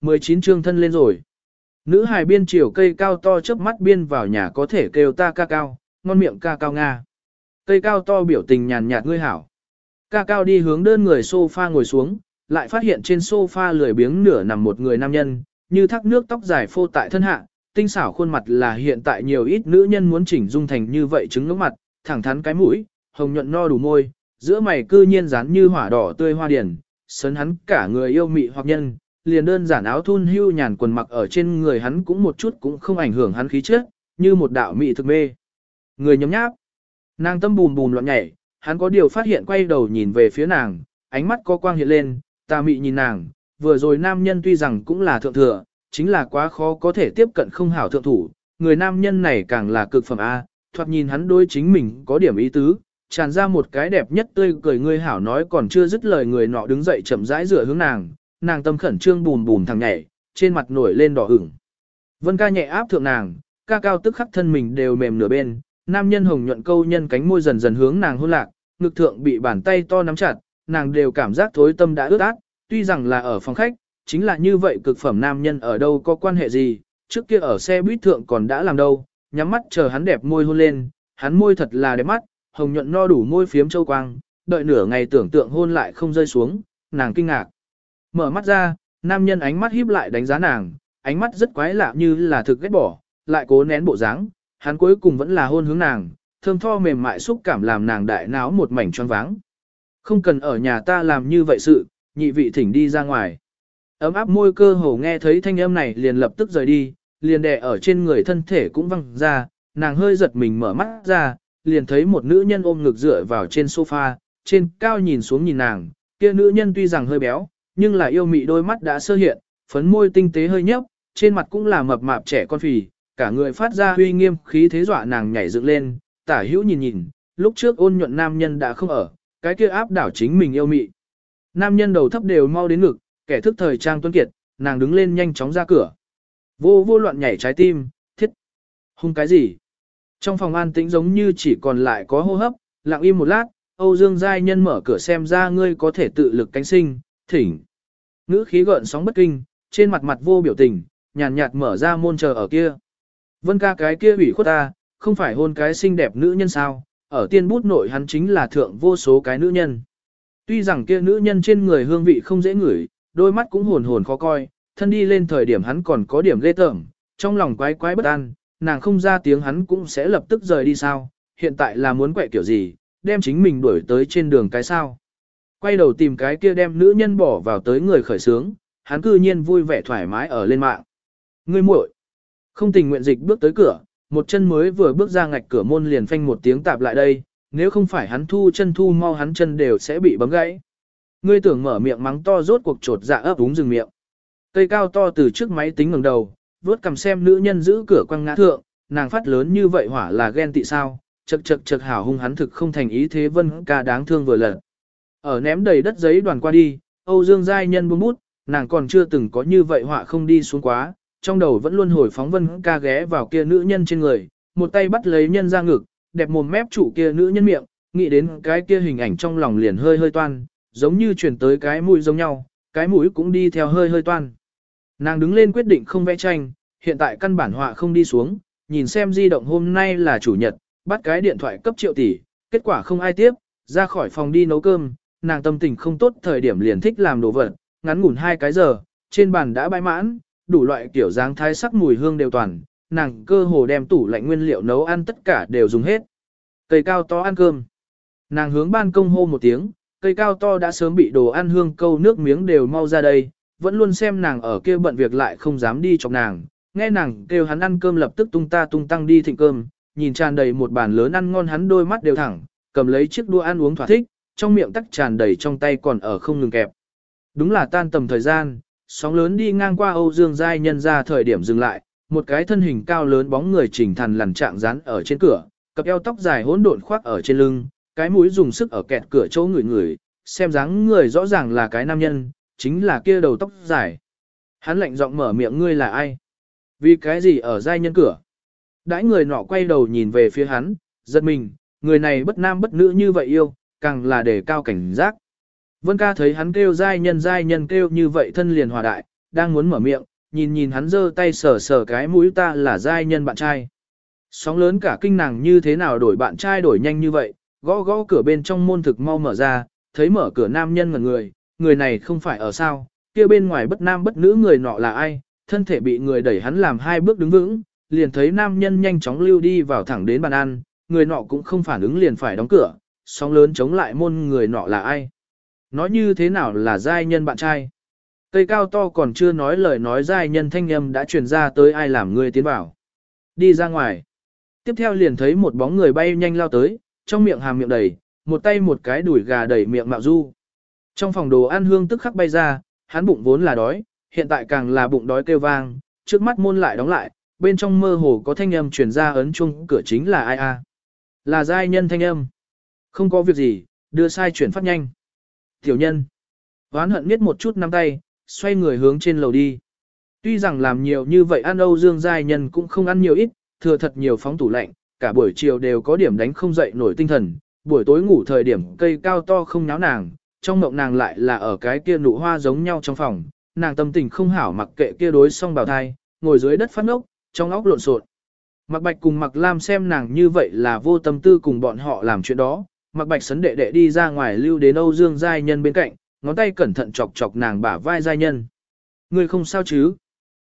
19 chương thân lên rồi. Nữ hài biên chiều cây cao to chớp mắt biên vào nhà có thể kêu ta ca cao, ngon miệng ca cao nga. Cây cao to biểu tình nhàn nhạt ngươi hảo. Ca cao đi hướng đơn người sofa ngồi xuống, lại phát hiện trên sofa lười biếng nửa nằm một người nam nhân, như thác nước tóc dài phô tại thân hạ, tinh xảo khuôn mặt là hiện tại nhiều ít nữ nhân muốn chỉnh dung thành như vậy trứng ngưỡng mặt, thẳng thắn cái mũi, hồng nhuận no đủ môi, giữa mày cư nhiên dán như hỏa đỏ tươi hoa điển, sấn hắn cả người yêu mị hoặc nhân, liền đơn giản áo thun hưu nhàn quần mặc ở trên người hắn cũng một chút cũng không ảnh hưởng hắn khí chất, như một đạo mị thực mê. Người nhấm nháp, nàng tâm bùm bùm loạn nhảy, hắn có điều phát hiện quay đầu nhìn về phía nàng, ánh mắt có quang hiện lên, ta mị nhìn nàng, vừa rồi nam nhân tuy rằng cũng là thượng thừa, chính là quá khó có thể tiếp cận không hảo thượng thủ, người nam nhân này càng là cực phẩm A, thoạt nhìn hắn đối chính mình có điểm ý tứ, tràn ra một cái đẹp nhất tươi cười người hảo nói còn chưa dứt lời người nọ đứng dậy chậm rãi rửa hướng nàng, nàng tâm khẩn trương bùn bùn thằng nhảy, trên mặt nổi lên đỏ ửng. Vân ca nhẹ áp thượng nàng, ca cao tức khắc thân mình đều mềm nửa bên, nam nhân hồng nhuận câu nhân cánh môi dần dần hướng nàng hôn lạc, ngực thượng bị bàn tay to nắm chặt, nàng đều cảm giác thối tâm đã ướt át, tuy rằng là ở phòng khách, chính là như vậy cực phẩm nam nhân ở đâu có quan hệ gì, trước kia ở xe buýt thượng còn đã làm đâu, nhắm mắt chờ hắn đẹp môi hôn lên, hắn môi thật là đẹp mắt, hồng nhuận no đủ môi phiếm châu quang, đợi nửa ngày tưởng tượng hôn lại không rơi xuống, nàng kinh ngạc. Mở mắt ra, nam nhân ánh mắt híp lại đánh giá nàng, ánh mắt rất quái lạ như là thực ghét bỏ, lại cố nén bộ dáng, hắn cuối cùng vẫn là hôn hướng nàng, thơm tho mềm mại xúc cảm làm nàng đại náo một mảnh choáng váng. Không cần ở nhà ta làm như vậy sự, nhị vị thỉnh đi ra ngoài. Ấm áp môi cơ hồ nghe thấy thanh âm này liền lập tức rời đi, liền đè ở trên người thân thể cũng văng ra, nàng hơi giật mình mở mắt ra, liền thấy một nữ nhân ôm ngực dựa vào trên sofa, trên cao nhìn xuống nhìn nàng, kia nữ nhân tuy rằng hơi béo, nhưng là yêu mị đôi mắt đã sơ hiện, phấn môi tinh tế hơi nhấp, trên mặt cũng là mập mạp trẻ con phì, cả người phát ra huy nghiêm khí thế dọa nàng nhảy dựng lên, tả hữu nhìn nhìn, lúc trước ôn nhuận nam nhân đã không ở, cái kia áp đảo chính mình yêu mị. Nam nhân đầu thấp đều mau đến ngực, kẻ thức thời trang tuân kiệt, nàng đứng lên nhanh chóng ra cửa. Vô vô loạn nhảy trái tim, thiết. Hung cái gì? Trong phòng an tĩnh giống như chỉ còn lại có hô hấp, lặng im một lát, Âu Dương Giai Nhân mở cửa xem ra ngươi có thể tự lực cánh sinh, thỉnh. Ngữ khí gợn sóng bất kinh, trên mặt mặt vô biểu tình, nhàn nhạt mở ra môn chờ ở kia. Vân ca cái kia ủy khuất ta, không phải hôn cái xinh đẹp nữ nhân sao, ở tiên bút nội hắn chính là thượng vô số cái nữ nhân. Tuy rằng kia nữ nhân trên người hương vị không dễ ngửi, đôi mắt cũng hồn hồn khó coi, thân đi lên thời điểm hắn còn có điểm ghê tởm, trong lòng quái quái bất an, nàng không ra tiếng hắn cũng sẽ lập tức rời đi sao, hiện tại là muốn quậy kiểu gì, đem chính mình đuổi tới trên đường cái sao. Quay đầu tìm cái kia đem nữ nhân bỏ vào tới người khởi sướng, hắn cư nhiên vui vẻ thoải mái ở lên mạng. Ngươi muội, không tình nguyện dịch bước tới cửa, một chân mới vừa bước ra ngạch cửa môn liền phanh một tiếng tạp lại đây, nếu không phải hắn thu chân thu mau hắn chân đều sẽ bị bấm gãy. Ngươi tưởng mở miệng mắng to rốt cuộc trột dạ ấp úng dừng miệng. Cây cao to từ trước máy tính ngẩng đầu, vuốt cầm xem nữ nhân giữ cửa quăng ngã thượng, nàng phát lớn như vậy hỏa là ghen tị sao, chật chật chật hảo hung hắn thực không thành ý thế vân ca đáng thương vừa lần. Ở ném đầy đất giấy đoàn qua đi, Âu Dương Giai Nhân buông bút, nàng còn chưa từng có như vậy họa không đi xuống quá, trong đầu vẫn luôn hồi phóng vân ca ghé vào kia nữ nhân trên người, một tay bắt lấy nhân ra ngực, đẹp mồm mép chủ kia nữ nhân miệng, nghĩ đến cái kia hình ảnh trong lòng liền hơi hơi toan, giống như chuyển tới cái mũi giống nhau, cái mũi cũng đi theo hơi hơi toan. Nàng đứng lên quyết định không vẽ tranh, hiện tại căn bản họa không đi xuống, nhìn xem di động hôm nay là chủ nhật, bắt cái điện thoại cấp triệu tỷ, kết quả không ai tiếp, ra khỏi phòng đi nấu cơm, nàng tâm tình không tốt thời điểm liền thích làm đồ vật, ngắn ngủn hai cái giờ, trên bàn đã bãi mãn, đủ loại kiểu dáng thái sắc mùi hương đều toàn, nàng cơ hồ đem tủ lạnh nguyên liệu nấu ăn tất cả đều dùng hết. Cây cao to ăn cơm. Nàng hướng ban công hô một tiếng, cây cao to đã sớm bị đồ ăn hương câu nước miếng đều mau ra đây, vẫn luôn xem nàng ở kia bận việc lại không dám đi chọc nàng, nghe nàng kêu hắn ăn cơm lập tức tung ta tung tăng đi thịnh cơm, nhìn tràn đầy một bàn lớn ăn ngon hắn đôi mắt đều thẳng, cầm lấy chiếc đũa ăn uống thỏa thích, trong miệng tắc tràn đầy trong tay còn ở không ngừng kẹp. Đúng là tan tầm thời gian, sóng lớn đi ngang qua Âu Dương Giai nhân ra thời điểm dừng lại, một cái thân hình cao lớn bóng người chỉnh thần lằn trạng dán ở trên cửa, cặp eo tóc dài hỗn độn khoác ở trên lưng, cái mũi dùng sức ở kẹt cửa chỗ người người, xem dáng người rõ ràng là cái nam nhân, chính là kia đầu tóc dài. Hắn lạnh giọng mở miệng ngươi là ai? Vì cái gì ở giai nhân cửa? Đãi người nọ quay đầu nhìn về phía hắn, giật mình, người này bất nam bất nữ như vậy yêu, càng là để cao cảnh giác. Vân ca thấy hắn kêu giai nhân giai nhân kêu như vậy thân liền hòa đại, đang muốn mở miệng, nhìn nhìn hắn giơ tay sờ sờ cái mũi ta là giai nhân bạn trai. Sóng lớn cả kinh nàng như thế nào đổi bạn trai đổi nhanh như vậy, gõ gõ cửa bên trong môn thực mau mở ra, thấy mở cửa nam nhân ngẩn người, người này không phải ở sao, kia bên ngoài bất nam bất nữ người nọ là ai, thân thể bị người đẩy hắn làm hai bước đứng vững, liền thấy nam nhân nhanh chóng lưu đi vào thẳng đến bàn ăn, người nọ cũng không phản ứng liền phải đóng cửa, sóng lớn chống lại môn người nọ là ai. Nói như thế nào là giai nhân bạn trai. Cây cao to còn chưa nói lời nói giai nhân thanh âm đã truyền ra tới ai làm người tiến vào. Đi ra ngoài. Tiếp theo liền thấy một bóng người bay nhanh lao tới, trong miệng hàm miệng đầy, một tay một cái đuổi gà đẩy miệng mạo du. Trong phòng đồ ăn hương tức khắc bay ra, hắn bụng vốn là đói, hiện tại càng là bụng đói kêu vang, trước mắt môn lại đóng lại, bên trong mơ hồ có thanh âm truyền ra ấn chung cửa chính là ai a? Là giai nhân thanh âm. Không có việc gì, đưa sai chuyển phát nhanh. Tiểu nhân. Ván hận miết một chút nắm tay, xoay người hướng trên lầu đi. Tuy rằng làm nhiều như vậy ăn Âu Dương giai nhân cũng không ăn nhiều ít, thừa thật nhiều phóng tủ lạnh, cả buổi chiều đều có điểm đánh không dậy nổi tinh thần, buổi tối ngủ thời điểm cây cao to không náo nàng, trong mộng nàng lại là ở cái kia nụ hoa giống nhau trong phòng, nàng tâm tình không hảo mặc kệ kia đối song bào thai, ngồi dưới đất phát ốc, trong óc lộn xộn. Mặc Bạch cùng Mặc Lam xem nàng như vậy là vô tâm tư cùng bọn họ làm chuyện đó, Mặc Bạch sấn đệ đệ đi ra ngoài lưu đến Âu Dương Giai Nhân bên cạnh, ngón tay cẩn thận chọc chọc nàng bả vai Giai Nhân. Người không sao chứ?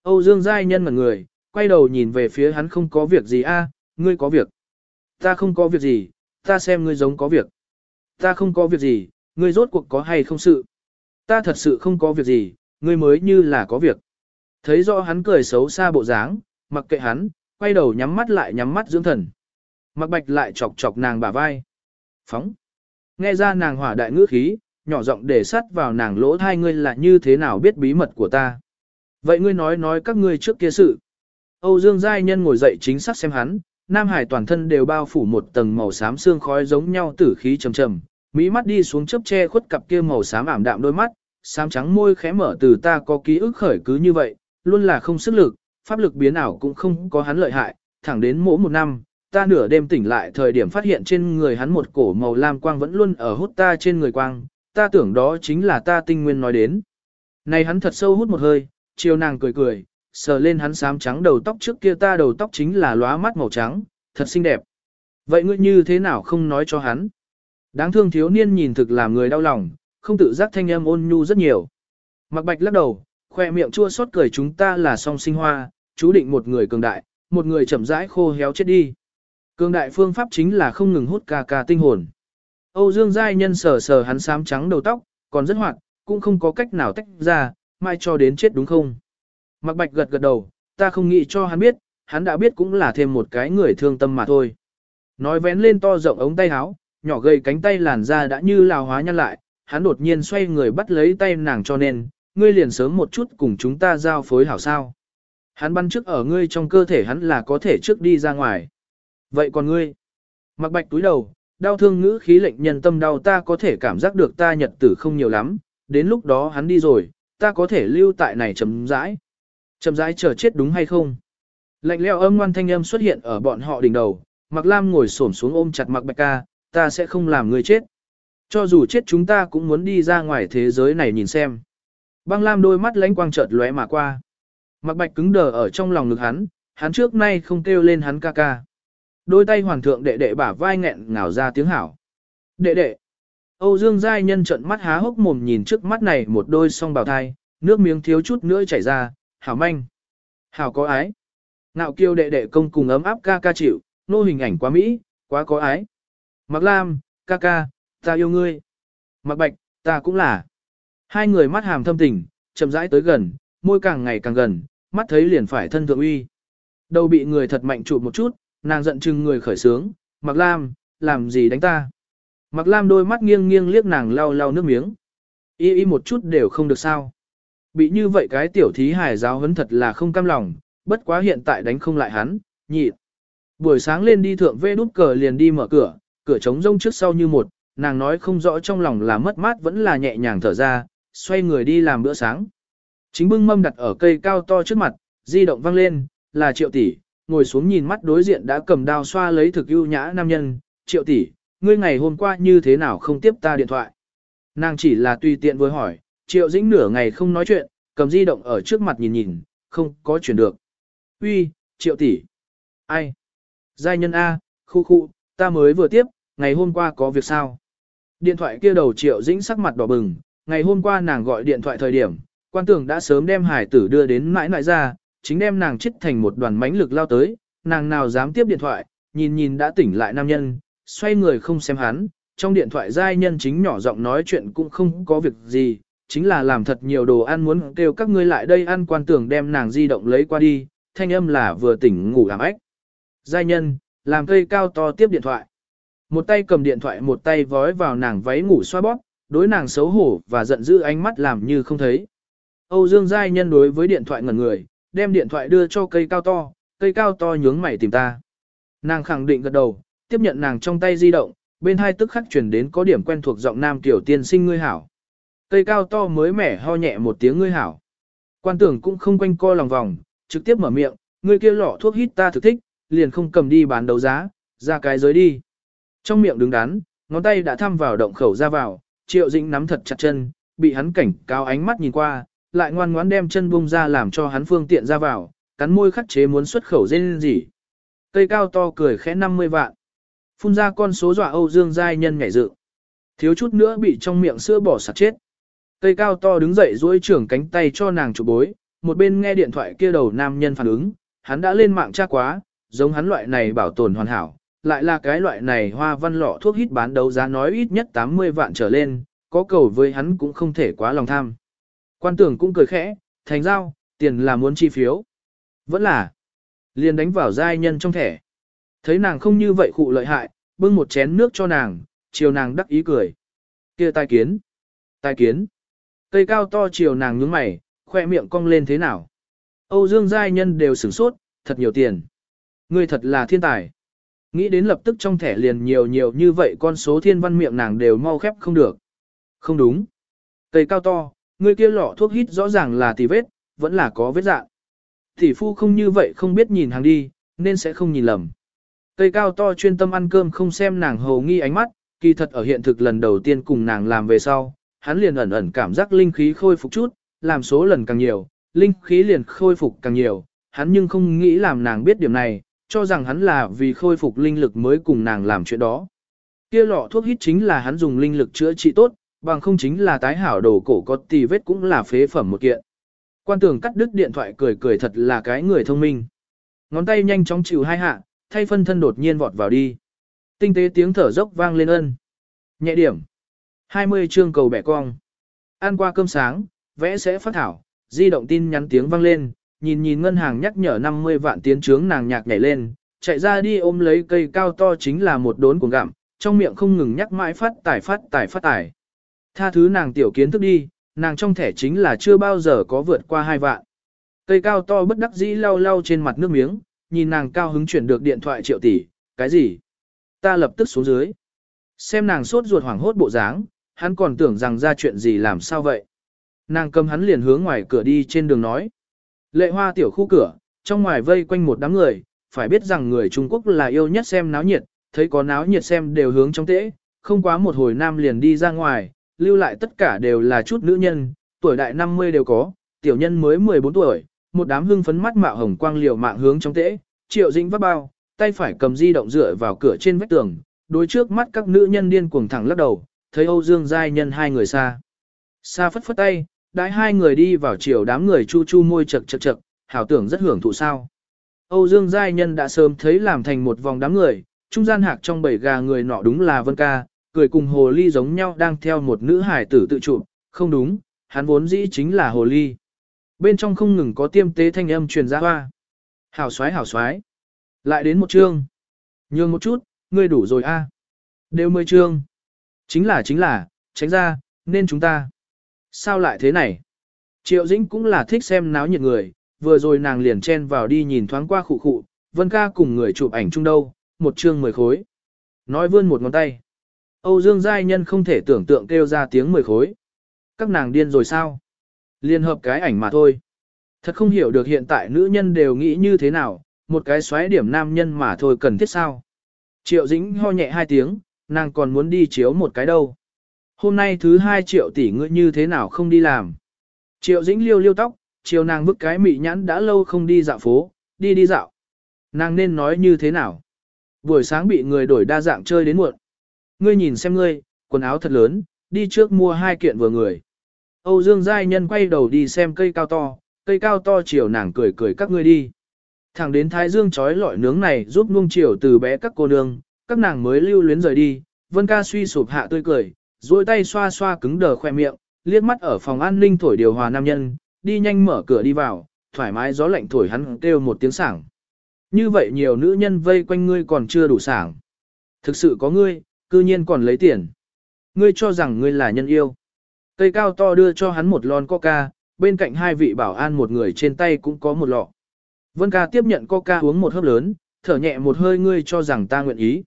Âu Dương Giai Nhân mà người, quay đầu nhìn về phía hắn không có việc gì a, ngươi có việc. Ta không có việc gì, ta xem ngươi giống có việc. Ta không có việc gì, ngươi rốt cuộc có hay không sự. Ta thật sự không có việc gì, ngươi mới như là có việc. Thấy rõ hắn cười xấu xa bộ dáng, mặc kệ hắn, quay đầu nhắm mắt lại nhắm mắt dưỡng thần. Mặc bạch lại chọc chọc nàng bả vai. Phóng. Nghe ra nàng hỏa đại ngữ khí, nhỏ giọng để sắt vào nàng lỗ thai ngươi là như thế nào biết bí mật của ta. Vậy ngươi nói nói các ngươi trước kia sự. Âu Dương Giai Nhân ngồi dậy chính xác xem hắn, Nam Hải toàn thân đều bao phủ một tầng màu xám xương khói giống nhau tử khí trầm trầm, mỹ mắt đi xuống chớp che khuất cặp kia màu xám ảm đạm đôi mắt, xám trắng môi khẽ mở từ ta có ký ức khởi cứ như vậy, luôn là không sức lực, pháp lực biến ảo cũng không có hắn lợi hại, thẳng đến mỗi một năm, ta nửa đêm tỉnh lại thời điểm phát hiện trên người hắn một cổ màu lam quang vẫn luôn ở hút ta trên người quang, ta tưởng đó chính là ta tinh nguyên nói đến. Này hắn thật sâu hút một hơi, chiều nàng cười cười, sờ lên hắn xám trắng đầu tóc trước kia ta đầu tóc chính là lóa mắt màu trắng, thật xinh đẹp. Vậy ngươi như thế nào không nói cho hắn? Đáng thương thiếu niên nhìn thực làm người đau lòng, không tự giác thanh âm ôn nhu rất nhiều. Mặc bạch lắc đầu, khoe miệng chua xót cười chúng ta là song sinh hoa, chú định một người cường đại, một người chậm rãi khô héo chết đi. Cường đại phương pháp chính là không ngừng hút ca ca tinh hồn. Âu Dương Giai Nhân sờ sờ hắn xám trắng đầu tóc, còn rất hoạt, cũng không có cách nào tách ra, mai cho đến chết đúng không? Mặc bạch gật gật đầu, ta không nghĩ cho hắn biết, hắn đã biết cũng là thêm một cái người thương tâm mà thôi. Nói vén lên to rộng ống tay áo, nhỏ gầy cánh tay làn da đã như lào hóa nhăn lại, hắn đột nhiên xoay người bắt lấy tay nàng cho nên, ngươi liền sớm một chút cùng chúng ta giao phối hảo sao. Hắn bắn trước ở ngươi trong cơ thể hắn là có thể trước đi ra ngoài. Vậy còn ngươi? Mặc bạch túi đầu, đau thương ngữ khí lệnh nhân tâm đau ta có thể cảm giác được ta nhật tử không nhiều lắm, đến lúc đó hắn đi rồi, ta có thể lưu tại này chấm rãi. Chấm rãi chờ chết đúng hay không? Lạnh leo âm ngoan thanh âm xuất hiện ở bọn họ đỉnh đầu, Mặc Lam ngồi xổm xuống ôm chặt Mặc Bạch ca, ta sẽ không làm ngươi chết. Cho dù chết chúng ta cũng muốn đi ra ngoài thế giới này nhìn xem. Băng Lam đôi mắt lánh quang chợt lóe mà qua. Mặc Bạch cứng đờ ở trong lòng ngực hắn, hắn trước nay không kêu lên hắn ca ca. Đôi tay hoàng thượng đệ đệ bả vai nghẹn ngào ra tiếng hảo. Đệ đệ. Âu Dương Giai nhân trận mắt há hốc mồm nhìn trước mắt này một đôi song bào thai, nước miếng thiếu chút nữa chảy ra, hảo manh. Hảo có ái. Ngạo kiêu đệ đệ công cùng ấm áp ca ca chịu, nô hình ảnh quá mỹ, quá có ái. Mặc Lam, ca ca, ta yêu ngươi. Mặc Bạch, ta cũng là. Hai người mắt hàm thâm tình, chậm rãi tới gần, môi càng ngày càng gần, mắt thấy liền phải thân thượng uy. Đầu bị người thật mạnh chụp một chút, nàng giận chừng người khởi sướng, Mặc Lam, làm gì đánh ta? Mặc Lam đôi mắt nghiêng nghiêng liếc nàng lau lau nước miếng. Y y một chút đều không được sao. Bị như vậy cái tiểu thí hải giáo hấn thật là không cam lòng, bất quá hiện tại đánh không lại hắn, nhị. Buổi sáng lên đi thượng vê đút cờ liền đi mở cửa, cửa trống rông trước sau như một, nàng nói không rõ trong lòng là mất mát vẫn là nhẹ nhàng thở ra, xoay người đi làm bữa sáng. Chính bưng mâm đặt ở cây cao to trước mặt, di động vang lên, là triệu tỷ, ngồi xuống nhìn mắt đối diện đã cầm đao xoa lấy thực ưu nhã nam nhân, triệu tỷ, ngươi ngày hôm qua như thế nào không tiếp ta điện thoại. Nàng chỉ là tùy tiện với hỏi, triệu dĩnh nửa ngày không nói chuyện, cầm di động ở trước mặt nhìn nhìn, không có chuyển được. Uy, triệu tỷ. Ai? Giai nhân A, khu khu, ta mới vừa tiếp, ngày hôm qua có việc sao? Điện thoại kia đầu triệu dĩnh sắc mặt đỏ bừng, ngày hôm qua nàng gọi điện thoại thời điểm, quan tưởng đã sớm đem hải tử đưa đến mãi mãi ra, chính đem nàng chết thành một đoàn mãnh lực lao tới, nàng nào dám tiếp điện thoại, nhìn nhìn đã tỉnh lại nam nhân, xoay người không xem hắn, trong điện thoại giai nhân chính nhỏ giọng nói chuyện cũng không có việc gì, chính là làm thật nhiều đồ ăn muốn kêu các ngươi lại đây ăn quan tưởng đem nàng di động lấy qua đi, thanh âm là vừa tỉnh ngủ làm ếch. Giai nhân, làm cây cao to tiếp điện thoại. Một tay cầm điện thoại một tay vói vào nàng váy ngủ xoa bóp, đối nàng xấu hổ và giận dữ ánh mắt làm như không thấy. Âu Dương Giai Nhân đối với điện thoại ngẩn người, đem điện thoại đưa cho cây cao to, cây cao to nhướng mày tìm ta. Nàng khẳng định gật đầu, tiếp nhận nàng trong tay di động, bên hai tức khắc chuyển đến có điểm quen thuộc giọng nam tiểu tiên sinh ngươi hảo. Cây cao to mới mẻ ho nhẹ một tiếng ngươi hảo. Quan tưởng cũng không quanh co lòng vòng, trực tiếp mở miệng, ngươi kia lọ thuốc hít ta thực thích, liền không cầm đi bán đấu giá, ra cái giới đi. Trong miệng đứng đắn, ngón tay đã thăm vào động khẩu ra vào, triệu dĩnh nắm thật chặt chân, bị hắn cảnh cáo ánh mắt nhìn qua, lại ngoan ngoãn đem chân bung ra làm cho hắn phương tiện ra vào, cắn môi khắc chế muốn xuất khẩu dên gì. Cây cao to cười khẽ 50 vạn. Phun ra con số dọa Âu Dương Giai Nhân nhảy dự, Thiếu chút nữa bị trong miệng sữa bỏ sạch chết. Cây cao to đứng dậy duỗi trưởng cánh tay cho nàng chụp bối, một bên nghe điện thoại kia đầu nam nhân phản ứng, hắn đã lên mạng tra quá, giống hắn loại này bảo tồn hoàn hảo, lại là cái loại này hoa văn lọ thuốc hít bán đấu giá nói ít nhất 80 vạn trở lên, có cầu với hắn cũng không thể quá lòng tham. Quan tưởng cũng cười khẽ, thành giao, tiền là muốn chi phiếu. Vẫn là, liền đánh vào giai nhân trong thẻ. Thấy nàng không như vậy khụ lợi hại, bưng một chén nước cho nàng, chiều nàng đắc ý cười. kia tai kiến, tai kiến. Cây cao to chiều nàng nhướng mày, khoe miệng cong lên thế nào. Âu Dương giai nhân đều sửng sốt, thật nhiều tiền. Ngươi thật là thiên tài. Nghĩ đến lập tức trong thẻ liền nhiều nhiều như vậy con số thiên văn miệng nàng đều mau khép không được. Không đúng. Cây cao to, người kia lọ thuốc hít rõ ràng là tì vết, vẫn là có vết dạng. Tỷ phu không như vậy không biết nhìn hàng đi, nên sẽ không nhìn lầm. Cây cao to chuyên tâm ăn cơm không xem nàng hầu nghi ánh mắt, kỳ thật ở hiện thực lần đầu tiên cùng nàng làm về sau, hắn liền ẩn ẩn cảm giác linh khí khôi phục chút, làm số lần càng nhiều, linh khí liền khôi phục càng nhiều, hắn nhưng không nghĩ làm nàng biết điểm này, cho rằng hắn là vì khôi phục linh lực mới cùng nàng làm chuyện đó. Kia lọ thuốc hít chính là hắn dùng linh lực chữa trị tốt, bằng không chính là tái hảo đồ cổ có tì vết cũng là phế phẩm một kiện. Quan tưởng cắt đứt điện thoại cười cười thật là cái người thông minh. Ngón tay nhanh chóng chịu hai hạ, thay phân thân đột nhiên vọt vào đi. Tinh tế tiếng thở dốc vang lên ân. Nhẹ điểm. 20 chương cầu bẻ cong. Ăn qua cơm sáng, vẽ sẽ phát thảo, di động tin nhắn tiếng vang lên, nhìn nhìn ngân hàng nhắc nhở 50 vạn tiến trướng nàng nhạc nhảy lên, chạy ra đi ôm lấy cây cao to chính là một đốn cuồng gặm, trong miệng không ngừng nhắc mãi phát tải phát tải phát tải. Tha thứ nàng tiểu kiến thức đi, nàng trong thẻ chính là chưa bao giờ có vượt qua hai vạn. Cây cao to bất đắc dĩ lau lau trên mặt nước miếng, nhìn nàng cao hứng chuyển được điện thoại triệu tỷ, cái gì? Ta lập tức xuống dưới. Xem nàng sốt ruột hoảng hốt bộ dáng, hắn còn tưởng rằng ra chuyện gì làm sao vậy. Nàng cầm hắn liền hướng ngoài cửa đi trên đường nói. Lệ hoa tiểu khu cửa, trong ngoài vây quanh một đám người, phải biết rằng người Trung Quốc là yêu nhất xem náo nhiệt, thấy có náo nhiệt xem đều hướng trong tễ, không quá một hồi nam liền đi ra ngoài, lưu lại tất cả đều là chút nữ nhân, tuổi đại 50 đều có, tiểu nhân mới 14 tuổi, một đám hưng phấn mắt mạo hồng quang liều mạng hướng trong tễ, triệu dĩnh vắt bao, tay phải cầm di động dựa vào cửa trên vách tường, đối trước mắt các nữ nhân điên cuồng thẳng lắc đầu, thấy Âu Dương Giai Nhân hai người xa. Xa phất phất tay, đãi hai người đi vào chiều đám người chu chu môi chật chật chật, hảo tưởng rất hưởng thụ sao. Âu Dương Giai Nhân đã sớm thấy làm thành một vòng đám người, trung gian hạc trong bảy gà người nọ đúng là Vân Ca, cười cùng hồ ly giống nhau đang theo một nữ hải tử tự chụp, không đúng, hắn vốn dĩ chính là hồ ly. Bên trong không ngừng có tiêm tế thanh âm truyền ra hoa. Hảo xoái hảo xoái. Lại đến một chương. Nhường một chút, ngươi đủ rồi a. Đều mười chương. Chính là chính là, tránh ra, nên chúng ta. Sao lại thế này? Triệu Dĩnh cũng là thích xem náo nhiệt người, vừa rồi nàng liền chen vào đi nhìn thoáng qua khụ khụ, Vân ca cùng người chụp ảnh chung đâu, một chương mười khối. Nói vươn một ngón tay. Âu Dương Giai Nhân không thể tưởng tượng kêu ra tiếng mười khối. Các nàng điên rồi sao? Liên hợp cái ảnh mà thôi. Thật không hiểu được hiện tại nữ nhân đều nghĩ như thế nào, một cái xoáy điểm nam nhân mà thôi cần thiết sao. Triệu Dĩnh ho nhẹ hai tiếng, nàng còn muốn đi chiếu một cái đâu. Hôm nay thứ hai triệu tỷ ngươi như thế nào không đi làm. Triệu Dĩnh liêu liêu tóc, chiều nàng vứt cái mị nhãn đã lâu không đi dạo phố, đi đi dạo. Nàng nên nói như thế nào? Buổi sáng bị người đổi đa dạng chơi đến muộn. Ngươi nhìn xem ngươi, quần áo thật lớn, đi trước mua hai kiện vừa người. Âu Dương Giai Nhân quay đầu đi xem cây cao to, cây cao to chiều nàng cười cười các ngươi đi. Thẳng đến Thái Dương trói lọi nướng này giúp nuông chiều từ bé các cô nương, các nàng mới lưu luyến rời đi, Vân ca suy sụp hạ tươi cười, duỗi tay xoa xoa cứng đờ khoe miệng, liếc mắt ở phòng an ninh thổi điều hòa nam nhân, đi nhanh mở cửa đi vào, thoải mái gió lạnh thổi hắn kêu một tiếng sảng. Như vậy nhiều nữ nhân vây quanh ngươi còn chưa đủ sảng. Thực sự có ngươi, cư nhiên còn lấy tiền. Ngươi cho rằng ngươi là nhân yêu. Cây cao to đưa cho hắn một lon coca, bên cạnh hai vị bảo an một người trên tay cũng có một lọ. Vân ca tiếp nhận coca uống một hớp lớn, thở nhẹ một hơi ngươi cho rằng ta nguyện ý.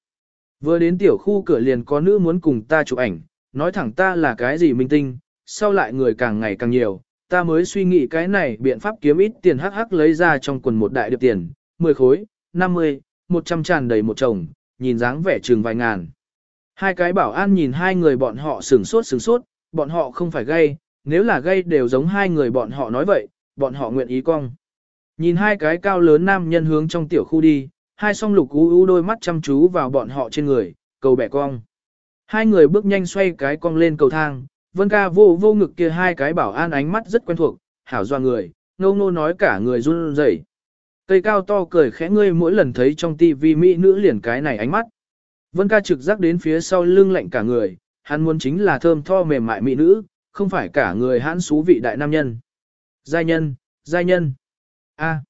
Vừa đến tiểu khu cửa liền có nữ muốn cùng ta chụp ảnh, nói thẳng ta là cái gì minh tinh, sau lại người càng ngày càng nhiều, ta mới suy nghĩ cái này biện pháp kiếm ít tiền hắc hắc lấy ra trong quần một đại điệp tiền, 10 khối, 50, 100 tràn đầy một chồng, nhìn dáng vẻ trường vài ngàn. Hai cái bảo an nhìn hai người bọn họ sửng sốt sửng sốt, bọn họ không phải gay, nếu là gay đều giống hai người bọn họ nói vậy, bọn họ nguyện ý cong. Nhìn hai cái cao lớn nam nhân hướng trong tiểu khu đi, hai song lục ú ú đôi mắt chăm chú vào bọn họ trên người, cầu bẻ cong. Hai người bước nhanh xoay cái cong lên cầu thang, vân ca vô vô ngực kia hai cái bảo an ánh mắt rất quen thuộc, hảo doa người, ngâu ngô nói cả người run rẩy. Cây cao to cười khẽ ngươi mỗi lần thấy trong tivi mỹ nữ liền cái này ánh mắt. Vân ca trực giác đến phía sau lưng lạnh cả người, hắn muốn chính là thơm tho mềm mại mỹ nữ, không phải cả người hắn xú vị đại nam nhân. Giai nhân, giai nhân. A.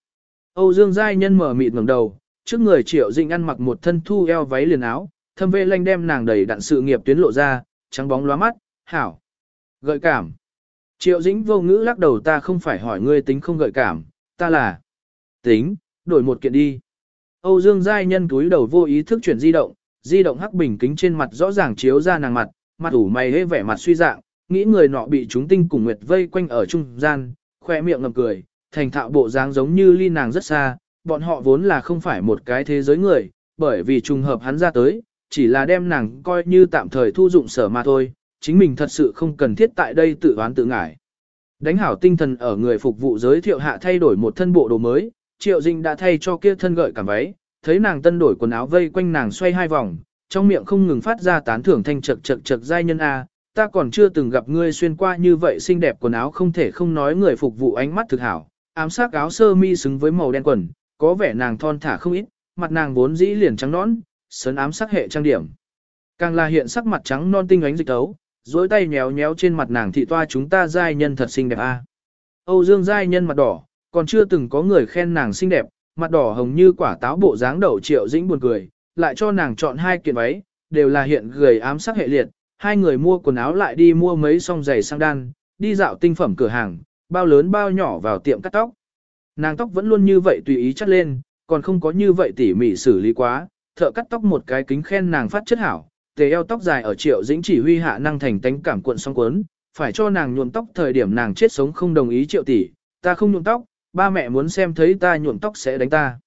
Âu Dương giai nhân mở mịt ngẩng đầu, trước người Triệu Dĩnh ăn mặc một thân thu eo váy liền áo, thâm vệ lanh đem nàng đầy đặn sự nghiệp tuyến lộ ra, trắng bóng lóa mắt, hảo. Gợi cảm. Triệu Dĩnh vô ngữ lắc đầu ta không phải hỏi ngươi tính không gợi cảm, ta là. Tính, đổi một kiện đi. Âu Dương giai nhân túi đầu vô ý thức chuyển di động, di động hắc bình kính trên mặt rõ ràng chiếu ra nàng mặt, mặt ủ mày hế vẻ mặt suy dạng, nghĩ người nọ bị chúng tinh cùng nguyệt vây quanh ở trung gian, khoe miệng ngầm cười, thành thạo bộ dáng giống như ly nàng rất xa, bọn họ vốn là không phải một cái thế giới người, bởi vì trùng hợp hắn ra tới, chỉ là đem nàng coi như tạm thời thu dụng sở mà thôi, chính mình thật sự không cần thiết tại đây tự oán tự ngải, Đánh hảo tinh thần ở người phục vụ giới thiệu hạ thay đổi một thân bộ đồ mới, Triệu Dinh đã thay cho kia thân gợi cảm váy, thấy nàng tân đổi quần áo vây quanh nàng xoay hai vòng, trong miệng không ngừng phát ra tán thưởng thanh chật chật chật giai nhân A, ta còn chưa từng gặp ngươi xuyên qua như vậy xinh đẹp quần áo không thể không nói người phục vụ ánh mắt thực hảo, ám sát áo sơ mi xứng với màu đen quần, có vẻ nàng thon thả không ít, mặt nàng vốn dĩ liền trắng nõn, sấn ám sắc hệ trang điểm. Càng là hiện sắc mặt trắng non tinh ánh dịch tấu, dối tay nhéo nhéo trên mặt nàng thị toa chúng ta giai nhân thật xinh đẹp a. Âu Dương giai nhân mặt đỏ, còn chưa từng có người khen nàng xinh đẹp, mặt đỏ hồng như quả táo bộ dáng đậu triệu dĩnh buồn cười, lại cho nàng chọn hai kiện váy, đều là hiện gầy ám sắc hệ liệt, hai người mua quần áo lại đi mua mấy song giày sang đan, đi dạo tinh phẩm cửa hàng, bao lớn bao nhỏ vào tiệm cắt tóc. Nàng tóc vẫn luôn như vậy tùy ý chắt lên, còn không có như vậy tỉ mỉ xử lý quá, thợ cắt tóc một cái kính khen nàng phát chất hảo, tề eo tóc dài ở triệu dĩnh chỉ huy hạ năng thành tánh cảm cuộn song cuốn, phải cho nàng nhuộm tóc thời điểm nàng chết sống không đồng ý triệu tỷ, ta không nhuộm tóc, ba mẹ muốn xem thấy ta nhuộm tóc sẽ đánh ta.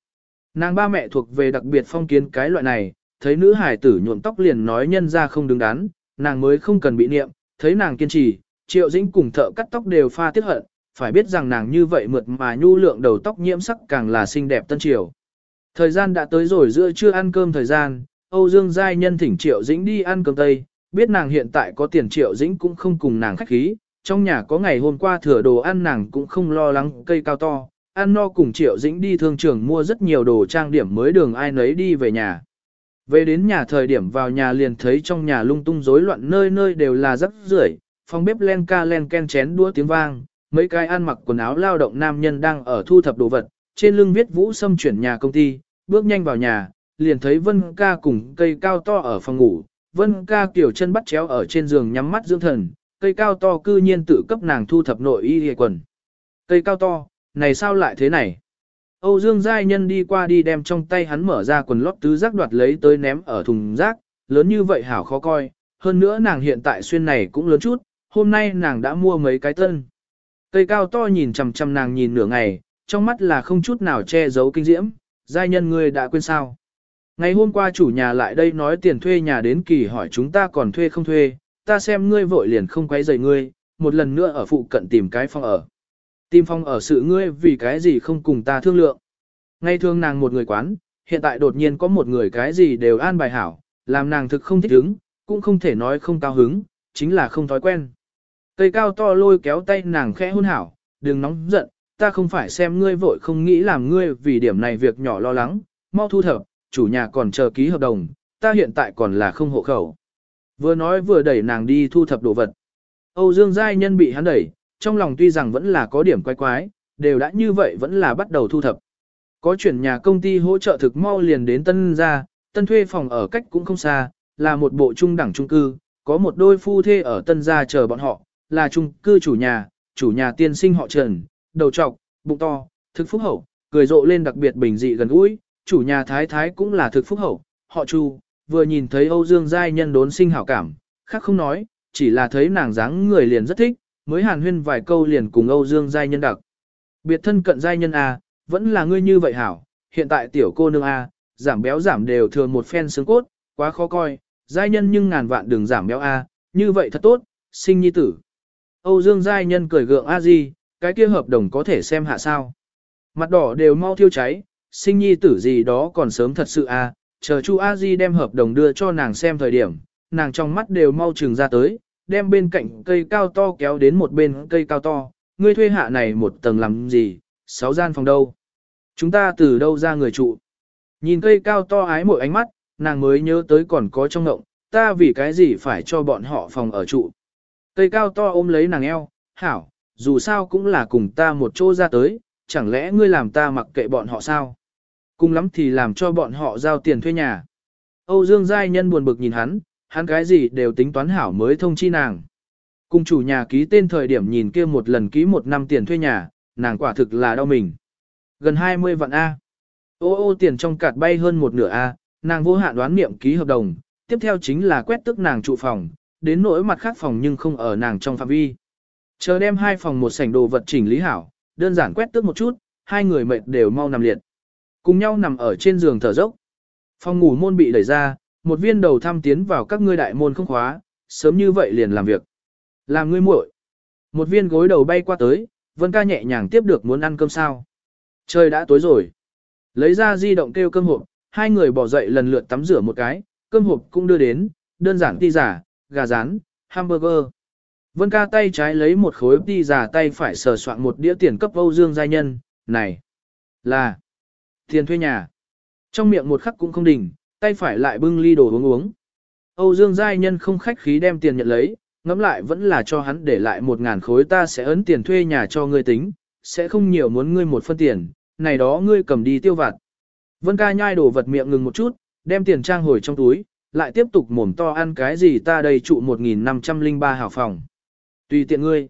Nàng ba mẹ thuộc về đặc biệt phong kiến cái loại này, thấy nữ hải tử nhuộm tóc liền nói nhân ra không đứng đắn, nàng mới không cần bị niệm, thấy nàng kiên trì, triệu dĩnh cùng thợ cắt tóc đều pha tiết hận, phải biết rằng nàng như vậy mượt mà nhu lượng đầu tóc nhiễm sắc càng là xinh đẹp tân triều. Thời gian đã tới rồi giữa trưa ăn cơm thời gian, Âu Dương Giai Nhân thỉnh Triệu Dĩnh đi ăn cơm tây, biết nàng hiện tại có tiền Triệu Dĩnh cũng không cùng nàng khách khí, trong nhà có ngày hôm qua thừa đồ ăn nàng cũng không lo lắng cây cao to, ăn no cùng Triệu Dĩnh đi thương trường mua rất nhiều đồ trang điểm mới đường ai nấy đi về nhà. Về đến nhà thời điểm vào nhà liền thấy trong nhà lung tung rối loạn nơi nơi đều là rắc rưởi, phòng bếp len ca len ken chén đũa tiếng vang, mấy cái ăn mặc quần áo lao động nam nhân đang ở thu thập đồ vật, trên lưng viết vũ xâm chuyển nhà công ty, bước nhanh vào nhà, liền thấy Vân ca cùng cây cao to ở phòng ngủ, Vân ca kiểu chân bắt chéo ở trên giường nhắm mắt dưỡng thần, cây cao to cư nhiên tự cấp nàng thu thập nội y hề quần. Cây cao to, này sao lại thế này? Âu Dương Giai Nhân đi qua đi đem trong tay hắn mở ra quần lót tứ giác đoạt lấy tới ném ở thùng rác, lớn như vậy hảo khó coi, hơn nữa nàng hiện tại xuyên này cũng lớn chút, hôm nay nàng đã mua mấy cái tân. Cây cao to nhìn chằm chằm nàng nhìn nửa ngày, trong mắt là không chút nào che giấu kinh diễm, giai nhân ngươi đã quên sao. Ngày hôm qua chủ nhà lại đây nói tiền thuê nhà đến kỳ hỏi chúng ta còn thuê không thuê, ta xem ngươi vội liền không quấy rầy ngươi, một lần nữa ở phụ cận tìm cái phòng ở. Tìm phòng ở sự ngươi vì cái gì không cùng ta thương lượng. Ngay thường nàng một người quán, hiện tại đột nhiên có một người cái gì đều an bài hảo, làm nàng thực không thích hứng, cũng không thể nói không cao hứng, chính là không thói quen. Cây cao to lôi kéo tay nàng khẽ hôn hảo, đừng nóng giận, ta không phải xem ngươi vội không nghĩ làm ngươi vì điểm này việc nhỏ lo lắng, mau thu thập, chủ nhà còn chờ ký hợp đồng, ta hiện tại còn là không hộ khẩu. Vừa nói vừa đẩy nàng đi thu thập đồ vật. Âu Dương Giai Nhân bị hắn đẩy, trong lòng tuy rằng vẫn là có điểm quái quái, đều đã như vậy vẫn là bắt đầu thu thập. Có chuyển nhà công ty hỗ trợ thực mau liền đến tân gia, tân thuê phòng ở cách cũng không xa, là một bộ trung đẳng trung cư, có một đôi phu thê ở tân gia chờ bọn họ, là trung cư chủ nhà, chủ nhà tiên sinh họ Trần, đầu trọc, bụng to, thực phúc hậu, cười rộ lên đặc biệt bình dị gần gũi, chủ nhà thái thái cũng là thực phúc hậu, họ Chu, vừa nhìn thấy Âu Dương Giai Nhân đốn sinh hảo cảm, khác không nói, chỉ là thấy nàng dáng người liền rất thích, mới hàn huyên vài câu liền cùng Âu Dương Giai Nhân đặc. Biệt thân cận Giai Nhân A, vẫn là ngươi như vậy hảo, hiện tại tiểu cô nương A, giảm béo giảm đều thừa một phen xương cốt, quá khó coi, Giai Nhân nhưng ngàn vạn đừng giảm béo A, như vậy thật tốt, sinh nhi tử. Âu Dương Giai Nhân cười gượng A Di, cái kia hợp đồng có thể xem hạ sao. Mặt đỏ đều mau thiêu cháy, sinh nhi tử gì đó còn sớm thật sự a chờ Chu A Di đem hợp đồng đưa cho nàng xem thời điểm, nàng trong mắt đều mau trừng ra tới, đem bên cạnh cây cao to kéo đến một bên cây cao to, ngươi thuê hạ này một tầng làm gì, sáu gian phòng đâu. Chúng ta từ đâu ra người trụ. Nhìn cây cao to ái mỗi ánh mắt, nàng mới nhớ tới còn có trong ngộng, ta vì cái gì phải cho bọn họ phòng ở trụ. Cây cao to ôm lấy nàng eo, hảo, dù sao cũng là cùng ta một chỗ ra tới, chẳng lẽ ngươi làm ta mặc kệ bọn họ sao? Cùng lắm thì làm cho bọn họ giao tiền thuê nhà. Âu Dương Giai Nhân buồn bực nhìn hắn, hắn cái gì đều tính toán hảo mới thông chi nàng. Cùng chủ nhà ký tên thời điểm nhìn kia một lần ký một năm tiền thuê nhà, nàng quả thực là đau mình. Gần 20 vạn A. Ô ô tiền trong cạt bay hơn một nửa A, nàng vô hạn đoán niệm ký hợp đồng, tiếp theo chính là quét tức nàng trụ phòng, đến nỗi mặt khác phòng nhưng không ở nàng trong phạm vi. Chờ đem hai phòng một sảnh đồ vật chỉnh lý hảo, đơn giản quét tước một chút, hai người mệt đều mau nằm liệt. Cùng nhau nằm ở trên giường thở dốc. Phòng ngủ môn bị đẩy ra, một viên đầu thăm tiến vào các ngươi đại môn không khóa, sớm như vậy liền làm việc. Làm ngươi muội. Một viên gối đầu bay qua tới, Vân ca nhẹ nhàng tiếp được muốn ăn cơm sao. Trời đã tối rồi. Lấy ra di động kêu cơm hộp, hai người bỏ dậy lần lượt tắm rửa một cái, cơm hộp cũng đưa đến, đơn giản ti giả, gà rán, hamburger. Vân ca tay trái lấy một khối ti giả tay phải sờ soạn một đĩa tiền cấp Âu Dương Giai Nhân, này, là, tiền thuê nhà. Trong miệng một khắc cũng không đỉnh, tay phải lại bưng ly đồ uống uống. Âu Dương Giai Nhân không khách khí đem tiền nhận lấy, ngẫm lại vẫn là cho hắn để lại một ngàn khối ta sẽ ấn tiền thuê nhà cho ngươi tính, sẽ không nhiều muốn ngươi một phân tiền, này đó ngươi cầm đi tiêu vặt. Vân ca nhai đồ vật miệng ngừng một chút, đem tiền trang hồi trong túi, lại tiếp tục mồm to ăn cái gì ta đây trụ 1503 hào phòng. Tùy tiện ngươi.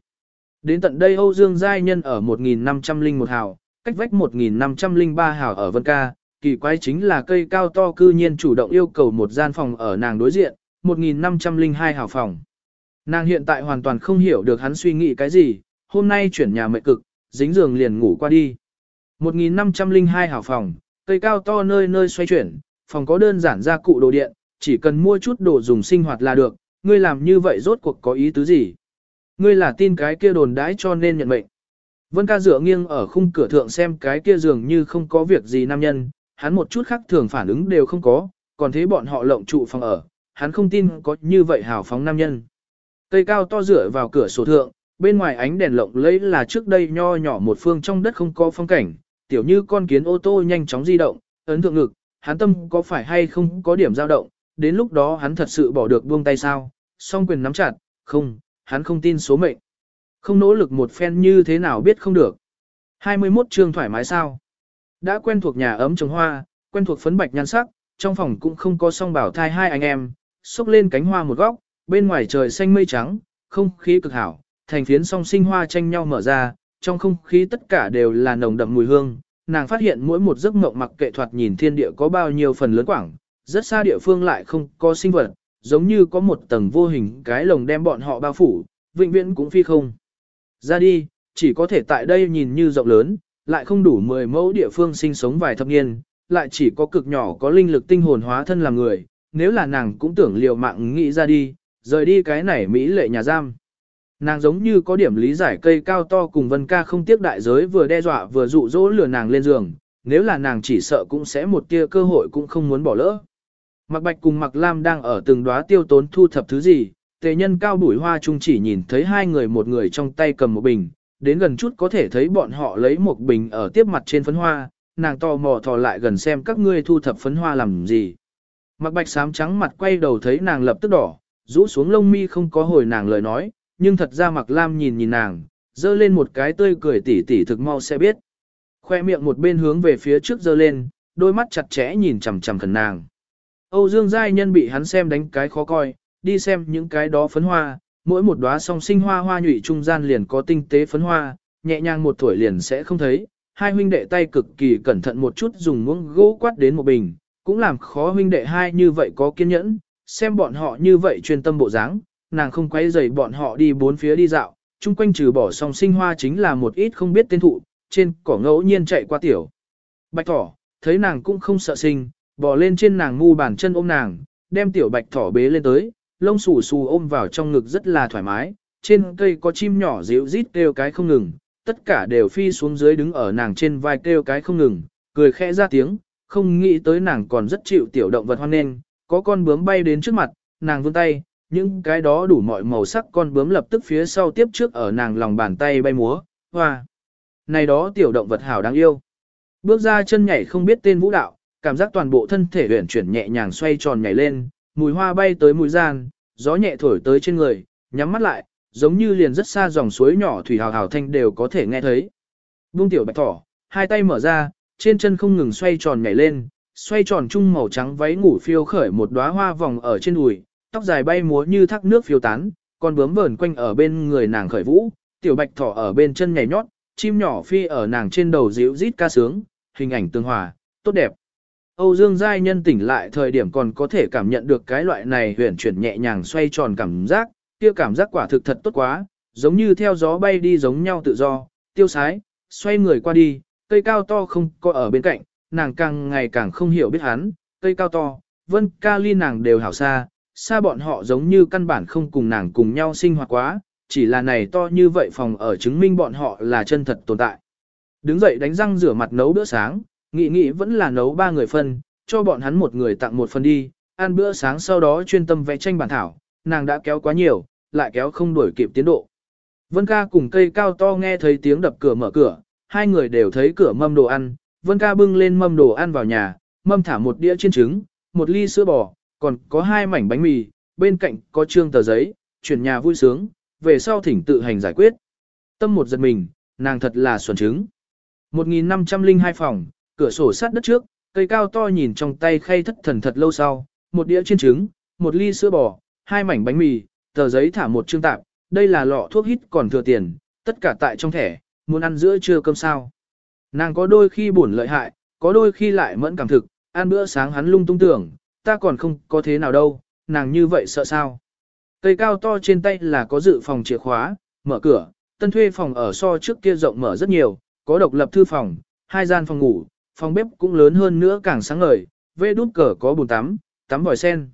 Đến tận đây Âu Dương Giai Nhân ở 1501 hào, cách vách 1503 hào ở Vân Ca, kỳ quái chính là cây cao to cư nhiên chủ động yêu cầu một gian phòng ở nàng đối diện, 1502 hào phòng. Nàng hiện tại hoàn toàn không hiểu được hắn suy nghĩ cái gì, hôm nay chuyển nhà mệt cực, dính giường liền ngủ qua đi. 1502 hào phòng, cây cao to nơi nơi xoay chuyển, phòng có đơn giản gia cụ đồ điện, chỉ cần mua chút đồ dùng sinh hoạt là được, ngươi làm như vậy rốt cuộc có ý tứ gì? Ngươi là tin cái kia đồn đãi cho nên nhận mệnh. Vân ca dựa nghiêng ở khung cửa thượng xem cái kia dường như không có việc gì nam nhân, hắn một chút khác thường phản ứng đều không có, còn thế bọn họ lộng trụ phòng ở, hắn không tin có như vậy hào phóng nam nhân. Cây cao to dựa vào cửa sổ thượng, bên ngoài ánh đèn lộng lấy là trước đây nho nhỏ một phương trong đất không có phong cảnh, tiểu như con kiến ô tô nhanh chóng di động, ấn thượng ngực, hắn tâm có phải hay không có điểm dao động, đến lúc đó hắn thật sự bỏ được buông tay sao, song quyền nắm chặt, không, hắn không tin số mệnh. Không nỗ lực một phen như thế nào biết không được. 21 chương thoải mái sao. Đã quen thuộc nhà ấm trồng hoa, quen thuộc phấn bạch nhan sắc, trong phòng cũng không có song bảo thai hai anh em, xúc lên cánh hoa một góc, bên ngoài trời xanh mây trắng, không khí cực hảo, thành phiến song sinh hoa tranh nhau mở ra, trong không khí tất cả đều là nồng đậm mùi hương. Nàng phát hiện mỗi một giấc mộng mặc kệ thoạt nhìn thiên địa có bao nhiêu phần lớn quảng, rất xa địa phương lại không có sinh vật, giống như có một tầng vô hình cái lồng đem bọn họ bao phủ, vĩnh viễn cũng phi không. Ra đi, chỉ có thể tại đây nhìn như rộng lớn, lại không đủ 10 mẫu địa phương sinh sống vài thập niên, lại chỉ có cực nhỏ có linh lực tinh hồn hóa thân làm người, nếu là nàng cũng tưởng liều mạng nghĩ ra đi, rời đi cái này Mỹ lệ nhà giam. Nàng giống như có điểm lý giải cây cao to cùng Vân Ca không tiếc đại giới vừa đe dọa vừa dụ dỗ lừa nàng lên giường, nếu là nàng chỉ sợ cũng sẽ một tia cơ hội cũng không muốn bỏ lỡ. Mạc Bạch cùng Mạc Lam đang ở từng đóa tiêu tốn thu thập thứ gì, tề nhân cao bùi hoa trung chỉ nhìn thấy hai người một người trong tay cầm một bình, đến gần chút có thể thấy bọn họ lấy một bình ở tiếp mặt trên phấn hoa, nàng tò mò thò lại gần xem các ngươi thu thập phấn hoa làm gì. Mặc Bạch sám trắng mặt quay đầu thấy nàng lập tức đỏ, rũ xuống lông mi không có hồi nàng lời nói, nhưng thật ra Mặc Lam nhìn nhìn nàng, dơ lên một cái tươi cười tỉ tỉ thực mau sẽ biết. Khoe miệng một bên hướng về phía trước dơ lên, đôi mắt chặt chẽ nhìn chằm chằm khẩn nàng. Âu Dương Giai Nhân bị hắn xem đánh cái khó coi, đi xem những cái đó phấn hoa, mỗi một đóa song sinh hoa hoa nhụy trung gian liền có tinh tế phấn hoa, nhẹ nhàng một tuổi liền sẽ không thấy. Hai huynh đệ tay cực kỳ cẩn thận một chút dùng muỗng gỗ quát đến một bình, cũng làm khó huynh đệ hai như vậy có kiên nhẫn, xem bọn họ như vậy chuyên tâm bộ dáng, nàng không quay dày bọn họ đi bốn phía đi dạo, chung quanh trừ bỏ song sinh hoa chính là một ít không biết tên thụ, trên cỏ ngẫu nhiên chạy qua tiểu. Bạch thỏ, thấy nàng cũng không sợ sinh, bò lên trên nàng ngu bàn chân ôm nàng, đem tiểu bạch thỏ bế lên tới, lông xù xù ôm vào trong ngực rất là thoải mái, trên cây có chim nhỏ ríu rít kêu cái không ngừng, tất cả đều phi xuống dưới đứng ở nàng trên vai kêu cái không ngừng, cười khẽ ra tiếng, không nghĩ tới nàng còn rất chịu tiểu động vật hoan nghênh, có con bướm bay đến trước mặt, nàng vươn tay, những cái đó đủ mọi màu sắc con bướm lập tức phía sau tiếp trước ở nàng lòng bàn tay bay múa, hoa. Này đó tiểu động vật hảo đáng yêu. Bước ra chân nhảy không biết tên vũ đạo, cảm giác toàn bộ thân thể huyển chuyển nhẹ nhàng xoay tròn nhảy lên, mùi hoa bay tới mũi gian, gió nhẹ thổi tới trên người, nhắm mắt lại, giống như liền rất xa dòng suối nhỏ thủy hào hào thanh đều có thể nghe thấy. Buông tiểu bạch thỏ, hai tay mở ra, trên chân không ngừng xoay tròn nhảy lên, xoay tròn chung màu trắng váy ngủ phiêu khởi một đóa hoa vòng ở trên đùi, tóc dài bay múa như thác nước phiêu tán, con bướm vờn quanh ở bên người nàng khởi vũ, tiểu bạch thỏ ở bên chân nhảy nhót, chim nhỏ phi ở nàng trên đầu dịu rít ca sướng, hình ảnh tương hòa, tốt đẹp. Âu Dương Giai Nhân tỉnh lại thời điểm còn có thể cảm nhận được cái loại này huyền chuyển nhẹ nhàng xoay tròn cảm giác, kia cảm giác quả thực thật tốt quá, giống như theo gió bay đi giống nhau tự do, tiêu sái, xoay người qua đi, cây cao to không có ở bên cạnh, nàng càng ngày càng không hiểu biết hắn, cây cao to, vân ca ly nàng đều hảo xa, xa bọn họ giống như căn bản không cùng nàng cùng nhau sinh hoạt quá, chỉ là này to như vậy phòng ở chứng minh bọn họ là chân thật tồn tại. Đứng dậy đánh răng rửa mặt nấu bữa sáng, nghĩ nghĩ vẫn là nấu ba người phân, cho bọn hắn một người tặng một phần đi, ăn bữa sáng sau đó chuyên tâm vẽ tranh bản thảo, nàng đã kéo quá nhiều, lại kéo không đuổi kịp tiến độ. Vân ca cùng cây cao to nghe thấy tiếng đập cửa mở cửa, hai người đều thấy cửa mâm đồ ăn, Vân ca bưng lên mâm đồ ăn vào nhà, mâm thả một đĩa chiên trứng, một ly sữa bò, còn có hai mảnh bánh mì, bên cạnh có trương tờ giấy, chuyển nhà vui sướng, về sau thỉnh tự hành giải quyết. Tâm một giật mình, nàng thật là xuẩn trứng. 1502 phòng, cửa sổ sát đất trước, cây cao to nhìn trong tay khay thất thần thật lâu sau, một đĩa chiên trứng, một ly sữa bò, hai mảnh bánh mì, tờ giấy thả một trương tạp, đây là lọ thuốc hít còn thừa tiền, tất cả tại trong thẻ, muốn ăn giữa trưa cơm sao. Nàng có đôi khi buồn lợi hại, có đôi khi lại mẫn cảm thực, ăn bữa sáng hắn lung tung tưởng, ta còn không có thế nào đâu, nàng như vậy sợ sao. Cây cao to trên tay là có dự phòng chìa khóa, mở cửa, tân thuê phòng ở so trước kia rộng mở rất nhiều, có độc lập thư phòng, hai gian phòng ngủ, phòng bếp cũng lớn hơn nữa càng sáng ngời, vê đút cờ có bồn tắm, tắm vòi sen.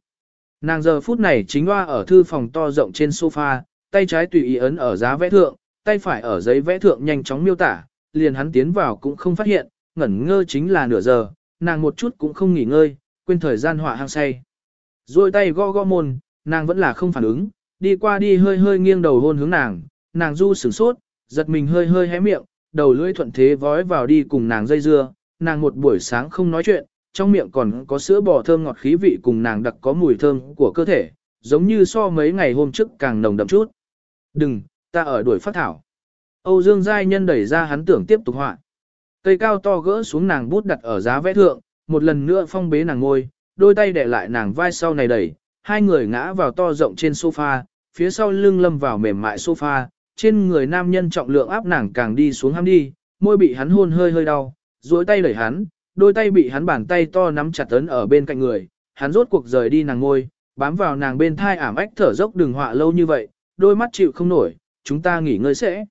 Nàng giờ phút này chính hoa ở thư phòng to rộng trên sofa, tay trái tùy ý ấn ở giá vẽ thượng, tay phải ở giấy vẽ thượng nhanh chóng miêu tả, liền hắn tiến vào cũng không phát hiện, ngẩn ngơ chính là nửa giờ, nàng một chút cũng không nghỉ ngơi, quên thời gian họa hang say. Rồi tay gõ gõ môn, nàng vẫn là không phản ứng, đi qua đi hơi hơi nghiêng đầu hôn hướng nàng, nàng du sửng sốt, giật mình hơi hơi hé miệng, đầu lưỡi thuận thế vói vào đi cùng nàng dây dưa, nàng một buổi sáng không nói chuyện, trong miệng còn có sữa bò thơm ngọt khí vị cùng nàng đặc có mùi thơm của cơ thể, giống như so mấy ngày hôm trước càng nồng đậm chút. Đừng, ta ở đuổi phát thảo. Âu Dương Giai Nhân đẩy ra hắn tưởng tiếp tục họa. Cây cao to gỡ xuống nàng bút đặt ở giá vẽ thượng, một lần nữa phong bế nàng ngôi, đôi tay để lại nàng vai sau này đẩy, hai người ngã vào to rộng trên sofa, phía sau lưng lâm vào mềm mại sofa, trên người nam nhân trọng lượng áp nàng càng đi xuống ham đi, môi bị hắn hôn hơi hơi đau, duỗi tay đẩy hắn, đôi tay bị hắn bàn tay to nắm chặt ấn ở bên cạnh người, hắn rốt cuộc rời đi nàng ngôi, bám vào nàng bên thai ảm ách thở dốc đừng họa lâu như vậy, đôi mắt chịu không nổi, chúng ta nghỉ ngơi sẽ.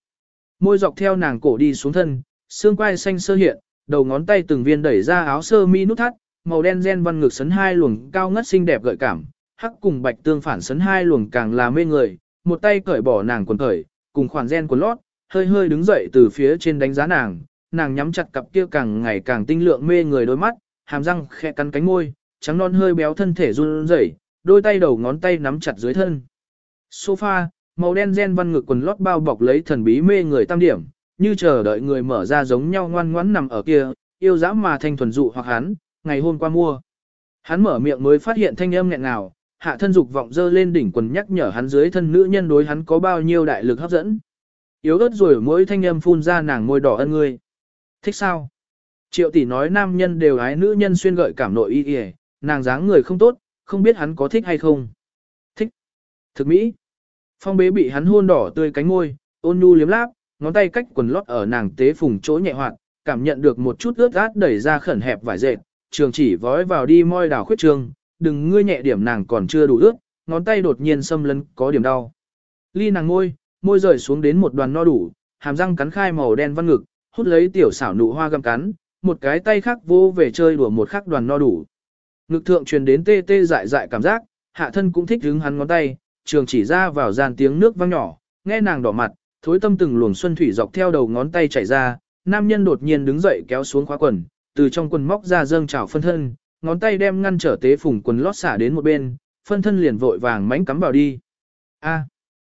Môi dọc theo nàng cổ đi xuống thân, xương quai xanh sơ hiện, đầu ngón tay từng viên đẩy ra áo sơ mi nút thắt, màu đen gen văn ngực sấn hai luồng cao ngất xinh đẹp gợi cảm, hắc cùng bạch tương phản sấn hai luồng càng là mê người, một tay cởi bỏ nàng quần cởi, cùng khoản gen quần lót, hơi hơi đứng dậy từ phía trên đánh giá nàng, nàng nhắm chặt cặp kia càng ngày càng tinh lượng mê người đôi mắt, hàm răng khẽ cắn cánh môi, trắng non hơi béo thân thể run rẩy, đôi tay đầu ngón tay nắm chặt dưới thân. Sofa, màu đen gen văn ngực quần lót bao bọc lấy thần bí mê người tam điểm, như chờ đợi người mở ra giống nhau ngoan ngoãn nằm ở kia, yêu dã mà thanh thuần dụ hoặc hắn, ngày hôm qua mua. Hắn mở miệng mới phát hiện thanh âm nghẹn nào, hạ thân dục vọng dơ lên đỉnh quần nhắc nhở hắn dưới thân nữ nhân đối hắn có bao nhiêu đại lực hấp dẫn. Yếu ớt rồi mỗi thanh âm phun ra nàng môi đỏ ân ngươi. Thích sao? Triệu tỷ nói nam nhân đều ái nữ nhân xuyên gợi cảm nội y y, nàng dáng người không tốt, không biết hắn có thích hay không. Thích. Thực mỹ. Phong bế bị hắn hôn đỏ tươi cánh môi, ôn nhu liếm láp, ngón tay cách quần lót ở nàng tế phùng chỗ nhẹ hoạt, cảm nhận được một chút ướt át đẩy ra khẩn hẹp vải dệt, trường chỉ vói vào đi môi đào khuyết trường, đừng ngươi nhẹ điểm nàng còn chưa đủ ướt, ngón tay đột nhiên xâm lấn có điểm đau. Ly nàng môi, môi rời xuống đến một đoàn no đủ, hàm răng cắn khai màu đen văn ngực, hút lấy tiểu xảo nụ hoa găm cắn, một cái tay khác vô về chơi đùa một khắc đoàn no đủ. Ngực thượng truyền đến tê tê dại dại cảm giác, hạ thân cũng thích hứng hắn ngón tay, trường chỉ ra vào dàn tiếng nước vang nhỏ, nghe nàng đỏ mặt, thối tâm từng luồng xuân thủy dọc theo đầu ngón tay chảy ra, nam nhân đột nhiên đứng dậy kéo xuống khóa quần, từ trong quần móc ra dâng trào phân thân, ngón tay đem ngăn trở tế phùng quần lót xả đến một bên, phân thân liền vội vàng mánh cắm vào đi. A.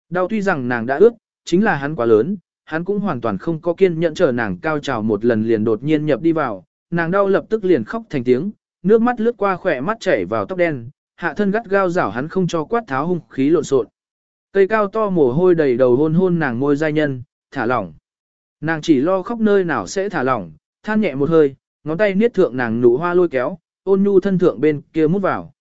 Đau tuy rằng nàng đã ướt, chính là hắn quá lớn, hắn cũng hoàn toàn không có kiên nhẫn chờ nàng cao trào một lần liền đột nhiên nhập đi vào, nàng đau lập tức liền khóc thành tiếng, nước mắt lướt qua khỏe mắt chảy vào tóc đen, hạ thân gắt gao rảo hắn không cho quát tháo hung khí lộn xộn. Cây cao to mồ hôi đầy đầu hôn hôn nàng môi giai nhân, thả lỏng. Nàng chỉ lo khóc nơi nào sẽ thả lỏng, than nhẹ một hơi, ngón tay niết thượng nàng nụ hoa lôi kéo, ôn nhu thân thượng bên kia mút vào.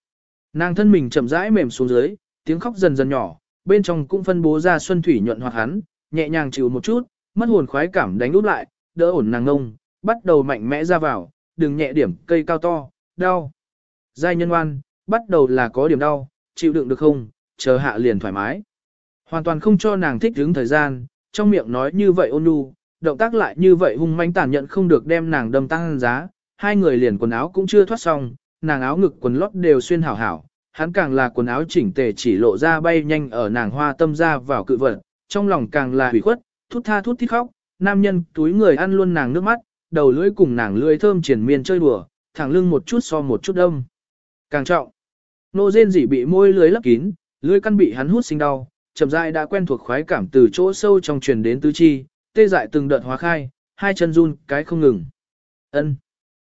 Nàng thân mình chậm rãi mềm xuống dưới, tiếng khóc dần dần nhỏ, bên trong cũng phân bố ra xuân thủy nhuận hoặc hắn, nhẹ nhàng chịu một chút, mất hồn khoái cảm đánh úp lại, đỡ ổn nàng ngông, bắt đầu mạnh mẽ ra vào, đừng nhẹ điểm cây cao to, đau. Giai nhân oan, bắt đầu là có điểm đau, chịu đựng được không, chờ hạ liền thoải mái. Hoàn toàn không cho nàng thích đứng thời gian, trong miệng nói như vậy ôn nhu, động tác lại như vậy hung manh tàn nhận không được đem nàng đâm tăng giá, hai người liền quần áo cũng chưa thoát xong, nàng áo ngực quần lót đều xuyên hảo hảo, hắn càng là quần áo chỉnh tề chỉ lộ ra bay nhanh ở nàng hoa tâm ra vào cự vật, trong lòng càng là hủy khuất, thút tha thút thít khóc, nam nhân túi người ăn luôn nàng nước mắt, đầu lưỡi cùng nàng lưỡi thơm triển miên chơi đùa, thẳng lưng một chút so một chút đông. Càng trọng, nô rên dỉ bị môi lưới lấp kín, lưỡi căn bị hắn hút sinh đau, chậm rãi đã quen thuộc khoái cảm từ chỗ sâu trong truyền đến tứ chi, tê dại từng đợt hóa khai, hai chân run cái không ngừng. Ân.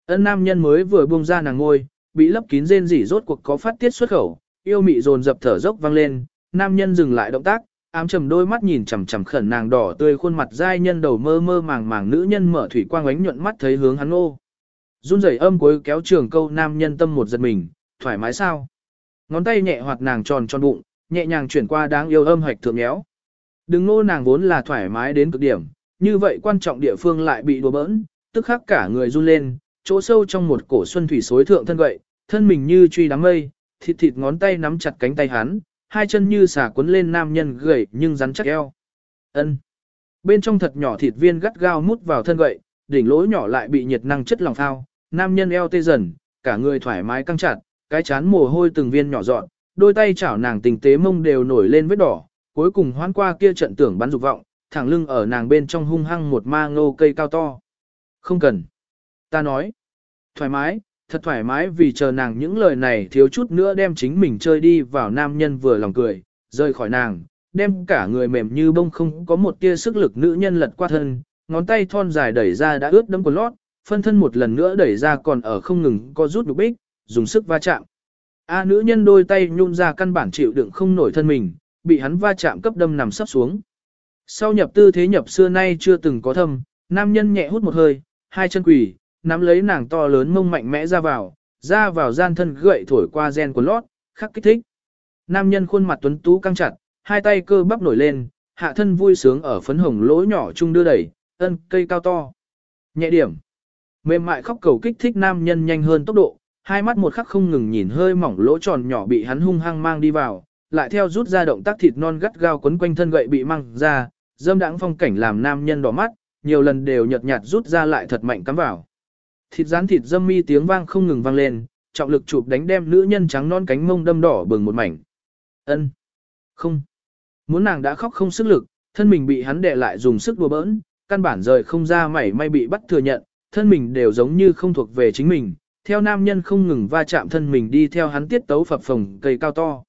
Ân nam nhân mới vừa buông ra nàng ngôi, bị lấp kín rên rỉ rốt cuộc có phát tiết xuất khẩu, yêu mị dồn dập thở dốc vang lên, nam nhân dừng lại động tác, ám trầm đôi mắt nhìn chằm chằm khẩn nàng đỏ tươi khuôn mặt dai nhân đầu mơ mơ màng màng nữ nhân mở thủy quang ánh nhuận mắt thấy hướng hắn ô. Run rẩy âm cuối kéo trường câu nam nhân tâm một giật mình, thoải mái sao? Ngón tay nhẹ hoạt nàng tròn tròn bụng, nhẹ nhàng chuyển qua đáng yêu âm hạch thượng méo. Đừng nô nàng vốn là thoải mái đến cực điểm, như vậy quan trọng địa phương lại bị đùa bỡn, tức khắc cả người run lên, chỗ sâu trong một cổ xuân thủy xối thượng thân gậy, thân mình như truy đám mây, thịt thịt ngón tay nắm chặt cánh tay hắn, hai chân như xả cuốn lên nam nhân gầy nhưng rắn chắc eo. Ân. Bên trong thật nhỏ thịt viên gắt gao mút vào thân gậy, đỉnh lỗ nhỏ lại bị nhiệt năng chất lòng thao, nam nhân eo tê dần, cả người thoải mái căng chặt, cái chán mồ hôi từng viên nhỏ dọn, đôi tay chảo nàng tình tế mông đều nổi lên vết đỏ, cuối cùng hoán qua kia trận tưởng bắn dục vọng, thẳng lưng ở nàng bên trong hung hăng một ma ngô cây cao to. Không cần. Ta nói. Thoải mái, thật thoải mái vì chờ nàng những lời này thiếu chút nữa đem chính mình chơi đi vào nam nhân vừa lòng cười, rời khỏi nàng, đem cả người mềm như bông không có một tia sức lực nữ nhân lật qua thân, ngón tay thon dài đẩy ra đã ướt đẫm quần lót, phân thân một lần nữa đẩy ra còn ở không ngừng có rút đục bích, dùng sức va chạm. A nữ nhân đôi tay nhún ra căn bản chịu đựng không nổi thân mình, bị hắn va chạm cấp đâm nằm sắp xuống. Sau nhập tư thế nhập xưa nay chưa từng có thâm, nam nhân nhẹ hút một hơi, hai chân quỳ, nắm lấy nàng to lớn mông mạnh mẽ ra vào, ra vào gian thân gậy thổi qua gen của lót, khắc kích thích. Nam nhân khuôn mặt tuấn tú căng chặt, hai tay cơ bắp nổi lên, hạ thân vui sướng ở phấn hồng lỗ nhỏ chung đưa đẩy, ân cây cao to. Nhẹ điểm. Mềm mại khóc cầu kích thích nam nhân nhanh hơn tốc độ, hai mắt một khắc không ngừng nhìn hơi mỏng lỗ tròn nhỏ bị hắn hung hăng mang đi vào, lại theo rút ra động tác thịt non gắt gao quấn quanh thân gậy bị mang ra, dâm đãng phong cảnh làm nam nhân đỏ mắt, nhiều lần đều nhợt nhạt rút ra lại thật mạnh cắm vào. Thịt rán thịt dâm mi tiếng vang không ngừng vang lên, trọng lực chụp đánh đem nữ nhân trắng non cánh mông đâm đỏ bừng một mảnh. Ân, Không. Muốn nàng đã khóc không sức lực, thân mình bị hắn đè lại dùng sức đùa bỡn, căn bản rời không ra mảy may bị bắt thừa nhận, thân mình đều giống như không thuộc về chính mình, theo nam nhân không ngừng va chạm thân mình đi theo hắn tiết tấu phập phồng cây cao to.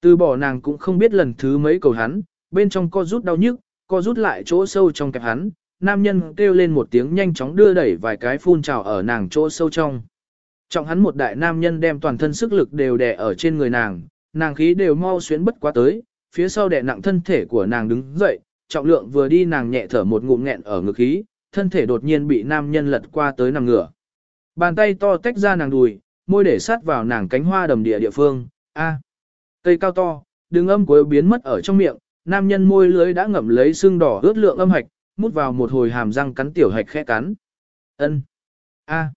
Từ bỏ nàng cũng không biết lần thứ mấy cầu hắn, bên trong co rút đau nhức, co rút lại chỗ sâu trong kẹp hắn, nam nhân kêu lên một tiếng nhanh chóng đưa đẩy vài cái phun trào ở nàng chỗ sâu trong. Trọng hắn một đại nam nhân đem toàn thân sức lực đều đè ở trên người nàng, nàng khí đều mau xuyến bất quá tới, phía sau đè nặng thân thể của nàng đứng dậy, trọng lượng vừa đi nàng nhẹ thở một ngụm nghẹn ở ngực khí, thân thể đột nhiên bị nam nhân lật qua tới nằm ngửa. Bàn tay to tách ra nàng đùi, môi để sát vào nàng cánh hoa đầm địa địa phương, a cây cao to, đường âm cuối biến mất ở trong miệng, nam nhân môi lưới đã ngậm lấy xương đỏ ướt lượng âm hạch, mút vào một hồi hàm răng cắn tiểu hạch khẽ cắn. ân a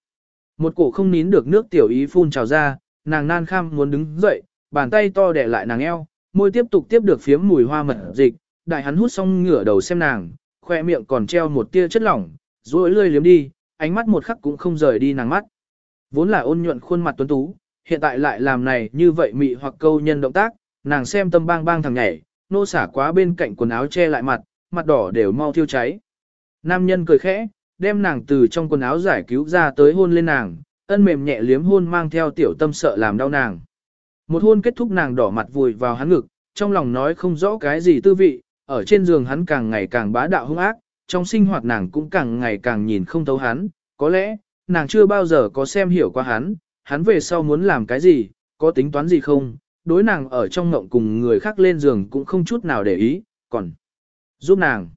Một cổ không nín được nước tiểu ý phun trào ra, nàng nan kham muốn đứng dậy, bàn tay to đè lại nàng eo, môi tiếp tục tiếp được phiếm mùi hoa mật dịch, đại hắn hút xong ngửa đầu xem nàng, khoe miệng còn treo một tia chất lỏng, rồi lươi liếm đi, ánh mắt một khắc cũng không rời đi nàng mắt. Vốn là ôn nhuận khuôn mặt tuấn tú, hiện tại lại làm này như vậy mị hoặc câu nhân động tác, nàng xem tâm bang bang thằng nhảy, nô xả quá bên cạnh quần áo che lại mặt, mặt đỏ đều mau thiêu cháy. Nam nhân cười khẽ, đem nàng từ trong quần áo giải cứu ra tới hôn lên nàng, ân mềm nhẹ liếm hôn mang theo tiểu tâm sợ làm đau nàng. Một hôn kết thúc nàng đỏ mặt vùi vào hắn ngực, trong lòng nói không rõ cái gì tư vị, ở trên giường hắn càng ngày càng bá đạo hung ác, trong sinh hoạt nàng cũng càng ngày càng nhìn không thấu hắn, có lẽ, nàng chưa bao giờ có xem hiểu qua hắn, hắn về sau muốn làm cái gì, có tính toán gì không, đối nàng ở trong ngộng cùng người khác lên giường cũng không chút nào để ý, còn giúp nàng.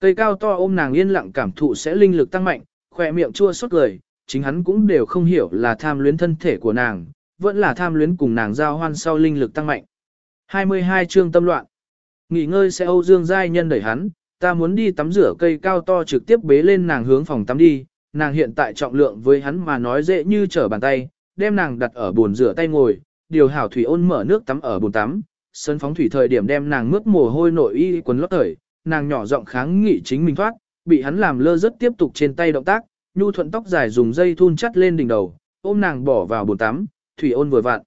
Cây cao to ôm nàng yên lặng cảm thụ sẽ linh lực tăng mạnh, khỏe miệng chua xót cười, chính hắn cũng đều không hiểu là tham luyến thân thể của nàng, vẫn là tham luyến cùng nàng giao hoan sau linh lực tăng mạnh. 22 chương tâm loạn. Nghỉ ngơi sẽ Âu Dương Giai Nhân đẩy hắn, ta muốn đi tắm rửa cây cao to trực tiếp bế lên nàng hướng phòng tắm đi, nàng hiện tại trọng lượng với hắn mà nói dễ như trở bàn tay, đem nàng đặt ở bồn rửa tay ngồi, điều hảo thủy ôn mở nước tắm ở bồn tắm, sân phóng thủy thời điểm đem nàng mướt mồ hôi nội y quần lót thời, nàng nhỏ giọng kháng nghị chính mình thoát, bị hắn làm lơ rất tiếp tục trên tay động tác, nhu thuận tóc dài dùng dây thun chắt lên đỉnh đầu, ôm nàng bỏ vào bồn tắm, thủy ôn vừa vặn.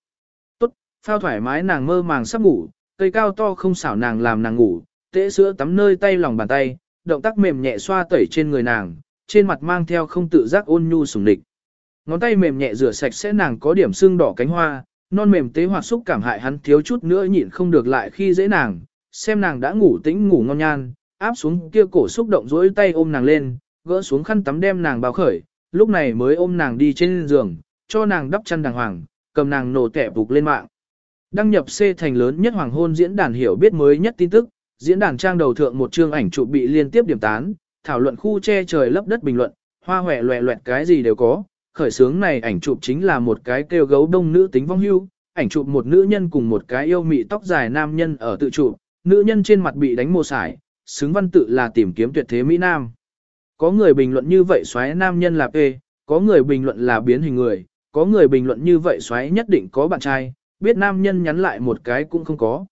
Tốt, phao thoải mái nàng mơ màng sắp ngủ, cây cao to không xảo nàng làm nàng ngủ, tễ sữa tắm nơi tay lòng bàn tay, động tác mềm nhẹ xoa tẩy trên người nàng, trên mặt mang theo không tự giác ôn nhu sủng địch. Ngón tay mềm nhẹ rửa sạch sẽ nàng có điểm sưng đỏ cánh hoa, non mềm tế hoạt xúc cảm hại hắn thiếu chút nữa nhịn không được lại khi dễ nàng, xem nàng đã ngủ tĩnh ngủ ngon nhan, áp xuống kia cổ xúc động dỗi tay ôm nàng lên, gỡ xuống khăn tắm đem nàng bao khởi, lúc này mới ôm nàng đi trên giường, cho nàng đắp chăn đàng hoàng, cầm nàng nổ tẻ phục lên mạng. Đăng nhập C thành lớn nhất hoàng hôn diễn đàn hiểu biết mới nhất tin tức, diễn đàn trang đầu thượng một chương ảnh chụp bị liên tiếp điểm tán, thảo luận khu che trời lấp đất bình luận, hoa hòe loẹ loẹt cái gì đều có. Khởi sướng này ảnh chụp chính là một cái kêu gấu đông nữ tính vong hưu, ảnh chụp một nữ nhân cùng một cái yêu mị tóc dài nam nhân ở tự chụp, nữ nhân trên mặt bị đánh mồ sải, xứng văn tự là tìm kiếm tuyệt thế Mỹ Nam. Có người bình luận như vậy xoáy nam nhân là P, có người bình luận là biến hình người, có người bình luận như vậy xoáy nhất định có bạn trai, biết nam nhân nhắn lại một cái cũng không có.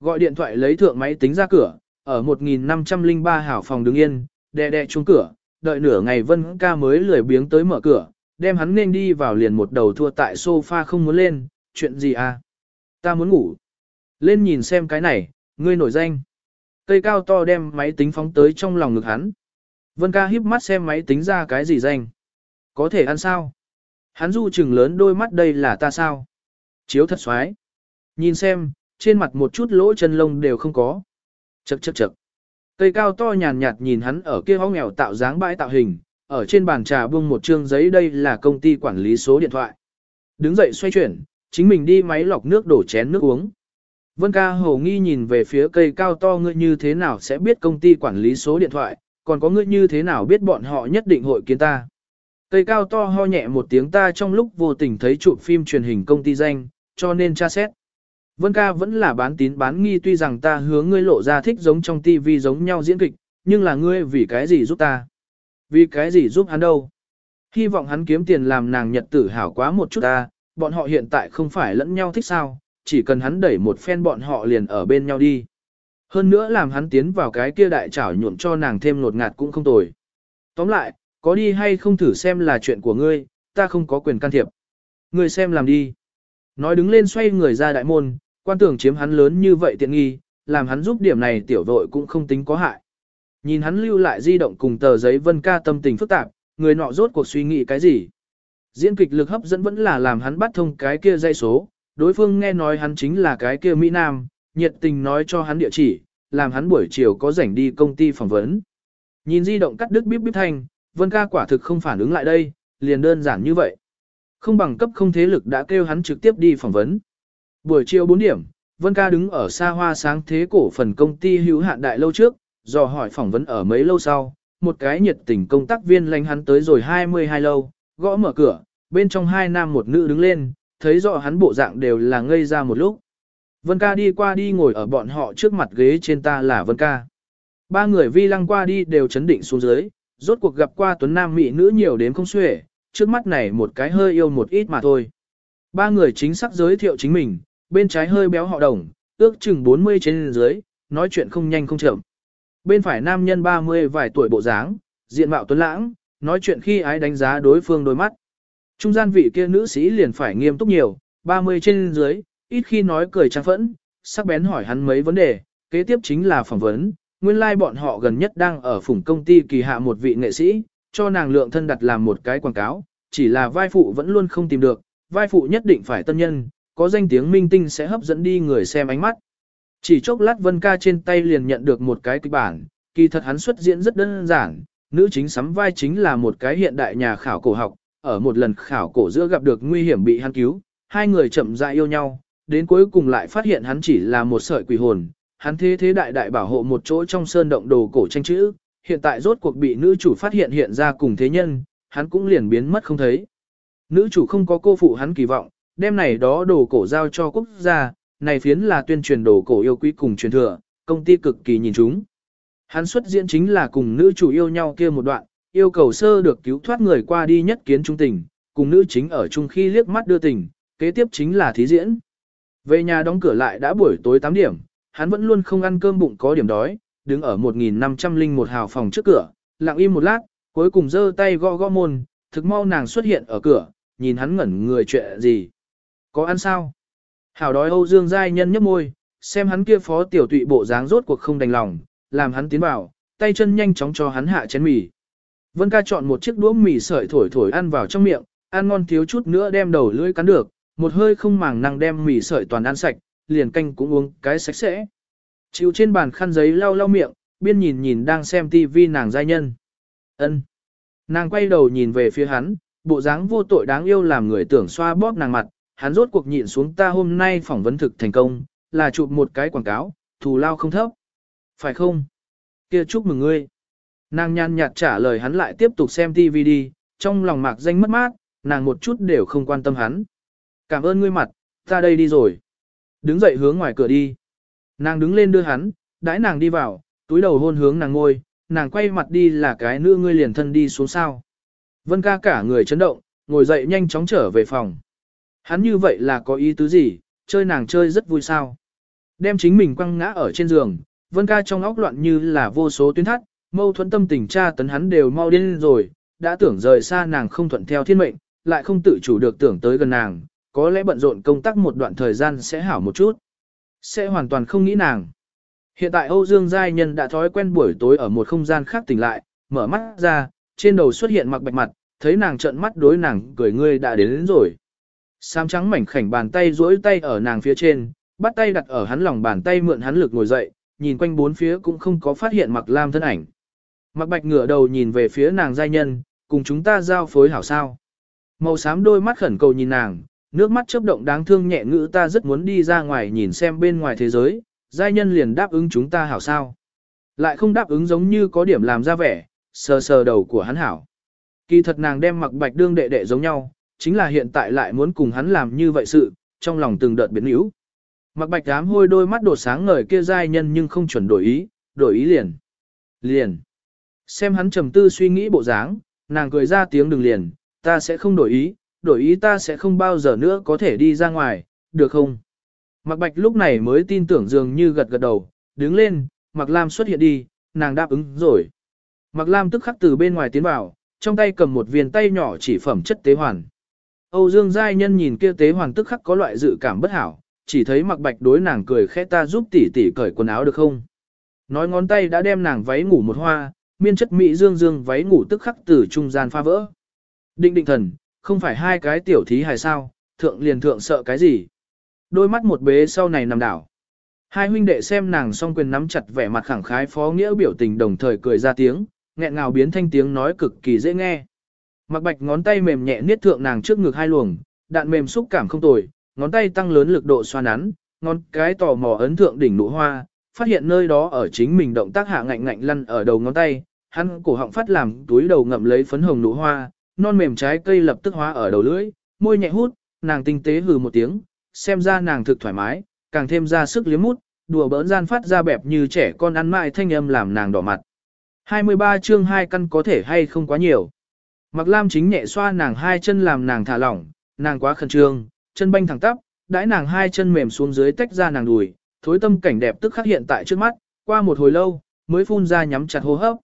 Gọi điện thoại lấy thượng máy tính ra cửa, ở 1503 hảo phòng đứng yên, đè đè chuông cửa, đợi nửa ngày Vân ca mới lười biếng tới mở cửa, đem hắn nên đi vào liền một đầu thua tại sofa không muốn lên, chuyện gì à? Ta muốn ngủ. Lên nhìn xem cái này, ngươi nổi danh. Cây cao to đem máy tính phóng tới trong lòng ngực hắn. Vân ca híp mắt xem máy tính ra cái gì danh. Có thể ăn sao? Hắn du chừng lớn đôi mắt đây là ta sao? Chiếu thật xoái. Nhìn xem, trên mặt một chút lỗ chân lông đều không có. Chậc chậc chậc. Cây cao to nhàn nhạt nhìn hắn ở kia hóng nghèo tạo dáng bãi tạo hình, ở trên bàn trà buông một trương giấy đây là công ty quản lý số điện thoại. Đứng dậy xoay chuyển, chính mình đi máy lọc nước đổ chén nước uống. Vân ca hồ nghi nhìn về phía cây cao to ngươi như thế nào sẽ biết công ty quản lý số điện thoại, còn có ngươi như thế nào biết bọn họ nhất định hội kiến ta. Cây cao to ho nhẹ một tiếng ta trong lúc vô tình thấy chụp phim truyền hình công ty danh, cho nên tra xét. Vân ca vẫn là bán tín bán nghi tuy rằng ta hướng ngươi lộ ra thích giống trong tivi giống nhau diễn kịch, nhưng là ngươi vì cái gì giúp ta? Vì cái gì giúp hắn đâu? Hy vọng hắn kiếm tiền làm nàng nhật tử hảo quá một chút ta, bọn họ hiện tại không phải lẫn nhau thích sao, chỉ cần hắn đẩy một phen bọn họ liền ở bên nhau đi. Hơn nữa làm hắn tiến vào cái kia đại trảo nhuộm cho nàng thêm nột ngạt cũng không tồi. Tóm lại, có đi hay không thử xem là chuyện của ngươi, ta không có quyền can thiệp. Ngươi xem làm đi. Nói đứng lên xoay người ra đại môn, quan tưởng chiếm hắn lớn như vậy tiện nghi, làm hắn giúp điểm này tiểu vội cũng không tính có hại. Nhìn hắn lưu lại di động cùng tờ giấy vân ca tâm tình phức tạp, người nọ rốt cuộc suy nghĩ cái gì. Diễn kịch lực hấp dẫn vẫn là làm hắn bắt thông cái kia dây số, đối phương nghe nói hắn chính là cái kia Mỹ Nam, nhiệt tình nói cho hắn địa chỉ, làm hắn buổi chiều có rảnh đi công ty phỏng vấn. Nhìn di động cắt đứt bíp bíp thanh, Vân ca quả thực không phản ứng lại đây, liền đơn giản như vậy. Không bằng cấp không thế lực đã kêu hắn trực tiếp đi phỏng vấn. Buổi chiều 4 điểm, Vân ca đứng ở xa hoa sáng thế cổ phần công ty hữu hạn đại lâu trước, dò hỏi phỏng vấn ở mấy lâu sau, một cái nhiệt tình công tác viên lánh hắn tới rồi 22 lâu, gõ mở cửa, bên trong hai nam một nữ đứng lên, thấy rõ hắn bộ dạng đều là ngây ra một lúc. Vân ca đi qua đi ngồi ở bọn họ trước mặt ghế trên ta là Vân ca. Ba người vi lăng qua đi đều chấn định xuống dưới, rốt cuộc gặp qua tuấn nam mỹ nữ nhiều đến không xuể, trước mắt này một cái hơi yêu một ít mà thôi. Ba người chính xác giới thiệu chính mình, bên trái hơi béo họ đồng, ước chừng 40 trên dưới, nói chuyện không nhanh không chậm. Bên phải nam nhân 30 vài tuổi bộ dáng, diện mạo tuấn lãng, nói chuyện khi ái đánh giá đối phương đôi mắt. Trung gian vị kia nữ sĩ liền phải nghiêm túc nhiều, 30 trên dưới, ít khi nói cười trang phẫn, sắc bén hỏi hắn mấy vấn đề, kế tiếp chính là phỏng vấn. Nguyên lai like bọn họ gần nhất đang ở phủng công ty kỳ hạ một vị nghệ sĩ, cho nàng lượng thân đặt làm một cái quảng cáo, chỉ là vai phụ vẫn luôn không tìm được, vai phụ nhất định phải tân nhân, có danh tiếng minh tinh sẽ hấp dẫn đi người xem ánh mắt. Chỉ chốc lát Vân Ca trên tay liền nhận được một cái kịch bản, kỳ thật hắn xuất diễn rất đơn giản, nữ chính sắm vai chính là một cái hiện đại nhà khảo cổ học, ở một lần khảo cổ giữa gặp được nguy hiểm bị hắn cứu, hai người chậm rãi yêu nhau, đến cuối cùng lại phát hiện hắn chỉ là một sợi quỷ hồn, hắn thế thế đại đại bảo hộ một chỗ trong sơn động đồ cổ tranh chữ, hiện tại rốt cuộc bị nữ chủ phát hiện hiện ra cùng thế nhân, hắn cũng liền biến mất không thấy. Nữ chủ không có cô phụ hắn kỳ vọng, đem này đó đồ cổ giao cho quốc gia, này phiến là tuyên truyền đồ cổ yêu quý cùng truyền thừa, công ty cực kỳ nhìn chúng. Hắn xuất diễn chính là cùng nữ chủ yêu nhau kia một đoạn, yêu cầu sơ được cứu thoát người qua đi nhất kiến trung tình, cùng nữ chính ở chung khi liếc mắt đưa tình, kế tiếp chính là thí diễn. Về nhà đóng cửa lại đã buổi tối 8 điểm, hắn vẫn luôn không ăn cơm bụng có điểm đói, đứng ở 1501 hào phòng trước cửa, lặng im một lát, cuối cùng giơ tay gõ gõ môn, thực mau nàng xuất hiện ở cửa, nhìn hắn ngẩn người chuyện gì. Có ăn sao? Hảo đói Âu Dương Giai Nhân nhấp môi, xem hắn kia phó tiểu tụy bộ dáng rốt cuộc không đành lòng, làm hắn tiến vào, tay chân nhanh chóng cho hắn hạ chén mì. Vân ca chọn một chiếc đũa mì sợi thổi thổi ăn vào trong miệng, ăn ngon thiếu chút nữa đem đầu lưỡi cắn được, một hơi không màng năng đem mì sợi toàn ăn sạch, liền canh cũng uống cái sạch sẽ. Chịu trên bàn khăn giấy lau lau miệng, biên nhìn nhìn đang xem tivi nàng giai nhân. ân Nàng quay đầu nhìn về phía hắn, bộ dáng vô tội đáng yêu làm người tưởng xoa bóp nàng mặt, hắn rốt cuộc nhịn xuống ta hôm nay phỏng vấn thực thành công, là chụp một cái quảng cáo, thù lao không thấp. Phải không? kia chúc mừng ngươi. Nàng nhàn nhạt trả lời hắn lại tiếp tục xem TV đi, trong lòng mạc danh mất mát, nàng một chút đều không quan tâm hắn. Cảm ơn ngươi mặt, ta đây đi rồi. Đứng dậy hướng ngoài cửa đi. Nàng đứng lên đưa hắn, đãi nàng đi vào, túi đầu hôn hướng nàng ngôi, nàng quay mặt đi là cái nữ ngươi liền thân đi xuống sao. Vân ca cả người chấn động, ngồi dậy nhanh chóng trở về phòng. Hắn như vậy là có ý tứ gì, chơi nàng chơi rất vui sao. Đem chính mình quăng ngã ở trên giường, Vân ca trong óc loạn như là vô số tuyến thắt, mâu thuẫn tâm tình cha tấn hắn đều mau điên rồi, đã tưởng rời xa nàng không thuận theo thiên mệnh, lại không tự chủ được tưởng tới gần nàng, có lẽ bận rộn công tác một đoạn thời gian sẽ hảo một chút. Sẽ hoàn toàn không nghĩ nàng. Hiện tại Âu Dương Giai Nhân đã thói quen buổi tối ở một không gian khác tỉnh lại, mở mắt ra, trên đầu xuất hiện mặc bạch mặt, thấy nàng trợn mắt đối nàng cười ngươi đã đến, đến rồi. Sam trắng mảnh khảnh bàn tay duỗi tay ở nàng phía trên, bắt tay đặt ở hắn lòng bàn tay mượn hắn lực ngồi dậy, nhìn quanh bốn phía cũng không có phát hiện mặc lam thân ảnh. Mặc bạch ngửa đầu nhìn về phía nàng giai nhân, cùng chúng ta giao phối hảo sao. Màu xám đôi mắt khẩn cầu nhìn nàng, nước mắt chớp động đáng thương nhẹ ngữ ta rất muốn đi ra ngoài nhìn xem bên ngoài thế giới, giai nhân liền đáp ứng chúng ta hảo sao. Lại không đáp ứng giống như có điểm làm ra vẻ, sờ sờ đầu của hắn hảo. Kỳ thật nàng đem mặc bạch đương đệ đệ giống nhau, chính là hiện tại lại muốn cùng hắn làm như vậy sự, trong lòng từng đợt biến yếu. Mặc bạch ám hôi đôi mắt đột sáng ngời kia giai nhân nhưng không chuẩn đổi ý, đổi ý liền. Liền. Xem hắn trầm tư suy nghĩ bộ dáng, nàng cười ra tiếng đừng liền, ta sẽ không đổi ý, đổi ý ta sẽ không bao giờ nữa có thể đi ra ngoài, được không? Mặc bạch lúc này mới tin tưởng dường như gật gật đầu, đứng lên, Mặc Lam xuất hiện đi, nàng đáp ứng rồi. Mặc Lam tức khắc từ bên ngoài tiến vào, trong tay cầm một viên tay nhỏ chỉ phẩm chất tế hoàn. Âu Dương Giai Nhân nhìn kia tế hoàn tức khắc có loại dự cảm bất hảo, chỉ thấy mặc bạch đối nàng cười khẽ ta giúp tỷ tỷ cởi quần áo được không. Nói ngón tay đã đem nàng váy ngủ một hoa, miên chất mỹ dương dương váy ngủ tức khắc từ trung gian pha vỡ. Định định thần, không phải hai cái tiểu thí hài sao, thượng liền thượng sợ cái gì. Đôi mắt một bế sau này nằm đảo. Hai huynh đệ xem nàng song quyền nắm chặt vẻ mặt khẳng khái phó nghĩa biểu tình đồng thời cười ra tiếng, nghẹn ngào biến thanh tiếng nói cực kỳ dễ nghe. Mặc bạch ngón tay mềm nhẹ niết thượng nàng trước ngực hai luồng, đạn mềm xúc cảm không tồi, ngón tay tăng lớn lực độ xoa nắn, ngón cái tò mò ấn thượng đỉnh nụ hoa, phát hiện nơi đó ở chính mình động tác hạ ngạnh ngạnh lăn ở đầu ngón tay, hắn cổ họng phát làm túi đầu ngậm lấy phấn hồng nụ hoa, non mềm trái cây lập tức hóa ở đầu lưỡi, môi nhẹ hút, nàng tinh tế hừ một tiếng, xem ra nàng thực thoải mái, càng thêm ra sức liếm mút, đùa bỡn gian phát ra bẹp như trẻ con ăn mại thanh âm làm nàng đỏ mặt. 23 chương 2 căn có thể hay không quá nhiều. Mặc Lam chính nhẹ xoa nàng hai chân làm nàng thả lỏng, nàng quá khẩn trương, chân banh thẳng tắp, đãi nàng hai chân mềm xuống dưới tách ra nàng đùi, thối tâm cảnh đẹp tức khắc hiện tại trước mắt, qua một hồi lâu, mới phun ra nhắm chặt hô hấp.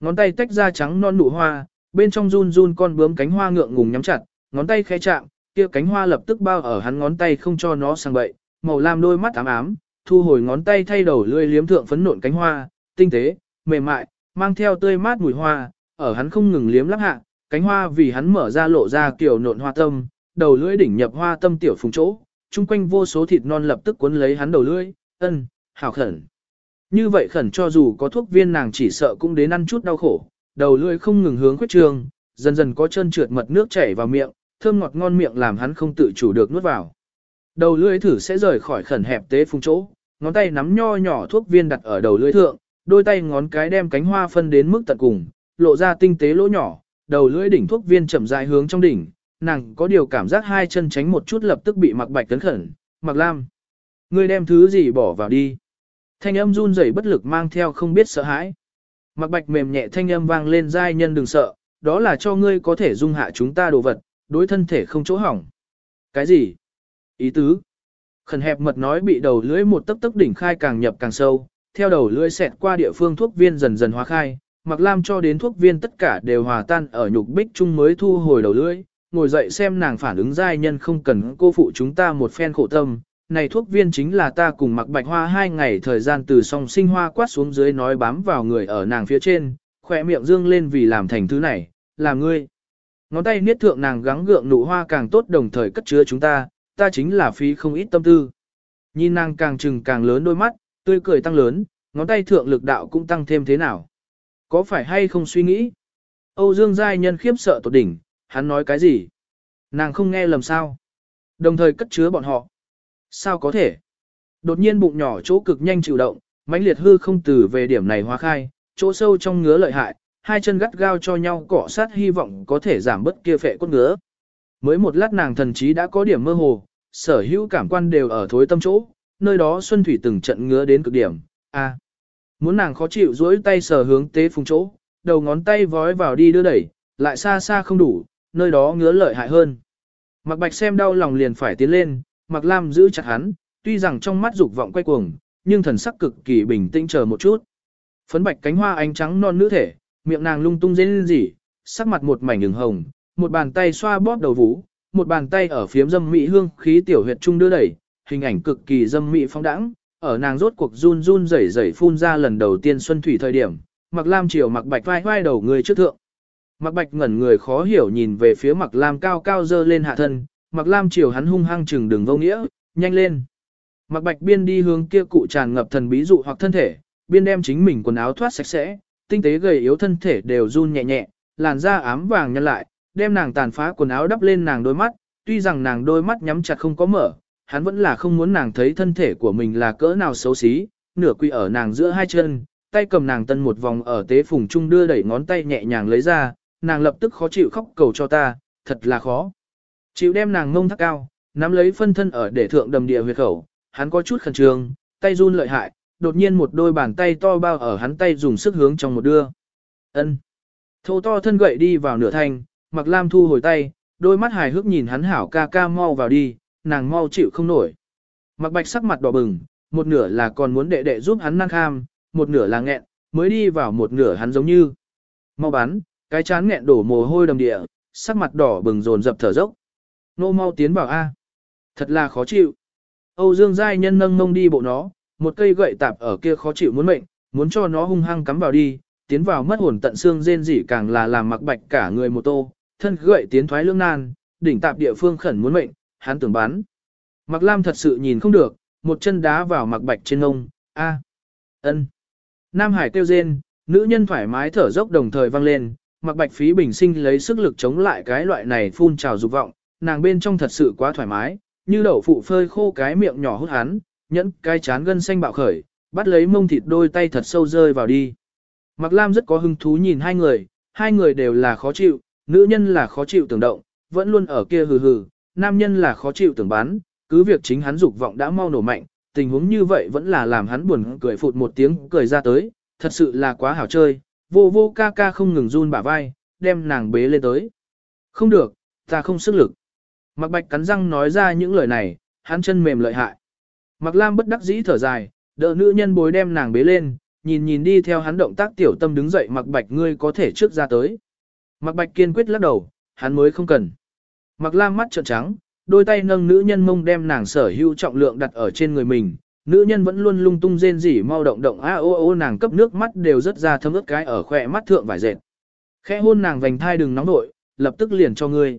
Ngón tay tách ra trắng non nụ hoa, bên trong run run con bướm cánh hoa ngượng ngùng nhắm chặt, ngón tay khẽ chạm, kia cánh hoa lập tức bao ở hắn ngón tay không cho nó sang bậy, màu lam đôi mắt ám ám, thu hồi ngón tay thay đầu lươi liếm thượng phấn nộn cánh hoa, tinh tế, mềm mại, mang theo tươi mát mùi hoa, ở hắn không ngừng liếm lắp hạ, cánh hoa vì hắn mở ra lộ ra kiểu nộn hoa tâm, đầu lưỡi đỉnh nhập hoa tâm tiểu phùng chỗ, chung quanh vô số thịt non lập tức cuốn lấy hắn đầu lưỡi, ân, hào khẩn. Như vậy khẩn cho dù có thuốc viên nàng chỉ sợ cũng đến ăn chút đau khổ, đầu lưỡi không ngừng hướng khuyết trường, dần dần có chân trượt mật nước chảy vào miệng, thơm ngọt ngon miệng làm hắn không tự chủ được nuốt vào. Đầu lưỡi thử sẽ rời khỏi khẩn hẹp tế phùng chỗ, ngón tay nắm nho nhỏ thuốc viên đặt ở đầu lưỡi thượng, đôi tay ngón cái đem cánh hoa phân đến mức tận cùng, lộ ra tinh tế lỗ nhỏ, đầu lưỡi đỉnh thuốc viên chậm rãi hướng trong đỉnh, nàng có điều cảm giác hai chân tránh một chút lập tức bị mặc bạch tấn khẩn, mặc lam. Ngươi đem thứ gì bỏ vào đi. Thanh âm run rẩy bất lực mang theo không biết sợ hãi. Mặc bạch mềm nhẹ thanh âm vang lên giai nhân đừng sợ, đó là cho ngươi có thể dung hạ chúng ta đồ vật, đối thân thể không chỗ hỏng. Cái gì? Ý tứ? Khẩn hẹp mật nói bị đầu lưỡi một tấc tấc đỉnh khai càng nhập càng sâu, theo đầu lưỡi xẹt qua địa phương thuốc viên dần dần hóa khai, Mặc Lam cho đến thuốc viên tất cả đều hòa tan ở nhục bích chung mới thu hồi đầu lưỡi, ngồi dậy xem nàng phản ứng giai nhân không cần cô phụ chúng ta một phen khổ tâm. Này thuốc viên chính là ta cùng mặc bạch hoa hai ngày thời gian từ song sinh hoa quát xuống dưới nói bám vào người ở nàng phía trên, khỏe miệng dương lên vì làm thành thứ này, là ngươi. Ngón tay niết thượng nàng gắng gượng nụ hoa càng tốt đồng thời cất chứa chúng ta, ta chính là phí không ít tâm tư. Nhìn nàng càng trừng càng lớn đôi mắt, tươi cười tăng lớn, ngón tay thượng lực đạo cũng tăng thêm thế nào. Có phải hay không suy nghĩ? Âu Dương Giai Nhân khiếp sợ tột đỉnh, hắn nói cái gì? Nàng không nghe lầm sao? Đồng thời cất chứa bọn họ. Sao có thể? Đột nhiên bụng nhỏ chỗ cực nhanh chịu động, mãnh liệt hư không từ về điểm này hóa khai, chỗ sâu trong ngứa lợi hại, hai chân gắt gao cho nhau cọ sát hy vọng có thể giảm bớt kia phệ cốt ngứa. Mới một lát nàng thần trí đã có điểm mơ hồ, sở hữu cảm quan đều ở thối tâm chỗ, nơi đó Xuân Thủy từng trận ngứa đến cực điểm. A. Muốn nàng khó chịu duỗi tay sờ hướng tế phùng chỗ, đầu ngón tay vói vào đi đưa đẩy, lại xa xa không đủ, nơi đó ngứa lợi hại hơn. Mặc bạch xem đau lòng liền phải tiến lên, mặc lam giữ chặt hắn, tuy rằng trong mắt dục vọng quay cuồng, nhưng thần sắc cực kỳ bình tĩnh chờ một chút. Phấn bạch cánh hoa ánh trắng non nữ thể, miệng nàng lung tung rên rỉ, sắc mặt một mảnh đường hồng, một bàn tay xoa bóp đầu vú, một bàn tay ở phiếm dâm mỹ hương khí tiểu huyệt trung đưa đẩy, hình ảnh cực kỳ dâm mỹ phong đãng, ở nàng rốt cuộc run run rẩy rẩy phun ra lần đầu tiên xuân thủy thời điểm, Mặc Lam chiều Mặc Bạch vai vai đầu người trước thượng. Mạc Bạch ngẩn người khó hiểu nhìn về phía Mặc Lam cao cao dơ lên hạ thân, Mặc Lam chiều hắn hung hăng chừng đường vô nghĩa, nhanh lên. Mạc Bạch biên đi hướng kia cụ tràn ngập thần bí dụ hoặc thân thể, biên đem chính mình quần áo thoát sạch sẽ, tinh tế gầy yếu thân thể đều run nhẹ nhẹ, làn da ám vàng nhân lại, đem nàng tàn phá quần áo đắp lên nàng đôi mắt, tuy rằng nàng đôi mắt nhắm chặt không có mở, hắn vẫn là không muốn nàng thấy thân thể của mình là cỡ nào xấu xí, nửa quỳ ở nàng giữa hai chân, tay cầm nàng tân một vòng ở tế phùng trung đưa đẩy ngón tay nhẹ nhàng lấy ra, nàng lập tức khó chịu khóc cầu cho ta, thật là khó. Chịu đem nàng ngông thắt cao, nắm lấy phân thân ở để thượng đầm địa huyệt khẩu, hắn có chút khẩn trương, tay run lợi hại, đột nhiên một đôi bàn tay to bao ở hắn tay dùng sức hướng trong một đưa. Ân. Thô to thân gậy đi vào nửa thanh, mặc lam thu hồi tay, đôi mắt hài hước nhìn hắn hảo ca ca mau vào đi, nàng mau chịu không nổi. Mặc bạch sắc mặt đỏ bừng, một nửa là còn muốn đệ đệ giúp hắn năng kham, một nửa là nghẹn, mới đi vào một nửa hắn giống như. Mau bắn, cái chán nghẹn đổ mồ hôi đầm địa, sắc mặt đỏ bừng dồn dập thở dốc. Nô mau tiến vào A. Thật là khó chịu. Âu Dương Giai Nhân nâng mông đi bộ nó, một cây gậy tạp ở kia khó chịu muốn mệnh, muốn cho nó hung hăng cắm vào đi, tiến vào mất hồn tận xương rên rỉ càng là làm mặc bạch cả người một tô, thân gậy tiến thoái lưỡng nan, đỉnh tạp địa phương khẩn muốn mệnh, hắn tưởng bán, Mặc Lam thật sự nhìn không được, một chân đá vào mặc bạch trên ngông, a, ân. Nam Hải kêu rên, nữ nhân thoải mái thở dốc đồng thời vang lên, mặc bạch phí bình sinh lấy sức lực chống lại cái loại này phun trào dục vọng, nàng bên trong thật sự quá thoải mái, như đậu phụ phơi khô cái miệng nhỏ hút hắn, nhẫn cái chán gân xanh bạo khởi, bắt lấy mông thịt đôi tay thật sâu rơi vào đi. Mặc Lam rất có hứng thú nhìn hai người, hai người đều là khó chịu, nữ nhân là khó chịu tưởng động, vẫn luôn ở kia hừ hừ, nam nhân là khó chịu tưởng bán, cứ việc chính hắn dục vọng đã mau nổ mạnh, tình huống như vậy vẫn là làm hắn buồn cười phụt một tiếng cười ra tới, thật sự là quá hảo chơi, vô vô ca ca không ngừng run bả vai, đem nàng bế lên tới. Không được, ta không sức lực. Mặc bạch cắn răng nói ra những lời này, hắn chân mềm lợi hại. Mặc lam bất đắc dĩ thở dài, đỡ nữ nhân bối đem nàng bế lên, nhìn nhìn đi theo hắn động tác tiểu tâm đứng dậy mặc bạch ngươi có thể trước ra tới. Mặc bạch kiên quyết lắc đầu, hắn mới không cần. Mặc lam mắt trợn trắng, đôi tay nâng nữ nhân mông đem nàng sở hữu trọng lượng đặt ở trên người mình. Nữ nhân vẫn luôn lung tung rên rỉ mau động động a ô ô nàng cấp nước mắt đều rất ra thấm ướt cái ở khỏe mắt thượng vải dệt. Khẽ hôn nàng vành thai đừng nóng nội, lập tức liền cho ngươi.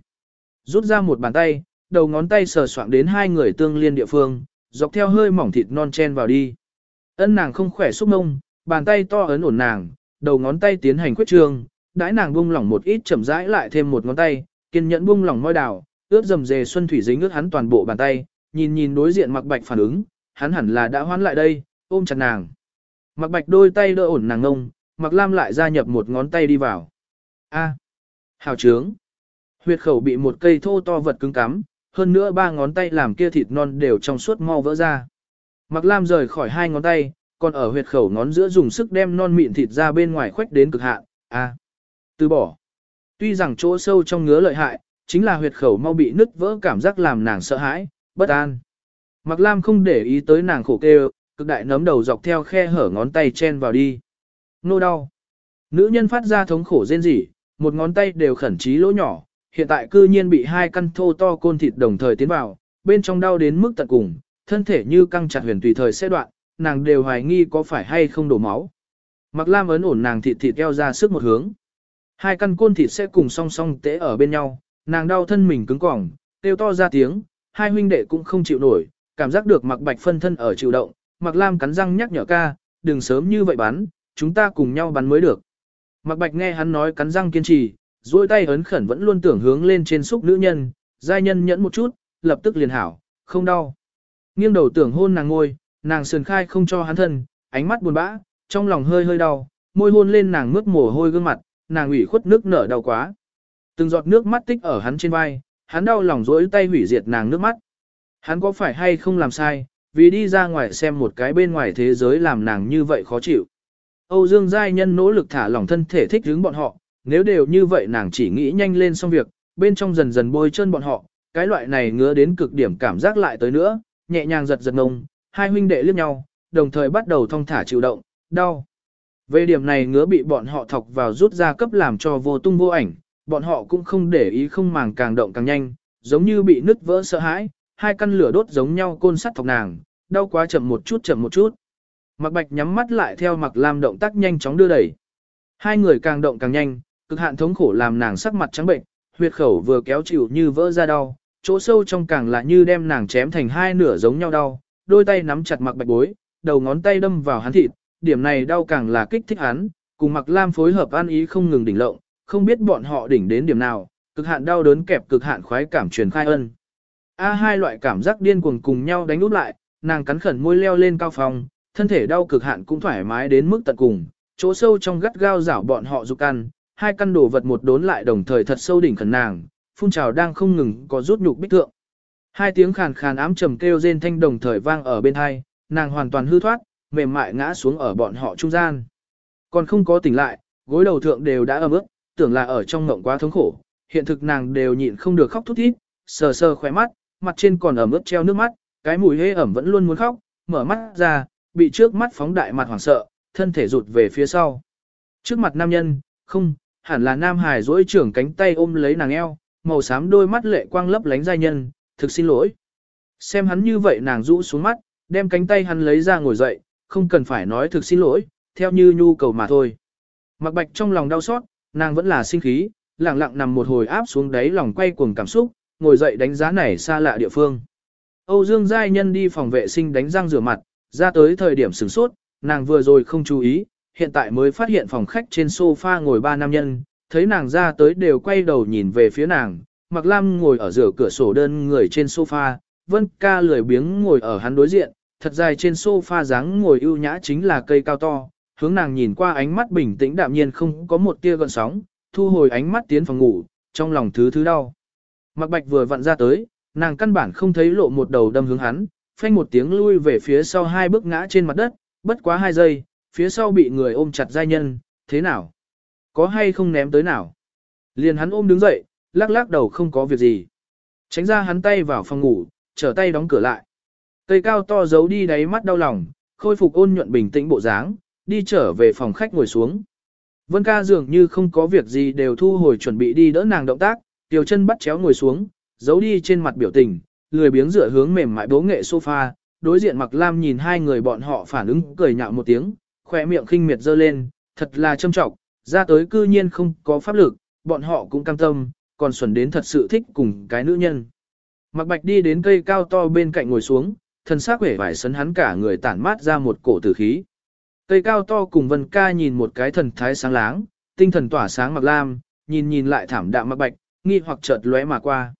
Rút ra một bàn tay, đầu ngón tay sờ soạng đến hai người tương liên địa phương, dọc theo hơi mỏng thịt non chen vào đi. Ân nàng không khỏe xúc mông, bàn tay to ấn ổn nàng, đầu ngón tay tiến hành quyết trường, đãi nàng buông lỏng một ít chậm rãi lại thêm một ngón tay, kiên nhẫn buông lỏng môi đào, ướt dầm dề xuân thủy dính ướt hắn toàn bộ bàn tay, nhìn nhìn đối diện mặc bạch phản ứng, hắn hẳn là đã hoán lại đây, ôm chặt nàng. Mặc bạch đôi tay đỡ ổn nàng ngông, mặc lam lại gia nhập một ngón tay đi vào. A, hào trướng. Huyệt khẩu bị một cây thô to vật cứng cắm, hơn nữa ba ngón tay làm kia thịt non đều trong suốt mau vỡ ra. Mặc lam rời khỏi hai ngón tay, còn ở huyệt khẩu ngón giữa dùng sức đem non mịn thịt ra bên ngoài khoách đến cực hạn. A, từ bỏ. Tuy rằng chỗ sâu trong ngứa lợi hại, chính là huyệt khẩu mau bị nứt vỡ cảm giác làm nàng sợ hãi, bất an. Mạc Lam không để ý tới nàng khổ kêu, cực đại nấm đầu dọc theo khe hở ngón tay chen vào đi. Nô đau. Nữ nhân phát ra thống khổ rên rỉ, một ngón tay đều khẩn trí lỗ nhỏ, hiện tại cư nhiên bị hai căn thô to côn thịt đồng thời tiến vào, bên trong đau đến mức tận cùng, thân thể như căng chặt huyền tùy thời sẽ đoạn, nàng đều hoài nghi có phải hay không đổ máu. Mạc Lam ấn ổn nàng thịt thịt eo ra sức một hướng. Hai căn côn thịt sẽ cùng song song tễ ở bên nhau, nàng đau thân mình cứng cỏng, kêu to ra tiếng, hai huynh đệ cũng không chịu nổi, cảm giác được mặc bạch phân thân ở chịu động, mặc lam cắn răng nhắc nhở ca, đừng sớm như vậy bắn, chúng ta cùng nhau bắn mới được. Mặc bạch nghe hắn nói cắn răng kiên trì, duỗi tay ấn khẩn vẫn luôn tưởng hướng lên trên xúc nữ nhân, giai nhân nhẫn một chút, lập tức liền hảo, không đau. Nghiêng đầu tưởng hôn nàng ngôi, nàng sườn khai không cho hắn thân, ánh mắt buồn bã, trong lòng hơi hơi đau, môi hôn lên nàng mướt mồ hôi gương mặt, nàng ủy khuất nước nở đau quá. Từng giọt nước mắt tích ở hắn trên vai, hắn đau lòng rỗi tay hủy diệt nàng nước mắt. Hắn có phải hay không làm sai, vì đi ra ngoài xem một cái bên ngoài thế giới làm nàng như vậy khó chịu. Âu Dương Giai Nhân nỗ lực thả lỏng thân thể thích hướng bọn họ, nếu đều như vậy nàng chỉ nghĩ nhanh lên xong việc, bên trong dần dần bôi chân bọn họ, cái loại này ngứa đến cực điểm cảm giác lại tới nữa, nhẹ nhàng giật giật ngông, hai huynh đệ liếc nhau, đồng thời bắt đầu thong thả chịu động, đau. Về điểm này ngứa bị bọn họ thọc vào rút ra cấp làm cho vô tung vô ảnh, bọn họ cũng không để ý không màng càng động càng nhanh, giống như bị nứt vỡ sợ hãi, hai căn lửa đốt giống nhau côn sắt thọc nàng, đau quá chậm một chút chậm một chút. Mặc bạch nhắm mắt lại theo mặc Lam động tác nhanh chóng đưa đẩy. Hai người càng động càng nhanh, cực hạn thống khổ làm nàng sắc mặt trắng bệnh, huyệt khẩu vừa kéo chịu như vỡ ra đau, chỗ sâu trong càng là như đem nàng chém thành hai nửa giống nhau đau, đôi tay nắm chặt mặc bạch bối, đầu ngón tay đâm vào hắn thịt, điểm này đau càng là kích thích hắn, cùng mặc lam phối hợp ăn ý không ngừng đỉnh lộng, không biết bọn họ đỉnh đến điểm nào, cực hạn đau đớn kẹp cực hạn khoái cảm truyền khai ân. A hai loại cảm giác điên cuồng cùng nhau đánh úp lại, nàng cắn khẩn môi leo lên cao phòng, thân thể đau cực hạn cũng thoải mái đến mức tận cùng, chỗ sâu trong gắt gao rảo bọn họ dục căn, hai căn đồ vật một đốn lại đồng thời thật sâu đỉnh khẩn nàng, phun trào đang không ngừng có rút nhục bích thượng. Hai tiếng khàn khàn ám trầm kêu rên thanh đồng thời vang ở bên hai, nàng hoàn toàn hư thoát, mềm mại ngã xuống ở bọn họ trung gian. Còn không có tỉnh lại, gối đầu thượng đều đã ấm ướt, tưởng là ở trong ngộng quá thống khổ, hiện thực nàng đều nhịn không được khóc thút thít, sờ sờ khóe mắt, mặt trên còn ẩm ướt treo nước mắt, cái mùi hê ẩm vẫn luôn muốn khóc, mở mắt ra, bị trước mắt phóng đại mặt hoảng sợ, thân thể rụt về phía sau. Trước mặt nam nhân, không, hẳn là nam hài duỗi trưởng cánh tay ôm lấy nàng eo, màu xám đôi mắt lệ quang lấp lánh giai nhân, thực xin lỗi. Xem hắn như vậy nàng rũ xuống mắt, đem cánh tay hắn lấy ra ngồi dậy, không cần phải nói thực xin lỗi, theo như nhu cầu mà thôi. Mặc bạch trong lòng đau xót, nàng vẫn là sinh khí, lặng lặng nằm một hồi áp xuống đáy lòng quay cuồng cảm xúc, ngồi dậy đánh giá này xa lạ địa phương. Âu Dương Giai Nhân đi phòng vệ sinh đánh răng rửa mặt, ra tới thời điểm sửng sốt, nàng vừa rồi không chú ý, hiện tại mới phát hiện phòng khách trên sofa ngồi ba nam nhân, thấy nàng ra tới đều quay đầu nhìn về phía nàng, Mạc Lam ngồi ở giữa cửa sổ đơn người trên sofa, Vân ca lười biếng ngồi ở hắn đối diện, thật dài trên sofa dáng ngồi ưu nhã chính là cây cao to, hướng nàng nhìn qua ánh mắt bình tĩnh đạm nhiên không có một tia gợn sóng, thu hồi ánh mắt tiến phòng ngủ, trong lòng thứ thứ đau. Mạc Bạch vừa vặn ra tới, nàng căn bản không thấy lộ một đầu đâm hướng hắn, phanh một tiếng lui về phía sau hai bước ngã trên mặt đất, bất quá hai giây, phía sau bị người ôm chặt giai nhân, thế nào? Có hay không ném tới nào? Liền hắn ôm đứng dậy, lắc lắc đầu không có việc gì. Tránh ra hắn tay vào phòng ngủ, trở tay đóng cửa lại. Cây cao to giấu đi đáy mắt đau lòng, khôi phục ôn nhuận bình tĩnh bộ dáng, đi trở về phòng khách ngồi xuống. Vân ca dường như không có việc gì đều thu hồi chuẩn bị đi đỡ nàng động tác, tiểu chân bắt chéo ngồi xuống, giấu đi trên mặt biểu tình, lười biếng dựa hướng mềm mại bố nghệ sofa, đối diện mặc lam nhìn hai người bọn họ phản ứng cười nhạo một tiếng, khỏe miệng khinh miệt dơ lên, thật là châm trọng, ra tới cư nhiên không có pháp lực, bọn họ cũng cam tâm, còn xuẩn đến thật sự thích cùng cái nữ nhân. Mặc bạch đi đến cây cao to bên cạnh ngồi xuống, thân xác vẻ vải sấn hắn cả người tản mát ra một cổ tử khí. Cây cao to cùng vân ca nhìn một cái thần thái sáng láng, tinh thần tỏa sáng mặc lam, nhìn nhìn lại thảm đạm mặc bạch, nghi hoặc chợt lóe mà qua.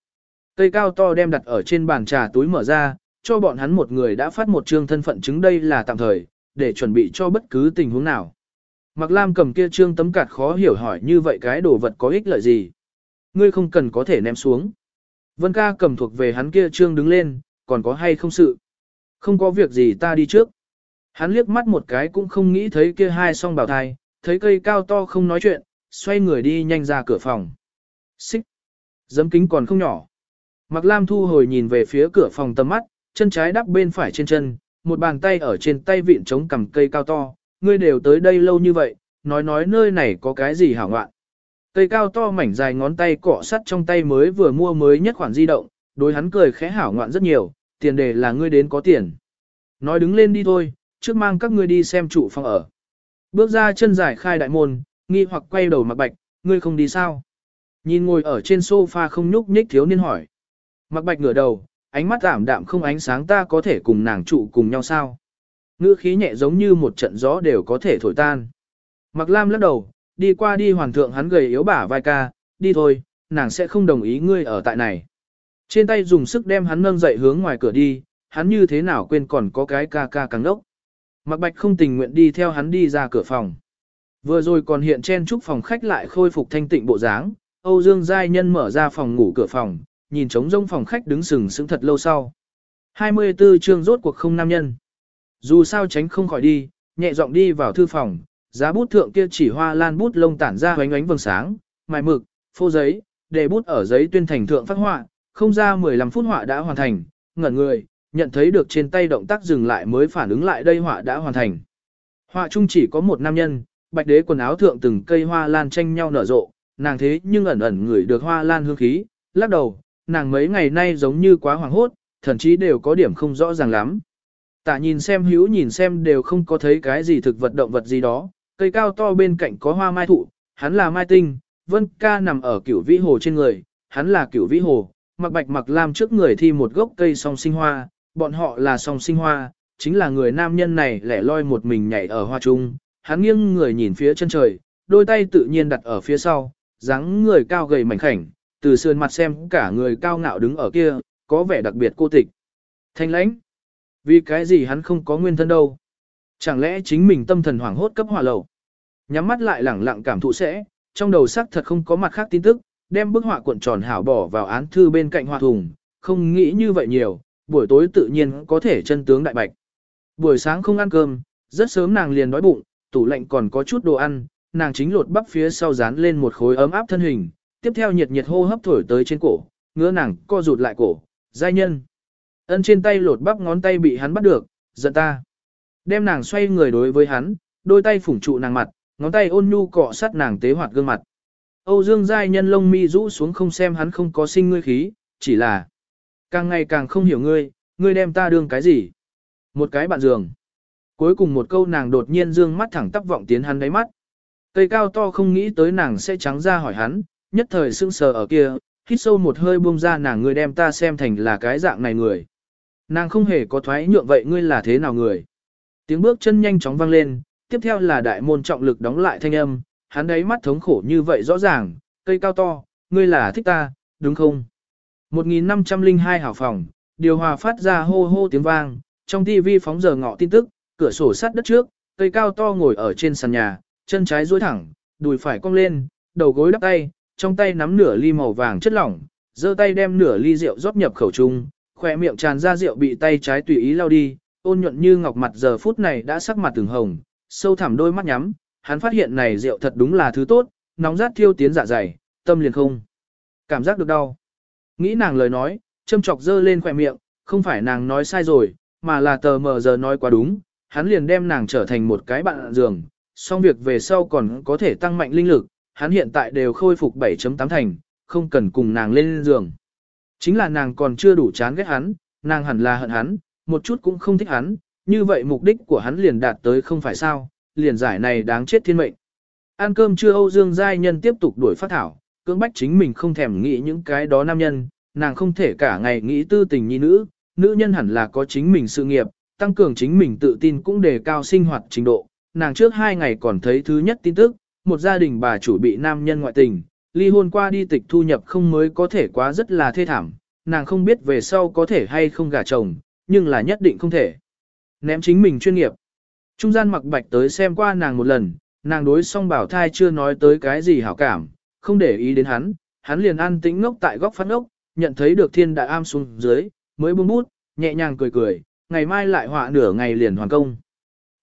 Cây cao to đem đặt ở trên bàn trà túi mở ra, cho bọn hắn một người đã phát một trương thân phận chứng đây là tạm thời, để chuẩn bị cho bất cứ tình huống nào. Mặc Lam cầm kia trương tấm cạt khó hiểu hỏi như vậy cái đồ vật có ích lợi gì. Ngươi không cần có thể ném xuống. Vân ca cầm thuộc về hắn kia trương đứng lên, còn có hay không sự. Không có việc gì ta đi trước. Hắn liếc mắt một cái cũng không nghĩ thấy kia hai song bảo thai, thấy cây cao to không nói chuyện, xoay người đi nhanh ra cửa phòng. Xích. Dấm kính còn không nhỏ. Mặc Lam thu hồi nhìn về phía cửa phòng tầm mắt, chân trái đắp bên phải trên chân, một bàn tay ở trên tay vịn chống cầm cây cao to, ngươi đều tới đây lâu như vậy, nói nói nơi này có cái gì hảo ngoạn. Cây cao to mảnh dài ngón tay cọ sắt trong tay mới vừa mua mới nhất khoản di động, đối hắn cười khẽ hảo ngoạn rất nhiều, tiền đề là ngươi đến có tiền. Nói đứng lên đi thôi, trước mang các ngươi đi xem trụ phòng ở. Bước ra chân dài khai đại môn, nghi hoặc quay đầu mặc bạch, ngươi không đi sao? Nhìn ngồi ở trên sofa không nhúc nhích thiếu niên hỏi. Mặc bạch ngửa đầu, ánh mắt ảm đạm không ánh sáng ta có thể cùng nàng trụ cùng nhau sao? Ngữ khí nhẹ giống như một trận gió đều có thể thổi tan. Mặc lam lắc đầu, đi qua đi hoàn thượng hắn gầy yếu bả vai ca, đi thôi, nàng sẽ không đồng ý ngươi ở tại này. Trên tay dùng sức đem hắn nâng dậy hướng ngoài cửa đi, hắn như thế nào quên còn có cái ca ca càng đốc. Mặc bạch không tình nguyện đi theo hắn đi ra cửa phòng. Vừa rồi còn hiện trên trúc phòng khách lại khôi phục thanh tịnh bộ dáng, Âu Dương Giai Nhân mở ra phòng ngủ cửa phòng, nhìn trống rông phòng khách đứng sừng sững thật lâu sau. 24 chương rốt cuộc không nam nhân. Dù sao tránh không khỏi đi, nhẹ giọng đi vào thư phòng, giá bút thượng kia chỉ hoa lan bút lông tản ra hoánh ánh vầng sáng, mài mực, phô giấy, để bút ở giấy tuyên thành thượng phát họa, không ra 15 phút họa đã hoàn thành, ngẩn người, nhận thấy được trên tay động tác dừng lại mới phản ứng lại đây họa đã hoàn thành. Họa chung chỉ có một nam nhân, bạch đế quần áo thượng từng cây hoa lan tranh nhau nở rộ, nàng thế nhưng ẩn ẩn ngửi được hoa lan hương khí, lắc đầu, nàng mấy ngày nay giống như quá hoàng hốt, thậm chí đều có điểm không rõ ràng lắm. Tạ nhìn xem hữu nhìn xem đều không có thấy cái gì thực vật động vật gì đó, cây cao to bên cạnh có hoa mai thụ, hắn là mai tinh, vân ca nằm ở cửu vĩ hồ trên người, hắn là cửu vĩ hồ, mặc bạch mặc lam trước người thi một gốc cây song sinh hoa, bọn họ là song sinh hoa, chính là người nam nhân này lẻ loi một mình nhảy ở hoa trung, hắn nghiêng người nhìn phía chân trời, đôi tay tự nhiên đặt ở phía sau, dáng người cao gầy mảnh khảnh, từ sườn mặt xem cả người cao ngạo đứng ở kia, có vẻ đặc biệt cô tịch. Thanh lãnh. Vì cái gì hắn không có nguyên thân đâu? Chẳng lẽ chính mình tâm thần hoảng hốt cấp hỏa lầu? Nhắm mắt lại lẳng lặng cảm thụ sẽ, trong đầu sắc thật không có mặt khác tin tức, đem bức họa cuộn tròn hảo bỏ vào án thư bên cạnh họa thùng, không nghĩ như vậy nhiều, buổi tối tự nhiên có thể chân tướng đại bạch. Buổi sáng không ăn cơm, rất sớm nàng liền đói bụng, tủ lạnh còn có chút đồ ăn, nàng chính lột bắp phía sau dán lên một khối ấm áp thân hình, tiếp theo nhiệt nhiệt hô hấp thổi tới trên cổ, ngứa nàng co rụt lại cổ, giai nhân. Ân trên tay lột bắp ngón tay bị hắn bắt được, giận ta. Đem nàng xoay người đối với hắn, đôi tay phủng trụ nàng mặt, ngón tay ôn nhu cọ sát nàng tế hoạt gương mặt. Âu Dương giai nhân lông mi rũ xuống không xem hắn không có sinh ngươi khí, chỉ là càng ngày càng không hiểu ngươi, ngươi đem ta đương cái gì? Một cái bạn giường. Cuối cùng một câu nàng đột nhiên dương mắt thẳng tắp vọng tiến hắn đáy mắt. Cây cao to không nghĩ tới nàng sẽ trắng ra hỏi hắn, nhất thời sững sờ ở kia, hít sâu một hơi buông ra nàng ngươi đem ta xem thành là cái dạng này người. Nàng không hề có thoái nhượng vậy ngươi là thế nào người. Tiếng bước chân nhanh chóng vang lên, tiếp theo là đại môn trọng lực đóng lại thanh âm, hắn đấy mắt thống khổ như vậy rõ ràng, cây cao to, ngươi là thích ta, đúng không? 1502 hảo phòng, điều hòa phát ra hô hô tiếng vang, trong tivi phóng giờ ngọ tin tức, cửa sổ sắt đất trước, cây cao to ngồi ở trên sàn nhà, chân trái duỗi thẳng, đùi phải cong lên, đầu gối đắp tay, trong tay nắm nửa ly màu vàng chất lỏng, giơ tay đem nửa ly rượu rót nhập khẩu trung, khỏe miệng tràn ra rượu bị tay trái tùy ý lao đi, ôn nhuận như ngọc mặt giờ phút này đã sắc mặt từng hồng, sâu thẳm đôi mắt nhắm, hắn phát hiện này rượu thật đúng là thứ tốt, nóng rát thiêu tiến dạ dày, tâm liền không. Cảm giác được đau. Nghĩ nàng lời nói, châm chọc dơ lên khỏe miệng, không phải nàng nói sai rồi, mà là tờ mờ giờ nói quá đúng, hắn liền đem nàng trở thành một cái bạn giường, xong việc về sau còn có thể tăng mạnh linh lực, hắn hiện tại đều khôi phục 7.8 thành, không cần cùng nàng lên giường. Chính là nàng còn chưa đủ chán ghét hắn, nàng hẳn là hận hắn, một chút cũng không thích hắn, như vậy mục đích của hắn liền đạt tới không phải sao, liền giải này đáng chết thiên mệnh. Ăn cơm trưa Âu Dương Giai Nhân tiếp tục đuổi phát thảo, cưỡng bách chính mình không thèm nghĩ những cái đó nam nhân, nàng không thể cả ngày nghĩ tư tình nhi nữ, nữ nhân hẳn là có chính mình sự nghiệp, tăng cường chính mình tự tin cũng đề cao sinh hoạt trình độ. Nàng trước hai ngày còn thấy thứ nhất tin tức, một gia đình bà chủ bị nam nhân ngoại tình, ly hôn qua đi tịch thu nhập không mới có thể quá rất là thê thảm, nàng không biết về sau có thể hay không gả chồng, nhưng là nhất định không thể. Ném chính mình chuyên nghiệp. Trung gian mặc bạch tới xem qua nàng một lần, nàng đối song bảo thai chưa nói tới cái gì hảo cảm, không để ý đến hắn, hắn liền ăn tĩnh ngốc tại góc phát ngốc, nhận thấy được thiên đại am xuống dưới, mới buông bút, nhẹ nhàng cười cười, ngày mai lại họa nửa ngày liền hoàn công.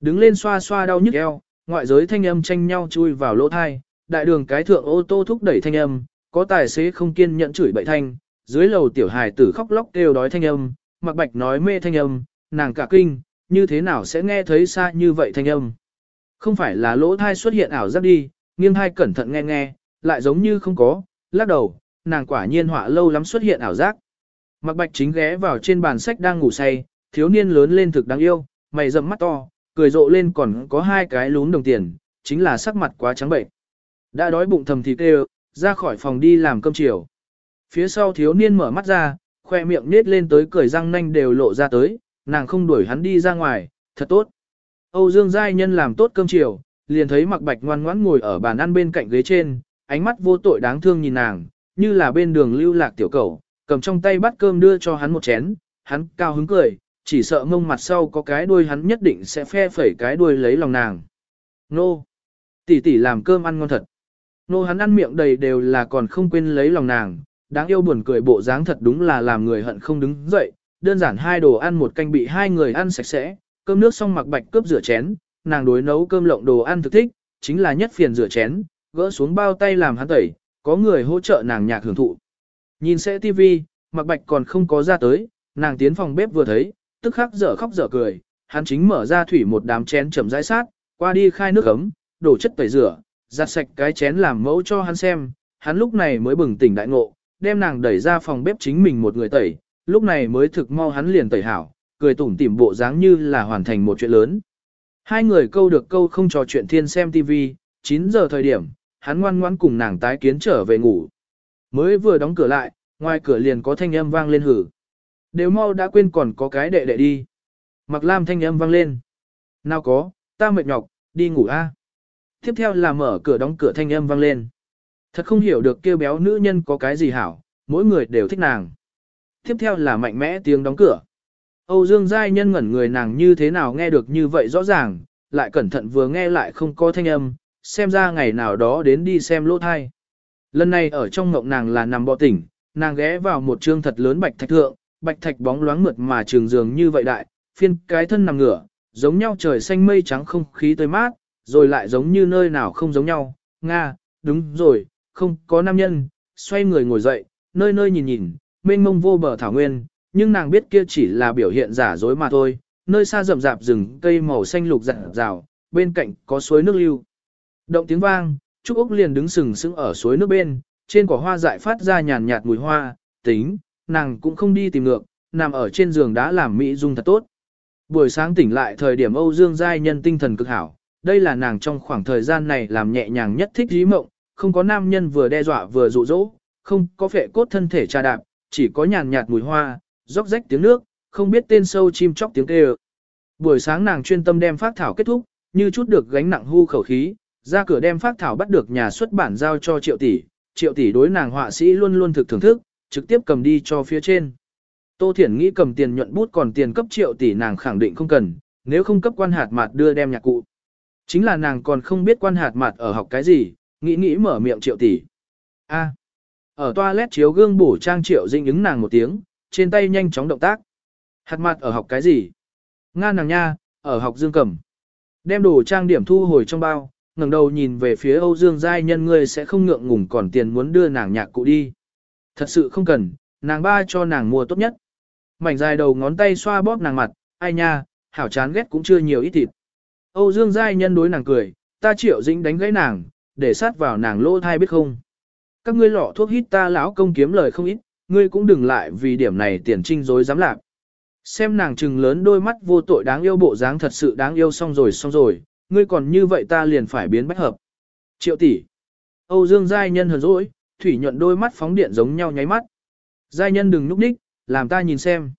Đứng lên xoa xoa đau nhức eo, ngoại giới thanh âm tranh nhau chui vào lỗ thai, đại đường cái thượng ô tô thúc đẩy thanh âm, có tài xế không kiên nhẫn chửi bậy thanh, dưới lầu tiểu hài tử khóc lóc kêu đói thanh âm, mặc bạch nói mê thanh âm, nàng cả kinh, như thế nào sẽ nghe thấy xa như vậy thanh âm. Không phải là lỗ thai xuất hiện ảo giác đi, nghiêng thai cẩn thận nghe nghe, lại giống như không có, lắc đầu, nàng quả nhiên họa lâu lắm xuất hiện ảo giác. Mặc bạch chính ghé vào trên bàn sách đang ngủ say, thiếu niên lớn lên thực đáng yêu, mày rậm mắt to, cười rộ lên còn có hai cái lún đồng tiền, chính là sắc mặt quá trắng bệnh. Đã đói bụng thầm thì kêu, ra khỏi phòng đi làm cơm chiều. Phía sau thiếu niên mở mắt ra, khoe miệng nết lên tới cười răng nanh đều lộ ra tới, nàng không đuổi hắn đi ra ngoài, thật tốt. Âu Dương Giai Nhân làm tốt cơm chiều, liền thấy Mặc Bạch ngoan ngoãn ngồi ở bàn ăn bên cạnh ghế trên, ánh mắt vô tội đáng thương nhìn nàng, như là bên đường lưu lạc tiểu cầu, cầm trong tay bát cơm đưa cho hắn một chén, hắn cao hứng cười, chỉ sợ mông mặt sau có cái đuôi hắn nhất định sẽ phe phẩy cái đuôi lấy lòng nàng. Nô! Tỷ tỷ làm cơm ăn ngon thật. Nô hắn ăn miệng đầy đều là còn không quên lấy lòng nàng, đáng yêu buồn cười bộ dáng thật đúng là làm người hận không đứng dậy, đơn giản hai đồ ăn một canh bị hai người ăn sạch sẽ, cơm nước xong mặc bạch cướp rửa chén, nàng đối nấu cơm lộng đồ ăn thực thích, chính là nhất phiền rửa chén, gỡ xuống bao tay làm hắn tẩy, có người hỗ trợ nàng nhạc hưởng thụ. Nhìn sẽ tivi, mặc bạch còn không có ra tới, nàng tiến phòng bếp vừa thấy, tức khắc dở khóc dở cười, hắn chính mở ra thủy một đám chén chậm rãi sát, qua đi khai nước ấm, đổ chất tẩy rửa, giặt sạch cái chén làm mẫu cho hắn xem, hắn lúc này mới bừng tỉnh đại ngộ, đem nàng đẩy ra phòng bếp chính mình một người tẩy, lúc này mới thực mau hắn liền tẩy hảo, cười tủm tỉm bộ dáng như là hoàn thành một chuyện lớn. Hai người câu được câu không trò chuyện thiên xem TV, 9 giờ thời điểm, hắn ngoan ngoan cùng nàng tái kiến trở về ngủ. Mới vừa đóng cửa lại, ngoài cửa liền có thanh âm vang lên hử. Đều mau đã quên còn có cái đệ đệ đi. Mặc lam thanh âm vang lên. Nào có, ta mệt nhọc, đi ngủ a. Tiếp theo là mở cửa đóng cửa thanh âm vang lên. Thật không hiểu được kêu béo nữ nhân có cái gì hảo, mỗi người đều thích nàng. Tiếp theo là mạnh mẽ tiếng đóng cửa. Âu Dương Giai nhân ngẩn người nàng như thế nào nghe được như vậy rõ ràng, lại cẩn thận vừa nghe lại không có thanh âm, xem ra ngày nào đó đến đi xem lỗ thai. Lần này ở trong ngộng nàng là nằm bọ tỉnh, nàng ghé vào một trương thật lớn bạch thạch thượng, bạch thạch bóng loáng mượt mà trường giường như vậy đại, phiên cái thân nằm ngửa, giống nhau trời xanh mây trắng không khí tươi mát, rồi lại giống như nơi nào không giống nhau. Nga, đúng rồi, không có nam nhân, xoay người ngồi dậy, nơi nơi nhìn nhìn, mênh mông vô bờ thảo nguyên, nhưng nàng biết kia chỉ là biểu hiện giả dối mà thôi, nơi xa rậm rạp rừng cây màu xanh lục rạng rào, bên cạnh có suối nước lưu. Động tiếng vang, Trúc Úc liền đứng sừng sững ở suối nước bên, trên quả hoa dại phát ra nhàn nhạt mùi hoa, tính, nàng cũng không đi tìm ngược, nằm ở trên giường đã làm mỹ dung thật tốt. Buổi sáng tỉnh lại thời điểm Âu Dương Giai Nhân tinh thần cực hảo, đây là nàng trong khoảng thời gian này làm nhẹ nhàng nhất thích dí mộng, không có nam nhân vừa đe dọa vừa dụ dỗ, không có phệ cốt thân thể trà đạp, chỉ có nhàn nhạt mùi hoa, róc rách tiếng nước, không biết tên sâu chim chóc tiếng kêu. Buổi sáng nàng chuyên tâm đem phát thảo kết thúc, như chút được gánh nặng hưu khẩu khí, ra cửa đem phát thảo bắt được nhà xuất bản giao cho triệu tỷ, triệu tỷ đối nàng họa sĩ luôn luôn thực thưởng thức, trực tiếp cầm đi cho phía trên. Tô Thiển nghĩ cầm tiền nhuận bút còn tiền cấp triệu tỷ nàng khẳng định không cần, nếu không cấp quan hạt mạt đưa đem nhạc cụ. Chính là nàng còn không biết quan hạt mạt ở học cái gì, nghĩ nghĩ mở miệng triệu tỷ. A. ở toilet chiếu gương bổ trang triệu dinh ứng nàng một tiếng, trên tay nhanh chóng động tác. Hạt mặt ở học cái gì? Nga nàng nha, ở học dương cầm. Đem đồ trang điểm thu hồi trong bao, ngẩng đầu nhìn về phía Âu Dương Giai nhân ngươi sẽ không ngượng ngùng còn tiền muốn đưa nàng nhạc cụ đi. Thật sự không cần, nàng ba cho nàng mua tốt nhất. Mảnh dài đầu ngón tay xoa bóp nàng mặt, ai nha, hảo chán ghét cũng chưa nhiều ít thịt. Âu Dương Giai nhân đối nàng cười, ta triệu dĩnh đánh gãy nàng, để sát vào nàng lỗ thai biết không. Các ngươi lọ thuốc hít ta lão công kiếm lời không ít, ngươi cũng đừng lại vì điểm này tiền trinh dối dám lạc. Xem nàng trừng lớn đôi mắt vô tội đáng yêu bộ dáng thật sự đáng yêu xong rồi xong rồi, ngươi còn như vậy ta liền phải biến bách hợp. Triệu tỷ. Âu Dương Giai Nhân hờn dỗi, thủy nhuận đôi mắt phóng điện giống nhau nháy mắt. Giai Nhân đừng núp đích, làm ta nhìn xem.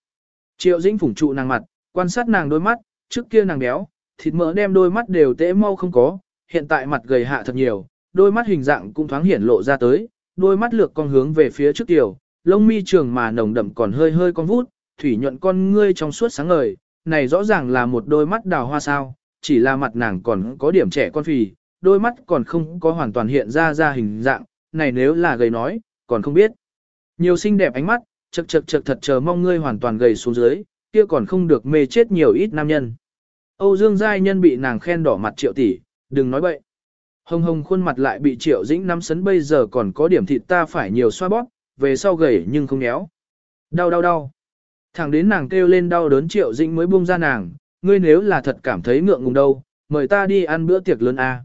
Triệu Dĩnh phủng trụ nàng mặt, quan sát nàng đôi mắt, trước kia nàng béo, thịt mỡ đem đôi mắt đều tễ mau không có, hiện tại mặt gầy hạ thật nhiều, đôi mắt hình dạng cũng thoáng hiển lộ ra tới, đôi mắt lược con hướng về phía trước tiểu, lông mi trường mà nồng đậm còn hơi hơi con vút, thủy nhuận con ngươi trong suốt sáng ngời, này rõ ràng là một đôi mắt đào hoa sao, chỉ là mặt nàng còn có điểm trẻ con phì, đôi mắt còn không có hoàn toàn hiện ra ra hình dạng, này nếu là gầy nói, còn không biết. Nhiều xinh đẹp ánh mắt, chật chật chật thật chờ mong ngươi hoàn toàn gầy xuống dưới, kia còn không được mê chết nhiều ít nam nhân. Âu Dương Giai Nhân bị nàng khen đỏ mặt triệu tỷ, đừng nói bậy. Hồng hồng khuôn mặt lại bị triệu dĩnh nắm sấn bây giờ còn có điểm thịt ta phải nhiều xoa bóp, về sau gầy nhưng không néo. Đau đau đau. Thẳng đến nàng kêu lên đau đớn triệu dĩnh mới buông ra nàng, ngươi nếu là thật cảm thấy ngượng ngùng đâu, mời ta đi ăn bữa tiệc lớn a.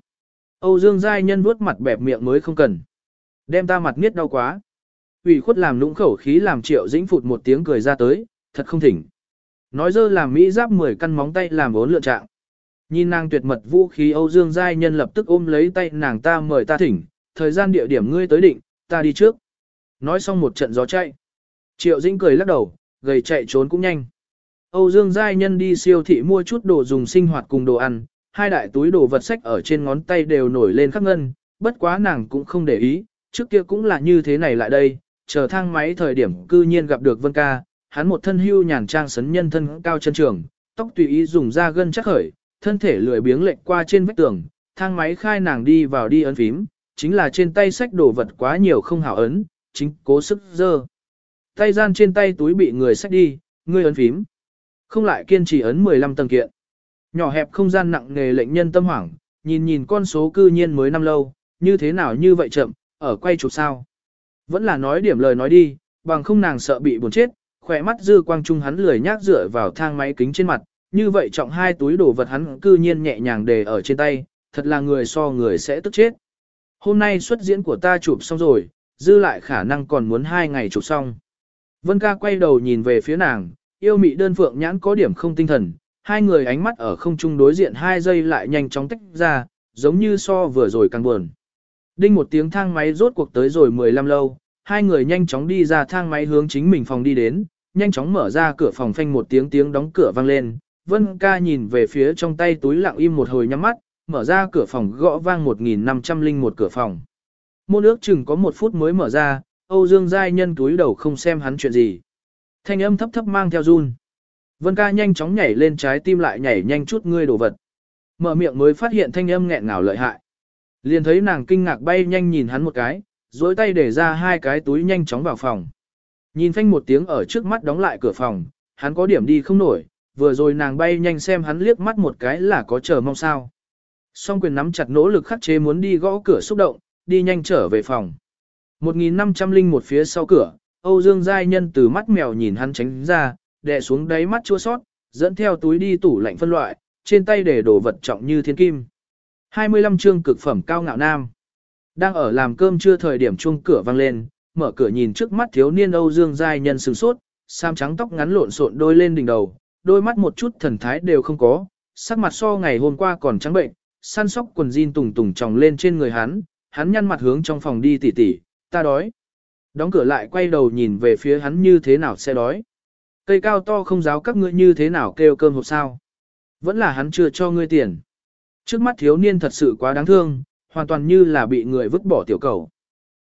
Âu Dương Giai Nhân vuốt mặt bẹp miệng mới không cần. Đem ta mặt miết đau quá. ủy khuất làm nũng khẩu khí làm triệu dĩnh phụt một tiếng cười ra tới, thật không thỉnh. Nói dơ làm Mỹ giáp 10 căn móng tay làm vốn lựa trạng. Nhìn nàng tuyệt mật vũ khí Âu Dương Giai Nhân lập tức ôm lấy tay nàng ta mời ta thỉnh, thời gian địa điểm ngươi tới định, ta đi trước. Nói xong một trận gió chạy. Triệu Dĩnh cười lắc đầu, gầy chạy trốn cũng nhanh. Âu Dương Giai Nhân đi siêu thị mua chút đồ dùng sinh hoạt cùng đồ ăn, hai đại túi đồ vật sách ở trên ngón tay đều nổi lên khắc ngân, bất quá nàng cũng không để ý, trước kia cũng là như thế này lại đây, chờ thang máy thời điểm cư nhiên gặp được Vân Ca, hắn một thân hưu nhàn trang sấn nhân thân cao chân trường, tóc tùy ý dùng ra gân chắc khởi, thân thể lười biếng lệch qua trên vách tường, thang máy khai nàng đi vào đi ấn phím, chính là trên tay sách đồ vật quá nhiều không hảo ấn, chính cố sức dơ. Tay gian trên tay túi bị người sách đi, ngươi ấn phím. Không lại kiên trì ấn 15 tầng kiện. Nhỏ hẹp không gian nặng nề lệnh nhân tâm hoảng, nhìn nhìn con số cư nhiên mới năm lâu, như thế nào như vậy chậm, ở quay chụp sao. Vẫn là nói điểm lời nói đi, bằng không nàng sợ bị buồn chết, khỏe mắt dư quang trung hắn lười nhác dựa vào thang máy kính trên mặt, như vậy trọng hai túi đồ vật hắn cư nhiên nhẹ nhàng để ở trên tay, thật là người so người sẽ tức chết. Hôm nay xuất diễn của ta chụp xong rồi, dư lại khả năng còn muốn hai ngày chụp xong. Vân ca quay đầu nhìn về phía nàng, yêu mị đơn phượng nhãn có điểm không tinh thần, hai người ánh mắt ở không trung đối diện hai giây lại nhanh chóng tách ra, giống như so vừa rồi càng buồn. Đinh một tiếng thang máy rốt cuộc tới rồi 15 lâu, hai người nhanh chóng đi ra thang máy hướng chính mình phòng đi đến, nhanh chóng mở ra cửa phòng phanh một tiếng tiếng đóng cửa vang lên. Vân ca nhìn về phía trong tay túi lặng im một hồi nhắm mắt, mở ra cửa phòng gõ vang 1500 linh một cửa phòng. Môn ước chừng có một phút mới mở ra, Âu Dương Giai nhân túi đầu không xem hắn chuyện gì. Thanh âm thấp thấp mang theo run. Vân ca nhanh chóng nhảy lên trái tim lại nhảy nhanh chút ngươi đồ vật. Mở miệng mới phát hiện thanh âm nghẹn ngào lợi hại. Liền thấy nàng kinh ngạc bay nhanh nhìn hắn một cái, dối tay để ra hai cái túi nhanh chóng vào phòng. Nhìn phanh một tiếng ở trước mắt đóng lại cửa phòng, hắn có điểm đi không nổi, vừa rồi nàng bay nhanh xem hắn liếc mắt một cái là có chờ mong sao. Song quyền nắm chặt nỗ lực khắc chế muốn đi gõ cửa xúc động, đi nhanh trở về phòng. 1500 linh một phía sau cửa, Âu Dương Giai Nhân từ mắt mèo nhìn hắn tránh ra, đè xuống đáy mắt chua sót, dẫn theo túi đi tủ lạnh phân loại, trên tay để đồ vật trọng như thiên kim. 25 chương cực phẩm cao ngạo nam. Đang ở làm cơm trưa thời điểm chuông cửa vang lên, mở cửa nhìn trước mắt thiếu niên Âu Dương Giai Nhân sửng sốt, sam trắng tóc ngắn lộn xộn đôi lên đỉnh đầu, đôi mắt một chút thần thái đều không có, sắc mặt so ngày hôm qua còn trắng bệnh, săn sóc quần jean tùng tùng tròng lên trên người hắn, hắn nhăn mặt hướng trong phòng đi tỉ tỉ, ta đói. Đóng cửa lại quay đầu nhìn về phía hắn như thế nào sẽ đói. Cây cao to không giáo các ngươi như thế nào kêu cơm hộp sao. Vẫn là hắn chưa cho ngươi tiền. Trước mắt thiếu niên thật sự quá đáng thương, hoàn toàn như là bị người vứt bỏ tiểu cầu.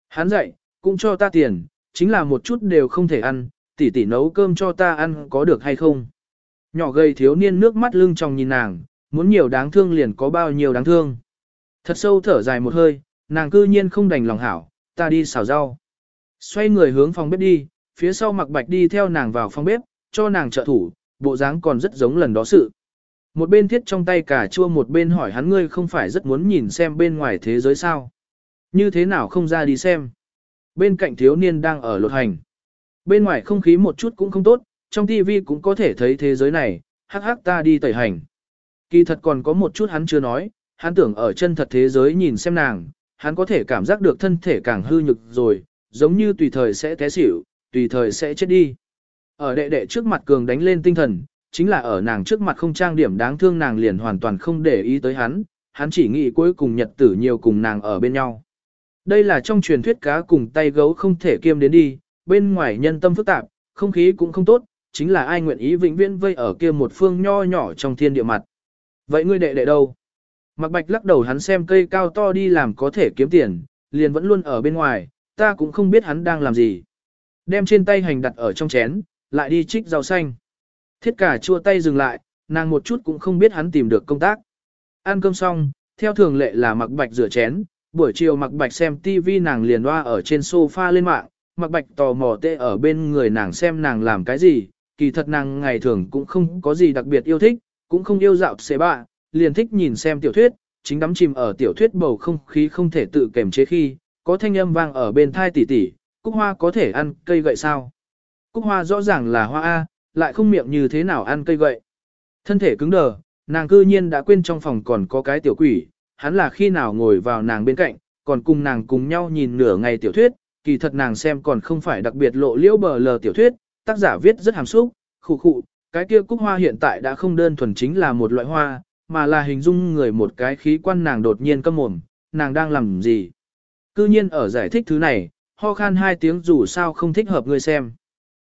Hắn dạy, cũng cho ta tiền, chính là một chút đều không thể ăn, tỉ tỉ nấu cơm cho ta ăn có được hay không. Nhỏ gầy thiếu niên nước mắt lưng tròng nhìn nàng, muốn nhiều đáng thương liền có bao nhiêu đáng thương. Thật sâu thở dài một hơi, nàng cư nhiên không đành lòng hảo, ta đi xào rau. Xoay người hướng phòng bếp đi, phía sau mặc bạch đi theo nàng vào phòng bếp, cho nàng trợ thủ, bộ dáng còn rất giống lần đó sự. Một bên thiết trong tay cà chua một bên hỏi hắn ngươi không phải rất muốn nhìn xem bên ngoài thế giới sao. Như thế nào không ra đi xem. Bên cạnh thiếu niên đang ở lột hành. Bên ngoài không khí một chút cũng không tốt, trong tivi cũng có thể thấy thế giới này, hắc hắc ta đi tẩy hành. Kỳ thật còn có một chút hắn chưa nói, hắn tưởng ở chân thật thế giới nhìn xem nàng, hắn có thể cảm giác được thân thể càng hư nhực rồi, giống như tùy thời sẽ té xỉu, tùy thời sẽ chết đi. Ở đệ đệ trước mặt cường đánh lên tinh thần, chính là ở nàng trước mặt không trang điểm đáng thương nàng liền hoàn toàn không để ý tới hắn, hắn chỉ nghĩ cuối cùng nhật tử nhiều cùng nàng ở bên nhau. Đây là trong truyền thuyết cá cùng tay gấu không thể kiêm đến đi, bên ngoài nhân tâm phức tạp, không khí cũng không tốt, chính là ai nguyện ý vĩnh viễn vây ở kia một phương nho nhỏ trong thiên địa mặt. Vậy ngươi đệ đệ đâu? Mạc bạch lắc đầu hắn xem cây cao to đi làm có thể kiếm tiền, liền vẫn luôn ở bên ngoài, ta cũng không biết hắn đang làm gì. Đem trên tay hành đặt ở trong chén, lại đi trích rau xanh. Thiết cả chua tay dừng lại, nàng một chút cũng không biết hắn tìm được công tác. Ăn cơm xong, theo thường lệ là mặc bạch rửa chén, buổi chiều mặc bạch xem TV nàng liền loa ở trên sofa lên mạng, mặc bạch tò mò tê ở bên người nàng xem nàng làm cái gì, kỳ thật nàng ngày thường cũng không có gì đặc biệt yêu thích, cũng không yêu dạo xế bạ, liền thích nhìn xem tiểu thuyết, chính đắm chìm ở tiểu thuyết bầu không khí không thể tự kềm chế khi, có thanh âm vang ở bên thai tỷ tỷ, cúc hoa có thể ăn cây gậy sao? Cúc hoa rõ ràng là hoa A, lại không miệng như thế nào ăn cây gậy. Thân thể cứng đờ, nàng cư nhiên đã quên trong phòng còn có cái tiểu quỷ, hắn là khi nào ngồi vào nàng bên cạnh, còn cùng nàng cùng nhau nhìn nửa ngày tiểu thuyết, kỳ thật nàng xem còn không phải đặc biệt lộ liễu bờ lờ tiểu thuyết, tác giả viết rất hàm xúc, khụ khụ, cái kia cúc hoa hiện tại đã không đơn thuần chính là một loại hoa, mà là hình dung người một cái khí quan nàng đột nhiên câm mồm, nàng đang làm gì. Cư nhiên ở giải thích thứ này, ho khan hai tiếng dù sao không thích hợp ngươi xem.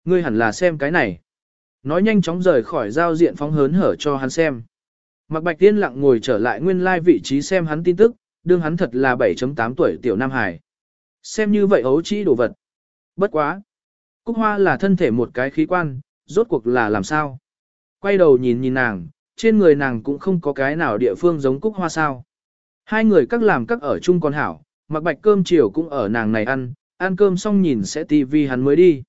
Ngươi hẳn là xem cái này. Nói nhanh chóng rời khỏi giao diện phóng hớn hở cho hắn xem. Mạc Bạch Tiên lặng ngồi trở lại nguyên lai like vị trí xem hắn tin tức, đương hắn thật là 7.8 tuổi tiểu Nam Hải. Xem như vậy ấu trĩ đồ vật. Bất quá. Cúc hoa là thân thể một cái khí quan, rốt cuộc là làm sao? Quay đầu nhìn nhìn nàng, trên người nàng cũng không có cái nào địa phương giống cúc hoa sao. Hai người các làm các ở chung con hảo, mặc bạch cơm chiều cũng ở nàng này ăn, ăn cơm xong nhìn sẽ tivi hắn mới đi.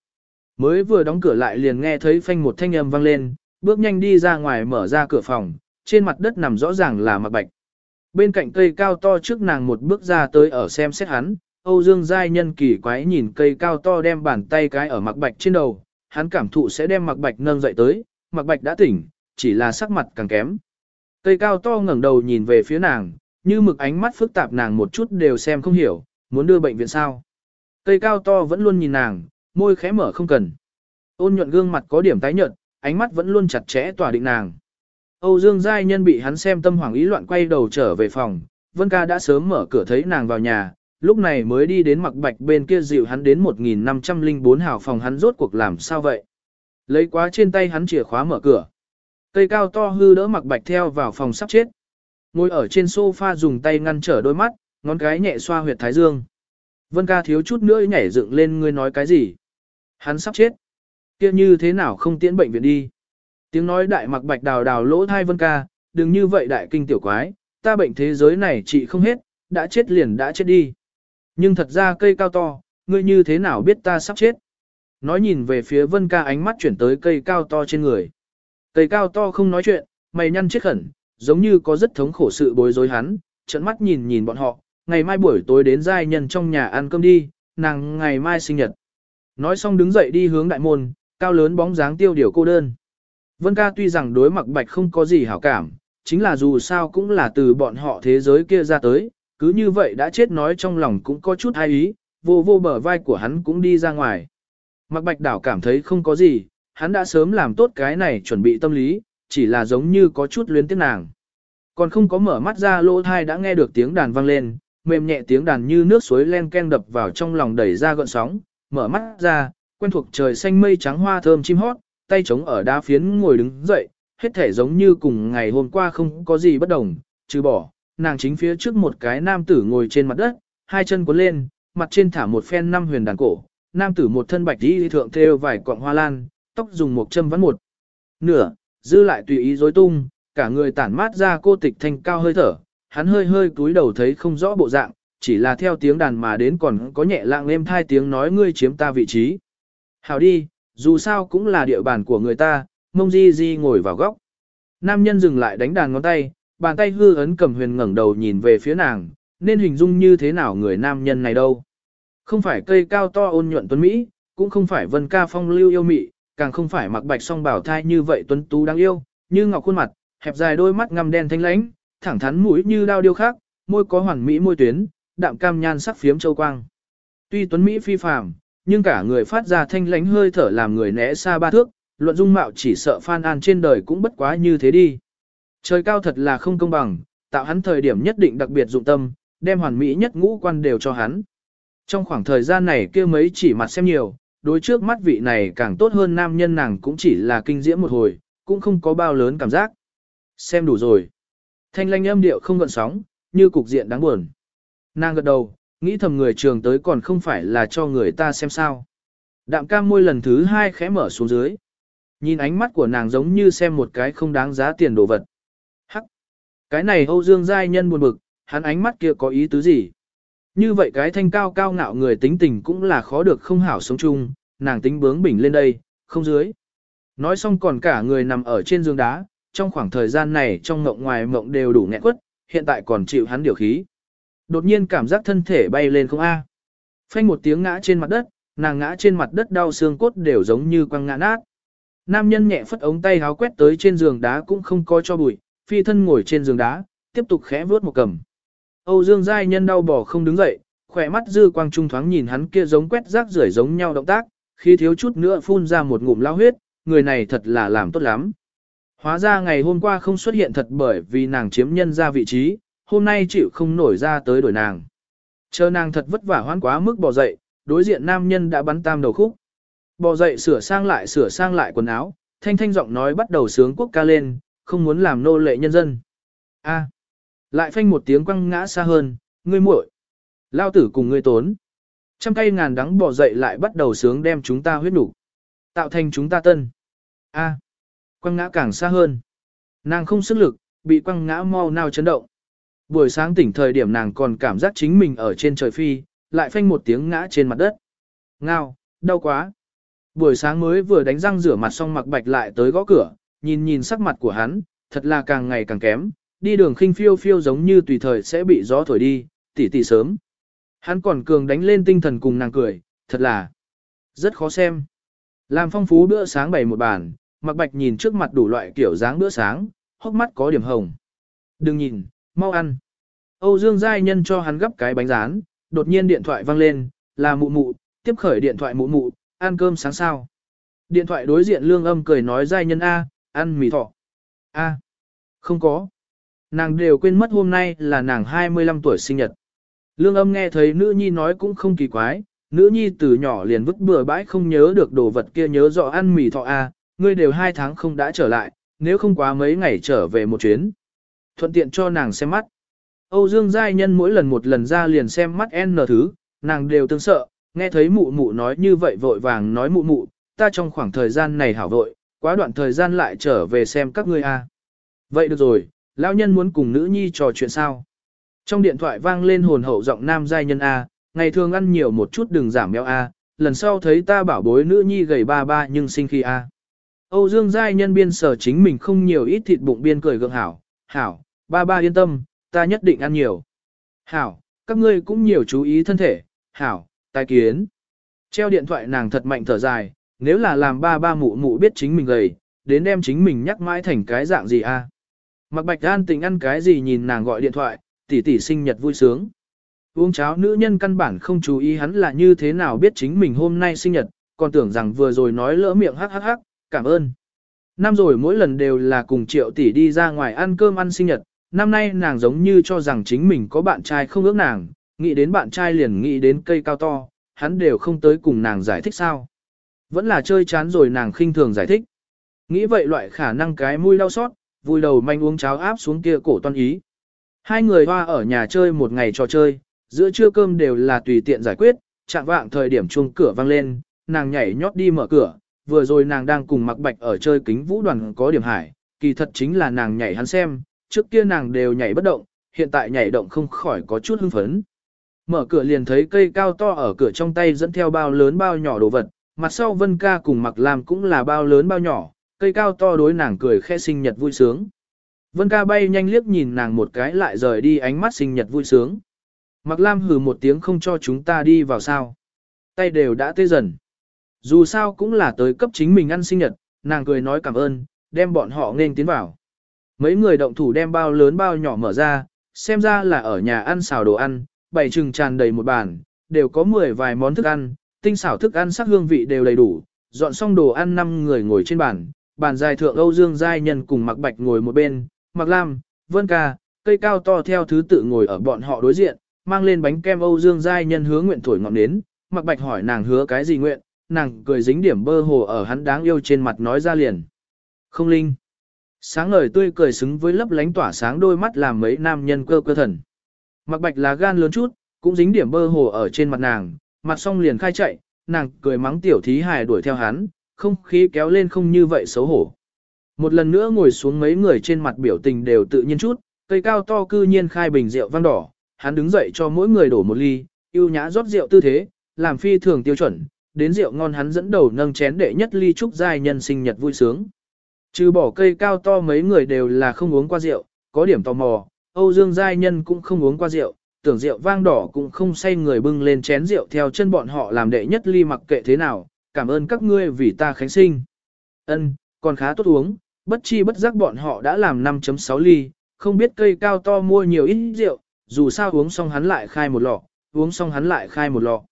Mới vừa đóng cửa lại liền nghe thấy phanh một thanh âm vang lên, bước nhanh đi ra ngoài mở ra cửa phòng, trên mặt đất nằm rõ ràng là mặc bạch. Bên cạnh cây cao to trước nàng một bước ra tới ở xem xét hắn, Âu Dương Giai Nhân kỳ quái nhìn cây cao to đem bàn tay cái ở mặc bạch trên đầu, hắn cảm thụ sẽ đem mặc bạch nâng dậy tới, mặc bạch đã tỉnh, chỉ là sắc mặt càng kém. Cây cao to ngẩng đầu nhìn về phía nàng, như mực ánh mắt phức tạp nàng một chút đều xem không hiểu, muốn đưa bệnh viện sao. Cây cao to vẫn luôn nhìn nàng, môi khẽ mở không cần. Ôn nhuận gương mặt có điểm tái nhợt, ánh mắt vẫn luôn chặt chẽ tỏa định nàng. Âu Dương Giai Nhân bị hắn xem tâm hoảng ý loạn quay đầu trở về phòng, Vân ca đã sớm mở cửa thấy nàng vào nhà, lúc này mới đi đến mặc bạch bên kia dịu hắn đến 1504 hào phòng hắn rốt cuộc làm sao vậy. Lấy quá trên tay hắn chìa khóa mở cửa. Cây cao to hư đỡ mặc bạch theo vào phòng sắp chết. Ngồi ở trên sofa dùng tay ngăn trở đôi mắt, ngón cái nhẹ xoa huyệt thái dương. Vân ca thiếu chút nữa nhảy dựng lên ngươi nói cái gì. Hắn sắp chết. kia như thế nào không tiễn bệnh viện đi. Tiếng nói đại mặc bạch đào đào lỗ thai vân ca, đừng như vậy đại kinh tiểu quái, ta bệnh thế giới này trị không hết, đã chết liền đã chết đi. Nhưng thật ra cây cao to, ngươi như thế nào biết ta sắp chết? Nói nhìn về phía vân ca ánh mắt chuyển tới cây cao to trên người. Cây cao to không nói chuyện, mày nhăn chết khẩn, giống như có rất thống khổ sự bối rối hắn, trận mắt nhìn nhìn bọn họ, ngày mai buổi tối đến giai nhân trong nhà ăn cơm đi, nàng ngày mai sinh nhật. Nói xong đứng dậy đi hướng đại môn, cao lớn bóng dáng tiêu điều cô đơn. Vân ca tuy rằng đối mặc bạch không có gì hảo cảm, chính là dù sao cũng là từ bọn họ thế giới kia ra tới, cứ như vậy đã chết nói trong lòng cũng có chút ai ý, vô vô bờ vai của hắn cũng đi ra ngoài. Mặc bạch đảo cảm thấy không có gì, hắn đã sớm làm tốt cái này chuẩn bị tâm lý, chỉ là giống như có chút luyến tiếc nàng. Còn không có mở mắt ra lỗ thai đã nghe được tiếng đàn vang lên, mềm nhẹ tiếng đàn như nước suối len ken đập vào trong lòng đẩy ra gợn sóng, mở mắt ra, quen thuộc trời xanh mây trắng hoa thơm chim hót, tay trống ở đá phiến ngồi đứng dậy, hết thể giống như cùng ngày hôm qua không có gì bất đồng, trừ bỏ, nàng chính phía trước một cái nam tử ngồi trên mặt đất, hai chân cuốn lên, mặt trên thả một phen năm huyền đàn cổ, nam tử một thân bạch đi thượng thêu vài cọng hoa lan, tóc dùng một châm vắn một. Nửa, dư lại tùy ý rối tung, cả người tản mát ra cô tịch thanh cao hơi thở, hắn hơi hơi cúi đầu thấy không rõ bộ dạng, chỉ là theo tiếng đàn mà đến còn có nhẹ lạng êm thai tiếng nói ngươi chiếm ta vị trí. Hảo đi, dù sao cũng là địa bàn của người ta, mông di di ngồi vào góc. Nam nhân dừng lại đánh đàn ngón tay, bàn tay hư ấn cầm huyền ngẩng đầu nhìn về phía nàng, nên hình dung như thế nào người nam nhân này đâu. Không phải cây cao to ôn nhuận tuấn Mỹ, cũng không phải vân ca phong lưu yêu mị, càng không phải mặc bạch song bảo thai như vậy tuấn tú đáng yêu, như ngọc khuôn mặt, hẹp dài đôi mắt ngăm đen thanh lãnh, thẳng thắn mũi như đao điêu khác, môi có hoàn mỹ môi tuyến, đạm cam nhan sắc phiếm châu quang. Tuy tuấn Mỹ phi phàm, nhưng cả người phát ra thanh lãnh hơi thở làm người né xa ba thước, luận dung mạo chỉ sợ Phan An trên đời cũng bất quá như thế đi. Trời cao thật là không công bằng, tạo hắn thời điểm nhất định đặc biệt dụng tâm, đem hoàn mỹ nhất ngũ quan đều cho hắn. Trong khoảng thời gian này kia mấy chỉ mặt xem nhiều, đối trước mắt vị này càng tốt hơn nam nhân nàng cũng chỉ là kinh diễm một hồi, cũng không có bao lớn cảm giác. Xem đủ rồi. Thanh lanh âm điệu không gợn sóng, như cục diện đáng buồn. Nàng gật đầu, nghĩ thầm người trường tới còn không phải là cho người ta xem sao. Đạm cam môi lần thứ hai khẽ mở xuống dưới. Nhìn ánh mắt của nàng giống như xem một cái không đáng giá tiền đồ vật. Hắc! Cái này Âu Dương Giai Nhân buồn bực, hắn ánh mắt kia có ý tứ gì? Như vậy cái thanh cao cao ngạo người tính tình cũng là khó được không hảo sống chung, nàng tính bướng bỉnh lên đây, không dưới. Nói xong còn cả người nằm ở trên giường đá, trong khoảng thời gian này trong ngộng ngoài mộng đều đủ nghẹn quất, hiện tại còn chịu hắn điều khí. Đột nhiên cảm giác thân thể bay lên không a. Phanh một tiếng ngã trên mặt đất, nàng ngã trên mặt đất đau xương cốt đều giống như quăng ngã nát. Nam nhân nhẹ phất ống tay háo quét tới trên giường đá cũng không có cho bụi, phi thân ngồi trên giường đá, tiếp tục khẽ vuốt một cầm. Âu Dương Giai Nhân đau bỏ không đứng dậy, khỏe mắt dư quang trung thoáng nhìn hắn kia giống quét rác rưởi giống nhau động tác, khi thiếu chút nữa phun ra một ngụm lao huyết, người này thật là làm tốt lắm. Hóa ra ngày hôm qua không xuất hiện thật bởi vì nàng chiếm nhân ra vị trí, hôm nay chịu không nổi ra tới đổi nàng. Chờ nàng thật vất vả hoan quá mức bỏ dậy, đối diện nam nhân đã bắn tam đầu khúc. Bỏ dậy sửa sang lại sửa sang lại quần áo, thanh thanh giọng nói bắt đầu sướng quốc ca lên, không muốn làm nô lệ nhân dân. A. À. lại phanh một tiếng quăng ngã xa hơn, ngươi muội. Lao tử cùng ngươi tốn. Trăm cây ngàn đắng bỏ dậy lại bắt đầu sướng đem chúng ta huyết đủ. Tạo thành chúng ta tân. A. À. quăng ngã càng xa hơn. Nàng không sức lực, bị quăng ngã mau nào chấn động. Buổi sáng tỉnh thời điểm nàng còn cảm giác chính mình ở trên trời phi, lại phanh một tiếng ngã trên mặt đất. Ngao, đau quá. Buổi sáng mới vừa đánh răng rửa mặt xong mặc bạch lại tới gõ cửa, nhìn nhìn sắc mặt của hắn, thật là càng ngày càng kém, đi đường khinh phiêu phiêu giống như tùy thời sẽ bị gió thổi đi, tỉ tỉ sớm. Hắn còn cường đánh lên tinh thần cùng nàng cười, thật là rất khó xem. Làm phong phú bữa sáng bày một bàn, mặc bạch nhìn trước mặt đủ loại kiểu dáng bữa sáng, hốc mắt có điểm hồng. Đừng nhìn, mau ăn. Âu Dương Giai Nhân cho hắn gấp cái bánh rán, đột nhiên điện thoại vang lên, là mụ mụ, tiếp khởi điện thoại mụ mụ, ăn cơm sáng sao. Điện thoại đối diện lương âm cười nói Giai Nhân A, ăn mì thọ. A, không có. Nàng đều quên mất hôm nay là nàng 25 tuổi sinh nhật. Lương âm nghe thấy nữ nhi nói cũng không kỳ quái, nữ nhi từ nhỏ liền vứt bừa bãi không nhớ được đồ vật kia nhớ rõ ăn mì thọ A, ngươi đều hai tháng không đã trở lại, nếu không quá mấy ngày trở về một chuyến. Thuận tiện cho nàng xem mắt. Âu Dương Giai Nhân mỗi lần một lần ra liền xem mắt N thứ, nàng đều tương sợ, nghe thấy mụ mụ nói như vậy vội vàng nói mụ mụ, ta trong khoảng thời gian này hảo vội, quá đoạn thời gian lại trở về xem các ngươi a. Vậy được rồi, lão nhân muốn cùng nữ nhi trò chuyện sao? Trong điện thoại vang lên hồn hậu giọng nam giai nhân a, ngày thường ăn nhiều một chút đừng giảm béo a, lần sau thấy ta bảo bối nữ nhi gầy ba ba nhưng sinh khi a. Âu Dương giai nhân biên sở chính mình không nhiều ít thịt bụng biên cười gượng hảo, hảo, ba ba yên tâm, ta nhất định ăn nhiều. Hảo, các ngươi cũng nhiều chú ý thân thể, hảo, tai kiến. Treo điện thoại nàng thật mạnh thở dài, nếu là làm ba ba mụ mụ biết chính mình gầy, đến đem chính mình nhắc mãi thành cái dạng gì a? À? Mặc bạch an tình ăn cái gì nhìn nàng gọi điện thoại, tỷ tỷ sinh nhật vui sướng. Uống cháo nữ nhân căn bản không chú ý hắn là như thế nào biết chính mình hôm nay sinh nhật, còn tưởng rằng vừa rồi nói lỡ miệng hắc hắc hắc, cảm ơn. Năm rồi mỗi lần đều là cùng triệu tỷ đi ra ngoài ăn cơm ăn sinh nhật, năm nay nàng giống như cho rằng chính mình có bạn trai không ước nàng, nghĩ đến bạn trai liền nghĩ đến cây cao to, hắn đều không tới cùng nàng giải thích sao. Vẫn là chơi chán rồi nàng khinh thường giải thích. Nghĩ vậy loại khả năng cái mũi đau xót, vui đầu manh uống cháo áp xuống kia cổ toan ý. Hai người hoa ở nhà chơi một ngày trò chơi, giữa trưa cơm đều là tùy tiện giải quyết, chạm vạng thời điểm chuông cửa vang lên, nàng nhảy nhót đi mở cửa, vừa rồi nàng đang cùng mặc bạch ở chơi kính vũ đoàn có điểm hải, kỳ thật chính là nàng nhảy hắn xem, trước kia nàng đều nhảy bất động, hiện tại nhảy động không khỏi có chút hưng phấn. Mở cửa liền thấy cây cao to ở cửa trong tay dẫn theo bao lớn bao nhỏ đồ vật, mặt sau Vân ca cùng mặc làm cũng là bao lớn bao nhỏ, cây cao to đối nàng cười khẽ sinh nhật vui sướng. Vân ca bay nhanh liếc nhìn nàng một cái lại rời đi ánh mắt sinh nhật vui sướng. Mặc lam hừ một tiếng không cho chúng ta đi vào sao. Tay đều đã tê dần. Dù sao cũng là tới cấp chính mình ăn sinh nhật, nàng cười nói cảm ơn, đem bọn họ nên tiến vào. Mấy người động thủ đem bao lớn bao nhỏ mở ra, xem ra là ở nhà ăn xào đồ ăn, bày trừng tràn đầy một bàn, đều có 10 vài món thức ăn, tinh xảo thức ăn sắc hương vị đều đầy đủ, dọn xong đồ ăn năm người ngồi trên bàn, bàn dài thượng Âu Dương Giai Nhân cùng Mặc Bạch ngồi một bên, Mặc Lam, Vân Ca, cây cao to theo thứ tự ngồi ở bọn họ đối diện, mang lên bánh kem Âu Dương Giai Nhân hứa nguyện thổi ngọn nến, Mặc Bạch hỏi nàng hứa cái gì nguyện, nàng cười dính điểm bơ hồ ở hắn đáng yêu trên mặt nói ra liền. Không linh. Sáng ngời tươi cười xứng với lấp lánh tỏa sáng đôi mắt làm mấy nam nhân cơ cơ thần. Mặc bạch là gan lớn chút, cũng dính điểm bơ hồ ở trên mặt nàng, mặt xong liền khai chạy, nàng cười mắng tiểu thí hài đuổi theo hắn, không khí kéo lên không như vậy xấu hổ. Một lần nữa ngồi xuống mấy người trên mặt biểu tình đều tự nhiên chút, cây cao to cư nhiên khai bình rượu vang đỏ, hắn đứng dậy cho mỗi người đổ một ly, yêu nhã rót rượu tư thế, làm phi thường tiêu chuẩn, đến rượu ngon hắn dẫn đầu nâng chén đệ nhất ly chúc giai nhân sinh nhật vui sướng. Trừ bỏ cây cao to mấy người đều là không uống qua rượu, có điểm tò mò, Âu Dương giai nhân cũng không uống qua rượu, tưởng rượu vang đỏ cũng không say người bưng lên chén rượu theo chân bọn họ làm đệ nhất ly mặc kệ thế nào, cảm ơn các ngươi vì ta khánh sinh. Ân, còn khá tốt uống, bất chi bất giác bọn họ đã làm 5.6 ly, không biết cây cao to mua nhiều ít rượu, dù sao uống xong hắn lại khai một lọ, uống xong hắn lại khai một lọ.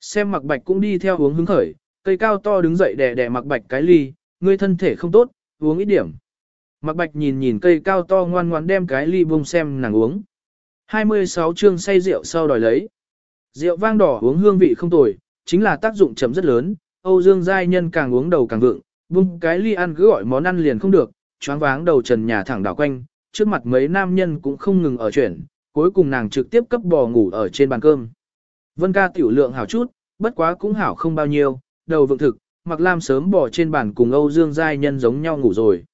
Xem mặc bạch cũng đi theo uống hứng khởi, cây cao to đứng dậy đè đè mặc bạch cái ly, ngươi thân thể không tốt, uống ít điểm. Mặc bạch nhìn nhìn cây cao to ngoan ngoan đem cái ly bông xem nàng uống. 26 chương say rượu sau đòi lấy. Rượu vang đỏ uống hương vị không tồi, chính là tác dụng chấm rất lớn, Âu Dương giai nhân càng uống đầu càng vượng, bung cái ly ăn cứ gọi món ăn liền không được, choáng váng đầu trần nhà thẳng đảo quanh, trước mặt mấy nam nhân cũng không ngừng ở chuyển, cuối cùng nàng trực tiếp cấp bò ngủ ở trên bàn cơm. Vân ca tiểu lượng hảo chút, bất quá cũng hảo không bao nhiêu, đầu vượng thực, Mặc Lam sớm bỏ trên bàn cùng Âu Dương Giai Nhân giống nhau ngủ rồi.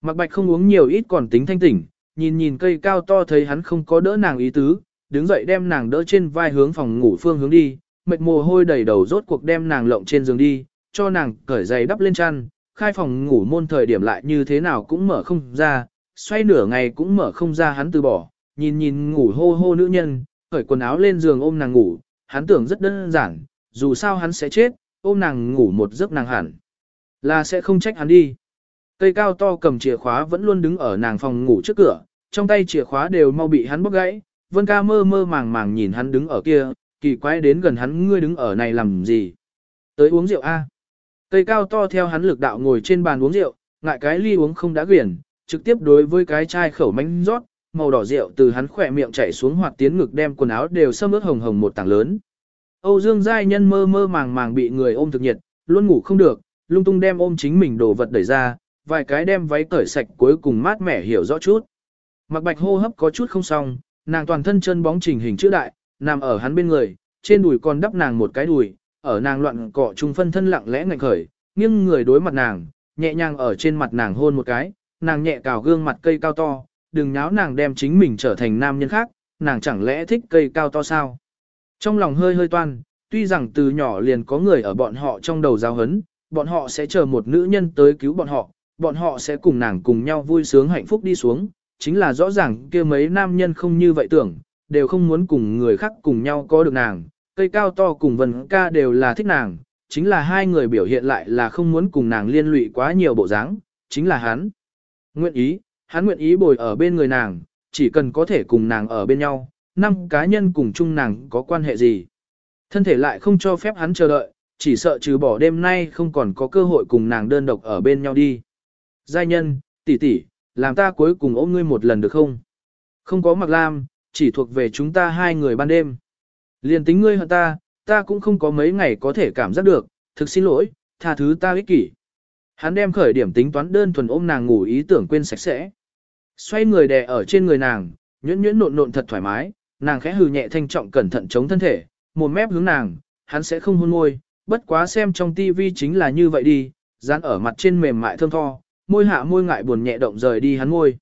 Mặc Bạch không uống nhiều ít còn tính thanh tỉnh, nhìn nhìn cây cao to thấy hắn không có đỡ nàng ý tứ, đứng dậy đem nàng đỡ trên vai hướng phòng ngủ phương hướng đi, mệt mồ hôi đầy đầu rốt cuộc đem nàng lộng trên giường đi, cho nàng cởi giày đắp lên chăn, khai phòng ngủ môn thời điểm lại như thế nào cũng mở không ra, xoay nửa ngày cũng mở không ra hắn từ bỏ, nhìn nhìn ngủ hô hô nữ nhân, cởi quần áo lên giường ôm nàng ngủ, hắn tưởng rất đơn giản, dù sao hắn sẽ chết, ôm nàng ngủ một giấc nàng hẳn. Là sẽ không trách hắn đi. Cây cao to cầm chìa khóa vẫn luôn đứng ở nàng phòng ngủ trước cửa, trong tay chìa khóa đều mau bị hắn bóc gãy, Vân ca mơ mơ màng màng nhìn hắn đứng ở kia, kỳ quái đến gần hắn ngươi đứng ở này làm gì. Tới uống rượu A. Cây cao to theo hắn lực đạo ngồi trên bàn uống rượu, ngại cái ly uống không đã quyển, trực tiếp đối với cái chai khẩu mánh rót, màu đỏ rượu từ hắn khỏe miệng chảy xuống hoặc tiến ngực đem quần áo đều sâm ướt hồng hồng một tảng lớn. Âu Dương Giai Nhân mơ mơ màng màng bị người ôm thực nhiệt, luôn ngủ không được, lung tung đem ôm chính mình đồ vật đẩy ra, vài cái đem váy cởi sạch cuối cùng mát mẻ hiểu rõ chút. Mặc bạch hô hấp có chút không xong, nàng toàn thân chân bóng trình hình chữ đại, nằm ở hắn bên người, trên đùi còn đắp nàng một cái đùi, ở nàng loạn cọ trung phân thân lặng lẽ ngạnh khởi, nghiêng người đối mặt nàng, nhẹ nhàng ở trên mặt nàng hôn một cái, nàng nhẹ cào gương mặt cây cao to, đừng nháo nàng đem chính mình trở thành nam nhân khác, nàng chẳng lẽ thích cây cao to sao? Trong lòng hơi hơi toan, tuy rằng từ nhỏ liền có người ở bọn họ trong đầu giáo hấn, bọn họ sẽ chờ một nữ nhân tới cứu bọn họ, bọn họ sẽ cùng nàng cùng nhau vui sướng hạnh phúc đi xuống, chính là rõ ràng kia mấy nam nhân không như vậy tưởng, đều không muốn cùng người khác cùng nhau có được nàng, cây cao to cùng vần ca đều là thích nàng, chính là hai người biểu hiện lại là không muốn cùng nàng liên lụy quá nhiều bộ dáng, chính là hắn. Nguyện ý, hắn nguyện ý bồi ở bên người nàng, chỉ cần có thể cùng nàng ở bên nhau, năm cá nhân cùng chung nàng có quan hệ gì. Thân thể lại không cho phép hắn chờ đợi, chỉ sợ trừ bỏ đêm nay không còn có cơ hội cùng nàng đơn độc ở bên nhau đi. Giai nhân, tỷ tỷ, làm ta cuối cùng ôm ngươi một lần được không? Không có mặc lam, chỉ thuộc về chúng ta hai người ban đêm. Liền tính ngươi hơn ta, ta cũng không có mấy ngày có thể cảm giác được, thực xin lỗi, tha thứ ta ích kỷ. Hắn đem khởi điểm tính toán đơn thuần ôm nàng ngủ ý tưởng quên sạch sẽ. Xoay người đè ở trên người nàng, nhuyễn nhuyễn nộn nộn thật thoải mái, nàng khẽ hừ nhẹ thanh trọng cẩn thận chống thân thể, một mép hướng nàng, hắn sẽ không hôn môi, bất quá xem trong tivi chính là như vậy đi, dán ở mặt trên mềm mại thơm tho, môi hạ môi ngại buồn nhẹ động rời đi hắn môi.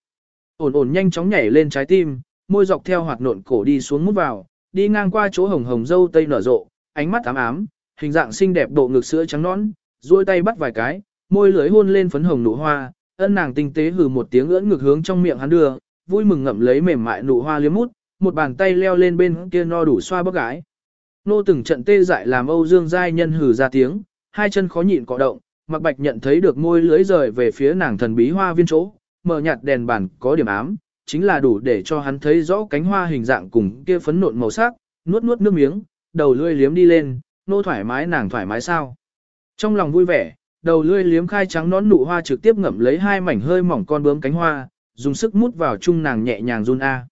Ổn ổn nhanh chóng nhảy lên trái tim, môi dọc theo hoạt nộn cổ đi xuống mút vào, đi ngang qua chỗ hồng hồng dâu tây nở rộ, ánh mắt ám ám, hình dạng xinh đẹp độ ngực sữa trắng nõn, duỗi tay bắt vài cái, môi lưới hôn lên phấn hồng nụ hoa, ân nàng tinh tế hừ một tiếng ưỡn ngược hướng trong miệng hắn đưa, vui mừng ngậm lấy mềm mại nụ hoa liếm mút, một bàn tay leo lên bên kia no đủ xoa bóc gái. Nô từng trận tê dại làm Âu Dương giai nhân hừ ra tiếng, hai chân khó nhịn cọ động, Mặc Bạch nhận thấy được môi lưới rời về phía nàng thần bí hoa viên chỗ, mở nhạt đèn bàn có điểm ám, chính là đủ để cho hắn thấy rõ cánh hoa hình dạng cùng kia phấn nộn màu sắc, nuốt nuốt nước miếng, đầu lưỡi liếm đi lên, nô thoải mái nàng thoải mái sao. Trong lòng vui vẻ, đầu lưỡi liếm khai trắng nón nụ hoa trực tiếp ngậm lấy hai mảnh hơi mỏng con bướm cánh hoa, dùng sức mút vào chung nàng nhẹ nhàng run a.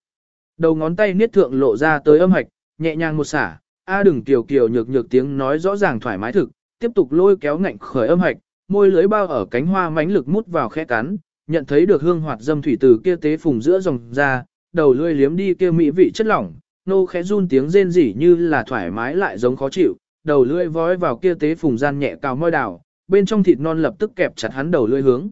Đầu ngón tay niết thượng lộ ra tới âm hạch, nhẹ nhàng một xả, a đừng kiều kiều nhược nhược tiếng nói rõ ràng thoải mái thực, tiếp tục lôi kéo ngạnh khởi âm hạch, môi lưới bao ở cánh hoa mánh lực mút vào khẽ cắn, nhận thấy được hương hoạt dâm thủy từ kia tế phùng giữa dòng ra, đầu lưỡi liếm đi kia mỹ vị chất lỏng, nô khẽ run tiếng rên rỉ như là thoải mái lại giống khó chịu, đầu lưỡi vói vào kia tế phùng gian nhẹ cào môi đào, bên trong thịt non lập tức kẹp chặt hắn đầu lưỡi hướng.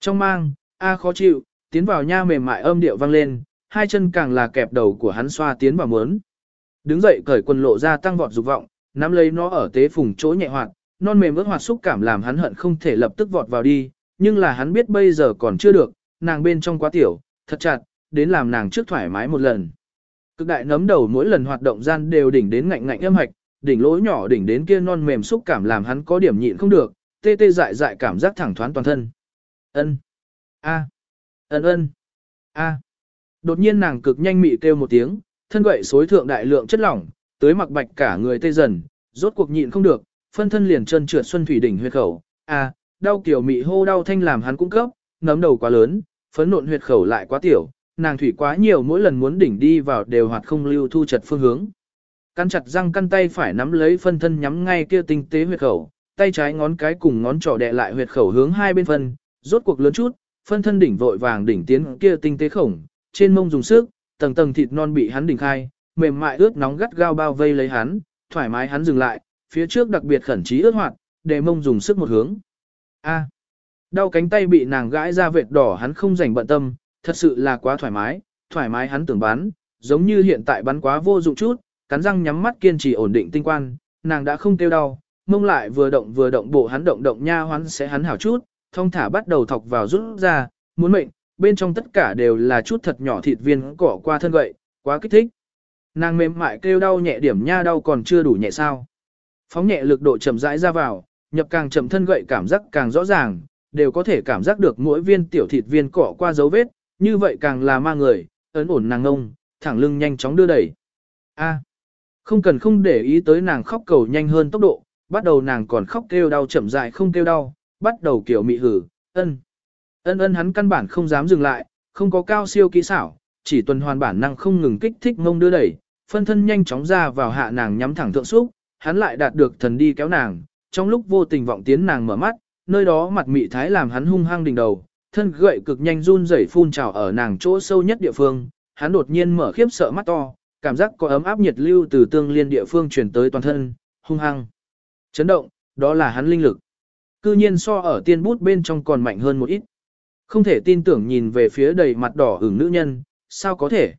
Trong mang, a khó chịu, tiến vào nha mềm mại âm điệu vang lên, hai chân càng là kẹp đầu của hắn xoa tiến vào mướn. Đứng dậy cởi quần lộ ra tăng vọt dục vọng, nắm lấy nó ở tế phùng chỗ nhẹ hoạt, non mềm ướt hoạt xúc cảm làm hắn hận không thể lập tức vọt vào đi, nhưng là hắn biết bây giờ còn chưa được, nàng bên trong quá tiểu, thật chặt, đến làm nàng trước thoải mái một lần. Cực đại nấm đầu mỗi lần hoạt động gian đều đỉnh đến ngạnh ngạnh âm hạch, đỉnh lỗ nhỏ đỉnh đến kia non mềm xúc cảm làm hắn có điểm nhịn không được, tê tê dại dại cảm giác thẳng thoáng toàn thân. Ân, a, ân ân, a. Đột nhiên nàng cực nhanh mị kêu một tiếng, thân gậy xối thượng đại lượng chất lỏng, tới mặc bạch cả người tê dần, rốt cuộc nhịn không được, phân thân liền chân trượt xuân thủy đỉnh huyệt khẩu. A, đau kiểu mị hô đau thanh làm hắn cung cấp, nấm đầu quá lớn, phấn nộn huyệt khẩu lại quá tiểu, nàng thủy quá nhiều mỗi lần muốn đỉnh đi vào đều hoạt không lưu thu chật phương hướng. Căn chặt răng căn tay phải nắm lấy phân thân nhắm ngay kia tinh tế huyệt khẩu, tay trái ngón cái cùng ngón trỏ đè lại huyệt khẩu hướng hai bên phân, rốt cuộc lớn chút, phân thân đỉnh vội vàng đỉnh tiến kia tinh tế khổng, trên mông dùng sức, tầng tầng thịt non bị hắn đỉnh khai, mềm mại ướt nóng gắt gao bao vây lấy hắn, thoải mái hắn dừng lại, phía trước đặc biệt khẩn trí ướt hoạt, để mông dùng sức một hướng. A. Đau cánh tay bị nàng gãi ra vệt đỏ hắn không rảnh bận tâm, thật sự là quá thoải mái, thoải mái hắn tưởng bắn, giống như hiện tại bắn quá vô dụng chút, cắn răng nhắm mắt kiên trì ổn định tinh quan, nàng đã không tiêu đau, mông lại vừa động vừa động bộ hắn động động nha hoán sẽ hắn hảo chút, thông thả bắt đầu thọc vào rút ra, muốn mệnh, bên trong tất cả đều là chút thật nhỏ thịt viên cỏ qua thân gậy, quá kích thích. Nàng mềm mại kêu đau nhẹ điểm nha đau còn chưa đủ nhẹ sao. Phóng nhẹ lực độ chậm rãi ra vào, nhập càng chậm thân gậy cảm giác càng rõ ràng, đều có thể cảm giác được mỗi viên tiểu thịt viên cỏ qua dấu vết, như vậy càng là ma người, ấn ổn nàng ngông, thẳng lưng nhanh chóng đưa đẩy. A. không cần không để ý tới nàng khóc cầu nhanh hơn tốc độ, bắt đầu nàng còn khóc kêu đau chậm rãi không kêu đau, bắt đầu kiểu mị hử, ân. Ân ân hắn căn bản không dám dừng lại, không có cao siêu kỹ xảo, chỉ tuần hoàn bản năng không ngừng kích thích ngông đưa đẩy, phân thân nhanh chóng ra vào hạ nàng nhắm thẳng thượng xúc, hắn lại đạt được thần đi kéo nàng, trong lúc vô tình vọng tiến nàng mở mắt, nơi đó mặt mị thái làm hắn hung hăng đỉnh đầu, thân gậy cực nhanh run rẩy phun trào ở nàng chỗ sâu nhất địa phương, hắn đột nhiên mở khiếp sợ mắt to, cảm giác có ấm áp nhiệt lưu từ tương liên địa phương truyền tới toàn thân, hung hăng. Chấn động, đó là hắn linh lực. Cư nhiên so ở tiên bút bên trong còn mạnh hơn một ít. Không thể tin tưởng nhìn về phía đầy mặt đỏ ửng nữ nhân, sao có thể?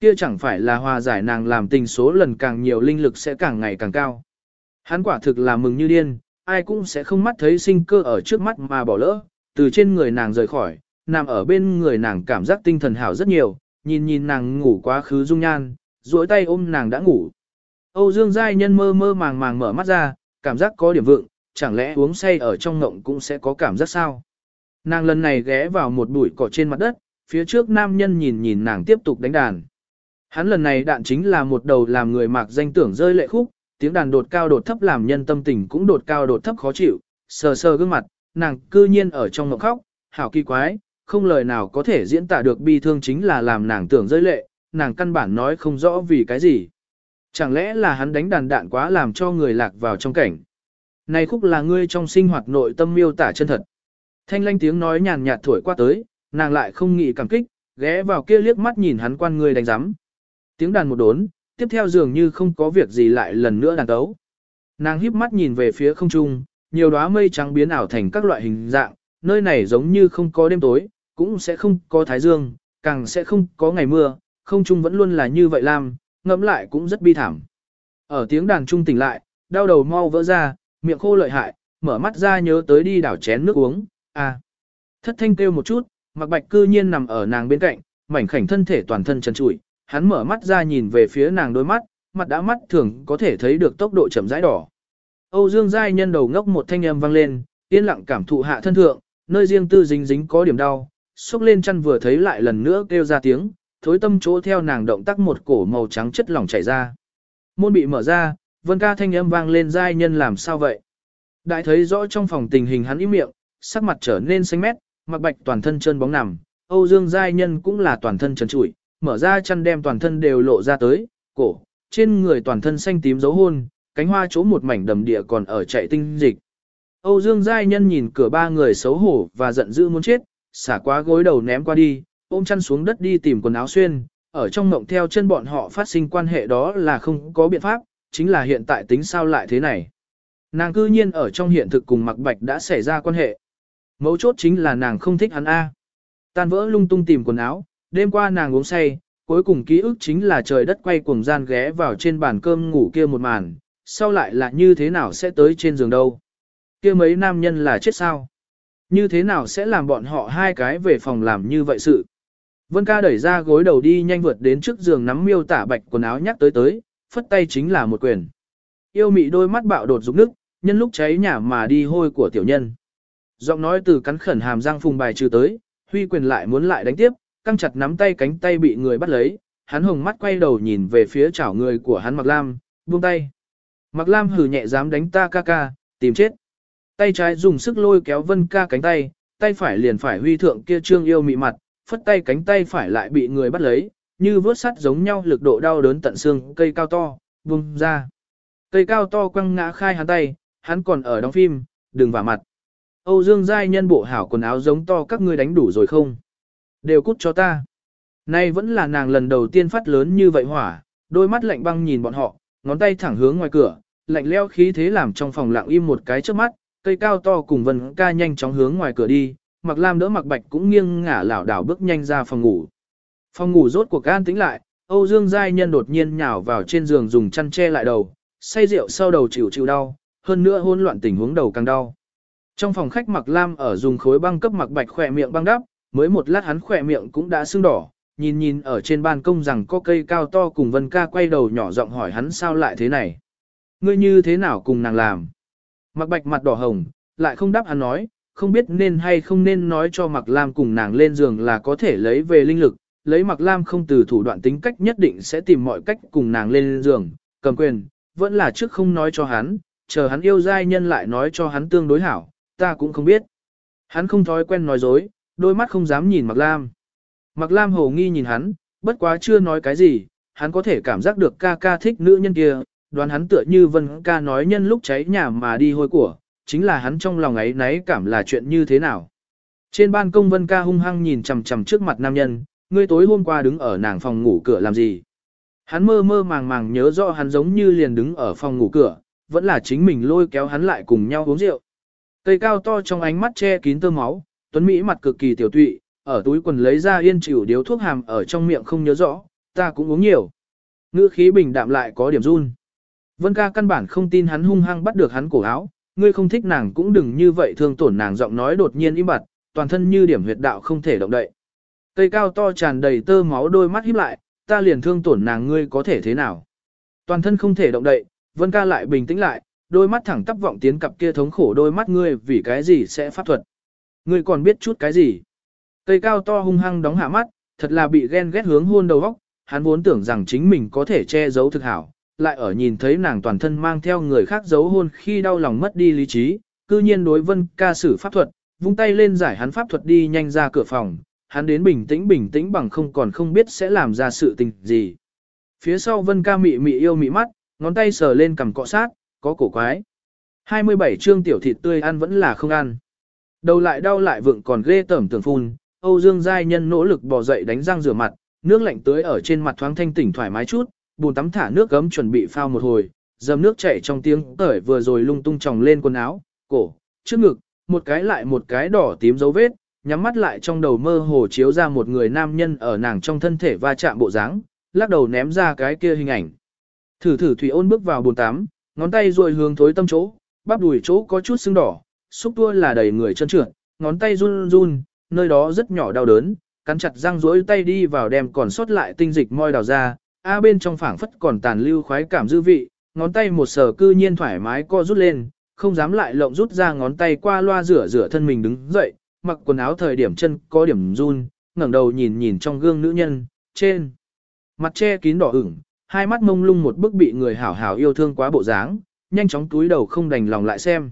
Kia chẳng phải là hòa giải nàng làm tình số lần càng nhiều linh lực sẽ càng ngày càng cao. Hắn quả thực là mừng như điên, ai cũng sẽ không mắt thấy sinh cơ ở trước mắt mà bỏ lỡ, từ trên người nàng rời khỏi, nằm ở bên người nàng cảm giác tinh thần hảo rất nhiều, nhìn nhìn nàng ngủ quá khứ dung nhan, duỗi tay ôm nàng đã ngủ. Âu Dương Giai Nhân mơ mơ màng màng mở mắt ra, cảm giác có điểm vượng, chẳng lẽ uống say ở trong ngộng cũng sẽ có cảm giác sao? Nàng lần này ghé vào một bụi cỏ trên mặt đất, phía trước nam nhân nhìn nhìn nàng tiếp tục đánh đàn. Hắn lần này đạn chính là một đầu làm người mạc danh tưởng rơi lệ khúc, tiếng đàn đột cao đột thấp làm nhân tâm tình cũng đột cao đột thấp khó chịu, sờ sờ gương mặt, nàng cư nhiên ở trong ngộng khóc, hảo kỳ quái, không lời nào có thể diễn tả được bi thương chính là làm nàng tưởng rơi lệ, nàng căn bản nói không rõ vì cái gì. Chẳng lẽ là hắn đánh đàn đạn quá làm cho người lạc vào trong cảnh. Này khúc là ngươi trong sinh hoạt nội tâm miêu tả chân thật. Thanh lanh tiếng nói nhàn nhạt thổi qua tới, nàng lại không nghĩ cảm kích, ghé vào kia liếc mắt nhìn hắn quan ngươi đánh giám. Tiếng đàn một đốn, tiếp theo dường như không có việc gì lại lần nữa đàn tấu. Nàng híp mắt nhìn về phía không trung, nhiều đóa mây trắng biến ảo thành các loại hình dạng, nơi này giống như không có đêm tối, cũng sẽ không có thái dương, càng sẽ không có ngày mưa, không trung vẫn luôn là như vậy làm, ngẫm lại cũng rất bi thảm. Ở tiếng đàn trung tỉnh lại, đau đầu mau vỡ ra, miệng khô lợi hại, mở mắt ra nhớ tới đi đảo chén nước uống, à. Thất thanh kêu một chút, mặc bạch cư nhiên nằm ở nàng bên cạnh, mảnh khảnh thân thể toàn thân trần trụi, hắn mở mắt ra nhìn về phía nàng đôi mắt, mặt đã mắt thường có thể thấy được tốc độ chậm rãi đỏ. Âu Dương Giai nhân đầu ngốc một thanh âm vang lên, yên lặng cảm thụ hạ thân thượng, nơi riêng tư dính dính có điểm đau, xúc lên chăn vừa thấy lại lần nữa kêu ra tiếng, thối tâm chỗ theo nàng động tác một cổ màu trắng chất lỏng chảy ra. Môn bị mở ra, vân ca thanh âm vang lên giai nhân làm sao vậy. Đại thấy rõ trong phòng tình hình hắn im miệng, sắc mặt trở nên xanh mét, mặc bạch toàn thân chân bóng nằm, Âu Dương giai nhân cũng là toàn thân trần trụi, mở ra chăn đem toàn thân đều lộ ra tới, cổ, trên người toàn thân xanh tím dấu hôn, cánh hoa chỗ một mảnh đầm địa còn ở chạy tinh dịch. Âu Dương Giai Nhân nhìn cửa ba người xấu hổ và giận dữ muốn chết, xả quá gối đầu ném qua đi, ôm chăn xuống đất đi tìm quần áo xuyên, ở trong mộng theo chân bọn họ phát sinh quan hệ đó là không có biện pháp, chính là hiện tại tính sao lại thế này. Nàng cư nhiên ở trong hiện thực cùng Mạc Bạch đã xảy ra quan hệ. Mấu chốt chính là nàng không thích hắn A. Tan vỡ lung tung tìm quần áo, đêm qua nàng uống say, cuối cùng ký ức chính là trời đất quay cuồng gian ghé vào trên bàn cơm ngủ kia một màn, sau lại là như thế nào sẽ tới trên giường đâu. kia mấy nam nhân là chết sao? Như thế nào sẽ làm bọn họ hai cái về phòng làm như vậy sự? Vân ca đẩy ra gối đầu đi nhanh vượt đến trước giường nắm miêu tả bạch quần áo nhắc tới tới, phất tay chính là một quyền. Yêu mị đôi mắt bạo đột rụng nước, nhân lúc cháy nhà mà đi hôi của tiểu nhân. Giọng nói từ cắn khẩn hàm răng phùng bài trừ tới, huy quyền lại muốn lại đánh tiếp, căng chặt nắm tay cánh tay bị người bắt lấy, hắn hồng mắt quay đầu nhìn về phía chảo người của hắn Mạc Lam, buông tay. Mạc Lam hử nhẹ dám đánh ta ca ca, tìm chết. Tay trái dùng sức lôi kéo Vân ca cánh tay, tay phải liền phải huy thượng kia trương yêu mị mặt, phất tay cánh tay phải lại bị người bắt lấy, như vớt sắt giống nhau lực độ đau đớn tận xương, cây cao to, vùng ra. Cây cao to quăng ngã khai hắn tay, hắn còn ở đóng phim, đừng vả mặt. Âu Dương Giai nhân bộ hảo quần áo giống to các ngươi đánh đủ rồi không? Đều cút cho ta. Nay vẫn là nàng lần đầu tiên phát lớn như vậy hỏa, đôi mắt lạnh băng nhìn bọn họ, ngón tay thẳng hướng ngoài cửa, lạnh leo khí thế làm trong phòng lặng im một cái trước mắt, cây cao to cùng vân ca nhanh chóng hướng ngoài cửa đi, mặc lam đỡ mặc bạch cũng nghiêng ngả lảo đảo bước nhanh ra phòng ngủ. Phòng ngủ rốt cuộc an tĩnh lại, Âu Dương Giai Nhân đột nhiên nhào vào trên giường dùng chăn che lại đầu, say rượu sau đầu chịu chịu đau, hơn nữa hỗn loạn tình huống đầu càng đau. Trong phòng khách mặc lam ở dùng khối băng cấp mặc bạch khỏe miệng băng đắp, mới một lát hắn khỏe miệng cũng đã sưng đỏ, nhìn nhìn ở trên ban công rằng có cây cao to cùng Vân ca quay đầu nhỏ giọng hỏi hắn sao lại thế này. Ngươi như thế nào cùng nàng làm? Mặc bạch mặt đỏ hồng, lại không đáp hắn nói, không biết nên hay không nên nói cho Mặc Lam cùng nàng lên giường là có thể lấy về linh lực, lấy Mặc Lam không từ thủ đoạn tính cách nhất định sẽ tìm mọi cách cùng nàng lên giường, cầm quyền, vẫn là trước không nói cho hắn, chờ hắn yêu giai nhân lại nói cho hắn tương đối hảo, ta cũng không biết. Hắn không thói quen nói dối, đôi mắt không dám nhìn Mặc Lam. Mặc Lam hồ nghi nhìn hắn, bất quá chưa nói cái gì, hắn có thể cảm giác được ca ca thích nữ nhân kia, đoán hắn tựa như Vân ca nói nhân lúc cháy nhà mà đi hôi của, chính là hắn trong lòng ấy náy cảm là chuyện như thế nào. Trên ban công Vân ca hung hăng nhìn chằm chằm trước mặt nam nhân, ngươi tối hôm qua đứng ở nàng phòng ngủ cửa làm gì. Hắn mơ mơ màng màng nhớ rõ hắn giống như liền đứng ở phòng ngủ cửa, vẫn là chính mình lôi kéo hắn lại cùng nhau uống rượu. Cây cao to trong ánh mắt che kín tơ máu, Tuấn Mỹ mặt cực kỳ tiểu tụy, ở túi quần lấy ra yên chịu điếu thuốc hàm ở trong miệng không nhớ rõ, ta cũng uống nhiều. Ngữ khí bình đạm lại có điểm run. Vân ca căn bản không tin hắn hung hăng bắt được hắn cổ áo, ngươi không thích nàng cũng đừng như vậy thương tổn nàng giọng nói đột nhiên im bặt, toàn thân như điểm huyệt đạo không thể động đậy. Cây cao to tràn đầy tơ máu đôi mắt híp lại, ta liền thương tổn nàng ngươi có thể thế nào. Toàn thân không thể động đậy, Vân ca lại bình tĩnh lại, đôi mắt thẳng tắp vọng tiến cặp kia thống khổ đôi mắt ngươi vì cái gì sẽ pháp thuật. Ngươi còn biết chút cái gì. Cây cao to hung hăng đóng hạ mắt, thật là bị ghen ghét hướng hôn đầu óc, hắn vốn tưởng rằng chính mình có thể che giấu thực hảo, lại ở nhìn thấy nàng toàn thân mang theo người khác giấu hôn khi đau lòng mất đi lý trí, cư nhiên đối vân ca sử pháp thuật, vung tay lên giải hắn pháp thuật đi nhanh ra cửa phòng, hắn đến bình tĩnh bình tĩnh bằng không còn không biết sẽ làm ra sự tình gì. Phía sau vân ca mị mị yêu mị mắt, ngón tay sờ lên cầm cọ sát, có cổ quái. 27 chương tiểu thịt tươi ăn vẫn là không ăn. Đầu lại đau lại vượng còn ghê tởm tưởng phun, Âu Dương Giai Nhân nỗ lực bò dậy đánh răng rửa mặt, nước lạnh tưới ở trên mặt thoáng thanh tỉnh thoải mái chút, bùn tắm thả nước gấm chuẩn bị phao một hồi, dầm nước chảy trong tiếng tởi vừa rồi lung tung tròng lên quần áo, cổ, trước ngực, một cái lại một cái đỏ tím dấu vết, nhắm mắt lại trong đầu mơ hồ chiếu ra một người nam nhân ở nàng trong thân thể va chạm bộ dáng, lắc đầu ném ra cái kia hình ảnh. Thử thử thủy ôn bước vào bồn tắm, ngón tay ruồi hướng thối tâm chỗ, bắp đùi chỗ có chút sưng đỏ, xúc tua là đầy người chân trượt, ngón tay run run, nơi đó rất nhỏ đau đớn, cắn chặt răng rỗi tay đi vào đem còn sót lại tinh dịch môi đào ra, a bên trong phảng phất còn tàn lưu khoái cảm dư vị, ngón tay một sờ cư nhiên thoải mái co rút lên, không dám lại lộng rút ra ngón tay qua loa rửa rửa thân mình đứng dậy, mặc quần áo thời điểm chân có điểm run, ngẩng đầu nhìn nhìn trong gương nữ nhân, trên mặt che kín đỏ ửng, hai mắt mông lung một bức bị người hảo hảo yêu thương quá bộ dáng, nhanh chóng túi đầu không đành lòng lại xem.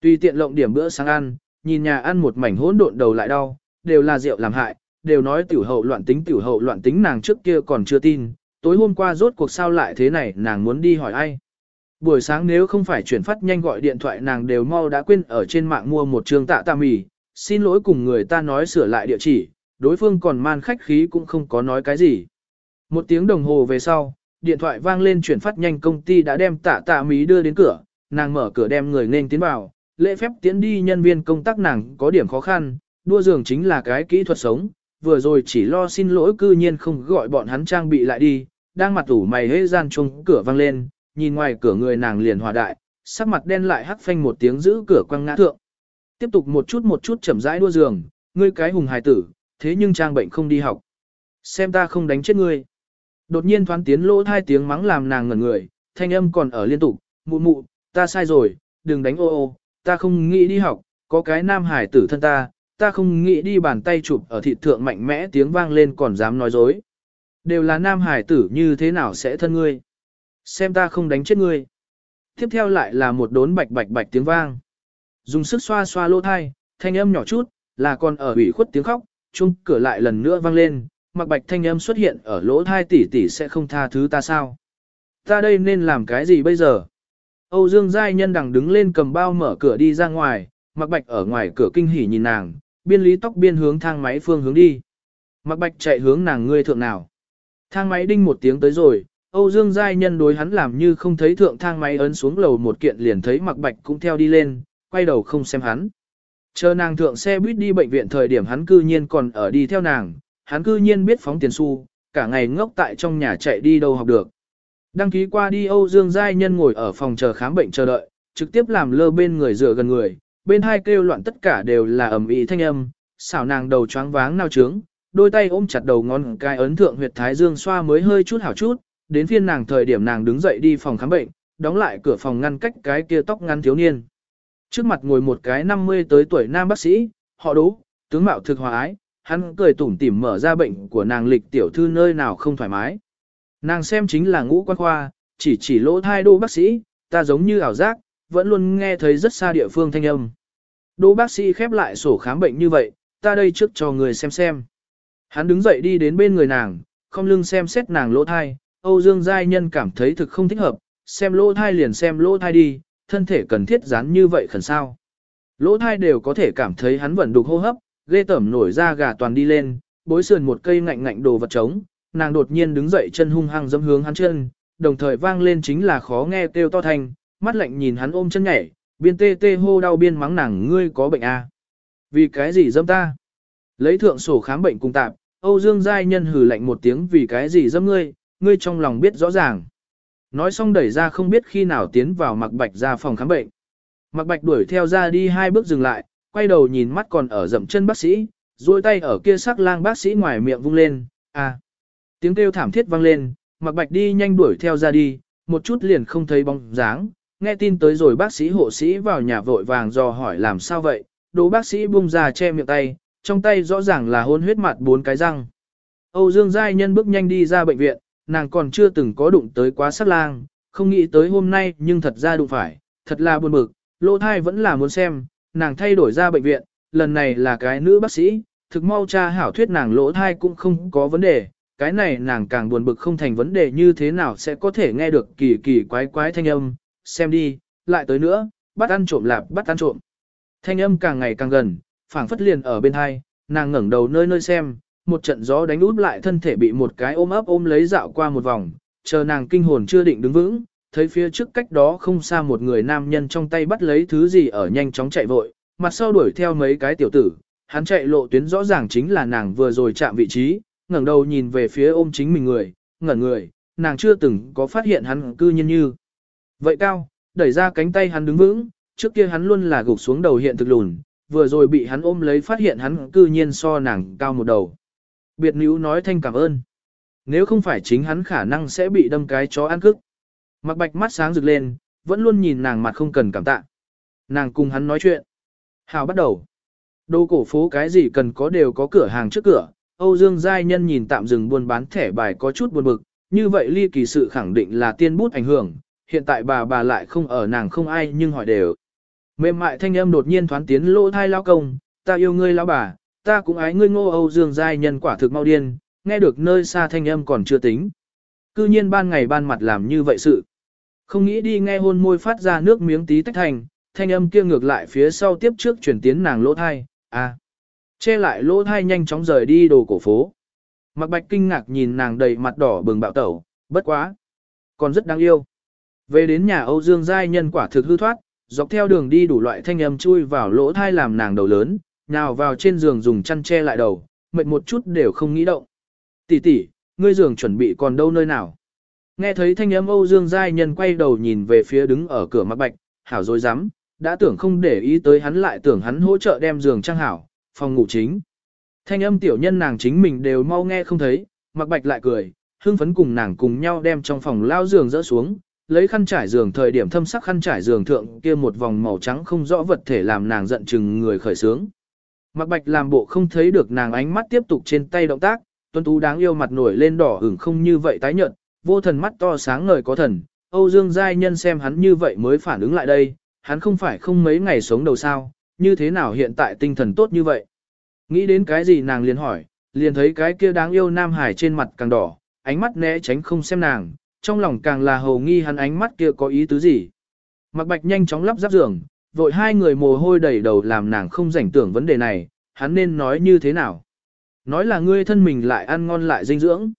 Tùy tiện lộng điểm bữa sáng ăn, nhìn nhà ăn một mảnh hỗn độn đầu lại đau, đều là rượu làm hại, đều nói tiểu hậu loạn tính tiểu hậu loạn tính nàng trước kia còn chưa tin, tối hôm qua rốt cuộc sao lại thế này nàng muốn đi hỏi ai. Buổi sáng nếu không phải chuyển phát nhanh gọi điện thoại nàng đều mau đã quên ở trên mạng mua một trường tạ tạ mì, xin lỗi cùng người ta nói sửa lại địa chỉ, đối phương còn man khách khí cũng không có nói cái gì. Một tiếng đồng hồ về sau, điện thoại vang lên chuyển phát nhanh công ty đã đem tạ tạ mì đưa đến cửa, nàng mở cửa đem người nên tiến vào, lễ phép tiến đi nhân viên công tác nàng có điểm khó khăn, đua giường chính là cái kỹ thuật sống, vừa rồi chỉ lo xin lỗi cư nhiên không gọi bọn hắn trang bị lại đi, đang mặt ủ mày hế gian chung cửa vang lên, nhìn ngoài cửa người nàng liền hòa đại, sắc mặt đen lại hắc phanh một tiếng giữ cửa quăng ngã thượng. Tiếp tục một chút một chút chậm rãi đua giường, ngươi cái hùng hài tử, thế nhưng trang bệnh không đi học. Xem ta không đánh chết ngươi. Đột nhiên thoáng tiến lỗ hai tiếng mắng làm nàng ngẩn người, thanh âm còn ở liên tục, mụ mụ, ta sai rồi, đừng đánh ô ô, ta không nghĩ đi học, có cái nam hải tử thân ta, ta không nghĩ đi bàn tay chụp ở thịt thượng mạnh mẽ tiếng vang lên còn dám nói dối. Đều là nam hải tử như thế nào sẽ thân ngươi. Xem ta không đánh chết ngươi. Tiếp theo lại là một đốn bạch bạch bạch tiếng vang. Dùng sức xoa xoa lỗ thai, thanh âm nhỏ chút, là còn ở ủy khuất tiếng khóc, chung cửa lại lần nữa vang lên, mặc bạch thanh âm xuất hiện ở lỗ thai tỷ tỷ sẽ không tha thứ ta sao. Ta đây nên làm cái gì bây giờ? Âu Dương Giai Nhân đằng đứng lên cầm bao mở cửa đi ra ngoài, mặc bạch ở ngoài cửa kinh hỉ nhìn nàng, biên lý tóc biên hướng thang máy phương hướng đi. Mặc bạch chạy hướng nàng ngươi thượng nào. Thang máy đinh một tiếng tới rồi, Âu Dương Giai Nhân đối hắn làm như không thấy thượng thang máy ấn xuống lầu một kiện liền thấy mặc bạch cũng theo đi lên, quay đầu không xem hắn. Chờ nàng thượng xe buýt đi bệnh viện thời điểm hắn cư nhiên còn ở đi theo nàng, hắn cư nhiên biết phóng tiền xu, cả ngày ngốc tại trong nhà chạy đi đâu học được. Đăng ký qua đi Âu Dương Giai Nhân ngồi ở phòng chờ khám bệnh chờ đợi, trực tiếp làm lơ bên người dựa gần người, bên hai kêu loạn tất cả đều là ầm ĩ thanh âm, xảo nàng đầu choáng váng nao trướng, đôi tay ôm chặt đầu ngón cái ấn thượng huyệt thái dương xoa mới hơi chút hảo chút, đến phiên nàng thời điểm nàng đứng dậy đi phòng khám bệnh, đóng lại cửa phòng ngăn cách cái kia tóc ngăn thiếu niên. Trước mặt ngồi một cái 50 tới tuổi nam bác sĩ, họ đố, tướng mạo thực hòa ái, hắn cười tủm tỉm mở ra bệnh của nàng lịch tiểu thư nơi nào không thoải mái. Nàng xem chính là ngũ quan khoa, chỉ chỉ lỗ thai đô bác sĩ, ta giống như ảo giác, vẫn luôn nghe thấy rất xa địa phương thanh âm. Đô bác sĩ khép lại sổ khám bệnh như vậy, ta đây trước cho người xem xem. Hắn đứng dậy đi đến bên người nàng, không lưng xem xét nàng lỗ thai, Âu Dương Giai Nhân cảm thấy thực không thích hợp, xem lỗ thai liền xem lỗ thai đi, thân thể cần thiết dán như vậy khẩn sao. Lỗ thai đều có thể cảm thấy hắn vẫn đục hô hấp, ghê tẩm nổi ra gà toàn đi lên, bối sườn một cây ngạnh ngạnh đồ vật trống, nàng đột nhiên đứng dậy chân hung hăng dẫm hướng hắn chân, đồng thời vang lên chính là khó nghe kêu to thành, mắt lạnh nhìn hắn ôm chân nhảy, biên tê tê hô đau biên mắng nàng ngươi có bệnh à. Vì cái gì dâm ta? Lấy thượng sổ khám bệnh cùng tạp, Âu Dương Giai Nhân hừ lạnh một tiếng vì cái gì dâm ngươi, ngươi trong lòng biết rõ ràng. Nói xong đẩy ra không biết khi nào tiến vào mặc bạch ra phòng khám bệnh. Mặc bạch đuổi theo ra đi hai bước dừng lại, quay đầu nhìn mắt còn ở dậm chân bác sĩ, duỗi tay ở kia sắc lang bác sĩ ngoài miệng vung lên, à. Tiếng kêu thảm thiết vang lên, mặc bạch đi nhanh đuổi theo ra đi, một chút liền không thấy bóng dáng, nghe tin tới rồi bác sĩ hộ sĩ vào nhà vội vàng dò hỏi làm sao vậy, đồ bác sĩ bung ra che miệng tay, trong tay rõ ràng là hôn huyết mặt bốn cái răng. Âu Dương Giai Nhân bước nhanh đi ra bệnh viện, nàng còn chưa từng có đụng tới quá sát lang, không nghĩ tới hôm nay nhưng thật ra đụng phải, thật là buồn bực, lỗ thai vẫn là muốn xem, nàng thay đổi ra bệnh viện, lần này là cái nữ bác sĩ, thực mau cha hảo thuyết nàng lỗ thai cũng không có vấn đề, cái này nàng càng buồn bực không thành vấn đề như thế nào sẽ có thể nghe được kỳ kỳ quái quái thanh âm, xem đi, lại tới nữa, bắt ăn trộm lạp bắt ăn trộm. Thanh âm càng ngày càng gần, phảng phất liền ở bên hai, nàng ngẩng đầu nơi nơi xem, một trận gió đánh út lại thân thể bị một cái ôm ấp ôm lấy dạo qua một vòng, chờ nàng kinh hồn chưa định đứng vững, thấy phía trước cách đó không xa một người nam nhân trong tay bắt lấy thứ gì ở nhanh chóng chạy vội, mặt sau đuổi theo mấy cái tiểu tử, hắn chạy lộ tuyến rõ ràng chính là nàng vừa rồi chạm vị trí, ngẩng đầu nhìn về phía ôm chính mình người, ngẩn người, nàng chưa từng có phát hiện hắn cư nhiên như. Vậy cao, đẩy ra cánh tay hắn đứng vững, trước kia hắn luôn là gục xuống đầu hiện thực lùn, vừa rồi bị hắn ôm lấy phát hiện hắn cư nhiên so nàng cao một đầu. Biệt níu nói thanh cảm ơn. Nếu không phải chính hắn khả năng sẽ bị đâm cái chó ăn cức. Mặc bạch mắt sáng rực lên, vẫn luôn nhìn nàng mặt không cần cảm tạ. Nàng cùng hắn nói chuyện. Hào bắt đầu. đô cổ phố cái gì cần có đều có cửa hàng trước cửa. Âu Dương Giai Nhân nhìn tạm dừng buôn bán thẻ bài có chút buồn bực. Như vậy ly kỳ sự khẳng định là tiên bút ảnh hưởng. Hiện tại bà bà lại không ở nàng không ai nhưng hỏi đều. Mềm mại thanh âm đột nhiên thoán tiến lỗ thai lao công. Ta yêu ngươi lão bà, ta cũng ái ngươi ngô Âu Dương Giai Nhân quả thực mau điên. Nghe được nơi xa thanh âm còn chưa tính. Cư nhiên ban ngày ban mặt làm như vậy sự. Không nghĩ đi nghe hôn môi phát ra nước miếng tí tách thành, thanh âm kia ngược lại phía sau tiếp trước chuyển tiến nàng lỗ thai, à. Che lại lỗ thai nhanh chóng rời đi đồ cổ phố. Mặc bạch kinh ngạc nhìn nàng đầy mặt đỏ bừng bạo tẩu, bất quá. Còn rất đáng yêu. Về đến nhà Âu Dương Giai nhân quả thực hư thoát, dọc theo đường đi đủ loại thanh âm chui vào lỗ thai làm nàng đầu lớn, nào vào trên giường dùng chăn che lại đầu, mệt một chút đều không nghĩ động. Tỷ tỷ, ngươi giường chuẩn bị còn đâu nơi nào? Nghe thấy thanh âm Âu Dương Giai Nhân quay đầu nhìn về phía đứng ở cửa mặt bạch, hảo dối rắm đã tưởng không để ý tới hắn lại tưởng hắn hỗ trợ đem giường trang hảo, phòng ngủ chính. Thanh âm tiểu nhân nàng chính mình đều mau nghe không thấy, mặc bạch lại cười, hương phấn cùng nàng cùng nhau đem trong phòng lao giường dỡ xuống, lấy khăn trải giường thời điểm thâm sắc khăn trải giường thượng kia một vòng màu trắng không rõ vật thể làm nàng giận chừng người khởi sướng. Mặc bạch làm bộ không thấy được nàng ánh mắt tiếp tục trên tay động tác, tuân tú đáng yêu mặt nổi lên đỏ ửng không như vậy tái nhợt, vô thần mắt to sáng ngời có thần, Âu Dương Giai Nhân xem hắn như vậy mới phản ứng lại đây, hắn không phải không mấy ngày sống đầu sao, như thế nào hiện tại tinh thần tốt như vậy. Nghĩ đến cái gì nàng liền hỏi, liền thấy cái kia đáng yêu Nam Hải trên mặt càng đỏ, ánh mắt né tránh không xem nàng, trong lòng càng là hầu nghi hắn ánh mắt kia có ý tứ gì. Mặc bạch nhanh chóng lắp ráp giường, vội hai người mồ hôi đầy đầu làm nàng không rảnh tưởng vấn đề này, hắn nên nói như thế nào. Nói là ngươi thân mình lại ăn ngon lại dinh dưỡng.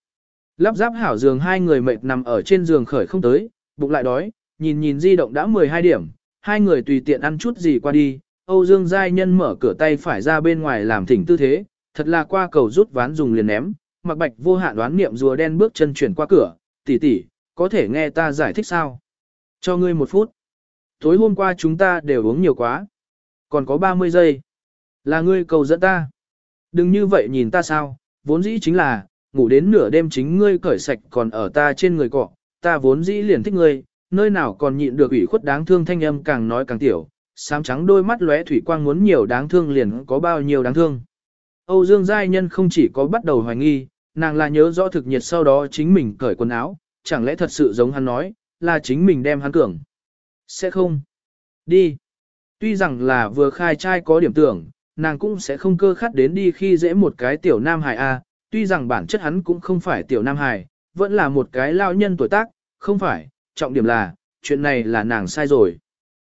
Lắp ráp hảo giường hai người mệt nằm ở trên giường khởi không tới, bụng lại đói, nhìn nhìn di động đã 12 điểm, hai người tùy tiện ăn chút gì qua đi, Âu Dương Giai Nhân mở cửa tay phải ra bên ngoài làm thỉnh tư thế, thật là qua cầu rút ván dùng liền ném, mặc bạch vô hạn đoán niệm rùa đen bước chân chuyển qua cửa, tỷ tỷ, có thể nghe ta giải thích sao? Cho ngươi một phút. Tối hôm qua chúng ta đều uống nhiều quá. Còn có 30 giây. Là ngươi cầu dẫn ta. Đừng như vậy nhìn ta sao, vốn dĩ chính là, ngủ đến nửa đêm chính ngươi cởi sạch còn ở ta trên người cọ, ta vốn dĩ liền thích ngươi, nơi nào còn nhịn được ủy khuất đáng thương thanh âm càng nói càng tiểu, sám trắng đôi mắt lóe thủy quang muốn nhiều đáng thương liền có bao nhiêu đáng thương. Âu Dương Giai Nhân không chỉ có bắt đầu hoài nghi, nàng là nhớ rõ thực nhiệt sau đó chính mình cởi quần áo, chẳng lẽ thật sự giống hắn nói, là chính mình đem hắn cường. Sẽ không. Đi. Tuy rằng là vừa khai trai có điểm tưởng, nàng cũng sẽ không cơ khắt đến đi khi dễ một cái tiểu nam hài A, tuy rằng bản chất hắn cũng không phải tiểu nam hài, vẫn là một cái lao nhân tuổi tác, không phải, trọng điểm là, chuyện này là nàng sai rồi.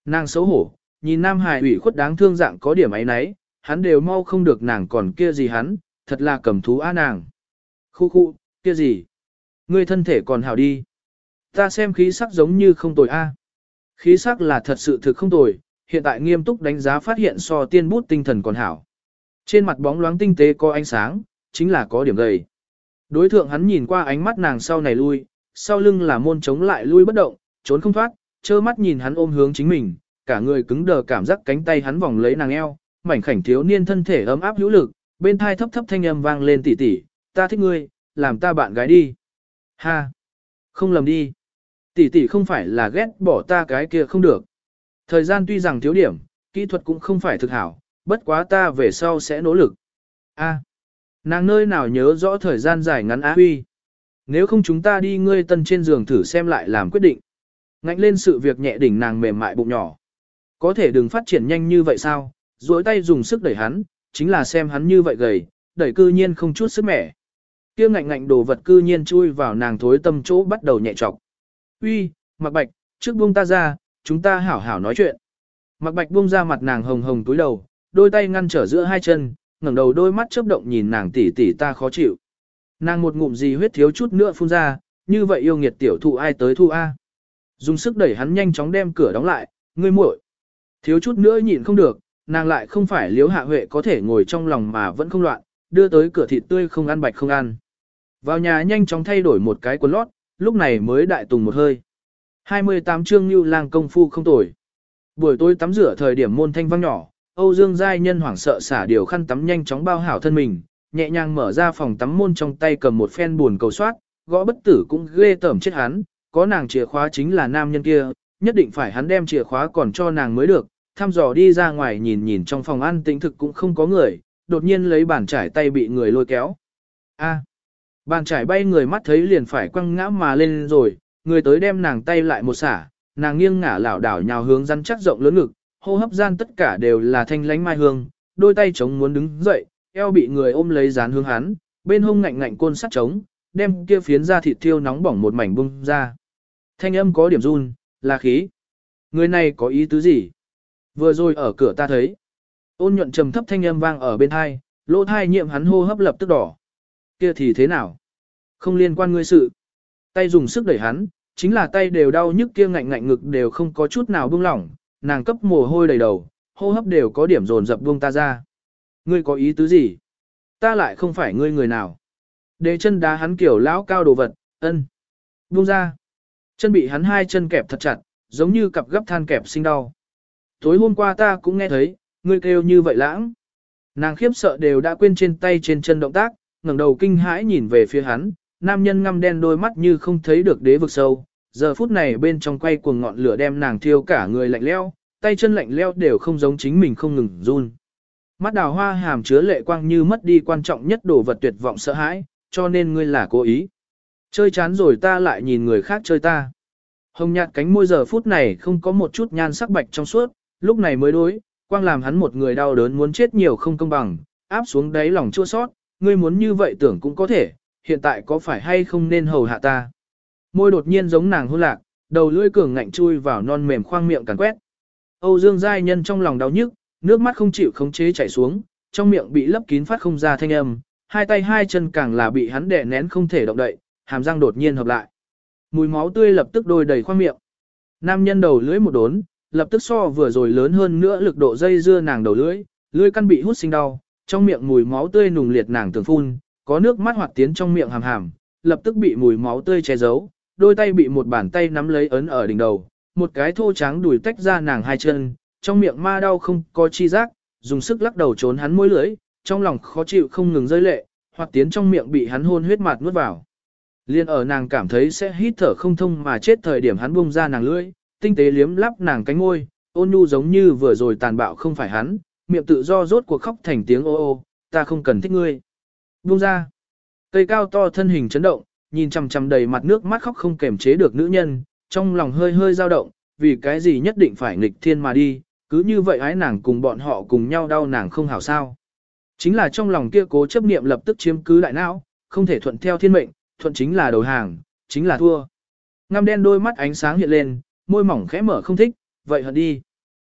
Nàng xấu hổ, nhìn nam hài ủy khuất đáng thương dạng có điểm ấy nấy, hắn đều mau không được nàng còn kia gì hắn, thật là cầm thú á nàng. Khu khu, kia gì? Ngươi thân thể còn hảo đi. Ta xem khí sắc giống như không tồi a. À. Khí sắc là thật sự thực không tồi, hiện tại nghiêm túc đánh giá phát hiện so tiên bút tinh thần còn hảo. Trên mặt bóng loáng tinh tế có ánh sáng, chính là có điểm gầy. Đối thượng hắn nhìn qua ánh mắt nàng sau này lui, sau lưng là môn chống lại lui bất động, trốn không thoát, trơ mắt nhìn hắn ôm hướng chính mình, cả người cứng đờ cảm giác cánh tay hắn vòng lấy nàng eo, mảnh khảnh thiếu niên thân thể ấm áp hữu lực, bên thai thấp thấp thanh âm vang lên tỉ tỉ, ta thích ngươi, làm ta bạn gái đi. Ha! Không lầm đi. Tỷ tỷ không phải là ghét bỏ ta cái kia không được. Thời gian tuy rằng thiếu điểm, kỹ thuật cũng không phải thực hảo, bất quá ta về sau sẽ nỗ lực. A. Nàng nơi nào nhớ rõ thời gian dài ngắn á huy. Nếu không chúng ta đi ngươi tân trên giường thử xem lại làm quyết định. Ngạnh lên sự việc nhẹ đỉnh nàng mềm mại bụng nhỏ. Có thể đừng phát triển nhanh như vậy sao, duỗi tay dùng sức đẩy hắn, chính là xem hắn như vậy gầy, đẩy cư nhiên không chút sức mẻ. Kia ngạnh ngạnh đồ vật cư nhiên chui vào nàng thối tâm chỗ bắt đầu nhẹ trọc. Uy, Mạc Bạch, trước buông ta ra, chúng ta hảo hảo nói chuyện. Mạc Bạch buông ra mặt nàng hồng hồng túi đầu, đôi tay ngăn trở giữa hai chân, ngẩng đầu đôi mắt chớp động nhìn nàng tỉ tỉ ta khó chịu. Nàng một ngụm gì huyết thiếu chút nữa phun ra, như vậy yêu nghiệt tiểu thụ ai tới thu A. Dùng sức đẩy hắn nhanh chóng đem cửa đóng lại, ngươi muội. Thiếu chút nữa nhịn không được, nàng lại không phải liếu hạ huệ có thể ngồi trong lòng mà vẫn không loạn, đưa tới cửa thịt tươi không ăn bạch không ăn. Vào nhà nhanh chóng thay đổi một cái quần lót, lúc này mới đại tùng một hơi. 28 chương như lang công phu không tồi. Buổi tối tắm rửa thời điểm môn thanh vang nhỏ, Âu Dương Giai Nhân hoảng sợ xả điều khăn tắm nhanh chóng bao hảo thân mình, nhẹ nhàng mở ra phòng tắm môn trong tay cầm một phen buồn cầu soát, gõ bất tử cũng ghê tởm chết hắn, có nàng chìa khóa chính là nam nhân kia, nhất định phải hắn đem chìa khóa còn cho nàng mới được, thăm dò đi ra ngoài nhìn nhìn trong phòng ăn tĩnh thực cũng không có người, đột nhiên lấy bàn trải tay bị người lôi kéo. A bàn trải bay người mắt thấy liền phải quăng ngã mà lên rồi, người tới đem nàng tay lại một xả, nàng nghiêng ngả lảo đảo nhào hướng rắn chắc rộng lớn ngực, hô hấp gian tất cả đều là thanh lánh mai hương, đôi tay chống muốn đứng dậy, eo bị người ôm lấy dán hướng hắn, bên hông ngạnh ngạnh côn sắt trống, đem kia phiến ra thịt thiêu nóng bỏng một mảnh bung ra. Thanh âm có điểm run, là khí. Người này có ý tứ gì? Vừa rồi ở cửa ta thấy. Ôn nhuận trầm thấp thanh âm vang ở bên hai, lỗ thai nhiệm hắn hô hấp lập tức đỏ. Kia thì thế nào? Không liên quan ngươi sự. Tay dùng sức đẩy hắn, chính là tay đều đau nhức kia ngạnh ngạnh ngực đều không có chút nào buông lỏng, nàng cấp mồ hôi đầy đầu, hô hấp đều có điểm dồn dập buông ta ra. Ngươi có ý tứ gì? Ta lại không phải ngươi người nào. Đế chân đá hắn kiểu lão cao đồ vật, ân. Buông ra. Chân bị hắn hai chân kẹp thật chặt, giống như cặp gấp than kẹp sinh đau. Tối hôm qua ta cũng nghe thấy, ngươi kêu như vậy lãng. Nàng khiếp sợ đều đã quên trên tay trên chân động tác, ngẩng đầu kinh hãi nhìn về phía hắn, nam nhân ngăm đen đôi mắt như không thấy được đế vực sâu. Giờ phút này bên trong quay cuồng ngọn lửa đem nàng thiêu cả người lạnh leo, tay chân lạnh leo đều không giống chính mình không ngừng run. Mắt đào hoa hàm chứa lệ quang như mất đi quan trọng nhất đồ vật tuyệt vọng sợ hãi, cho nên ngươi là cố ý. Chơi chán rồi ta lại nhìn người khác chơi ta. Hồng nhạt cánh môi giờ phút này không có một chút nhan sắc bạch trong suốt, lúc này mới đối, quang làm hắn một người đau đớn muốn chết nhiều không công bằng, áp xuống đáy lòng chua sót, ngươi muốn như vậy tưởng cũng có thể, hiện tại có phải hay không nên hầu hạ ta. Môi đột nhiên giống nàng hôn lạc, đầu lưỡi cường ngạnh chui vào non mềm khoang miệng càn quét. Âu Dương Giai Nhân trong lòng đau nhức, nước mắt không chịu khống chế chảy xuống, trong miệng bị lấp kín phát không ra thanh âm, hai tay hai chân càng là bị hắn đè nén không thể động đậy, hàm răng đột nhiên hợp lại. Mùi máu tươi lập tức đôi đầy khoang miệng. Nam nhân đầu lưỡi một đốn, lập tức so vừa rồi lớn hơn nữa lực độ dây dưa nàng đầu lưỡi, lưỡi căn bị hút sinh đau, trong miệng mùi máu tươi nùng liệt nàng tường phun, có nước mắt hoạt tiến trong miệng hàm hàm, lập tức bị mùi máu tươi che giấu, đôi tay bị một bàn tay nắm lấy ấn ở đỉnh đầu, một cái thô trắng đùi tách ra nàng hai chân, trong miệng ma đau không có chi giác, dùng sức lắc đầu trốn hắn môi lưỡi, trong lòng khó chịu không ngừng rơi lệ, hoặc tiến trong miệng bị hắn hôn huyết mạt nuốt vào. Liên ở nàng cảm thấy sẽ hít thở không thông mà chết thời điểm hắn buông ra nàng lưỡi, tinh tế liếm lắp nàng cánh môi, ôn nhu giống như vừa rồi tàn bạo không phải hắn, miệng tự do rốt cuộc khóc thành tiếng ô ô, ta không cần thích ngươi. Buông ra. Cây cao to thân hình chấn động, nhìn chằm chằm đầy mặt nước mắt khóc không kềm chế được nữ nhân, trong lòng hơi hơi dao động, vì cái gì nhất định phải nghịch thiên mà đi, cứ như vậy ái nàng cùng bọn họ cùng nhau đau nàng không hảo sao. Chính là trong lòng kia cố chấp niệm lập tức chiếm cứ đại não, không thể thuận theo thiên mệnh, thuận chính là đầu hàng, chính là thua. Ngăm đen đôi mắt ánh sáng hiện lên, môi mỏng khẽ mở không thích, vậy hận đi.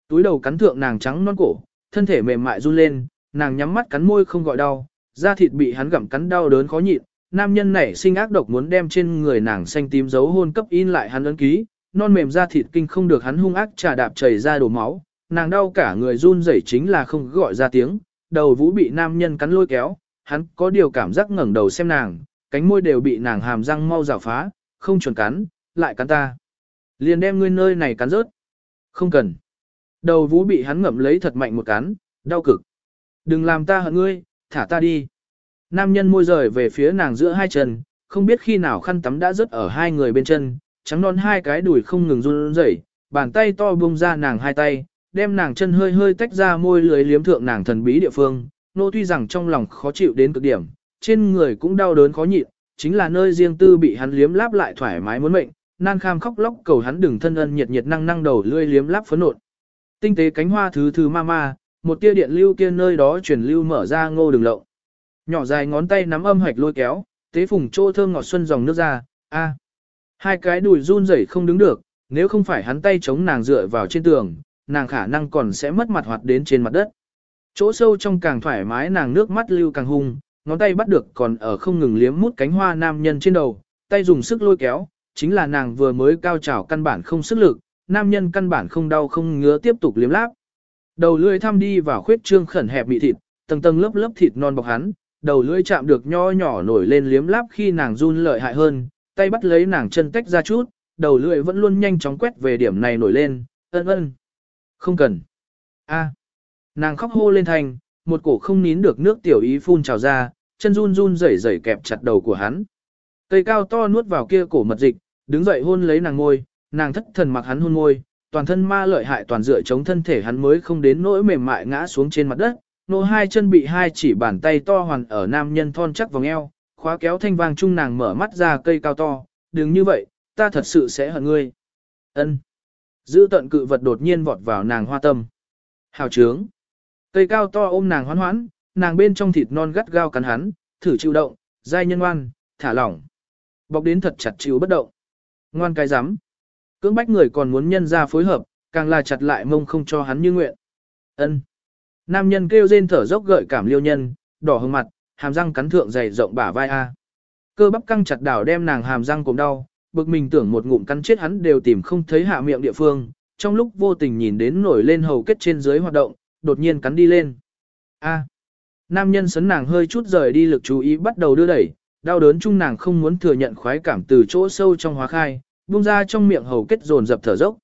Túi đầu cắn thượng nàng trắng non cổ, thân thể mềm mại run lên, nàng nhắm mắt cắn môi không gọi đau, da thịt bị hắn gặm cắn đau đớn khó nhịn. Nam nhân này sinh ác độc muốn đem trên người nàng xanh tím dấu hôn cấp in lại hắn ấn ký, non mềm da thịt kinh không được hắn hung ác trà đạp chảy ra đổ máu, nàng đau cả người run rẩy chính là không gọi ra tiếng, đầu vũ bị nam nhân cắn lôi kéo, hắn có điều cảm giác ngẩng đầu xem nàng, cánh môi đều bị nàng hàm răng mau rào phá, không chuẩn cắn, lại cắn ta. Liền đem ngươi nơi này cắn rớt. Không cần. Đầu vũ bị hắn ngậm lấy thật mạnh một cắn, đau cực. Đừng làm ta hận ngươi, thả ta đi. Nam nhân môi rời về phía nàng giữa hai chân, không biết khi nào khăn tắm đã rớt ở hai người bên chân, trắng non hai cái đùi không ngừng run rẩy, bàn tay to bung ra nàng hai tay, đem nàng chân hơi hơi tách ra môi lưới liếm thượng nàng thần bí địa phương. Nô tuy rằng trong lòng khó chịu đến cực điểm, trên người cũng đau đớn khó nhịn, chính là nơi riêng tư bị hắn liếm láp lại thoải mái muốn mệnh, nan kham khóc lóc cầu hắn đừng thân ân nhiệt nhiệt năng năng đầu lươi liếm láp phấn nộn. Tinh tế cánh hoa thứ thứ ma ma, một tia điện lưu kia nơi đó truyền lưu mở ra ngô đường lộng. Nhỏ dài ngón tay nắm âm hạch lôi kéo, tế phùng trô thơm ngọt xuân dòng nước ra, a. Hai cái đùi run rẩy không đứng được, nếu không phải hắn tay chống nàng dựa vào trên tường, nàng khả năng còn sẽ mất mặt hoạt đến trên mặt đất. Chỗ sâu trong càng thoải mái nàng nước mắt lưu càng hung, ngón tay bắt được còn ở không ngừng liếm mút cánh hoa nam nhân trên đầu, tay dùng sức lôi kéo, chính là nàng vừa mới cao trào căn bản không sức lực, nam nhân căn bản không đau không ngứa tiếp tục liếm láp. Đầu lưỡi thăm đi vào khuyết trương khẩn hẹp bị thịt, tầng tầng lớp lớp thịt non bọc hắn, đầu lưỡi chạm được nho nhỏ nổi lên liếm láp khi nàng run lợi hại hơn, tay bắt lấy nàng chân tách ra chút, đầu lưỡi vẫn luôn nhanh chóng quét về điểm này nổi lên, ân ân. Không cần. a Nàng khóc hô lên thành, một cổ không nín được nước tiểu ý phun trào ra, chân run run rẩy rẩy kẹp chặt đầu của hắn. Cây cao to nuốt vào kia cổ mật dịch, đứng dậy hôn lấy nàng ngôi, nàng thất thần mặc hắn hôn môi, toàn thân ma lợi hại toàn dựa chống thân thể hắn mới không đến nỗi mềm mại ngã xuống trên mặt đất, nô hai chân bị hai chỉ bàn tay to hoàn ở nam nhân thon chắc vòng eo, khóa kéo thanh vang chung nàng mở mắt ra cây cao to, đừng như vậy, ta thật sự sẽ hận ngươi. Ân. Giữ tận cự vật đột nhiên vọt vào nàng hoa tâm. Hào trướng. Cây cao to ôm nàng hoán hoán, nàng bên trong thịt non gắt gao cắn hắn, thử chịu động, dai nhân ngoan, thả lỏng. Bọc đến thật chặt chịu bất động. Ngoan cái rắm Cưỡng bách người còn muốn nhân ra phối hợp, càng là chặt lại mông không cho hắn như nguyện. Ân. Nam nhân kêu rên thở dốc gợi cảm liêu nhân, đỏ hừng mặt, hàm răng cắn thượng dày rộng bả vai a. Cơ bắp căng chặt đảo đem nàng hàm răng cồm đau, bực mình tưởng một ngụm cắn chết hắn đều tìm không thấy hạ miệng địa phương, trong lúc vô tình nhìn đến nổi lên hầu kết trên dưới hoạt động, đột nhiên cắn đi lên. A. Nam nhân sấn nàng hơi chút rời đi lực chú ý bắt đầu đưa đẩy, đau đớn chung nàng không muốn thừa nhận khoái cảm từ chỗ sâu trong hóa khai, buông ra trong miệng hầu kết dồn dập thở dốc.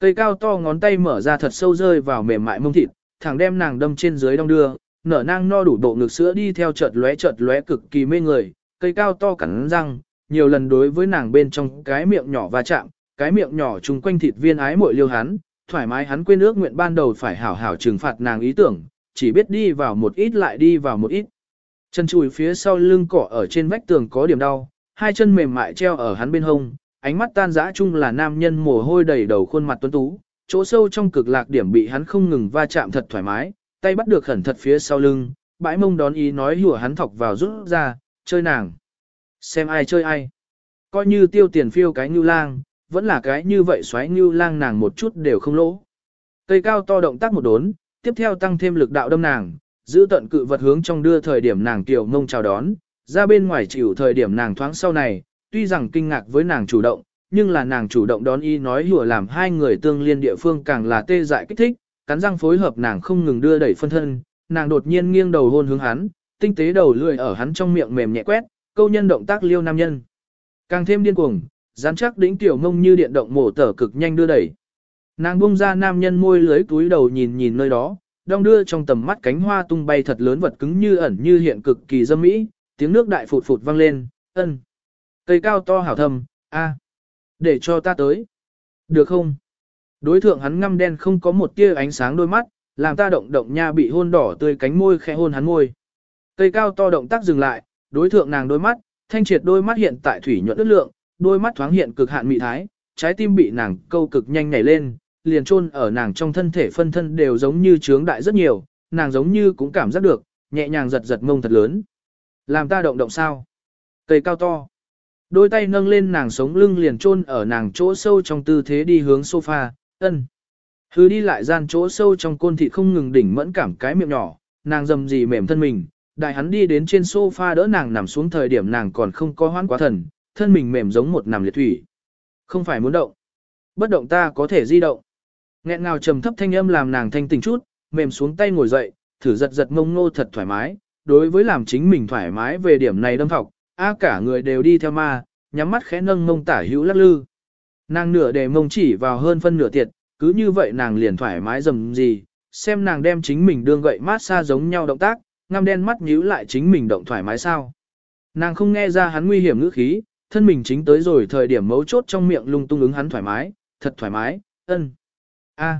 Cây cao to ngón tay mở ra thật sâu rơi vào mềm mại mông thịt, thẳng đem nàng đâm trên dưới đong đưa, nở nang no đủ độ ngực sữa đi theo chợt lóe chợt lóe cực kỳ mê người, cây cao to cắn răng, nhiều lần đối với nàng bên trong cái miệng nhỏ va chạm, cái miệng nhỏ chung quanh thịt viên ái muội liêu hắn, thoải mái hắn quên ước nguyện ban đầu phải hảo hảo trừng phạt nàng ý tưởng, chỉ biết đi vào một ít lại đi vào một ít. Chân chùi phía sau lưng cỏ ở trên vách tường có điểm đau, hai chân mềm mại treo ở hắn bên hông, ánh mắt tan dã chung là nam nhân mồ hôi đầy đầu khuôn mặt tuấn tú, chỗ sâu trong cực lạc điểm bị hắn không ngừng va chạm thật thoải mái, tay bắt được khẩn thật phía sau lưng, bãi mông đón ý nói hùa hắn thọc vào rút ra, chơi nàng. Xem ai chơi ai. Coi như tiêu tiền phiêu cái như lang, vẫn là cái như vậy xoáy như lang nàng một chút đều không lỗ. Cây cao to động tác một đốn, tiếp theo tăng thêm lực đạo đâm nàng, giữ tận cự vật hướng trong đưa thời điểm nàng tiểu ngông chào đón, ra bên ngoài chịu thời điểm nàng thoáng sau này, tuy rằng kinh ngạc với nàng chủ động, nhưng là nàng chủ động đón y nói hùa làm hai người tương liên địa phương càng là tê dại kích thích, cắn răng phối hợp nàng không ngừng đưa đẩy phân thân, nàng đột nhiên nghiêng đầu hôn hướng hắn, tinh tế đầu lưỡi ở hắn trong miệng mềm nhẹ quét, câu nhân động tác liêu nam nhân. Càng thêm điên cuồng, dán chắc đỉnh tiểu ngông như điện động mổ tở cực nhanh đưa đẩy. Nàng buông ra nam nhân môi lưới túi đầu nhìn nhìn nơi đó, đong đưa trong tầm mắt cánh hoa tung bay thật lớn vật cứng như ẩn như hiện cực kỳ dâm mỹ, tiếng nước đại phụt phụt vang lên, ân. Cây cao to hảo thầm, a, để cho ta tới. Được không? Đối thượng hắn ngăm đen không có một tia ánh sáng đôi mắt, làm ta động động nha bị hôn đỏ tươi cánh môi khẽ hôn hắn môi. Cây cao to động tác dừng lại, đối thượng nàng đôi mắt, thanh triệt đôi mắt hiện tại thủy nhuận ước lượng, đôi mắt thoáng hiện cực hạn mị thái, trái tim bị nàng câu cực nhanh nhảy lên, liền chôn ở nàng trong thân thể phân thân đều giống như trướng đại rất nhiều, nàng giống như cũng cảm giác được, nhẹ nhàng giật giật mông thật lớn. Làm ta động động sao? Cây cao to. Đôi tay nâng lên nàng sống lưng liền chôn ở nàng chỗ sâu trong tư thế đi hướng sofa, ân. Hứ đi lại gian chỗ sâu trong côn thịt không ngừng đỉnh mẫn cảm cái miệng nhỏ, nàng dầm gì mềm thân mình, đại hắn đi đến trên sofa đỡ nàng nằm xuống thời điểm nàng còn không có hoãn quá thần, thân mình mềm giống một nằm liệt thủy. Không phải muốn động. Bất động ta có thể di động. Nghẹn ngào trầm thấp thanh âm làm nàng thanh tỉnh chút, mềm xuống tay ngồi dậy, thử giật giật mông nô thật thoải mái. Đối với làm chính mình thoải mái về điểm này đâm thọc, a cả người đều đi theo ma, nhắm mắt khẽ nâng mông tả hữu lắc lư. Nàng nửa để mông chỉ vào hơn phân nửa tiệt, cứ như vậy nàng liền thoải mái dầm gì, xem nàng đem chính mình đương gậy mát xa giống nhau động tác, ngăm đen mắt nhíu lại chính mình động thoải mái sao. Nàng không nghe ra hắn nguy hiểm ngữ khí, thân mình chính tới rồi thời điểm mấu chốt trong miệng lung tung ứng hắn thoải mái, thật thoải mái, ân. A.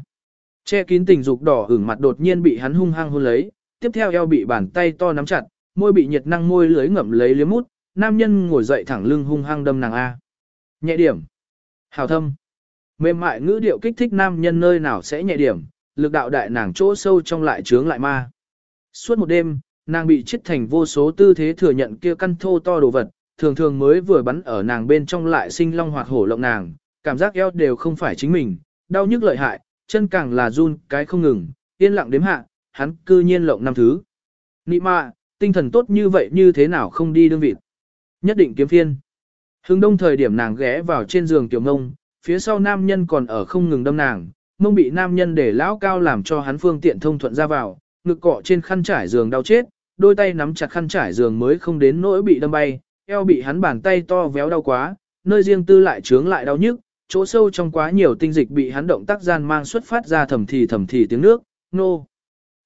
Che kín tình dục đỏ ửng mặt đột nhiên bị hắn hung hăng hôn lấy, tiếp theo eo bị bàn tay to nắm chặt, môi bị nhiệt năng môi lưới ngậm lấy liếm mút, nam nhân ngồi dậy thẳng lưng hung hăng đâm nàng A. Nhẹ điểm. Hào thâm. Mềm mại ngữ điệu kích thích nam nhân nơi nào sẽ nhẹ điểm, lực đạo đại nàng chỗ sâu trong lại trướng lại ma. Suốt một đêm, nàng bị chết thành vô số tư thế thừa nhận kia căn thô to đồ vật, thường thường mới vừa bắn ở nàng bên trong lại sinh long hoạt hổ lộng nàng, cảm giác eo đều không phải chính mình, đau nhức lợi hại, chân càng là run cái không ngừng, yên lặng đếm hạ, hắn cư nhiên lộng năm thứ. Nị mạ, tinh thần tốt như vậy như thế nào không đi đương vịt. Nhất định kiếm phiên. Hướng đông thời điểm nàng ghé vào trên giường tiểu mông, phía sau nam nhân còn ở không ngừng đâm nàng, mông bị nam nhân để lão cao làm cho hắn phương tiện thông thuận ra vào, ngực cọ trên khăn trải giường đau chết, đôi tay nắm chặt khăn trải giường mới không đến nỗi bị đâm bay, eo bị hắn bàn tay to véo đau quá, nơi riêng tư lại trướng lại đau nhức, chỗ sâu trong quá nhiều tinh dịch bị hắn động tác gian mang xuất phát ra thầm thì thầm thì tiếng nước, nô. No.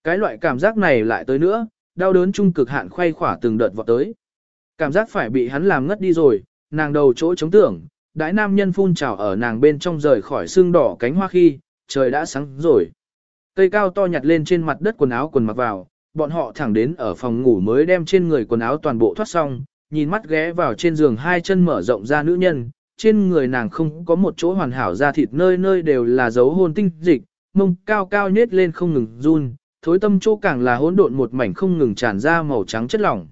Cái loại cảm giác này lại tới nữa, đau đớn trung cực hạn khoay khỏa từng đợt vọt tới. Cảm giác phải bị hắn làm ngất đi rồi, nàng đầu chỗ chống tưởng, đại nam nhân phun trào ở nàng bên trong rời khỏi xương đỏ cánh hoa khi, trời đã sáng rồi. Cây cao to nhặt lên trên mặt đất quần áo quần mặc vào, bọn họ thẳng đến ở phòng ngủ mới đem trên người quần áo toàn bộ thoát xong, nhìn mắt ghé vào trên giường hai chân mở rộng ra nữ nhân, trên người nàng không có một chỗ hoàn hảo da thịt nơi nơi đều là dấu hôn tinh dịch, mông cao cao nhết lên không ngừng run, thối tâm chỗ càng là hỗn độn một mảnh không ngừng tràn ra màu trắng chất lỏng.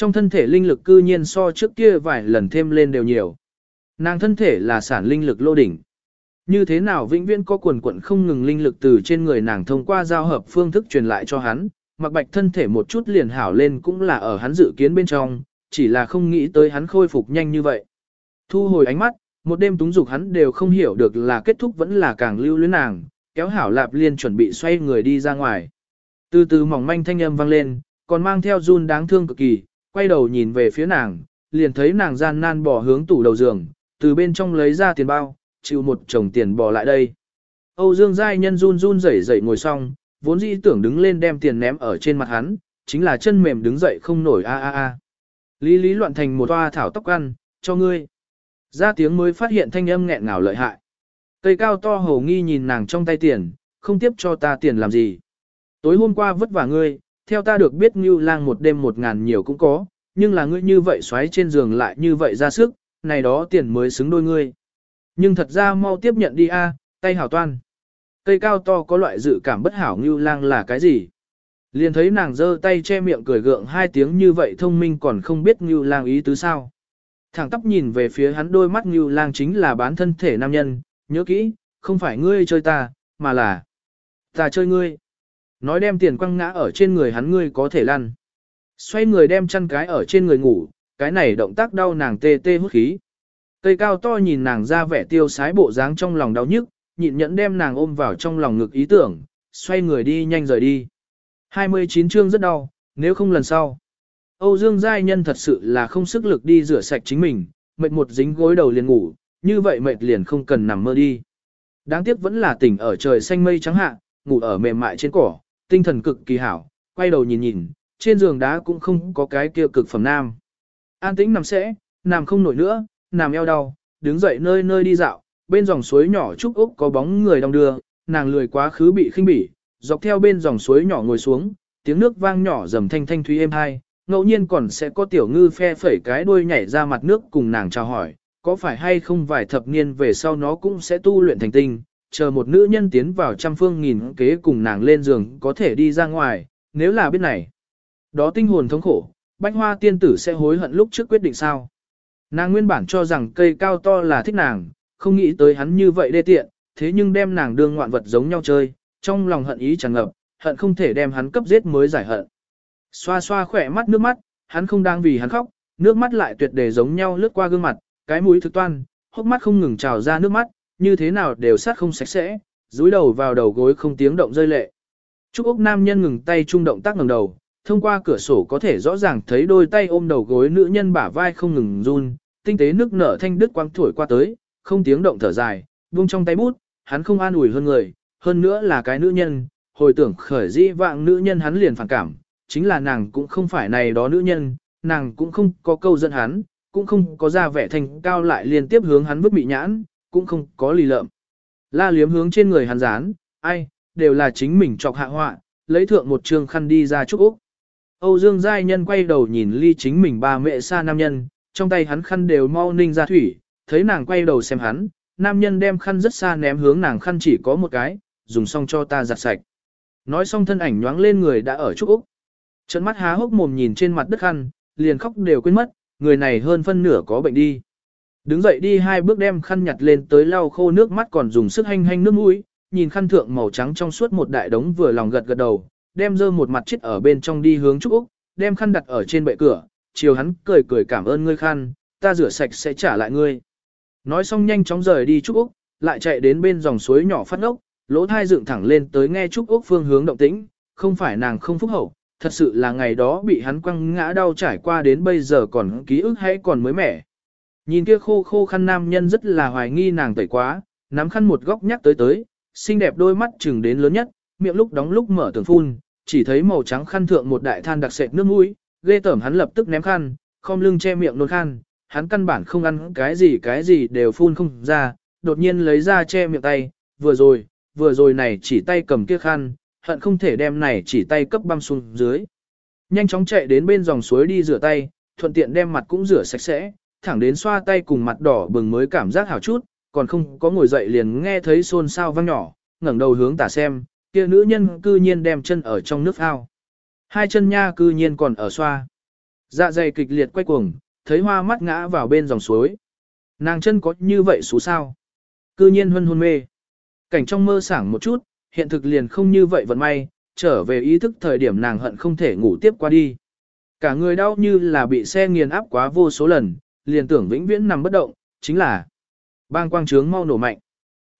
Trong thân thể linh lực cư nhiên so trước kia vài lần thêm lên đều nhiều. Nàng thân thể là sản linh lực lô đỉnh. Như thế nào vĩnh viễn có quần quận không ngừng linh lực từ trên người nàng thông qua giao hợp phương thức truyền lại cho hắn, mặc bạch thân thể một chút liền hảo lên cũng là ở hắn dự kiến bên trong, chỉ là không nghĩ tới hắn khôi phục nhanh như vậy. Thu hồi ánh mắt, một đêm túng dục hắn đều không hiểu được là kết thúc vẫn là càng lưu luyến nàng, kéo hảo lạp liên chuẩn bị xoay người đi ra ngoài. Từ từ mỏng manh thanh âm vang lên, còn mang theo run đáng thương cực kỳ, quay đầu nhìn về phía nàng, liền thấy nàng gian nan bỏ hướng tủ đầu giường, từ bên trong lấy ra tiền bao, chịu một chồng tiền bỏ lại đây. Âu Dương Giai Nhân run run rẩy rẩy ngồi xong, vốn dĩ tưởng đứng lên đem tiền ném ở trên mặt hắn, chính là chân mềm đứng dậy không nổi a a a. Lý lý loạn thành một toa thảo tóc ăn, cho ngươi. Ra tiếng mới phát hiện thanh âm nghẹn ngào lợi hại. Cây cao to hầu nghi nhìn nàng trong tay tiền, không tiếp cho ta tiền làm gì. Tối hôm qua vất vả ngươi, theo ta được biết như lang một đêm một ngàn nhiều cũng có, nhưng là ngươi như vậy xoáy trên giường lại như vậy ra sức, này đó tiền mới xứng đôi ngươi. Nhưng thật ra mau tiếp nhận đi a, tay hảo toan. Cây cao to có loại dự cảm bất hảo như lang là cái gì? Liền thấy nàng giơ tay che miệng cười gượng hai tiếng như vậy thông minh còn không biết như lang ý tứ sao. Thẳng tóc nhìn về phía hắn đôi mắt như lang chính là bán thân thể nam nhân, nhớ kỹ, không phải ngươi chơi ta, mà là ta chơi ngươi. Nói đem tiền quăng ngã ở trên người hắn ngươi có thể lăn. Xoay người đem chăn cái ở trên người ngủ, cái này động tác đau nàng tê tê hút khí. Cây cao to nhìn nàng ra vẻ tiêu sái bộ dáng trong lòng đau nhức, nhịn nhẫn đem nàng ôm vào trong lòng ngực ý tưởng, xoay người đi nhanh rời đi. 29 chương rất đau, nếu không lần sau. Âu Dương Giai Nhân thật sự là không sức lực đi rửa sạch chính mình, mệt một dính gối đầu liền ngủ, như vậy mệt liền không cần nằm mơ đi. Đáng tiếc vẫn là tỉnh ở trời xanh mây trắng hạ, ngủ ở mềm mại trên cỏ, tinh thần cực kỳ hảo, quay đầu nhìn nhìn, trên giường đá cũng không có cái kia cực phẩm nam. An tĩnh nằm sẽ, nằm không nổi nữa, nằm eo đau, đứng dậy nơi nơi đi dạo, bên dòng suối nhỏ trúc úc có bóng người đong đưa, nàng lười quá khứ bị khinh bỉ, dọc theo bên dòng suối nhỏ ngồi xuống, tiếng nước vang nhỏ rầm thanh thanh thúy êm hai, ngẫu nhiên còn sẽ có tiểu ngư phe phẩy cái đuôi nhảy ra mặt nước cùng nàng chào hỏi, có phải hay không vài thập niên về sau nó cũng sẽ tu luyện thành tinh, chờ một nữ nhân tiến vào trăm phương nghìn kế cùng nàng lên giường có thể đi ra ngoài, nếu là biết này. Đó tinh hồn thống khổ, bách hoa tiên tử sẽ hối hận lúc trước quyết định sao. Nàng nguyên bản cho rằng cây cao to là thích nàng, không nghĩ tới hắn như vậy đê tiện, thế nhưng đem nàng đương ngoạn vật giống nhau chơi, trong lòng hận ý tràn ngập, hận không thể đem hắn cấp giết mới giải hận. Xoa xoa khỏe mắt nước mắt, hắn không đang vì hắn khóc, nước mắt lại tuyệt đề giống nhau lướt qua gương mặt, cái mũi thực toan, hốc mắt không ngừng trào ra nước mắt, như thế nào đều sát không sạch sẽ, dúi đầu vào đầu gối không tiếng động rơi lệ. Trúc Úc nam nhân ngừng tay trung động tác ngẩng đầu, thông qua cửa sổ có thể rõ ràng thấy đôi tay ôm đầu gối nữ nhân bả vai không ngừng run, tinh tế nước nở thanh đứt quang thổi qua tới, không tiếng động thở dài, buông trong tay bút, hắn không an ủi hơn người, hơn nữa là cái nữ nhân, hồi tưởng khởi dĩ vạng nữ nhân hắn liền phản cảm, chính là nàng cũng không phải này đó nữ nhân, nàng cũng không có câu dẫn hắn, cũng không có ra vẻ thành cao lại liên tiếp hướng hắn vứt bị nhãn, cũng không có lì lợm. La liếm hướng trên người hắn dán, ai, đều là chính mình chọc hạ họa, lấy thượng một trường khăn đi ra chúc Úc. Âu Dương Giai Nhân quay đầu nhìn ly chính mình ba mẹ xa nam nhân, trong tay hắn khăn đều mau ninh ra thủy, thấy nàng quay đầu xem hắn, nam nhân đem khăn rất xa ném hướng nàng khăn chỉ có một cái, dùng xong cho ta giặt sạch. Nói xong thân ảnh nhoáng lên người đã ở Trúc Úc. Trận mắt há hốc mồm nhìn trên mặt đất khăn, liền khóc đều quên mất, người này hơn phân nửa có bệnh đi. Đứng dậy đi hai bước đem khăn nhặt lên tới lau khô nước mắt còn dùng sức hanh hanh nước mũi, nhìn khăn thượng màu trắng trong suốt một đại đống vừa lòng gật gật đầu, đem dơ một mặt chết ở bên trong đi hướng Trúc Úc, đem khăn đặt ở trên bệ cửa, chiều hắn cười cười cảm ơn ngươi khăn, ta rửa sạch sẽ trả lại ngươi. Nói xong nhanh chóng rời đi Trúc Úc, lại chạy đến bên dòng suối nhỏ phát ốc, lỗ thai dựng thẳng lên tới nghe Trúc Úc phương hướng động tĩnh, không phải nàng không phúc hậu, thật sự là ngày đó bị hắn quăng ngã đau trải qua đến bây giờ còn ký ức hay còn mới mẻ. Nhìn kia khô khô khăn nam nhân rất là hoài nghi nàng tẩy quá, nắm khăn một góc nhắc tới tới, xinh đẹp đôi mắt chừng đến lớn nhất, miệng lúc đóng lúc mở tường phun, chỉ thấy màu trắng khăn thượng một đại than đặc sệt nước mũi, ghê tởm hắn lập tức ném khăn, khom lưng che miệng nôn khăn, hắn căn bản không ăn cái gì cái gì đều phun không ra, đột nhiên lấy ra che miệng tay, vừa rồi, vừa rồi này chỉ tay cầm kia khăn, hận không thể đem này chỉ tay cấp băm xuống dưới. Nhanh chóng chạy đến bên dòng suối đi rửa tay, thuận tiện đem mặt cũng rửa sạch sẽ, thẳng đến xoa tay cùng mặt đỏ bừng mới cảm giác hảo chút, còn không có ngồi dậy liền nghe thấy xôn xao vang nhỏ, ngẩng đầu hướng tả xem, kia nữ nhân cư nhiên đem chân ở trong nước ao. Hai chân nha cư nhiên còn ở xoa. Dạ dày kịch liệt quay cuồng, thấy hoa mắt ngã vào bên dòng suối. Nàng chân có như vậy xú sao? Cư nhiên hân hôn mê. Cảnh trong mơ sảng một chút, hiện thực liền không như vậy vận may, trở về ý thức thời điểm nàng hận không thể ngủ tiếp qua đi. Cả người đau như là bị xe nghiền áp quá vô số lần, liền tưởng vĩnh viễn nằm bất động, chính là bang quang trướng mau nổ mạnh.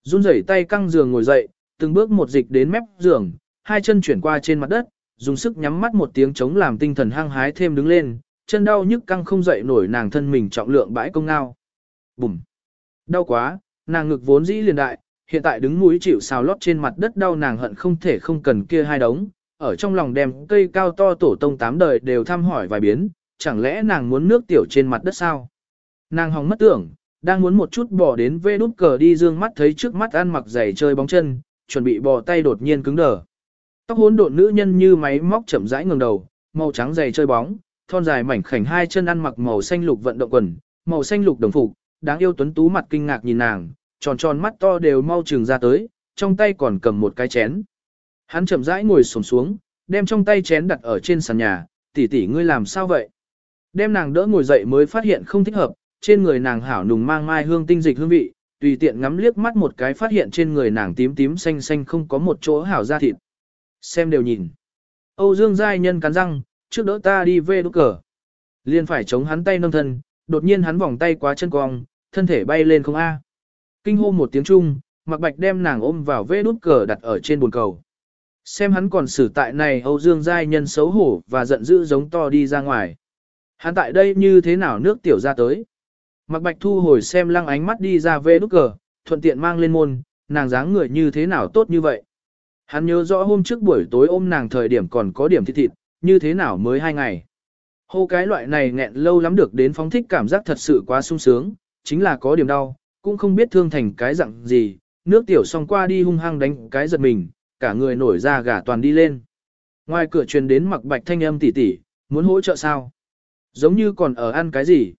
Run rẩy tay căng giường ngồi dậy, từng bước một dịch đến mép giường, hai chân chuyển qua trên mặt đất, dùng sức nhắm mắt một tiếng chống làm tinh thần hăng hái thêm đứng lên, chân đau nhức căng không dậy nổi nàng thân mình trọng lượng bãi công ngao. Bùm! Đau quá, nàng ngực vốn dĩ liền đại, hiện tại đứng mũi chịu xào lót trên mặt đất đau nàng hận không thể không cần kia hai đống, ở trong lòng đem cây cao to tổ tông tám đời đều thăm hỏi vài biến, chẳng lẽ nàng muốn nước tiểu trên mặt đất sao? Nàng hòng mất tưởng, đang muốn một chút bỏ đến vê đút cờ đi dương mắt thấy trước mắt ăn mặc giày chơi bóng chân, chuẩn bị bò tay đột nhiên cứng đờ. Tóc hỗn độn nữ nhân như máy móc chậm rãi ngẩng đầu, màu trắng giày chơi bóng, thon dài mảnh khảnh hai chân ăn mặc màu xanh lục vận động quần, màu xanh lục đồng phục, đáng yêu tuấn tú mặt kinh ngạc nhìn nàng, tròn tròn mắt to đều mau trừng ra tới, trong tay còn cầm một cái chén. Hắn chậm rãi ngồi xổm xuống, đem trong tay chén đặt ở trên sàn nhà, tỷ tỷ ngươi làm sao vậy? Đem nàng đỡ ngồi dậy mới phát hiện không thích hợp, trên người nàng hảo nùng mang mai hương tinh dịch hương vị, tùy tiện ngắm liếc mắt một cái phát hiện trên người nàng tím tím xanh xanh không có một chỗ hảo da thịt. Xem đều nhìn. Âu Dương Giai Nhân cắn răng, trước đỡ ta đi về đốt cờ. Liên phải chống hắn tay nâng thân, đột nhiên hắn vòng tay quá chân cong, thân thể bay lên không A. Kinh hô một tiếng chung, mặc bạch đem nàng ôm vào vê đút cờ đặt ở trên bồn cầu. Xem hắn còn xử tại này Âu Dương Giai Nhân xấu hổ và giận dữ giống to đi ra ngoài. Hắn tại đây như thế nào nước tiểu ra tới. Mặc bạch thu hồi xem lăng ánh mắt đi ra về đúc cờ, thuận tiện mang lên môn, nàng dáng người như thế nào tốt như vậy. Hắn nhớ rõ hôm trước buổi tối ôm nàng thời điểm còn có điểm thịt thịt, như thế nào mới hai ngày. Hô cái loại này nghẹn lâu lắm được đến phóng thích cảm giác thật sự quá sung sướng, chính là có điểm đau, cũng không biết thương thành cái dạng gì, nước tiểu xong qua đi hung hăng đánh cái giật mình, cả người nổi ra gà toàn đi lên. Ngoài cửa truyền đến mặc bạch thanh âm tỉ tỉ, muốn hỗ trợ sao? Giống như còn ở ăn cái gì?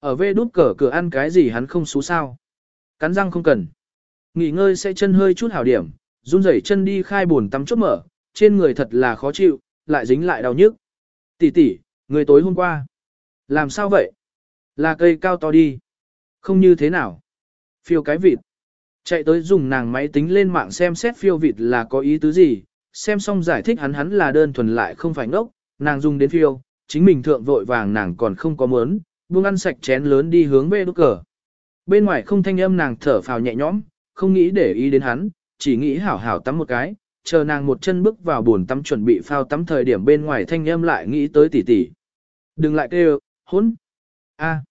Ở vê đút cờ cửa ăn cái gì hắn không xú sao? Cắn răng không cần. Nghỉ ngơi sẽ chân hơi chút hảo điểm, run rẩy chân đi khai buồn tắm chốt mở, trên người thật là khó chịu, lại dính lại đau nhức. Tỷ tỷ, người tối hôm qua. Làm sao vậy? Là cây cao to đi. Không như thế nào. Phiêu cái vịt. Chạy tới dùng nàng máy tính lên mạng xem xét phiêu vịt là có ý tứ gì, xem xong giải thích hắn hắn là đơn thuần lại không phải ngốc, nàng dùng đến phiêu, chính mình thượng vội vàng nàng còn không có mớn, buông ăn sạch chén lớn đi hướng về đốt cờ. Bên ngoài không thanh âm nàng thở phào nhẹ nhõm, không nghĩ để ý đến hắn, chỉ nghĩ hảo hảo tắm một cái, chờ nàng một chân bước vào buồn tắm chuẩn bị phao tắm thời điểm bên ngoài thanh âm lại nghĩ tới tỷ tỷ. Đừng lại kêu, hốn. A.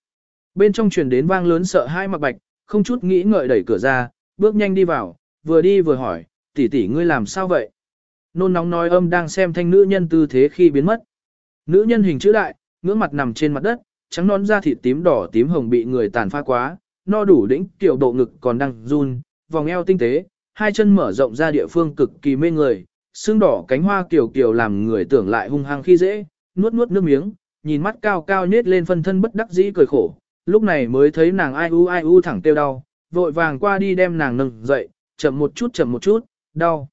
Bên trong truyền đến vang lớn sợ hai mặc bạch, không chút nghĩ ngợi đẩy cửa ra, bước nhanh đi vào, vừa đi vừa hỏi, tỷ tỷ ngươi làm sao vậy? Nôn nóng nói âm đang xem thanh nữ nhân tư thế khi biến mất. Nữ nhân hình chữ đại, ngưỡng mặt nằm trên mặt đất, trắng nón da thịt tím đỏ tím hồng bị người tàn pha quá, no đủ đỉnh tiểu độ ngực còn đang run, vòng eo tinh tế, hai chân mở rộng ra địa phương cực kỳ mê người, xương đỏ cánh hoa kiểu kiểu làm người tưởng lại hung hăng khi dễ, nuốt nuốt nước miếng, nhìn mắt cao cao nết lên phân thân bất đắc dĩ cười khổ, lúc này mới thấy nàng ai u ai u thẳng tiêu đau, vội vàng qua đi đem nàng nâng dậy, chậm một chút chậm một chút, đau.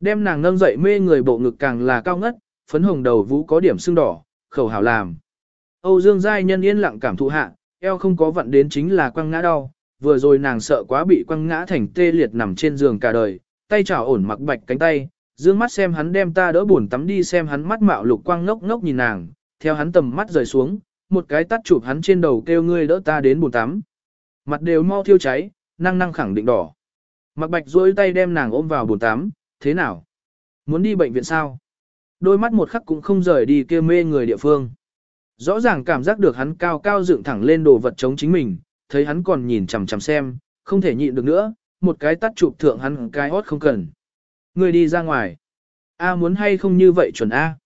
Đem nàng nâng dậy mê người bộ ngực càng là cao ngất, phấn hồng đầu vũ có điểm sưng đỏ, khẩu hảo làm. Âu Dương Giai nhân yên lặng cảm thụ hạ, eo không có vận đến chính là quăng ngã đau, vừa rồi nàng sợ quá bị quăng ngã thành tê liệt nằm trên giường cả đời, tay chảo ổn mặc bạch cánh tay, dương mắt xem hắn đem ta đỡ buồn tắm đi xem hắn mắt mạo lục quang ngốc ngốc nhìn nàng, theo hắn tầm mắt rời xuống, một cái tắt chụp hắn trên đầu kêu ngươi đỡ ta đến buồn tắm. Mặt đều mau thiêu cháy, năng năng khẳng định đỏ. Mặc bạch duỗi tay đem nàng ôm vào buồn tắm, thế nào? Muốn đi bệnh viện sao? Đôi mắt một khắc cũng không rời đi kia mê người địa phương. Rõ ràng cảm giác được hắn cao cao dựng thẳng lên đồ vật chống chính mình, thấy hắn còn nhìn chằm chằm xem, không thể nhịn được nữa, một cái tắt chụp thượng hắn cái hót không cần. Người đi ra ngoài. A à, muốn hay không như vậy chuẩn A.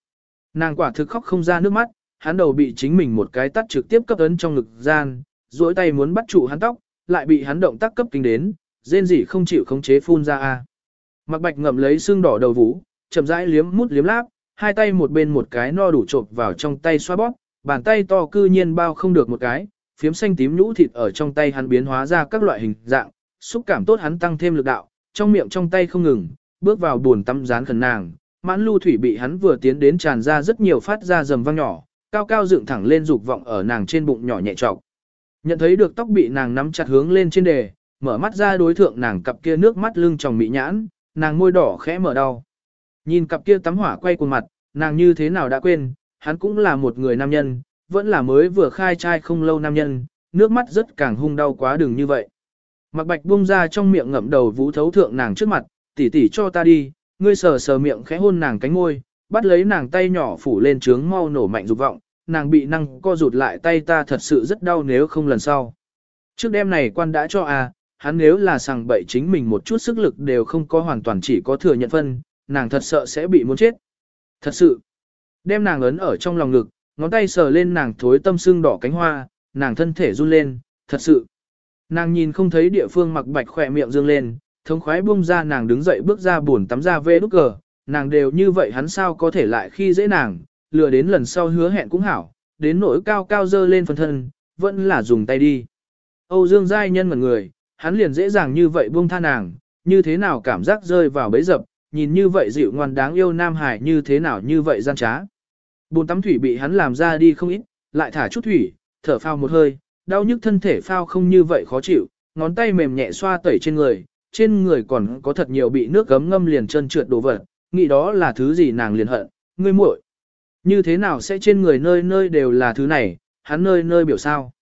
Nàng quả thực khóc không ra nước mắt, hắn đầu bị chính mình một cái tắt trực tiếp cấp ấn trong ngực gian, duỗi tay muốn bắt trụ hắn tóc, lại bị hắn động tác cấp kinh đến, rên rỉ không chịu khống chế phun ra A. Mặc bạch ngậm lấy xương đỏ đầu vũ, chậm rãi liếm mút liếm láp, hai tay một bên một cái no đủ chộp vào trong tay xoa bóp, bàn tay to cư nhiên bao không được một cái, phiếm xanh tím nhũ thịt ở trong tay hắn biến hóa ra các loại hình dạng, xúc cảm tốt hắn tăng thêm lực đạo, trong miệng trong tay không ngừng, bước vào buồn tắm dán khẩn nàng, mãn lưu thủy bị hắn vừa tiến đến tràn ra rất nhiều phát ra rầm vang nhỏ, cao cao dựng thẳng lên dục vọng ở nàng trên bụng nhỏ nhẹ trọc. Nhận thấy được tóc bị nàng nắm chặt hướng lên trên đề, mở mắt ra đối thượng nàng cặp kia nước mắt lưng tròng mị nhãn, nàng môi đỏ khẽ mở đau. Nhìn cặp kia tắm hỏa quay cuồng mặt, nàng như thế nào đã quên, hắn cũng là một người nam nhân, vẫn là mới vừa khai trai không lâu nam nhân, nước mắt rất càng hung đau quá đừng như vậy. Mặc bạch buông ra trong miệng ngậm đầu vũ thấu thượng nàng trước mặt, tỉ tỉ cho ta đi, ngươi sờ sờ miệng khẽ hôn nàng cánh môi, bắt lấy nàng tay nhỏ phủ lên trướng mau nổ mạnh dục vọng, nàng bị năng co rụt lại tay ta thật sự rất đau nếu không lần sau. Trước đêm này quan đã cho à, hắn nếu là sằng bậy chính mình một chút sức lực đều không có hoàn toàn chỉ có thừa nhận phân, nàng thật sợ sẽ bị muốn chết. Thật sự, đem nàng ấn ở trong lòng ngực, ngón tay sờ lên nàng thối tâm sưng đỏ cánh hoa, nàng thân thể run lên, thật sự. Nàng nhìn không thấy địa phương mặc bạch khỏe miệng dương lên, thống khoái buông ra nàng đứng dậy bước ra buồn tắm ra về đúc cờ, nàng đều như vậy hắn sao có thể lại khi dễ nàng, lừa đến lần sau hứa hẹn cũng hảo, đến nỗi cao cao dơ lên phần thân, vẫn là dùng tay đi. Âu Dương Giai nhân một người, hắn liền dễ dàng như vậy buông tha nàng, như thế nào cảm giác rơi vào bấy dập, nhìn như vậy dịu ngoan đáng yêu Nam Hải như thế nào như vậy gian trá. Bồn tắm thủy bị hắn làm ra đi không ít, lại thả chút thủy, thở phao một hơi, đau nhức thân thể phao không như vậy khó chịu, ngón tay mềm nhẹ xoa tẩy trên người, trên người còn có thật nhiều bị nước gấm ngâm liền chân trượt đổ vật, nghĩ đó là thứ gì nàng liền hận, ngươi muội. Như thế nào sẽ trên người nơi nơi đều là thứ này, hắn nơi nơi biểu sao.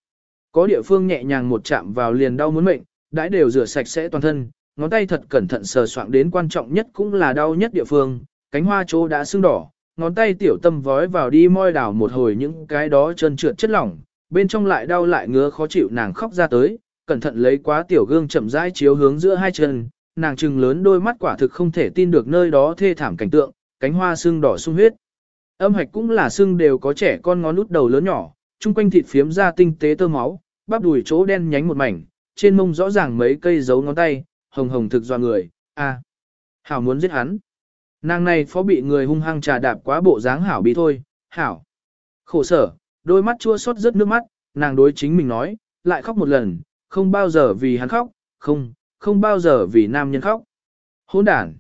Có địa phương nhẹ nhàng một chạm vào liền đau muốn mệnh, đãi đều rửa sạch sẽ toàn thân, ngón tay thật cẩn thận sờ soạng đến quan trọng nhất cũng là đau nhất địa phương, cánh hoa chỗ đã sưng đỏ, ngón tay tiểu tâm vói vào đi moi đảo một hồi những cái đó chân trượt chất lỏng, bên trong lại đau lại ngứa khó chịu nàng khóc ra tới, cẩn thận lấy quá tiểu gương chậm rãi chiếu hướng giữa hai chân, nàng trừng lớn đôi mắt quả thực không thể tin được nơi đó thê thảm cảnh tượng, cánh hoa sưng đỏ sung huyết. Âm hạch cũng là sưng đều có trẻ con ngón út đầu lớn nhỏ, chung quanh thịt phiếm ra tinh tế tơ máu, bắp đùi chỗ đen nhánh một mảnh, trên mông rõ ràng mấy cây dấu ngón tay, hồng hồng thực doa người, a, hảo muốn giết hắn. Nàng này phó bị người hung hăng trà đạp quá bộ dáng hảo bị thôi, hảo. Khổ sở, đôi mắt chua xót rớt nước mắt, nàng đối chính mình nói, lại khóc một lần, không bao giờ vì hắn khóc, không, không bao giờ vì nam nhân khóc. Hỗn đản,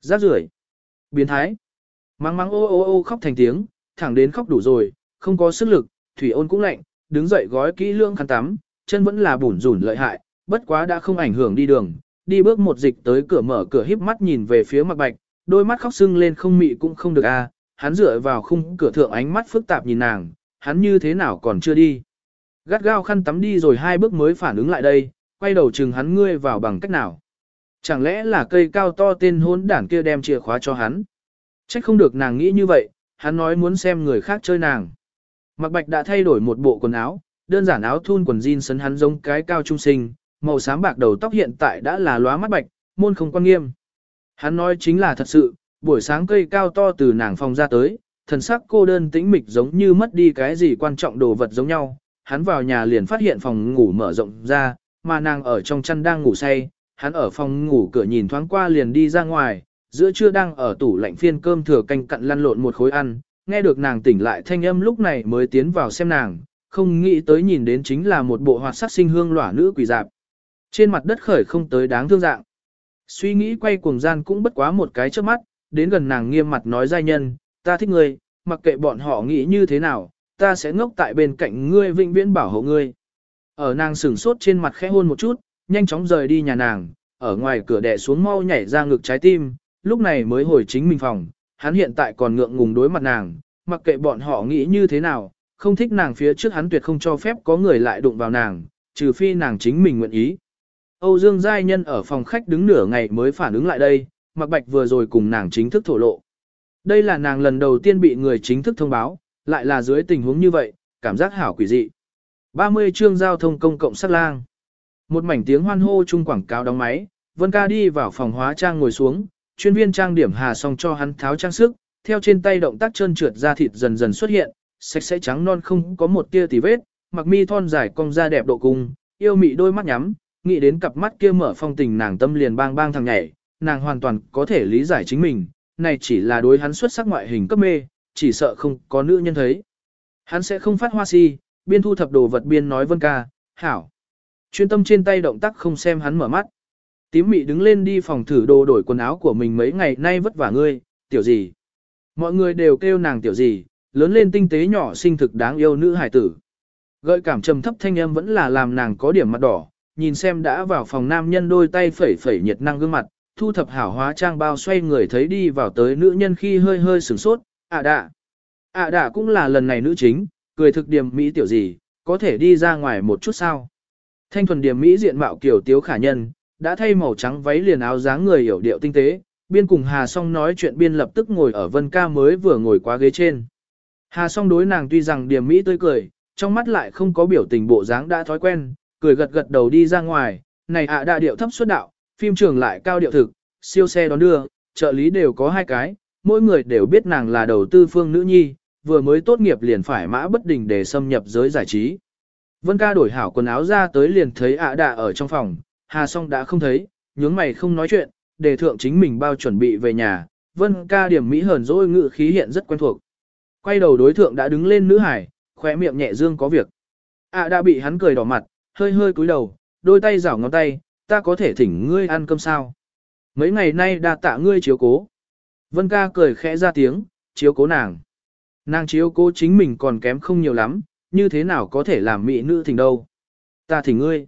rác rưởi, biến thái, mắng mắng ô ô ô khóc thành tiếng, thẳng đến khóc đủ rồi, không có sức lực, thủy ôn cũng lạnh, đứng dậy gói kỹ lương khăn tắm, chân vẫn là bủn rủn lợi hại, bất quá đã không ảnh hưởng đi đường, đi bước một dịch tới cửa mở cửa híp mắt nhìn về phía mặt bạch, đôi mắt khóc sưng lên không mị cũng không được a, à. hắn dựa vào khung cửa thượng ánh mắt phức tạp nhìn nàng, hắn như thế nào còn chưa đi. Gắt gao khăn tắm đi rồi hai bước mới phản ứng lại đây, quay đầu chừng hắn ngươi vào bằng cách nào. Chẳng lẽ là cây cao to tên hốn đản kia đem chìa khóa cho hắn. Trách không được nàng nghĩ như vậy, hắn nói muốn xem người khác chơi nàng. Mặc bạch đã thay đổi một bộ quần áo, đơn giản áo thun quần jean sấn hắn giống cái cao trung sinh, màu xám bạc đầu tóc hiện tại đã là lóa mắt bạch, môn không quan nghiêm. Hắn nói chính là thật sự, buổi sáng cây cao to từ nàng phòng ra tới, thần sắc cô đơn tĩnh mịch giống như mất đi cái gì quan trọng đồ vật giống nhau. Hắn vào nhà liền phát hiện phòng ngủ mở rộng ra, mà nàng ở trong chăn đang ngủ say, hắn ở phòng ngủ cửa nhìn thoáng qua liền đi ra ngoài, giữa trưa đang ở tủ lạnh phiên cơm thừa canh cặn lăn lộn một khối ăn, nghe được nàng tỉnh lại thanh âm lúc này mới tiến vào xem nàng, không nghĩ tới nhìn đến chính là một bộ hoạt sắc sinh hương lỏa nữ quỷ dạp. Trên mặt đất khởi không tới đáng thương dạng. Suy nghĩ quay cuồng gian cũng bất quá một cái trước mắt, đến gần nàng nghiêm mặt nói giai nhân, ta thích ngươi, mặc kệ bọn họ nghĩ như thế nào, ta sẽ ngốc tại bên cạnh ngươi vĩnh viễn bảo hộ ngươi. Ở nàng sửng sốt trên mặt khẽ hôn một chút, nhanh chóng rời đi nhà nàng, ở ngoài cửa đè xuống mau nhảy ra ngực trái tim, lúc này mới hồi chính mình phòng, hắn hiện tại còn ngượng ngùng đối mặt nàng, mặc kệ bọn họ nghĩ như thế nào, không thích nàng phía trước hắn tuyệt không cho phép có người lại đụng vào nàng, trừ phi nàng chính mình nguyện ý. Âu Dương Giai Nhân ở phòng khách đứng nửa ngày mới phản ứng lại đây, Mạc Bạch vừa rồi cùng nàng chính thức thổ lộ. Đây là nàng lần đầu tiên bị người chính thức thông báo, lại là dưới tình huống như vậy, cảm giác hảo quỷ dị. 30 chương giao thông công cộng sát lang. Một mảnh tiếng hoan hô chung quảng cáo đóng máy, Vân ca đi vào phòng hóa trang ngồi xuống, chuyên viên trang điểm hà xong cho hắn tháo trang sức, theo trên tay động tác trơn trượt da thịt dần dần xuất hiện, sạch sẽ trắng non không có một tia tì vết, mặc mi thon dài cong da đẹp độ cùng, yêu mị đôi mắt nhắm, nghĩ đến cặp mắt kia mở phong tình nàng tâm liền bang bang thằng nhảy, nàng hoàn toàn có thể lý giải chính mình, này chỉ là đối hắn xuất sắc ngoại hình cấp mê, chỉ sợ không có nữ nhân thấy. Hắn sẽ không phát hoa si, biên thu thập đồ vật biên nói vân ca, hảo. Chuyên tâm trên tay động tác không xem hắn mở mắt. Tím mị đứng lên đi phòng thử đồ đổi quần áo của mình mấy ngày nay vất vả ngươi, tiểu gì. Mọi người đều kêu nàng tiểu gì, lớn lên tinh tế nhỏ xinh thực đáng yêu nữ hải tử. Gợi cảm trầm thấp thanh âm vẫn là làm nàng có điểm mặt đỏ, nhìn xem đã vào phòng nam nhân đôi tay phẩy phẩy nhiệt năng gương mặt, thu thập hảo hóa trang bao xoay người thấy đi vào tới nữ nhân khi hơi hơi sửng sốt, ạ à đạ. ạ đạ cũng là lần này nữ chính, cười thực điểm mỹ tiểu gì, có thể đi ra ngoài một chút sao. Thanh thuần điểm mỹ diện mạo kiểu tiếu khả nhân, đã thay màu trắng váy liền áo dáng người hiểu điệu tinh tế, biên cùng Hà Song nói chuyện biên lập tức ngồi ở Vân Ca mới vừa ngồi qua ghế trên. Hà Song đối nàng tuy rằng điểm mỹ tươi cười, trong mắt lại không có biểu tình bộ dáng đã thói quen, cười gật gật đầu đi ra ngoài, này ạ à điệu thấp xuất đạo, phim trường lại cao điệu thực, siêu xe đón đưa, trợ lý đều có hai cái, mỗi người đều biết nàng là đầu tư phương nữ nhi, vừa mới tốt nghiệp liền phải mã bất đình để xâm nhập giới giải trí. Vân ca đổi hảo quần áo ra tới liền thấy ạ à đạ ở trong phòng, Hà Song đã không thấy, nhướng mày không nói chuyện, đề thượng chính mình bao chuẩn bị về nhà, Vân ca điểm mỹ hờn dỗi ngự khí hiện rất quen thuộc. Quay đầu đối thượng đã đứng lên nữ hải, khóe miệng nhẹ dương có việc. ạ đã bị hắn cười đỏ mặt, hơi hơi cúi đầu, đôi tay rảo ngón tay, ta có thể thỉnh ngươi ăn cơm sao. Mấy ngày nay đa tạ ngươi chiếu cố. Vân ca cười khẽ ra tiếng, chiếu cố nàng. Nàng chiếu cố chính mình còn kém không nhiều lắm, như thế nào có thể làm mỹ nữ thỉnh đâu. Ta thỉnh ngươi.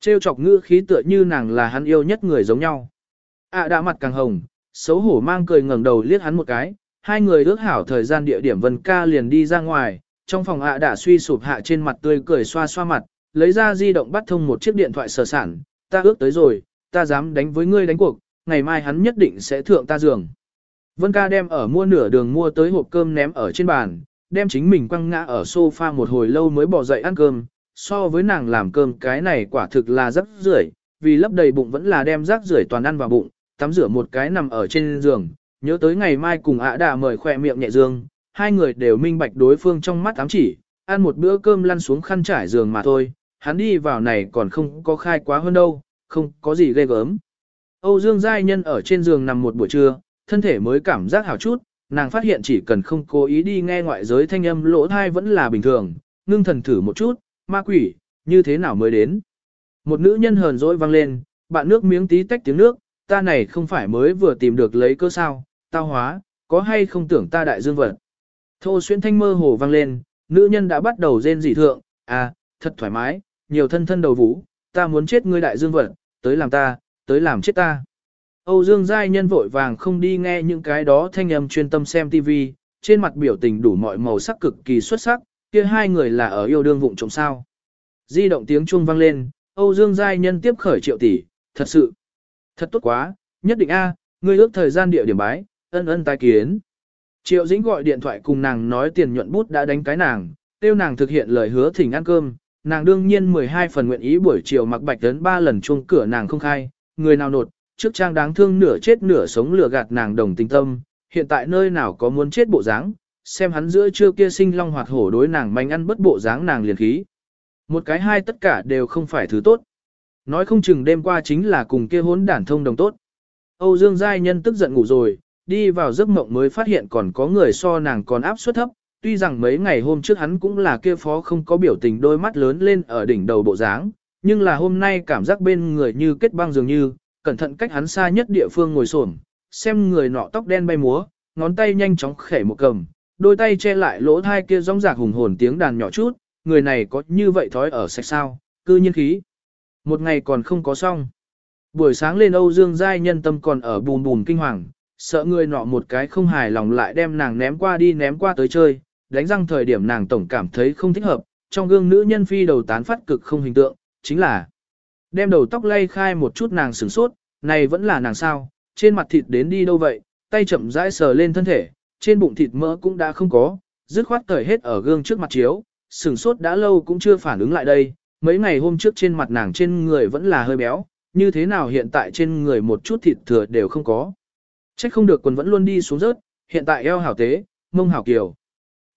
Trêu chọc ngữ khí tựa như nàng là hắn yêu nhất người giống nhau. À đã mặt càng hồng, xấu hổ mang cười ngẩng đầu liếc hắn một cái, hai người ước hảo thời gian địa điểm Vân ca liền đi ra ngoài, trong phòng ạ đã suy sụp hạ trên mặt tươi cười xoa xoa mặt, lấy ra di động bắt thông một chiếc điện thoại sở sản, ta ước tới rồi, ta dám đánh với ngươi đánh cuộc, ngày mai hắn nhất định sẽ thượng ta giường. Vân ca đem ở mua nửa đường mua tới hộp cơm ném ở trên bàn, đem chính mình quăng ngã ở sofa một hồi lâu mới bỏ dậy ăn cơm, so với nàng làm cơm cái này quả thực là rất rưởi, vì lấp đầy bụng vẫn là đem rác rưởi toàn ăn vào bụng, tắm rửa một cái nằm ở trên giường, nhớ tới ngày mai cùng ạ đà mời khỏe miệng nhẹ dương, hai người đều minh bạch đối phương trong mắt ám chỉ, ăn một bữa cơm lăn xuống khăn trải giường mà thôi, hắn đi vào này còn không có khai quá hơn đâu, không có gì ghê gớm. Âu Dương Giai Nhân ở trên giường nằm một buổi trưa, thân thể mới cảm giác hảo chút, nàng phát hiện chỉ cần không cố ý đi nghe ngoại giới thanh âm lỗ thai vẫn là bình thường, ngưng thần thử một chút, ma quỷ, như thế nào mới đến. Một nữ nhân hờn dỗi vang lên, bạn nước miếng tí tách tiếng nước, ta này không phải mới vừa tìm được lấy cơ sao, tao hóa, có hay không tưởng ta đại dương vật. Thô xuyên thanh mơ hồ vang lên, nữ nhân đã bắt đầu rên dị thượng, à, thật thoải mái, nhiều thân thân đầu vũ, ta muốn chết ngươi đại dương vật, tới làm ta, tới làm chết ta. Âu Dương Giai nhân vội vàng không đi nghe những cái đó thanh âm chuyên tâm xem TV, trên mặt biểu tình đủ mọi màu sắc cực kỳ xuất sắc, kia hai người là ở yêu đương vụng trộm sao. Di động tiếng chuông vang lên, Âu Dương Giai nhân tiếp khởi triệu tỷ, thật sự, thật tốt quá, nhất định A, ngươi ước thời gian địa điểm bái, ân ân tai kiến. Triệu Dĩnh gọi điện thoại cùng nàng nói tiền nhuận bút đã đánh cái nàng, tiêu nàng thực hiện lời hứa thỉnh ăn cơm, nàng đương nhiên 12 phần nguyện ý buổi chiều mặc bạch đến 3 lần chuông cửa nàng không khai, người nào nột, trước trang đáng thương nửa chết nửa sống lừa gạt nàng đồng tình tâm, hiện tại nơi nào có muốn chết bộ dáng, xem hắn giữa trưa kia sinh long hoạt hổ đối nàng manh ăn bất bộ dáng nàng liền khí. Một cái hai tất cả đều không phải thứ tốt. Nói không chừng đêm qua chính là cùng kia hốn đản thông đồng tốt. Âu Dương Giai Nhân tức giận ngủ rồi, đi vào giấc mộng mới phát hiện còn có người so nàng còn áp suất thấp, tuy rằng mấy ngày hôm trước hắn cũng là kia phó không có biểu tình đôi mắt lớn lên ở đỉnh đầu bộ dáng, nhưng là hôm nay cảm giác bên người như kết băng dường như, cẩn thận cách hắn xa nhất địa phương ngồi xổm, xem người nọ tóc đen bay múa, ngón tay nhanh chóng khẽ một cầm, đôi tay che lại lỗ thai kia rong rạc hùng hồn tiếng đàn nhỏ chút, người này có như vậy thói ở sạch sao, cư nhiên khí. Một ngày còn không có xong. Buổi sáng lên Âu Dương Giai nhân tâm còn ở bùn bùn kinh hoàng, sợ người nọ một cái không hài lòng lại đem nàng ném qua đi ném qua tới chơi, đánh răng thời điểm nàng tổng cảm thấy không thích hợp, trong gương nữ nhân phi đầu tán phát cực không hình tượng, chính là đem đầu tóc lay khai một chút nàng sửng sốt, này vẫn là nàng sao, trên mặt thịt đến đi đâu vậy, tay chậm rãi sờ lên thân thể, trên bụng thịt mỡ cũng đã không có, dứt khoát cởi hết ở gương trước mặt chiếu, sửng sốt đã lâu cũng chưa phản ứng lại đây, mấy ngày hôm trước trên mặt nàng trên người vẫn là hơi béo, như thế nào hiện tại trên người một chút thịt thừa đều không có. Trách không được quần vẫn luôn đi xuống rớt, hiện tại eo hảo tế, mông hảo kiều.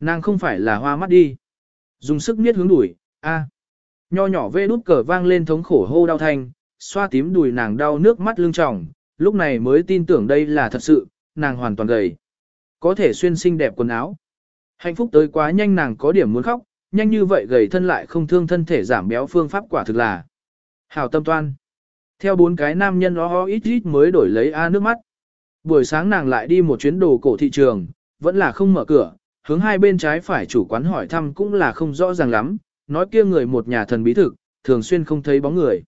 Nàng không phải là hoa mắt đi. Dùng sức miết hướng đuổi, a. Nho nhỏ vê đút cờ vang lên thống khổ hô đau thanh, xoa tím đùi nàng đau nước mắt lưng tròng, lúc này mới tin tưởng đây là thật sự, nàng hoàn toàn gầy. Có thể xuyên xinh đẹp quần áo. Hạnh phúc tới quá nhanh nàng có điểm muốn khóc, nhanh như vậy gầy thân lại không thương thân thể giảm béo phương pháp quả thực là. Hảo tâm toan. Theo bốn cái nam nhân đó ít ít mới đổi lấy A nước mắt. Buổi sáng nàng lại đi một chuyến đồ cổ thị trường, vẫn là không mở cửa, hướng hai bên trái phải chủ quán hỏi thăm cũng là không rõ ràng lắm, nói kia người một nhà thần bí thực, thường xuyên không thấy bóng người.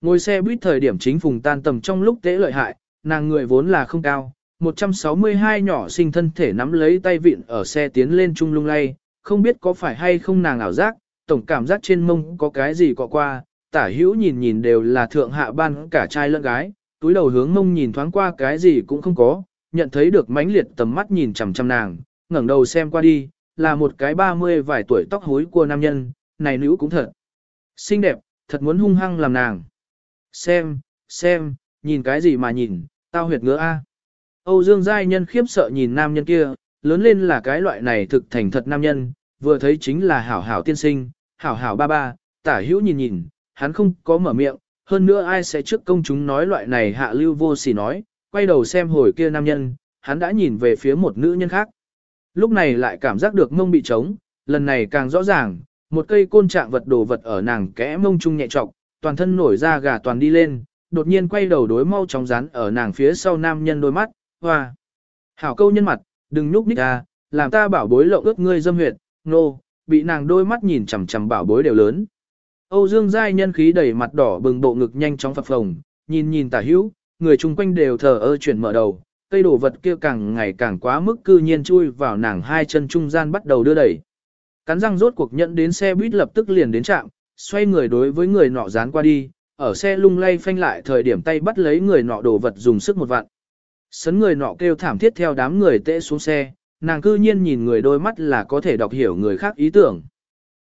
Ngồi xe buýt thời điểm chính phùng tan tầm trong lúc tế lợi hại, nàng người vốn là không cao, 162 nhỏ sinh thân thể nắm lấy tay vịn ở xe tiến lên trung lung lay, không biết có phải hay không nàng ảo giác, tổng cảm giác trên mông có cái gì cọ qua, tả hữu nhìn nhìn đều là thượng hạ ban cả trai lẫn gái, túi đầu hướng mông nhìn thoáng qua cái gì cũng không có, nhận thấy được mãnh liệt tầm mắt nhìn chằm chằm nàng, ngẩng đầu xem qua đi, là một cái ba mươi vài tuổi tóc hối của nam nhân, này nữ cũng thật. Xinh đẹp, thật muốn hung hăng làm nàng. Xem, xem, nhìn cái gì mà nhìn, tao huyệt ngứa a. Âu Dương Giai Nhân khiếp sợ nhìn nam nhân kia, lớn lên là cái loại này thực thành thật nam nhân, vừa thấy chính là hảo hảo tiên sinh, hảo hảo ba ba, tả hữu nhìn nhìn, hắn không có mở miệng, hơn nữa ai sẽ trước công chúng nói loại này hạ lưu vô sỉ nói, quay đầu xem hồi kia nam nhân, hắn đã nhìn về phía một nữ nhân khác. Lúc này lại cảm giác được mông bị trống, lần này càng rõ ràng, một cây côn trạng vật đồ vật ở nàng kẽ mông trung nhẹ trọc, toàn thân nổi ra gà toàn đi lên, đột nhiên quay đầu đối mau chóng rán ở nàng phía sau nam nhân đôi mắt, hoa. Hảo câu nhân mặt, đừng nhúc nhích ra, làm ta bảo bối lộng ước ngươi dâm huyệt, nô, no, bị nàng đôi mắt nhìn chằm chằm bảo bối đều lớn. Âu Dương Giai nhân khí đẩy mặt đỏ bừng bộ ngực nhanh chóng phập phồng, nhìn nhìn tả hữu, người chung quanh đều thờ ơ chuyển mở đầu, cây đồ vật kia càng ngày càng quá mức cư nhiên chui vào nàng hai chân trung gian bắt đầu đưa đẩy. Cắn răng rốt cuộc nhận đến xe buýt lập tức liền đến trạm, xoay người đối với người nọ dán qua đi, ở xe lung lay phanh lại thời điểm tay bắt lấy người nọ đồ vật dùng sức một vạn. Sấn người nọ kêu thảm thiết theo đám người tệ xuống xe, nàng cư nhiên nhìn người đôi mắt là có thể đọc hiểu người khác ý tưởng.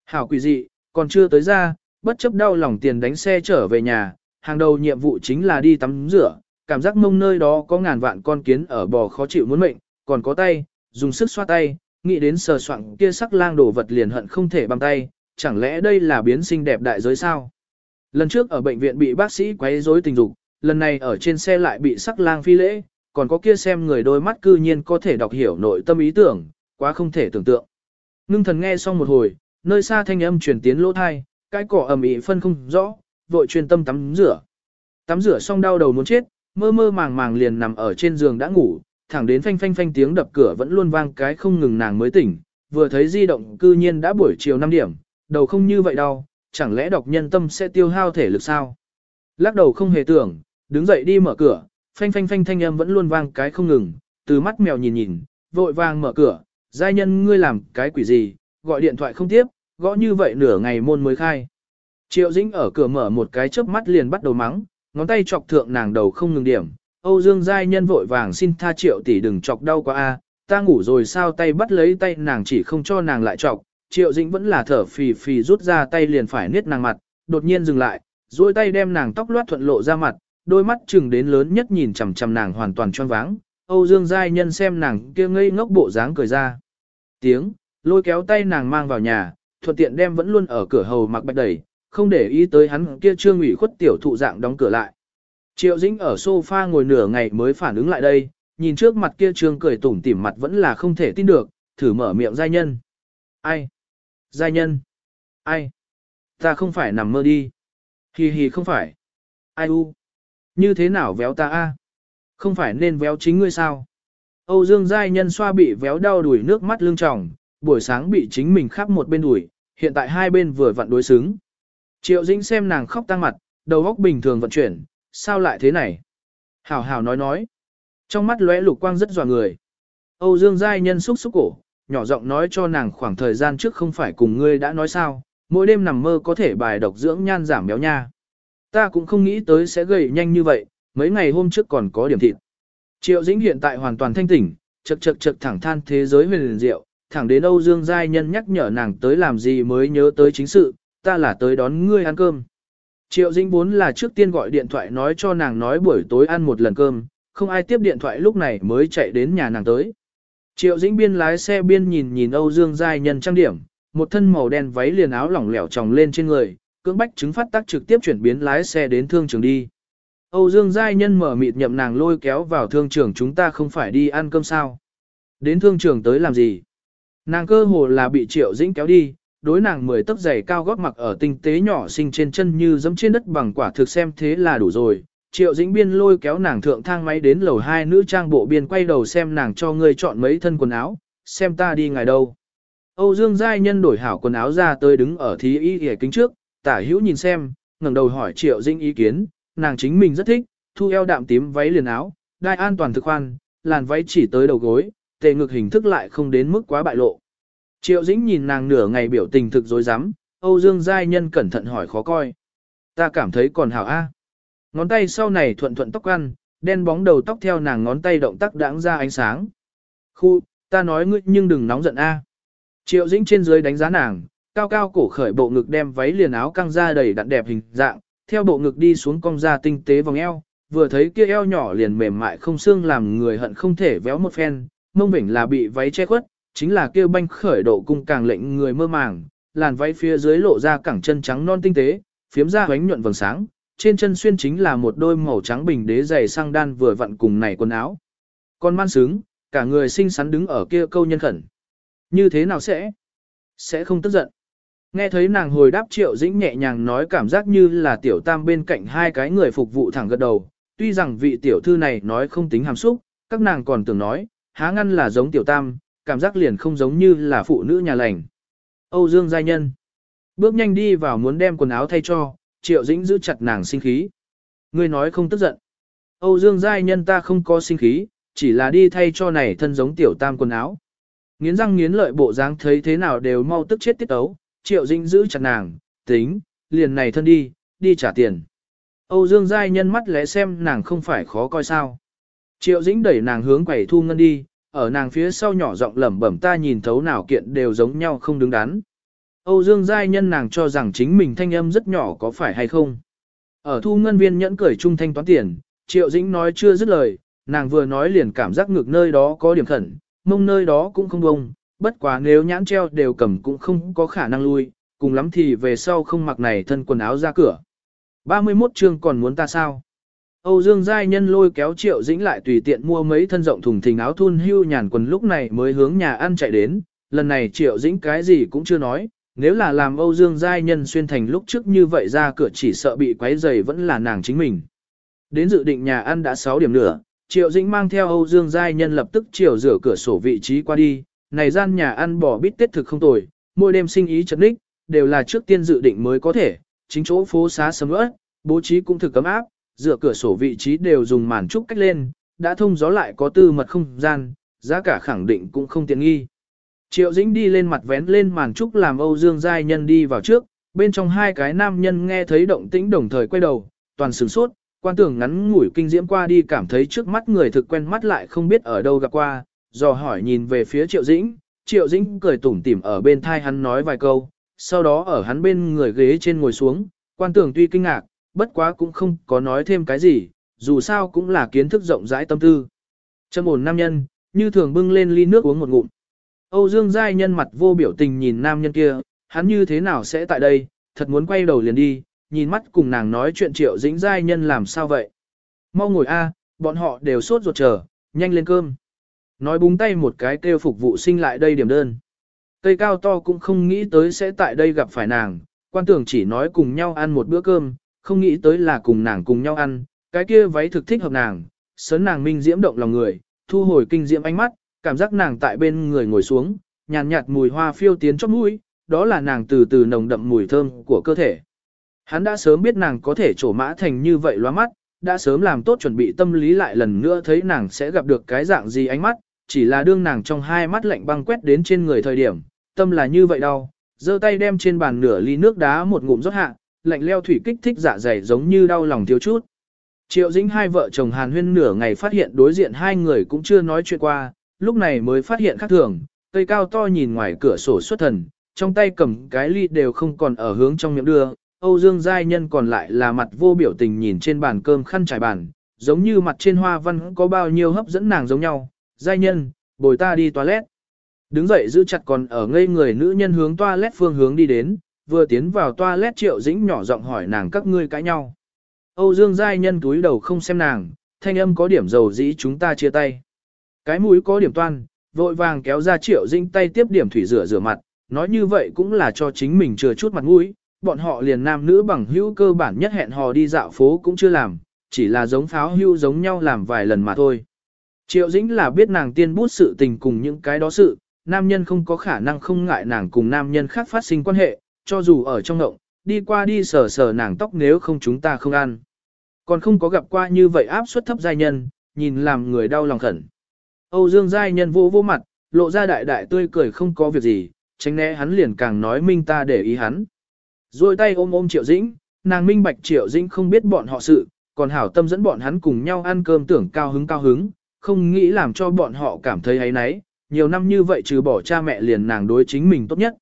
Hảo quỷ dị, còn chưa tới ra, bất chấp đau lòng tiền đánh xe trở về nhà, hàng đầu nhiệm vụ chính là đi tắm rửa, cảm giác mông nơi đó có ngàn vạn con kiến ở bò khó chịu muốn mệnh, còn có tay, dùng sức xoa tay, nghĩ đến sờ soạn kia sắc lang đồ vật liền hận không thể bằng tay, chẳng lẽ đây là biến sinh đẹp đại giới sao? Lần trước ở bệnh viện bị bác sĩ quấy rối tình dục, lần này ở trên xe lại bị sắc lang phi lễ, còn có kia xem người đôi mắt cư nhiên có thể đọc hiểu nội tâm ý tưởng, quá không thể tưởng tượng. Ngưng thần nghe xong một hồi, nơi xa thanh âm truyền tiến lỗ thai, cái cỏ ầm ĩ phân không rõ, vội truyền tâm tắm rửa. Tắm rửa xong đau đầu muốn chết, mơ mơ màng màng liền nằm ở trên giường đã ngủ, thẳng đến phanh phanh phanh tiếng đập cửa vẫn luôn vang cái không ngừng nàng mới tỉnh, vừa thấy di động cư nhiên đã buổi chiều 5 điểm, đầu không như vậy đâu, chẳng lẽ đọc nhân tâm sẽ tiêu hao thể lực sao? Lắc đầu không hề tưởng, đứng dậy đi mở cửa, phanh phanh phanh thanh âm vẫn luôn vang cái không ngừng, từ mắt mèo nhìn nhìn, vội vàng mở cửa, giai nhân ngươi làm cái quỷ gì, gọi điện thoại không tiếp, gõ như vậy nửa ngày môn mới khai. Triệu Dĩnh ở cửa mở một cái chớp mắt liền bắt đầu mắng, ngón tay chọc thượng nàng đầu không ngừng điểm. Âu Dương Giai Nhân vội vàng xin tha Triệu tỷ đừng chọc đau quá a, ta ngủ rồi sao tay bắt lấy tay nàng chỉ không cho nàng lại chọc. Triệu Dĩnh vẫn là thở phì phì rút ra tay liền phải niết nàng mặt, đột nhiên dừng lại, duỗi tay đem nàng tóc loát thuận lộ ra mặt, đôi mắt chừng đến lớn nhất nhìn chằm chằm nàng hoàn toàn choáng váng. Âu Dương Giai Nhân xem nàng kia ngây ngốc bộ dáng cười ra. Tiếng, lôi kéo tay nàng mang vào nhà, thuận tiện đem vẫn luôn ở cửa hầu mặc bạch đẩy, không để ý tới hắn kia trương ủy khuất tiểu thụ dạng đóng cửa lại. Triệu Dĩnh ở sofa ngồi nửa ngày mới phản ứng lại đây, nhìn trước mặt kia trương cười tủm tỉm mặt vẫn là không thể tin được, thử mở miệng giai nhân. Ai? Giai nhân? Ai? Ta không phải nằm mơ đi. Hì hì không phải. Ai u? Như thế nào véo ta a? Không phải nên véo chính ngươi sao? Âu Dương Giai Nhân xoa bị véo đau đuổi nước mắt lưng tròng, buổi sáng bị chính mình khắp một bên đuổi, hiện tại hai bên vừa vặn đối xứng. Triệu Dĩnh xem nàng khóc tăng mặt, đầu óc bình thường vận chuyển, sao lại thế này? Hảo hảo nói nói. Trong mắt lóe lục quang rất dọa người. Âu Dương Giai Nhân xúc xúc cổ, nhỏ giọng nói cho nàng khoảng thời gian trước không phải cùng ngươi đã nói sao, mỗi đêm nằm mơ có thể bài độc dưỡng nhan giảm béo nha. Ta cũng không nghĩ tới sẽ gầy nhanh như vậy, mấy ngày hôm trước còn có điểm thịt. Triệu Dĩnh hiện tại hoàn toàn thanh tỉnh, chật chật chật thẳng than thế giới huyền liền diệu, thẳng đến Âu Dương Giai Nhân nhắc nhở nàng tới làm gì mới nhớ tới chính sự, ta là tới đón ngươi ăn cơm. Triệu Dĩnh vốn là trước tiên gọi điện thoại nói cho nàng nói buổi tối ăn một lần cơm, không ai tiếp điện thoại lúc này mới chạy đến nhà nàng tới. Triệu Dĩnh biên lái xe biên nhìn nhìn Âu Dương Giai Nhân trang điểm, một thân màu đen váy liền áo lỏng lẻo tròng lên trên người, cưỡng bách chứng phát tác trực tiếp chuyển biến lái xe đến thương trường đi. Âu Dương Giai Nhân mở mịt nhậm nàng lôi kéo vào thương trường chúng ta không phải đi ăn cơm sao. Đến thương trường tới làm gì? Nàng cơ hồ là bị Triệu Dĩnh kéo đi, đối nàng mười tấc giày cao gót mặc ở tinh tế nhỏ xinh trên chân như giẫm trên đất bằng quả thực xem thế là đủ rồi. Triệu Dĩnh Biên lôi kéo nàng thượng thang máy đến lầu hai nữ trang bộ biên quay đầu xem nàng cho ngươi chọn mấy thân quần áo, xem ta đi ngài đâu. Âu Dương Giai Nhân đổi hảo quần áo ra tới đứng ở thí y ghề kính trước, tả hữu nhìn xem, ngẩng đầu hỏi Triệu Dĩnh ý kiến, nàng chính mình rất thích, thu eo đạm tím váy liền áo, đai an toàn thực khoan, làn váy chỉ tới đầu gối, tề ngực hình thức lại không đến mức quá bại lộ. Triệu Dĩnh nhìn nàng nửa ngày biểu tình thực dối rắm Âu Dương Giai Nhân cẩn thận hỏi khó coi. Ta cảm thấy còn hảo a. Ngón tay sau này thuận thuận tóc ăn, đen bóng đầu tóc theo nàng ngón tay động tác đãng ra ánh sáng. Khu, ta nói ngươi nhưng đừng nóng giận a. Triệu Dĩnh trên dưới đánh giá nàng, cao cao cổ khởi bộ ngực đem váy liền áo căng ra đầy đặn đẹp hình dạng, theo bộ ngực đi xuống cong ra tinh tế vòng eo, vừa thấy kia eo nhỏ liền mềm mại không xương làm người hận không thể véo một phen, mông vỉnh là bị váy che khuất, chính là kêu banh khởi độ cung càng lệnh người mơ màng, làn váy phía dưới lộ ra cẳng chân trắng non tinh tế, phiếm ra ánh nhuận vầng sáng, trên chân xuyên chính là một đôi màu trắng bình đế dày sang đan vừa vặn cùng này quần áo. Con man sướng, cả người xinh xắn đứng ở kia câu nhân khẩn. Như thế nào sẽ? Sẽ không tức giận. Nghe thấy nàng hồi đáp triệu dĩnh nhẹ nhàng nói cảm giác như là tiểu tam bên cạnh hai cái người phục vụ thẳng gật đầu. Tuy rằng vị tiểu thư này nói không tính hàm xúc, các nàng còn tưởng nói, há ngăn là giống tiểu tam, cảm giác liền không giống như là phụ nữ nhà lành. Âu Dương Giai Nhân bước nhanh đi vào muốn đem quần áo thay cho, triệu dĩnh giữ chặt nàng sinh khí. Ngươi nói không tức giận. Âu Dương Giai Nhân ta không có sinh khí, chỉ là đi thay cho này thân giống tiểu tam quần áo. Nghiến răng nghiến lợi bộ dáng thấy thế nào đều mau tức chết tiết ấu, triệu dĩnh giữ chặt nàng, tính, liền này thân đi, đi trả tiền. Âu Dương Giai nhân mắt lẽ xem nàng không phải khó coi sao. Triệu dĩnh đẩy nàng hướng quầy thu ngân đi, ở nàng phía sau nhỏ giọng lẩm bẩm ta nhìn thấu nào kiện đều giống nhau không đứng đắn. Âu Dương Giai nhân nàng cho rằng chính mình thanh âm rất nhỏ có phải hay không. Ở thu ngân viên nhẫn cười trung thanh toán tiền, Triệu Dĩnh nói chưa dứt lời, nàng vừa nói liền cảm giác ngược nơi đó có điểm khẩn, mông nơi đó cũng không bông, bất quá nếu nhãn treo đều cầm cũng không có khả năng lui, cùng lắm thì về sau không mặc này thân quần áo ra cửa. 31 chương còn muốn ta sao? Âu Dương Giai Nhân lôi kéo Triệu Dĩnh lại tùy tiện mua mấy thân rộng thùng thình áo thun hưu nhàn quần lúc này mới hướng nhà ăn chạy đến, lần này Triệu Dĩnh cái gì cũng chưa nói, nếu là làm Âu Dương Giai Nhân xuyên thành lúc trước như vậy ra cửa chỉ sợ bị quấy rầy vẫn là nàng chính mình. Đến dự định nhà ăn đã 6 điểm nữa, Triệu Dĩnh mang theo Âu Dương Giai Nhân lập tức chiều rửa cửa sổ vị trí qua đi, này gian nhà ăn bỏ bít tết thực không tồi, mỗi đêm sinh ý chật ních, đều là trước tiên dự định mới có thể, chính chỗ phố xá sầm ớt, bố trí cũng thực cấm áp, dựa cửa sổ vị trí đều dùng màn trúc cách lên, đã thông gió lại có tư mật không gian, giá cả khẳng định cũng không tiện nghi. Triệu Dĩnh đi lên mặt vén lên màn trúc làm Âu Dương Giai Nhân đi vào trước, bên trong hai cái nam nhân nghe thấy động tĩnh đồng thời quay đầu, toàn sửng sốt, quan tưởng ngắn ngủi kinh diễm qua đi cảm thấy trước mắt người thực quen mắt lại không biết ở đâu gặp qua, dò hỏi nhìn về phía Triệu Dĩnh, Triệu Dĩnh cười tủm tỉm ở bên thai hắn nói vài câu, sau đó ở hắn bên người ghế trên ngồi xuống, quan tưởng tuy kinh ngạc, bất quá cũng không có nói thêm cái gì, dù sao cũng là kiến thức rộng rãi tâm tư. Trầm ổn nam nhân, như thường bưng lên ly nước uống một ngụm. Âu Dương Giai nhân mặt vô biểu tình nhìn nam nhân kia, hắn như thế nào sẽ tại đây, thật muốn quay đầu liền đi, nhìn mắt cùng nàng nói chuyện triệu dĩnh Giai nhân làm sao vậy. Mau ngồi a, bọn họ đều sốt ruột chờ, nhanh lên cơm. Nói búng tay một cái kêu phục vụ sinh lại đây điểm đơn. Cây cao to cũng không nghĩ tới sẽ tại đây gặp phải nàng, quan tưởng chỉ nói cùng nhau ăn một bữa cơm, không nghĩ tới là cùng nàng cùng nhau ăn, cái kia váy thực thích hợp nàng, sớn nàng minh diễm động lòng người, thu hồi kinh diễm ánh mắt, cảm giác nàng tại bên người ngồi xuống, nhàn nhạt, mùi hoa phiêu tiến chóp mũi, đó là nàng từ từ nồng đậm mùi thơm của cơ thể. Hắn đã sớm biết nàng có thể trổ mã thành như vậy loa mắt, đã sớm làm tốt chuẩn bị tâm lý lại lần nữa thấy nàng sẽ gặp được cái dạng gì ánh mắt, chỉ là đương nàng trong hai mắt lạnh băng quét đến trên người thời điểm, tâm là như vậy đau, giơ tay đem trên bàn nửa ly nước đá một ngụm rót hạ, lạnh leo thủy kích thích dạ dày giống như đau lòng thiếu chút. Triệu Dĩnh hai vợ chồng Hàn Huyên nửa ngày phát hiện đối diện hai người cũng chưa nói chuyện qua, lúc này mới phát hiện khác thường, cây cao to nhìn ngoài cửa sổ xuất thần, trong tay cầm cái ly đều không còn ở hướng trong miệng đưa, Âu Dương Giai Nhân còn lại là mặt vô biểu tình nhìn trên bàn cơm khăn trải bàn, giống như mặt trên hoa văn có bao nhiêu hấp dẫn nàng giống nhau. Giai Nhân, bồi ta đi toilet. Đứng dậy giữ chặt còn ở ngây người nữ nhân hướng toilet phương hướng đi đến, vừa tiến vào toilet triệu dĩnh nhỏ giọng hỏi nàng các ngươi cãi nhau. Âu Dương Giai Nhân túi đầu không xem nàng, thanh âm có điểm dầu dĩ chúng ta chia tay. Cái mũi có điểm toan, vội vàng kéo ra triệu dĩnh tay tiếp điểm thủy rửa rửa mặt, nói như vậy cũng là cho chính mình chừa chút mặt mũi, bọn họ liền nam nữ bằng hữu cơ bản nhất hẹn hò đi dạo phố cũng chưa làm, chỉ là giống pháo hữu giống nhau làm vài lần mà thôi. Triệu Dĩnh là biết nàng tiên bút sự tình cùng những cái đó sự, nam nhân không có khả năng không ngại nàng cùng nam nhân khác phát sinh quan hệ, cho dù ở trong ngộng, đi qua đi sờ sờ nàng tóc nếu không chúng ta không ăn. Còn không có gặp qua như vậy áp suất thấp giai nhân, nhìn làm người đau lòng khẩn. Âu Dương giai nhân vô vô mặt, lộ ra đại đại tươi cười không có việc gì, tránh né hắn liền càng nói minh ta để ý hắn. Rồi tay ôm ôm Triệu Dĩnh, nàng minh bạch Triệu Dĩnh không biết bọn họ sự, còn hảo tâm dẫn bọn hắn cùng nhau ăn cơm tưởng cao hứng cao hứng, không nghĩ làm cho bọn họ cảm thấy ấy nấy, nhiều năm như vậy trừ bỏ cha mẹ liền nàng đối chính mình tốt nhất.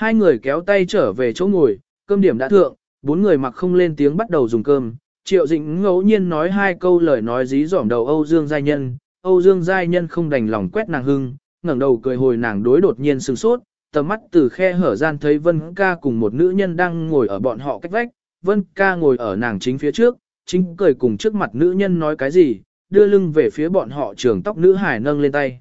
Hai người kéo tay trở về chỗ ngồi, cơm điểm đã thượng, bốn người mặc không lên tiếng bắt đầu dùng cơm. Triệu Dĩnh ngẫu nhiên nói hai câu lời nói dí dỏm đầu Âu Dương Giai Nhân, Âu Dương Giai Nhân không đành lòng quét nàng hưng, ngẩng đầu cười hồi nàng đối đột nhiên sừng sốt, tầm mắt từ khe hở gian thấy Vân ca cùng một nữ nhân đang ngồi ở bọn họ cách vách, Vân ca ngồi ở nàng chính phía trước, chính cười cùng trước mặt nữ nhân nói cái gì, đưa lưng về phía bọn họ trường tóc nữ hải nâng lên tay.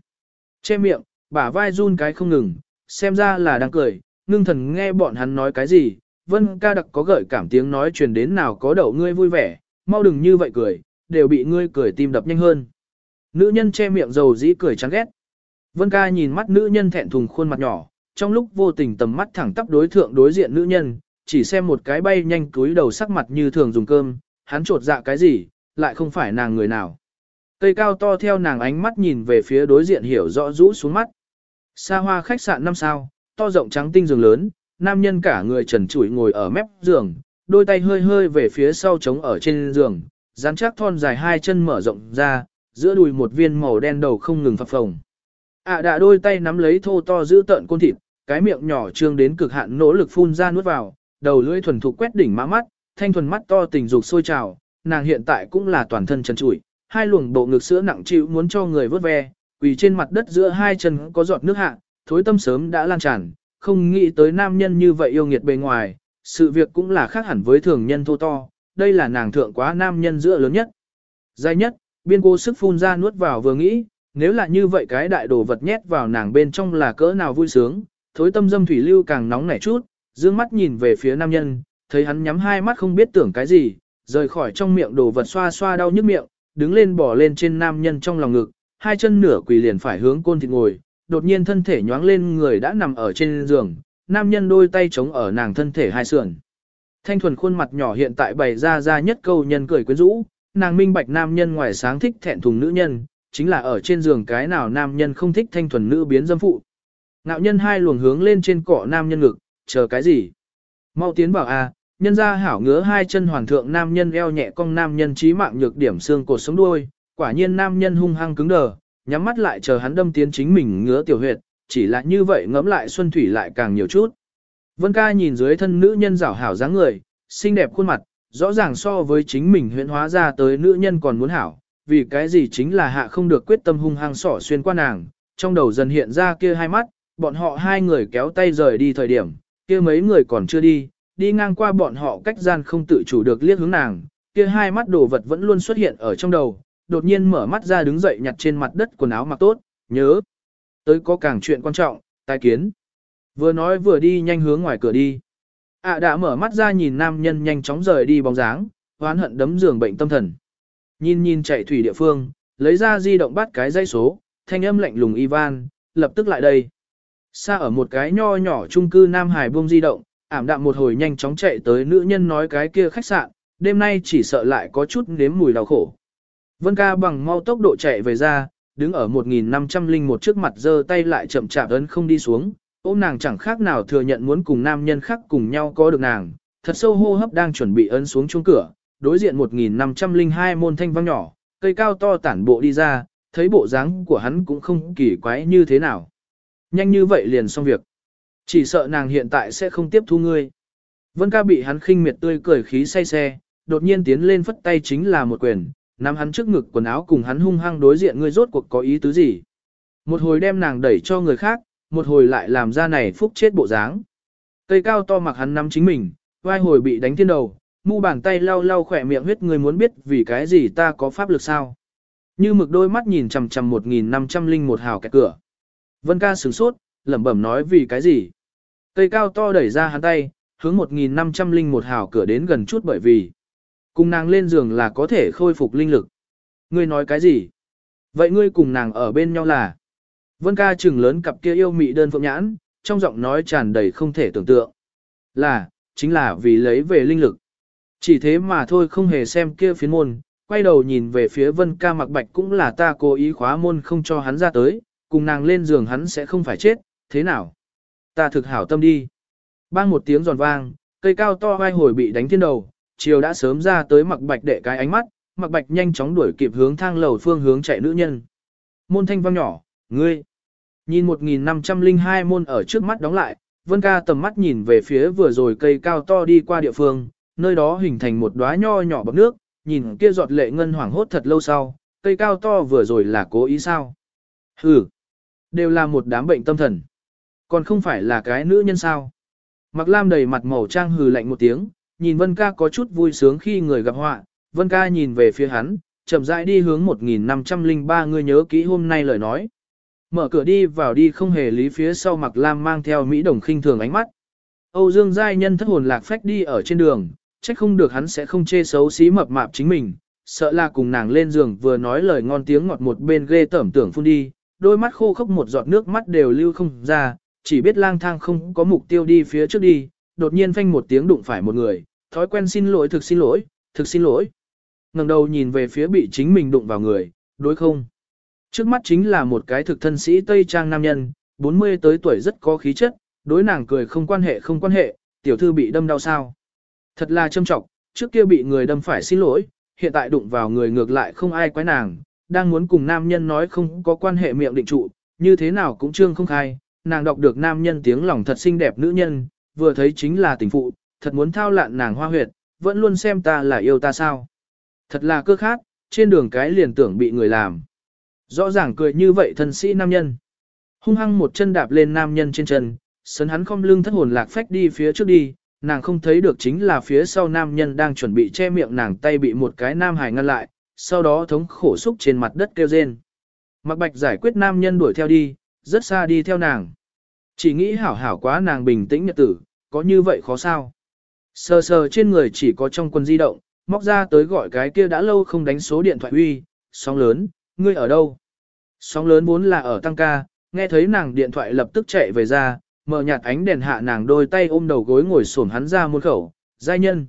Che miệng, bả vai run cái không ngừng, xem ra là đang cười, ngưng thần nghe bọn hắn nói cái gì, Vân ca đặc có gợi cảm tiếng nói truyền đến nào có đậu ngươi vui vẻ, mau đừng như vậy cười, đều bị ngươi cười tim đập nhanh hơn. Nữ nhân che miệng dầu dĩ cười chán ghét. Vân ca nhìn mắt nữ nhân thẹn thùng khuôn mặt nhỏ, trong lúc vô tình tầm mắt thẳng tắp đối thượng đối diện nữ nhân, chỉ xem một cái bay nhanh cúi đầu sắc mặt như thường dùng cơm, hắn trột dạ cái gì, lại không phải nàng người nào. Cây cao to theo nàng ánh mắt nhìn về phía đối diện hiểu rõ rũ xuống mắt. Xa hoa khách sạn năm sao, to rộng trắng tinh giường lớn, nam nhân cả người trần trụi ngồi ở mép giường, đôi tay hơi hơi về phía sau trống ở trên giường, rắn chắc thon dài hai chân mở rộng ra, giữa đùi một viên màu đen đầu không ngừng phập phồng. ạ à đã đôi tay nắm lấy thô to giữ tợn côn thịt, cái miệng nhỏ trương đến cực hạn nỗ lực phun ra nuốt vào, đầu lưỡi thuần thục quét đỉnh má mắt, thanh thuần mắt to tình dục sôi trào, nàng hiện tại cũng là toàn thân trần trụi, hai luồng bộ ngực sữa nặng chịu muốn cho người vớt ve, quỳ trên mặt đất giữa hai chân có giọt nước hạ, thối tâm sớm đã lan tràn, không nghĩ tới nam nhân như vậy yêu nghiệt bề ngoài, sự việc cũng là khác hẳn với thường nhân thô to, đây là nàng thượng quá nam nhân giữa lớn nhất. Dài nhất, biên cô sức phun ra nuốt vào vừa nghĩ, nếu là như vậy cái đại đồ vật nhét vào nàng bên trong là cỡ nào vui sướng, thối tâm dâm thủy lưu càng nóng nảy chút, dương mắt nhìn về phía nam nhân, thấy hắn nhắm hai mắt không biết tưởng cái gì, rời khỏi trong miệng đồ vật xoa xoa đau nhức miệng, đứng lên bỏ lên trên nam nhân trong lòng ngực, hai chân nửa quỳ liền phải hướng côn thịt ngồi, đột nhiên thân thể nhoáng lên người đã nằm ở trên giường, nam nhân đôi tay chống ở nàng thân thể hai sườn. Thanh thuần khuôn mặt nhỏ hiện tại bày ra ra nhất câu nhân cười quyến rũ, nàng minh bạch nam nhân ngoài sáng thích thẹn thùng nữ nhân, chính là ở trên giường cái nào nam nhân không thích thanh thuần nữ biến dâm phụ. nạo nhân hai luồng hướng lên trên cọ nam nhân ngực, chờ cái gì? Mau tiến bảo a, à, nhân ra hảo ngứa hai chân hoàn thượng nam nhân eo nhẹ cong nam nhân trí mạng nhược điểm xương cột sống đuôi, quả nhiên nam nhân hung hăng cứng đờ, nhắm mắt lại chờ hắn đâm tiến chính mình ngứa tiểu huyệt, chỉ là như vậy ngẫm lại xuân thủy lại càng nhiều chút. Vân ca nhìn dưới thân nữ nhân rảo hảo dáng người, xinh đẹp khuôn mặt, rõ ràng so với chính mình huyễn hóa ra tới nữ nhân còn muốn hảo, vì cái gì chính là hạ không được quyết tâm hung hăng sỏ xuyên qua nàng, trong đầu dần hiện ra kia hai mắt, bọn họ hai người kéo tay rời đi thời điểm, kia mấy người còn chưa đi, đi ngang qua bọn họ cách gian không tự chủ được liếc hướng nàng, kia hai mắt đồ vật vẫn luôn xuất hiện ở trong đầu, đột nhiên mở mắt ra đứng dậy nhặt trên mặt đất quần áo mặc tốt, nhớ. Tới có càng chuyện quan trọng, tai kiến. Vừa nói vừa đi nhanh hướng ngoài cửa đi. ạ đã mở mắt ra nhìn nam nhân nhanh chóng rời đi bóng dáng, hoán hận đấm giường bệnh tâm thần. Nhìn nhìn chạy thủy địa phương, lấy ra di động bắt cái dây số, thanh âm lạnh lùng Ivan, lập tức lại đây. Xa ở một cái nho nhỏ chung cư Nam Hải buông di động, ảm đạm một hồi nhanh chóng chạy tới nữ nhân nói cái kia khách sạn, đêm nay chỉ sợ lại có chút nếm mùi đau khổ. Vân ca bằng mau tốc độ chạy về ra, đứng ở 1.501 trước mặt giơ tay lại chậm chạp ấn không đi xuống, ôm nàng chẳng khác nào thừa nhận muốn cùng nam nhân khác cùng nhau có được nàng, thật sâu hô hấp đang chuẩn bị ấn xuống chuông cửa, đối diện 1.502 môn thanh vang nhỏ, cây cao to tản bộ đi ra, thấy bộ dáng của hắn cũng không kỳ quái như thế nào. Nhanh như vậy liền xong việc. Chỉ sợ nàng hiện tại sẽ không tiếp thu ngươi. Vân ca bị hắn khinh miệt tươi cười khí say xe, đột nhiên tiến lên phất tay chính là một quyền, nắm hắn trước ngực quần áo cùng hắn hung hăng đối diện ngươi rốt cuộc có ý tứ gì. Một hồi đem nàng đẩy cho người khác, một hồi lại làm ra này phúc chết bộ dáng. Cây cao to mặc hắn nắm chính mình, vai hồi bị đánh thiên đầu, mu bàn tay lau lau khỏe miệng huyết người muốn biết vì cái gì ta có pháp lực sao. Như mực đôi mắt nhìn chằm chằm 1500 linh một hào kẹt cửa. Vân ca sửng sốt, lẩm bẩm nói vì cái gì. Cây cao to đẩy ra hắn tay, hướng 1500 linh một hào cửa đến gần chút bởi vì. Cùng nàng lên giường là có thể khôi phục linh lực. Ngươi nói cái gì? Vậy ngươi cùng nàng ở bên nhau là? Vân ca trừng lớn cặp kia yêu mị đơn phượng nhãn, trong giọng nói tràn đầy không thể tưởng tượng. Là, chính là vì lấy về linh lực. Chỉ thế mà thôi không hề xem kia phiến môn, quay đầu nhìn về phía vân ca mặc bạch cũng là ta cố ý khóa môn không cho hắn ra tới, cùng nàng lên giường hắn sẽ không phải chết, thế nào? Ta thực hảo tâm đi. Bang một tiếng giòn vang, cây cao to vai hồi bị đánh thiên đầu, chiều đã sớm ra tới mặc bạch đệ cái ánh mắt, mặc bạch nhanh chóng đuổi kịp hướng thang lầu phương hướng chạy nữ nhân. Môn thanh vang nhỏ, ngươi. Nhìn 1502 môn ở trước mắt đóng lại, Vân ca tầm mắt nhìn về phía vừa rồi cây cao to đi qua địa phương, nơi đó hình thành một đóa nho nhỏ bọc nước, nhìn kia giọt lệ ngân hoảng hốt thật lâu sau, cây cao to vừa rồi là cố ý sao. Hừ, đều là một đám bệnh tâm thần. Còn không phải là cái nữ nhân sao. Mặc lam đầy mặt màu trang hừ lạnh một tiếng, nhìn Vân ca có chút vui sướng khi người gặp họa, Vân ca nhìn về phía hắn, chậm rãi đi hướng 1503 người nhớ kỹ hôm nay lời nói. Mở cửa đi vào đi không hề lý phía sau mặc lam mang theo Mỹ đồng khinh thường ánh mắt. Âu Dương Giai Nhân thất hồn lạc phách đi ở trên đường, trách không được hắn sẽ không chê xấu xí mập mạp chính mình, sợ là cùng nàng lên giường vừa nói lời ngon tiếng ngọt một bên ghê tẩm tưởng phun đi, đôi mắt khô khốc một giọt nước mắt đều lưu không ra, chỉ biết lang thang không có mục tiêu đi phía trước đi, đột nhiên phanh một tiếng đụng phải một người, thói quen xin lỗi thực xin lỗi, thực xin lỗi. ngẩng đầu nhìn về phía bị chính mình đụng vào người, đối không? Trước mắt chính là một cái thực thân sĩ Tây Trang nam nhân, 40 tới tuổi rất có khí chất, đối nàng cười không quan hệ không quan hệ, tiểu thư bị đâm đau sao. Thật là châm trọng, trước kia bị người đâm phải xin lỗi, hiện tại đụng vào người ngược lại không ai quái nàng, đang muốn cùng nam nhân nói không có quan hệ miệng định trụ, như thế nào cũng trương không khai, nàng đọc được nam nhân tiếng lòng thật xinh đẹp nữ nhân, vừa thấy chính là tình phụ, thật muốn thao lạn nàng hoa huyệt, vẫn luôn xem ta là yêu ta sao. Thật là cơ khát, trên đường cái liền tưởng bị người làm. Rõ ràng cười như vậy thân sĩ nam nhân. Hung hăng một chân đạp lên nam nhân trên chân, sấn hắn không lưng thất hồn lạc phách đi phía trước đi, nàng không thấy được chính là phía sau nam nhân đang chuẩn bị che miệng nàng tay bị một cái nam hải ngăn lại, sau đó thống khổ xúc trên mặt đất kêu rên. Mặc bạch giải quyết nam nhân đuổi theo đi, rất xa đi theo nàng. Chỉ nghĩ hảo hảo quá nàng bình tĩnh nhật tử, có như vậy khó sao. Sờ sờ trên người chỉ có trong quần di động, móc ra tới gọi cái kia đã lâu không đánh số điện thoại uy, sóng lớn, ngươi ở đâu? Sóng lớn muốn là ở tăng ca, nghe thấy nàng điện thoại lập tức chạy về ra, mở nhạt ánh đèn hạ nàng đôi tay ôm đầu gối ngồi xổm hắn ra muôn khẩu, giai nhân.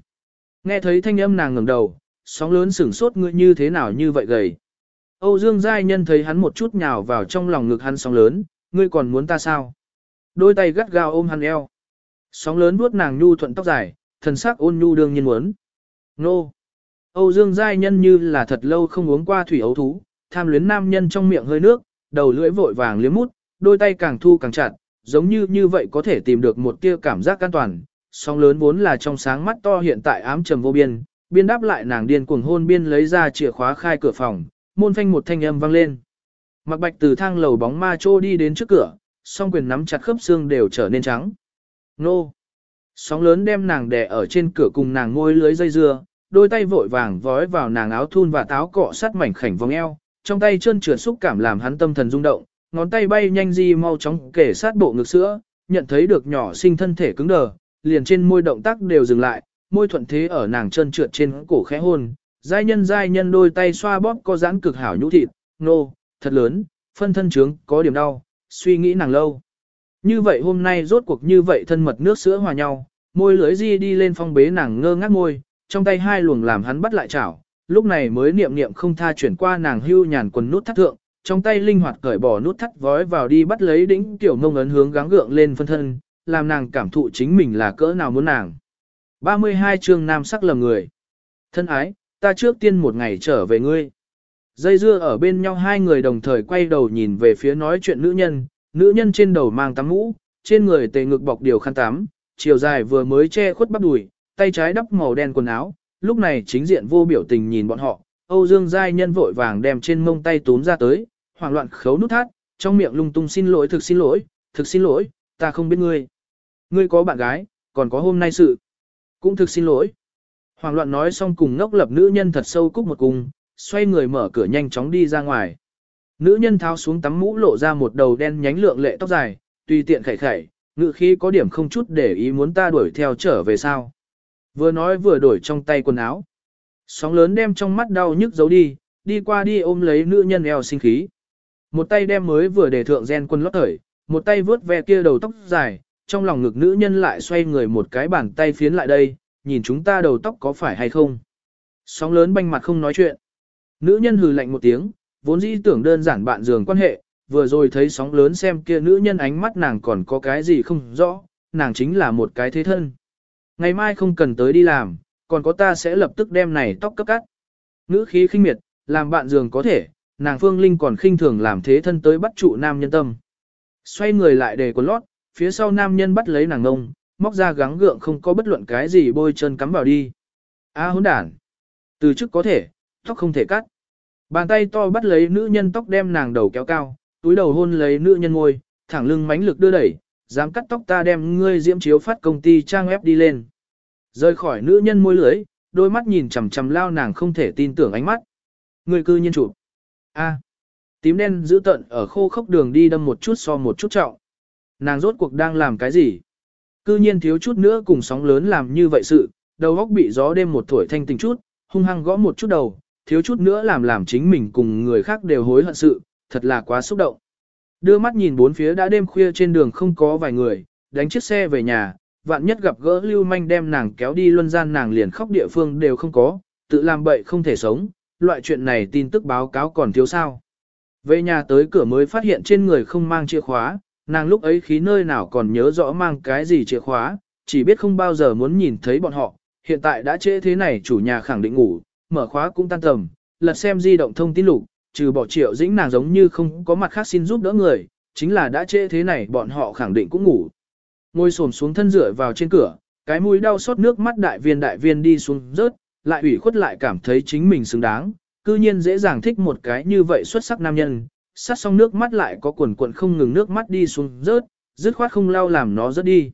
Nghe thấy thanh âm nàng ngẩng đầu, sóng lớn sửng sốt ngươi như thế nào như vậy gầy. Âu Dương giai nhân thấy hắn một chút nhào vào trong lòng ngực hắn sóng lớn, ngươi còn muốn ta sao? Đôi tay gắt gao ôm hắn eo. Sóng lớn vuốt nàng nhu thuận tóc dài, thần sắc ôn nhu đương nhiên muốn. Nô! Âu Dương giai nhân như là thật lâu không uống qua thủy ấu thú, tham luyến nam nhân trong miệng hơi nước, đầu lưỡi vội vàng liếm mút, đôi tay càng thu càng chặt, giống như như vậy có thể tìm được một tia cảm giác an toàn. Sóng lớn vốn là trong sáng mắt to hiện tại ám trầm vô biên, biên đáp lại nàng điên cuồng hôn biên lấy ra chìa khóa khai cửa phòng, môn phanh một thanh âm vang lên. Mặc bạch từ thang lầu bóng ma trô đi đến trước cửa, song quyền nắm chặt khớp xương đều trở nên trắng. Nô! Sóng lớn đem nàng đè ở trên cửa cùng nàng ngôi lưới dây dưa, đôi tay vội vàng vói vào nàng áo thun và táo cọ sát mảnh khảnh vòng eo, trong tay chân trượt xúc cảm làm hắn tâm thần rung động, ngón tay bay nhanh di mau chóng kể sát bộ ngực sữa, nhận thấy được nhỏ sinh thân thể cứng đờ, liền trên môi động tác đều dừng lại, môi thuận thế ở nàng chân trượt trên cổ khẽ hôn, giai nhân giai nhân đôi tay xoa bóp có giãn cực hảo nhũ thịt, nô, thật lớn, phân thân trướng, có điểm đau, suy nghĩ nàng lâu. Như vậy hôm nay rốt cuộc như vậy thân mật nước sữa hòa nhau, môi lưới di đi lên phong bế nàng ngơ ngác môi, trong tay hai luồng làm hắn bắt lại chảo, lúc này mới niệm niệm không tha chuyển qua nàng hưu nhàn quần nút thắt thượng, trong tay linh hoạt cởi bỏ nút thắt vói vào đi bắt lấy đỉnh tiểu mông ấn hướng gắng gượng lên phân thân, làm nàng cảm thụ chính mình là cỡ nào muốn nàng. 32 chương nam sắc lầm người. Thân ái, ta trước tiên một ngày trở về ngươi. Dây dưa ở bên nhau hai người đồng thời quay đầu nhìn về phía nói chuyện nữ nhân, nữ nhân trên đầu mang tắm mũ, trên người tề ngực bọc điều khăn tắm, chiều dài vừa mới che khuất bắp đùi, tay trái đắp màu đen quần áo, lúc này chính diện vô biểu tình nhìn bọn họ, Âu Dương Giai Nhân vội vàng đem trên mông tay túm ra tới, hoảng loạn khấu nút thắt, trong miệng lung tung xin lỗi thực xin lỗi, thực xin lỗi, ta không biết ngươi. Ngươi có bạn gái, còn có hôm nay sự. Cũng thực xin lỗi. Hoàng loạn nói xong cùng ngốc lập nữ nhân thật sâu cúc một cùng, xoay người mở cửa nhanh chóng đi ra ngoài. Nữ nhân tháo xuống tắm mũ lộ ra một đầu đen nhánh lượng lệ tóc dài, tùy tiện khẩy khẩy, ngự khí có điểm không chút để ý muốn ta đuổi theo trở về sao. Vừa nói vừa đổi trong tay quần áo. Sóng lớn đem trong mắt đau nhức giấu đi, đi qua đi ôm lấy nữ nhân eo sinh khí. Một tay đem mới vừa để thượng gen quân lót thởi, một tay vướt ve kia đầu tóc dài, trong lòng ngực nữ nhân lại xoay người một cái bàn tay phiến lại đây, nhìn chúng ta đầu tóc có phải hay không. Sóng lớn banh mặt không nói chuyện. Nữ nhân hừ lạnh một tiếng, vốn dĩ tưởng đơn giản bạn giường quan hệ, vừa rồi thấy sóng lớn xem kia nữ nhân ánh mắt nàng còn có cái gì không rõ, nàng chính là một cái thế thân. Ngày mai không cần tới đi làm, còn có ta sẽ lập tức đem này tóc cấp cắt. Nữ khí khinh miệt, làm bạn giường có thể, nàng Phương Linh còn khinh thường làm thế thân tới bắt trụ nam nhân tâm. Xoay người lại để quần lót, phía sau nam nhân bắt lấy nàng ngông, móc ra gắng gượng không có bất luận cái gì bôi chân cắm vào đi. A hỗn đản. Từ trước có thể, tóc không thể cắt. Bàn tay to bắt lấy nữ nhân tóc đem nàng đầu kéo cao, túi đầu hôn lấy nữ nhân ngôi, thẳng lưng mánh lực đưa đẩy, dám cắt tóc ta đem ngươi diễm chiếu phát công ty trang web đi lên. Rời khỏi nữ nhân môi lưới, đôi mắt nhìn chằm chằm lao nàng không thể tin tưởng ánh mắt. Người cư nhiên chụp. A. tím đen giữ tận ở khô khốc đường đi đâm một chút so một chút trọng. Nàng rốt cuộc đang làm cái gì? Cư nhiên thiếu chút nữa cùng sóng lớn làm như vậy sự, đầu óc bị gió đêm một thổi thanh tình chút, hung hăng gõ một chút đầu, thiếu chút nữa làm làm chính mình cùng người khác đều hối hận sự, thật là quá xúc động. Đưa mắt nhìn bốn phía đã đêm khuya trên đường không có vài người, đánh chiếc xe về nhà, vạn nhất gặp gỡ lưu manh đem nàng kéo đi luân gian nàng liền khóc địa phương đều không có, tự làm bậy không thể sống, loại chuyện này tin tức báo cáo còn thiếu sao. Về nhà tới cửa mới phát hiện trên người không mang chìa khóa, nàng lúc ấy khí nơi nào còn nhớ rõ mang cái gì chìa khóa, chỉ biết không bao giờ muốn nhìn thấy bọn họ, hiện tại đã trễ thế này chủ nhà khẳng định ngủ, mở khóa cũng tan tầm, lật xem di động thông tin lục, trừ bỏ triệu dĩnh nàng giống như không có mặt khác xin giúp đỡ người, chính là đã trễ thế này bọn họ khẳng định cũng ngủ. Ngồi xổm xuống thân rửa vào trên cửa, cái mũi đau xót nước mắt đại viên đại viên đi xuống rớt, lại ủy khuất lại cảm thấy chính mình xứng đáng, cư nhiên dễ dàng thích một cái như vậy xuất sắc nam nhân, sát xong nước mắt lại có quần quần không ngừng nước mắt đi xuống rớt, dứt khoát không lau làm nó rớt đi.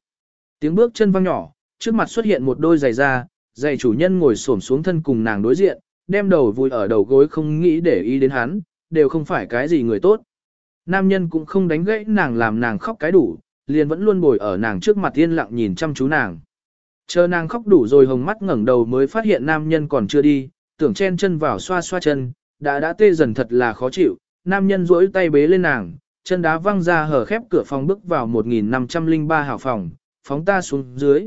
Tiếng bước chân vang nhỏ, trước mặt xuất hiện một đôi giày da, giày chủ nhân ngồi xổm xuống thân cùng nàng đối diện, đem đầu vùi ở đầu gối không nghĩ để ý đến hắn, đều không phải cái gì người tốt. Nam nhân cũng không đánh gãy nàng làm nàng khóc cái đủ, liền vẫn luôn bồi ở nàng trước mặt yên lặng nhìn chăm chú nàng. Chờ nàng khóc đủ rồi hồng mắt ngẩng đầu mới phát hiện nam nhân còn chưa đi, tưởng chen chân vào xoa xoa chân, đã đã tê dần thật là khó chịu, nam nhân duỗi tay bế lên nàng, chân đá văng ra hở khép cửa phòng bước vào 1503 hào phòng, phóng ta xuống dưới.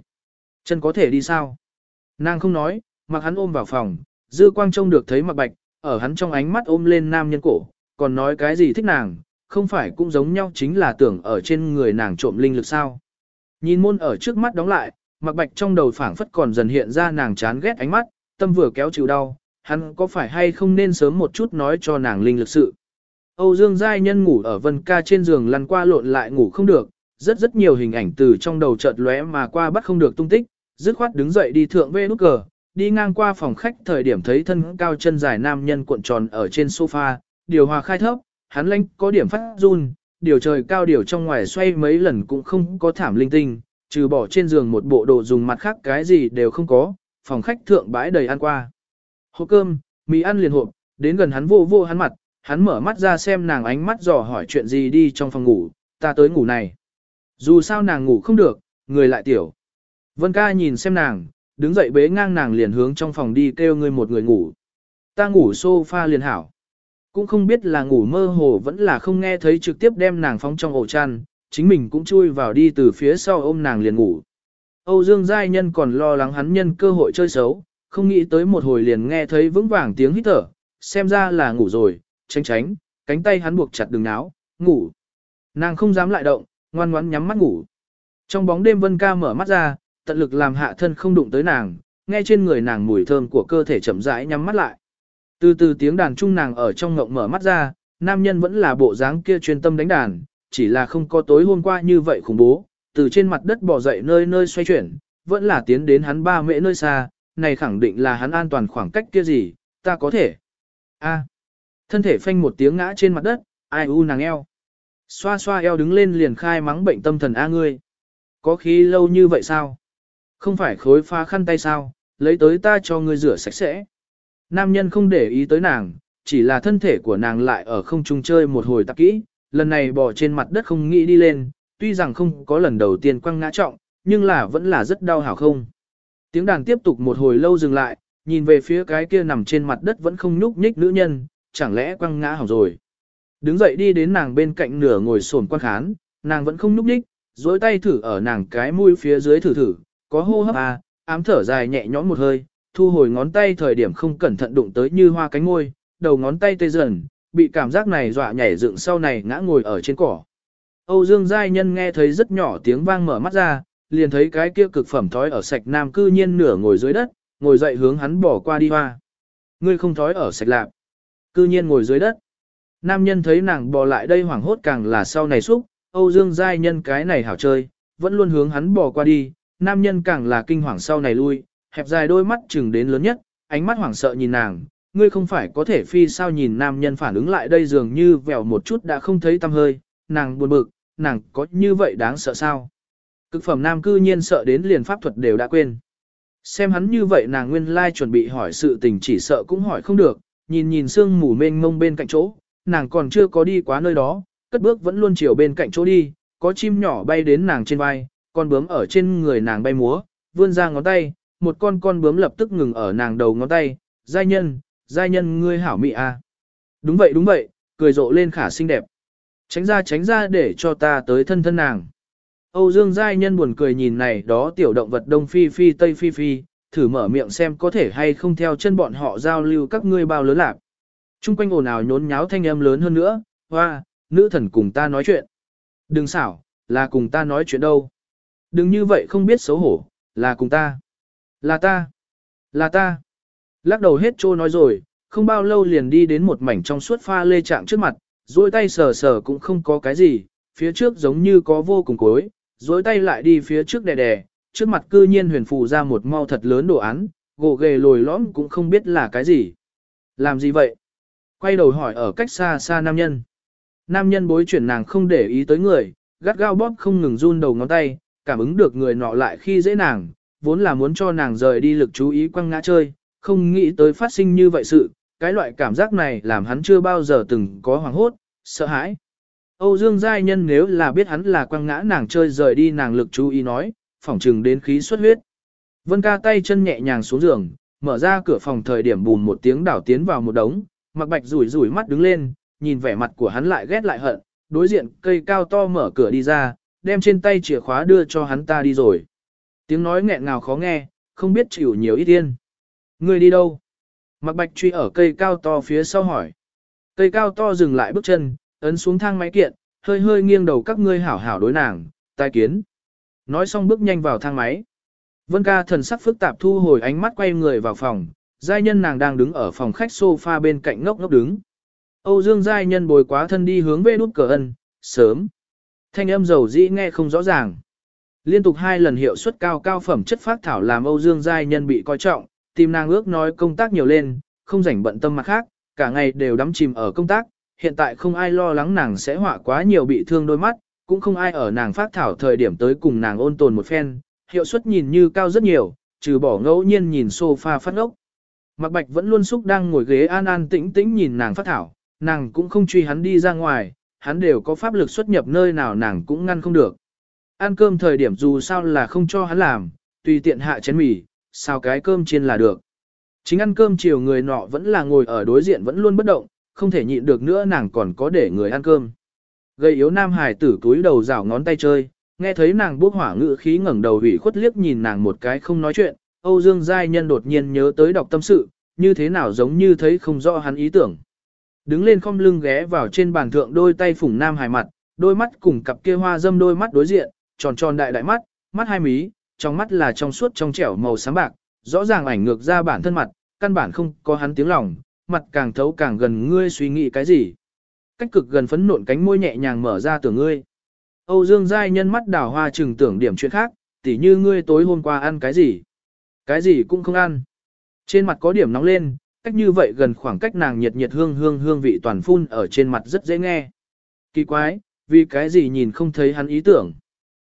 Chân có thể đi sao? Nàng không nói, mặc hắn ôm vào phòng, dư quang trông được thấy mặc bạch, ở hắn trong ánh mắt ôm lên nam nhân cổ, còn nói cái gì thích nàng, không phải cũng giống nhau chính là tưởng ở trên người nàng trộm linh lực sao. Nhìn môn ở trước mắt đóng lại, mặc bạch trong đầu phảng phất còn dần hiện ra nàng chán ghét ánh mắt, tâm vừa kéo chịu đau, hắn có phải hay không nên sớm một chút nói cho nàng linh lực sự. Âu Dương Giai Nhân ngủ ở vân ca trên giường lăn qua lộn lại ngủ không được, rất rất nhiều hình ảnh từ trong đầu chợt lóe mà qua bắt không được tung tích, dứt khoát đứng dậy đi thượng vê nút cờ, đi ngang qua phòng khách thời điểm thấy thân cao chân dài nam nhân cuộn tròn ở trên sofa, điều hòa khai thấp, hắn lanh có điểm phát run, điều trời cao điều trong ngoài xoay mấy lần cũng không có thảm linh tinh, trừ bỏ trên giường một bộ đồ dùng mặt khác cái gì đều không có, phòng khách thượng bãi đầy ăn qua. Hộp cơm, mì ăn liền hộp, đến gần hắn vô vô hắn mặt, hắn mở mắt ra xem nàng ánh mắt dò hỏi chuyện gì đi trong phòng ngủ, ta tới ngủ này. Dù sao nàng ngủ không được, người lại tiểu. Vân ca nhìn xem nàng, đứng dậy bế ngang nàng liền hướng trong phòng đi kêu người một người ngủ. Ta ngủ sofa liền hảo. Cũng không biết là ngủ mơ hồ vẫn là không nghe thấy trực tiếp đem nàng phóng trong ổ chăn, chính mình cũng chui vào đi từ phía sau ôm nàng liền ngủ. Âu Dương Giai Nhân còn lo lắng hắn nhân cơ hội chơi xấu, không nghĩ tới một hồi liền nghe thấy vững vàng tiếng hít thở, xem ra là ngủ rồi, tránh tránh, cánh tay hắn buộc chặt đường áo, ngủ. Nàng không dám lại động, ngoan ngoãn nhắm mắt ngủ. Trong bóng đêm Vân Ca mở mắt ra, tận lực làm hạ thân không đụng tới nàng, nghe trên người nàng mùi thơm của cơ thể chậm rãi nhắm mắt lại. Từ từ tiếng đàn trung nàng ở trong ngộng mở mắt ra, nam nhân vẫn là bộ dáng kia chuyên tâm đánh đàn, chỉ là không có tối hôm qua như vậy khủng bố, từ trên mặt đất bò dậy nơi nơi xoay chuyển, vẫn là tiến đến hắn ba mễ nơi xa, này khẳng định là hắn an toàn khoảng cách kia gì, ta có thể. A. Thân thể phanh một tiếng ngã trên mặt đất, ai u nàng eo. Xoa xoa eo đứng lên liền khai mắng bệnh tâm thần A ngươi. Có khí lâu như vậy sao? Không phải khối pha khăn tay sao, lấy tới ta cho ngươi rửa sạch sẽ. Nam nhân không để ý tới nàng, chỉ là thân thể của nàng lại ở không trung chơi một hồi tạp kỹ, lần này bỏ trên mặt đất không nghĩ đi lên, tuy rằng không có lần đầu tiên quăng ngã trọng, nhưng là vẫn là rất đau hảo không. Tiếng đàn tiếp tục một hồi lâu dừng lại, nhìn về phía cái kia nằm trên mặt đất vẫn không nhúc nhích nữ nhân, chẳng lẽ quăng ngã hỏng rồi. Đứng dậy đi đến nàng bên cạnh nửa ngồi sồn quan khán, nàng vẫn không nhúc nhích, dối tay thử ở nàng cái mũi phía dưới thử thử, có hô hấp à, ám thở dài nhẹ nhõm một hơi, thu hồi ngón tay thời điểm không cẩn thận đụng tới như hoa cánh ngôi, đầu ngón tay tê dần, bị cảm giác này dọa nhảy dựng sau này ngã ngồi ở trên cỏ. Âu Dương Giai Nhân nghe thấy rất nhỏ tiếng vang mở mắt ra, liền thấy cái kia cực phẩm thói ở sạch nam cư nhiên nửa ngồi dưới đất, ngồi dậy hướng hắn bỏ qua đi hoa. Ngươi không thói ở sạch lạp, cư nhiên ngồi dưới đất. Nam nhân thấy nàng bò lại đây hoảng hốt càng là sau này xúc, Âu Dương Giai Nhân cái này hảo chơi, vẫn luôn hướng hắn bò qua đi, nam nhân càng là kinh hoàng sau này lui, hẹp dài đôi mắt chừng đến lớn nhất, ánh mắt hoảng sợ nhìn nàng, ngươi không phải có thể phi sao nhìn nam nhân phản ứng lại đây dường như vèo một chút đã không thấy tâm hơi, nàng buồn bực, nàng có như vậy đáng sợ sao? Cực phẩm nam cư nhiên sợ đến liền pháp thuật đều đã quên. Xem hắn như vậy nàng nguyên lai chuẩn bị hỏi sự tình chỉ sợ cũng hỏi không được, nhìn nhìn sương mù mênh mông bên cạnh chỗ, nàng còn chưa có đi quá nơi đó, cất bước vẫn luôn chiều bên cạnh chỗ đi, có chim nhỏ bay đến nàng trên vai, con bướm ở trên người nàng bay múa, vươn ra ngón tay, một con con bướm lập tức ngừng ở nàng đầu ngón tay, giai nhân, giai nhân ngươi hảo mị à. Đúng vậy đúng vậy, cười rộ lên khả xinh đẹp. Tránh ra tránh ra để cho ta tới thân thân nàng. Âu Dương giai nhân buồn cười nhìn này đó tiểu động vật đông phi phi tây phi phi, thử mở miệng xem có thể hay không theo chân bọn họ giao lưu các ngươi bao lớn lạc. Trung quanh ồn ào nhốn nháo thanh âm lớn hơn nữa, hoa, nữ thần cùng ta nói chuyện. Đừng xảo, là cùng ta nói chuyện đâu. Đừng như vậy không biết xấu hổ, là cùng ta. Là ta. Là ta. Lắc đầu hết trô nói rồi, không bao lâu liền đi đến một mảnh trong suốt pha lê trạng trước mặt, duỗi tay sờ sờ cũng không có cái gì, phía trước giống như có vô cùng cối, duỗi tay lại đi phía trước đè đè, trước mặt cư nhiên huyền phù ra một mau thật lớn đồ án, gỗ ghề lồi lõm cũng không biết là cái gì. Làm gì vậy? Quay đầu hỏi ở cách xa xa nam nhân. Nam nhân bối chuyển nàng không để ý tới người, gắt gao bóp không ngừng run đầu ngón tay, cảm ứng được người nọ lại khi dễ nàng, vốn là muốn cho nàng rời đi lực chú ý quăng ngã chơi, không nghĩ tới phát sinh như vậy sự, cái loại cảm giác này làm hắn chưa bao giờ từng có hoàng hốt, sợ hãi. Âu Dương Giai Nhân nếu là biết hắn là quăng ngã nàng chơi rời đi nàng lực chú ý nói, phỏng trừng đến khí xuất huyết. Vân ca tay chân nhẹ nhàng xuống giường, mở ra cửa phòng thời điểm bùn một tiếng đảo tiến vào một đống, mặc bạch rủi rủi mắt đứng lên, nhìn vẻ mặt của hắn lại ghét lại hận, đối diện cây cao to mở cửa đi ra, đem trên tay chìa khóa đưa cho hắn ta đi rồi. Tiếng nói nghẹn ngào khó nghe, không biết chịu nhiều ít yên. Người đi đâu? Mặc bạch truy ở cây cao to phía sau hỏi. Cây cao to dừng lại bước chân, ấn xuống thang máy kiện, hơi hơi nghiêng đầu các ngươi hảo hảo đối nàng, tai kiến. Nói xong bước nhanh vào thang máy. Vân ca thần sắc phức tạp thu hồi ánh mắt quay người vào phòng, giai nhân nàng đang đứng ở phòng khách sofa bên cạnh ngốc ngốc đứng. Âu Dương giai nhân bồi quá thân đi hướng về nút cờ ân, sớm. Thanh âm dầu dĩ nghe không rõ ràng. Liên tục hai lần hiệu suất cao cao phẩm chất phát thảo làm Âu Dương giai nhân bị coi trọng, tìm nàng ước nói công tác nhiều lên, không rảnh bận tâm mặt khác, cả ngày đều đắm chìm ở công tác, hiện tại không ai lo lắng nàng sẽ họa quá nhiều bị thương đôi mắt, cũng không ai ở nàng phát thảo thời điểm tới cùng nàng ôn tồn một phen, hiệu suất nhìn như cao rất nhiều, trừ bỏ ngẫu nhiên nhìn sofa phát ốc. Mạc Bạch vẫn luôn xúc đang ngồi ghế an an tĩnh tĩnh nhìn nàng phát thảo, nàng cũng không truy hắn đi ra ngoài, hắn đều có pháp lực xuất nhập nơi nào nàng cũng ngăn không được. Ăn cơm thời điểm dù sao là không cho hắn làm, tùy tiện hạ chén mì, sao cái cơm chiên là được. Chính ăn cơm chiều người nọ vẫn là ngồi ở đối diện vẫn luôn bất động, không thể nhịn được nữa nàng còn có để người ăn cơm. Gây yếu nam hải tử túi đầu rảo ngón tay chơi, nghe thấy nàng bốc hỏa ngự khí ngẩng đầu hủy khuất liếc nhìn nàng một cái không nói chuyện, Âu Dương Giai Nhân đột nhiên nhớ tới đọc tâm sự, như thế nào giống như thấy không rõ hắn ý tưởng. Đứng lên không lưng ghé vào trên bàn thượng đôi tay phủng nam hải mặt, đôi mắt cùng cặp kia hoa dâm đôi mắt đối diện, tròn tròn đại đại mắt, mắt hai mí, trong mắt là trong suốt trong trẻo màu sáng bạc, rõ ràng ảnh ngược ra bản thân mặt, căn bản không có hắn tiếng lòng, mặt càng thấu càng gần ngươi suy nghĩ cái gì. Cách cực gần phấn nộn cánh môi nhẹ nhàng mở ra tưởng ngươi. Âu Dương Giai nhân mắt đào hoa chừng tưởng điểm chuyện khác, tỉ như ngươi tối hôm qua ăn cái gì. Cái gì cũng không ăn. Trên mặt có điểm nóng lên, cách như vậy gần khoảng cách nàng nhiệt nhiệt hương hương hương vị toàn phun ở trên mặt rất dễ nghe. Kỳ quái, vì cái gì nhìn không thấy hắn ý tưởng.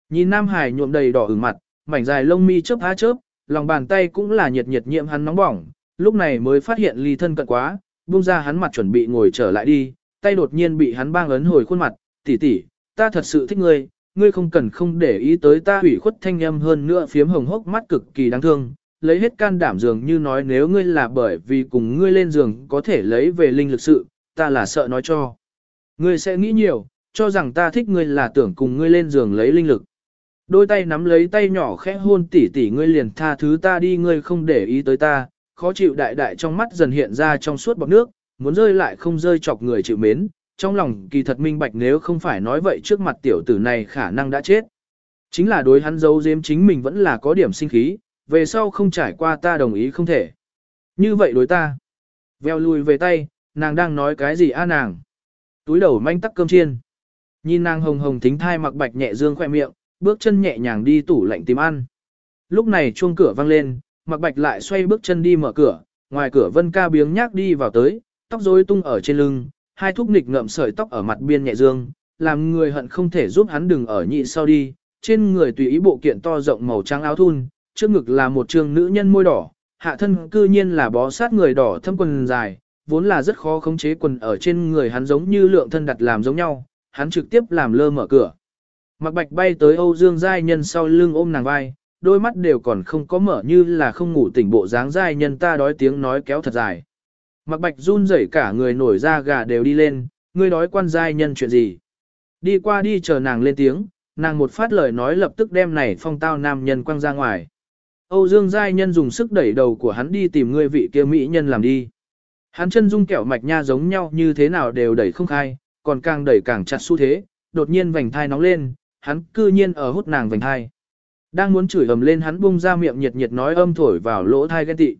Nhìn Nam Hải nhuộm đầy đỏ ửng mặt, mảnh dài lông mi chớp há chớp, lòng bàn tay cũng là nhiệt nhiệt nhiễm hắn nóng bỏng, lúc này mới phát hiện ly thân cận quá, buông ra hắn mặt chuẩn bị ngồi trở lại đi, tay đột nhiên bị hắn bang ấn hồi khuôn mặt, tỷ tỷ, ta thật sự thích ngươi, ngươi không cần không để ý tới ta ủy khuất thanh âm hơn nữa phiếm hồng hốc mắt cực kỳ đáng thương, lấy hết can đảm dường như nói nếu ngươi là bởi vì cùng ngươi lên giường có thể lấy về linh lực sự, ta là sợ nói cho. Ngươi sẽ nghĩ nhiều, cho rằng ta thích ngươi là tưởng cùng ngươi lên giường lấy linh lực. Đôi tay nắm lấy tay nhỏ khẽ hôn tỉ tỉ ngươi liền tha thứ ta đi ngươi không để ý tới ta, khó chịu đại đại trong mắt dần hiện ra trong suốt bọc nước, muốn rơi lại không rơi chọc người chịu mến, trong lòng kỳ thật minh bạch nếu không phải nói vậy trước mặt tiểu tử này khả năng đã chết. Chính là đối hắn giấu giếm chính mình vẫn là có điểm sinh khí, về sau không trải qua ta đồng ý không thể. Như vậy đối ta. Veo lùi về tay, nàng đang nói cái gì a nàng. Túi đầu manh tắc cơm chiên. Nhìn nàng hồng hồng thính thai mặc bạch nhẹ dương khoe miệng, bước chân nhẹ nhàng đi tủ lạnh tìm ăn. Lúc này chuông cửa vang lên, mặc bạch lại xoay bước chân đi mở cửa, ngoài cửa vân ca biếng nhác đi vào tới, tóc rối tung ở trên lưng, hai thúc nịch ngậm sợi tóc ở mặt biên nhẹ dương, làm người hận không thể giúp hắn đừng ở nhị sau đi, trên người tùy ý bộ kiện to rộng màu trắng áo thun, trước ngực là một trường nữ nhân môi đỏ, hạ thân cư nhiên là bó sát người đỏ thâm quần dài, vốn là rất khó khống chế quần ở trên người hắn giống như lượng thân đặt làm giống nhau, hắn trực tiếp làm lơ mở cửa. Mặc bạch bay tới Âu Dương Giai Nhân sau lưng ôm nàng vai, đôi mắt đều còn không có mở như là không ngủ tỉnh bộ dáng Giai Nhân ta đói tiếng nói kéo thật dài. Mặc bạch run rẩy cả người nổi da gà đều đi lên, ngươi đói quan Giai Nhân chuyện gì. Đi qua đi chờ nàng lên tiếng, nàng một phát lời nói lập tức đem này phong tao nam nhân quăng ra ngoài. Âu Dương Giai Nhân dùng sức đẩy đầu của hắn đi tìm người vị kia mỹ nhân làm đi. Hắn chân dung kẹo mạch nha giống nhau như thế nào đều đẩy không khai, còn càng đẩy càng chặt xu thế, đột nhiên vành thai nóng lên, hắn cư nhiên ở hút nàng vành thai. Đang muốn chửi ầm lên hắn bung ra miệng nhiệt nhiệt nói âm thổi vào lỗ thai ghen tị.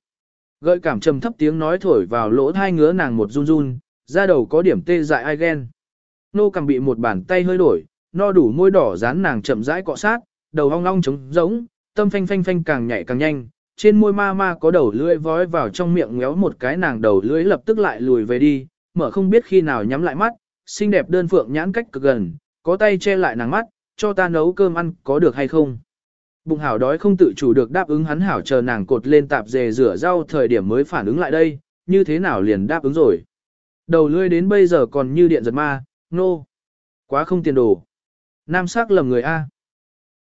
Gợi cảm trầm thấp tiếng nói thổi vào lỗ thai ngứa nàng một run run, ra đầu có điểm tê dại ai ghen. Nô cầm bị một bàn tay hơi đổi, no đủ môi đỏ dán nàng chậm rãi cọ sát, đầu hong long trống giống, tâm phanh phanh phanh càng nhảy càng nhanh, trên môi ma ma có đầu lưỡi vói vào trong miệng ngéo một cái nàng đầu lưỡi lập tức lại lùi về đi, mở không biết khi nào nhắm lại mắt, xinh đẹp đơn phượng nhãn cách cực gần, có tay che lại nàng mắt, cho ta nấu cơm ăn có được hay không. Bụng hảo đói không tự chủ được đáp ứng hắn hảo chờ nàng cột lên tạp dề rửa rau thời điểm mới phản ứng lại đây, như thế nào liền đáp ứng rồi. Đầu lưỡi đến bây giờ còn như điện giật ma, nô. No. Quá không tiền đồ. Nam sắc lầm người A.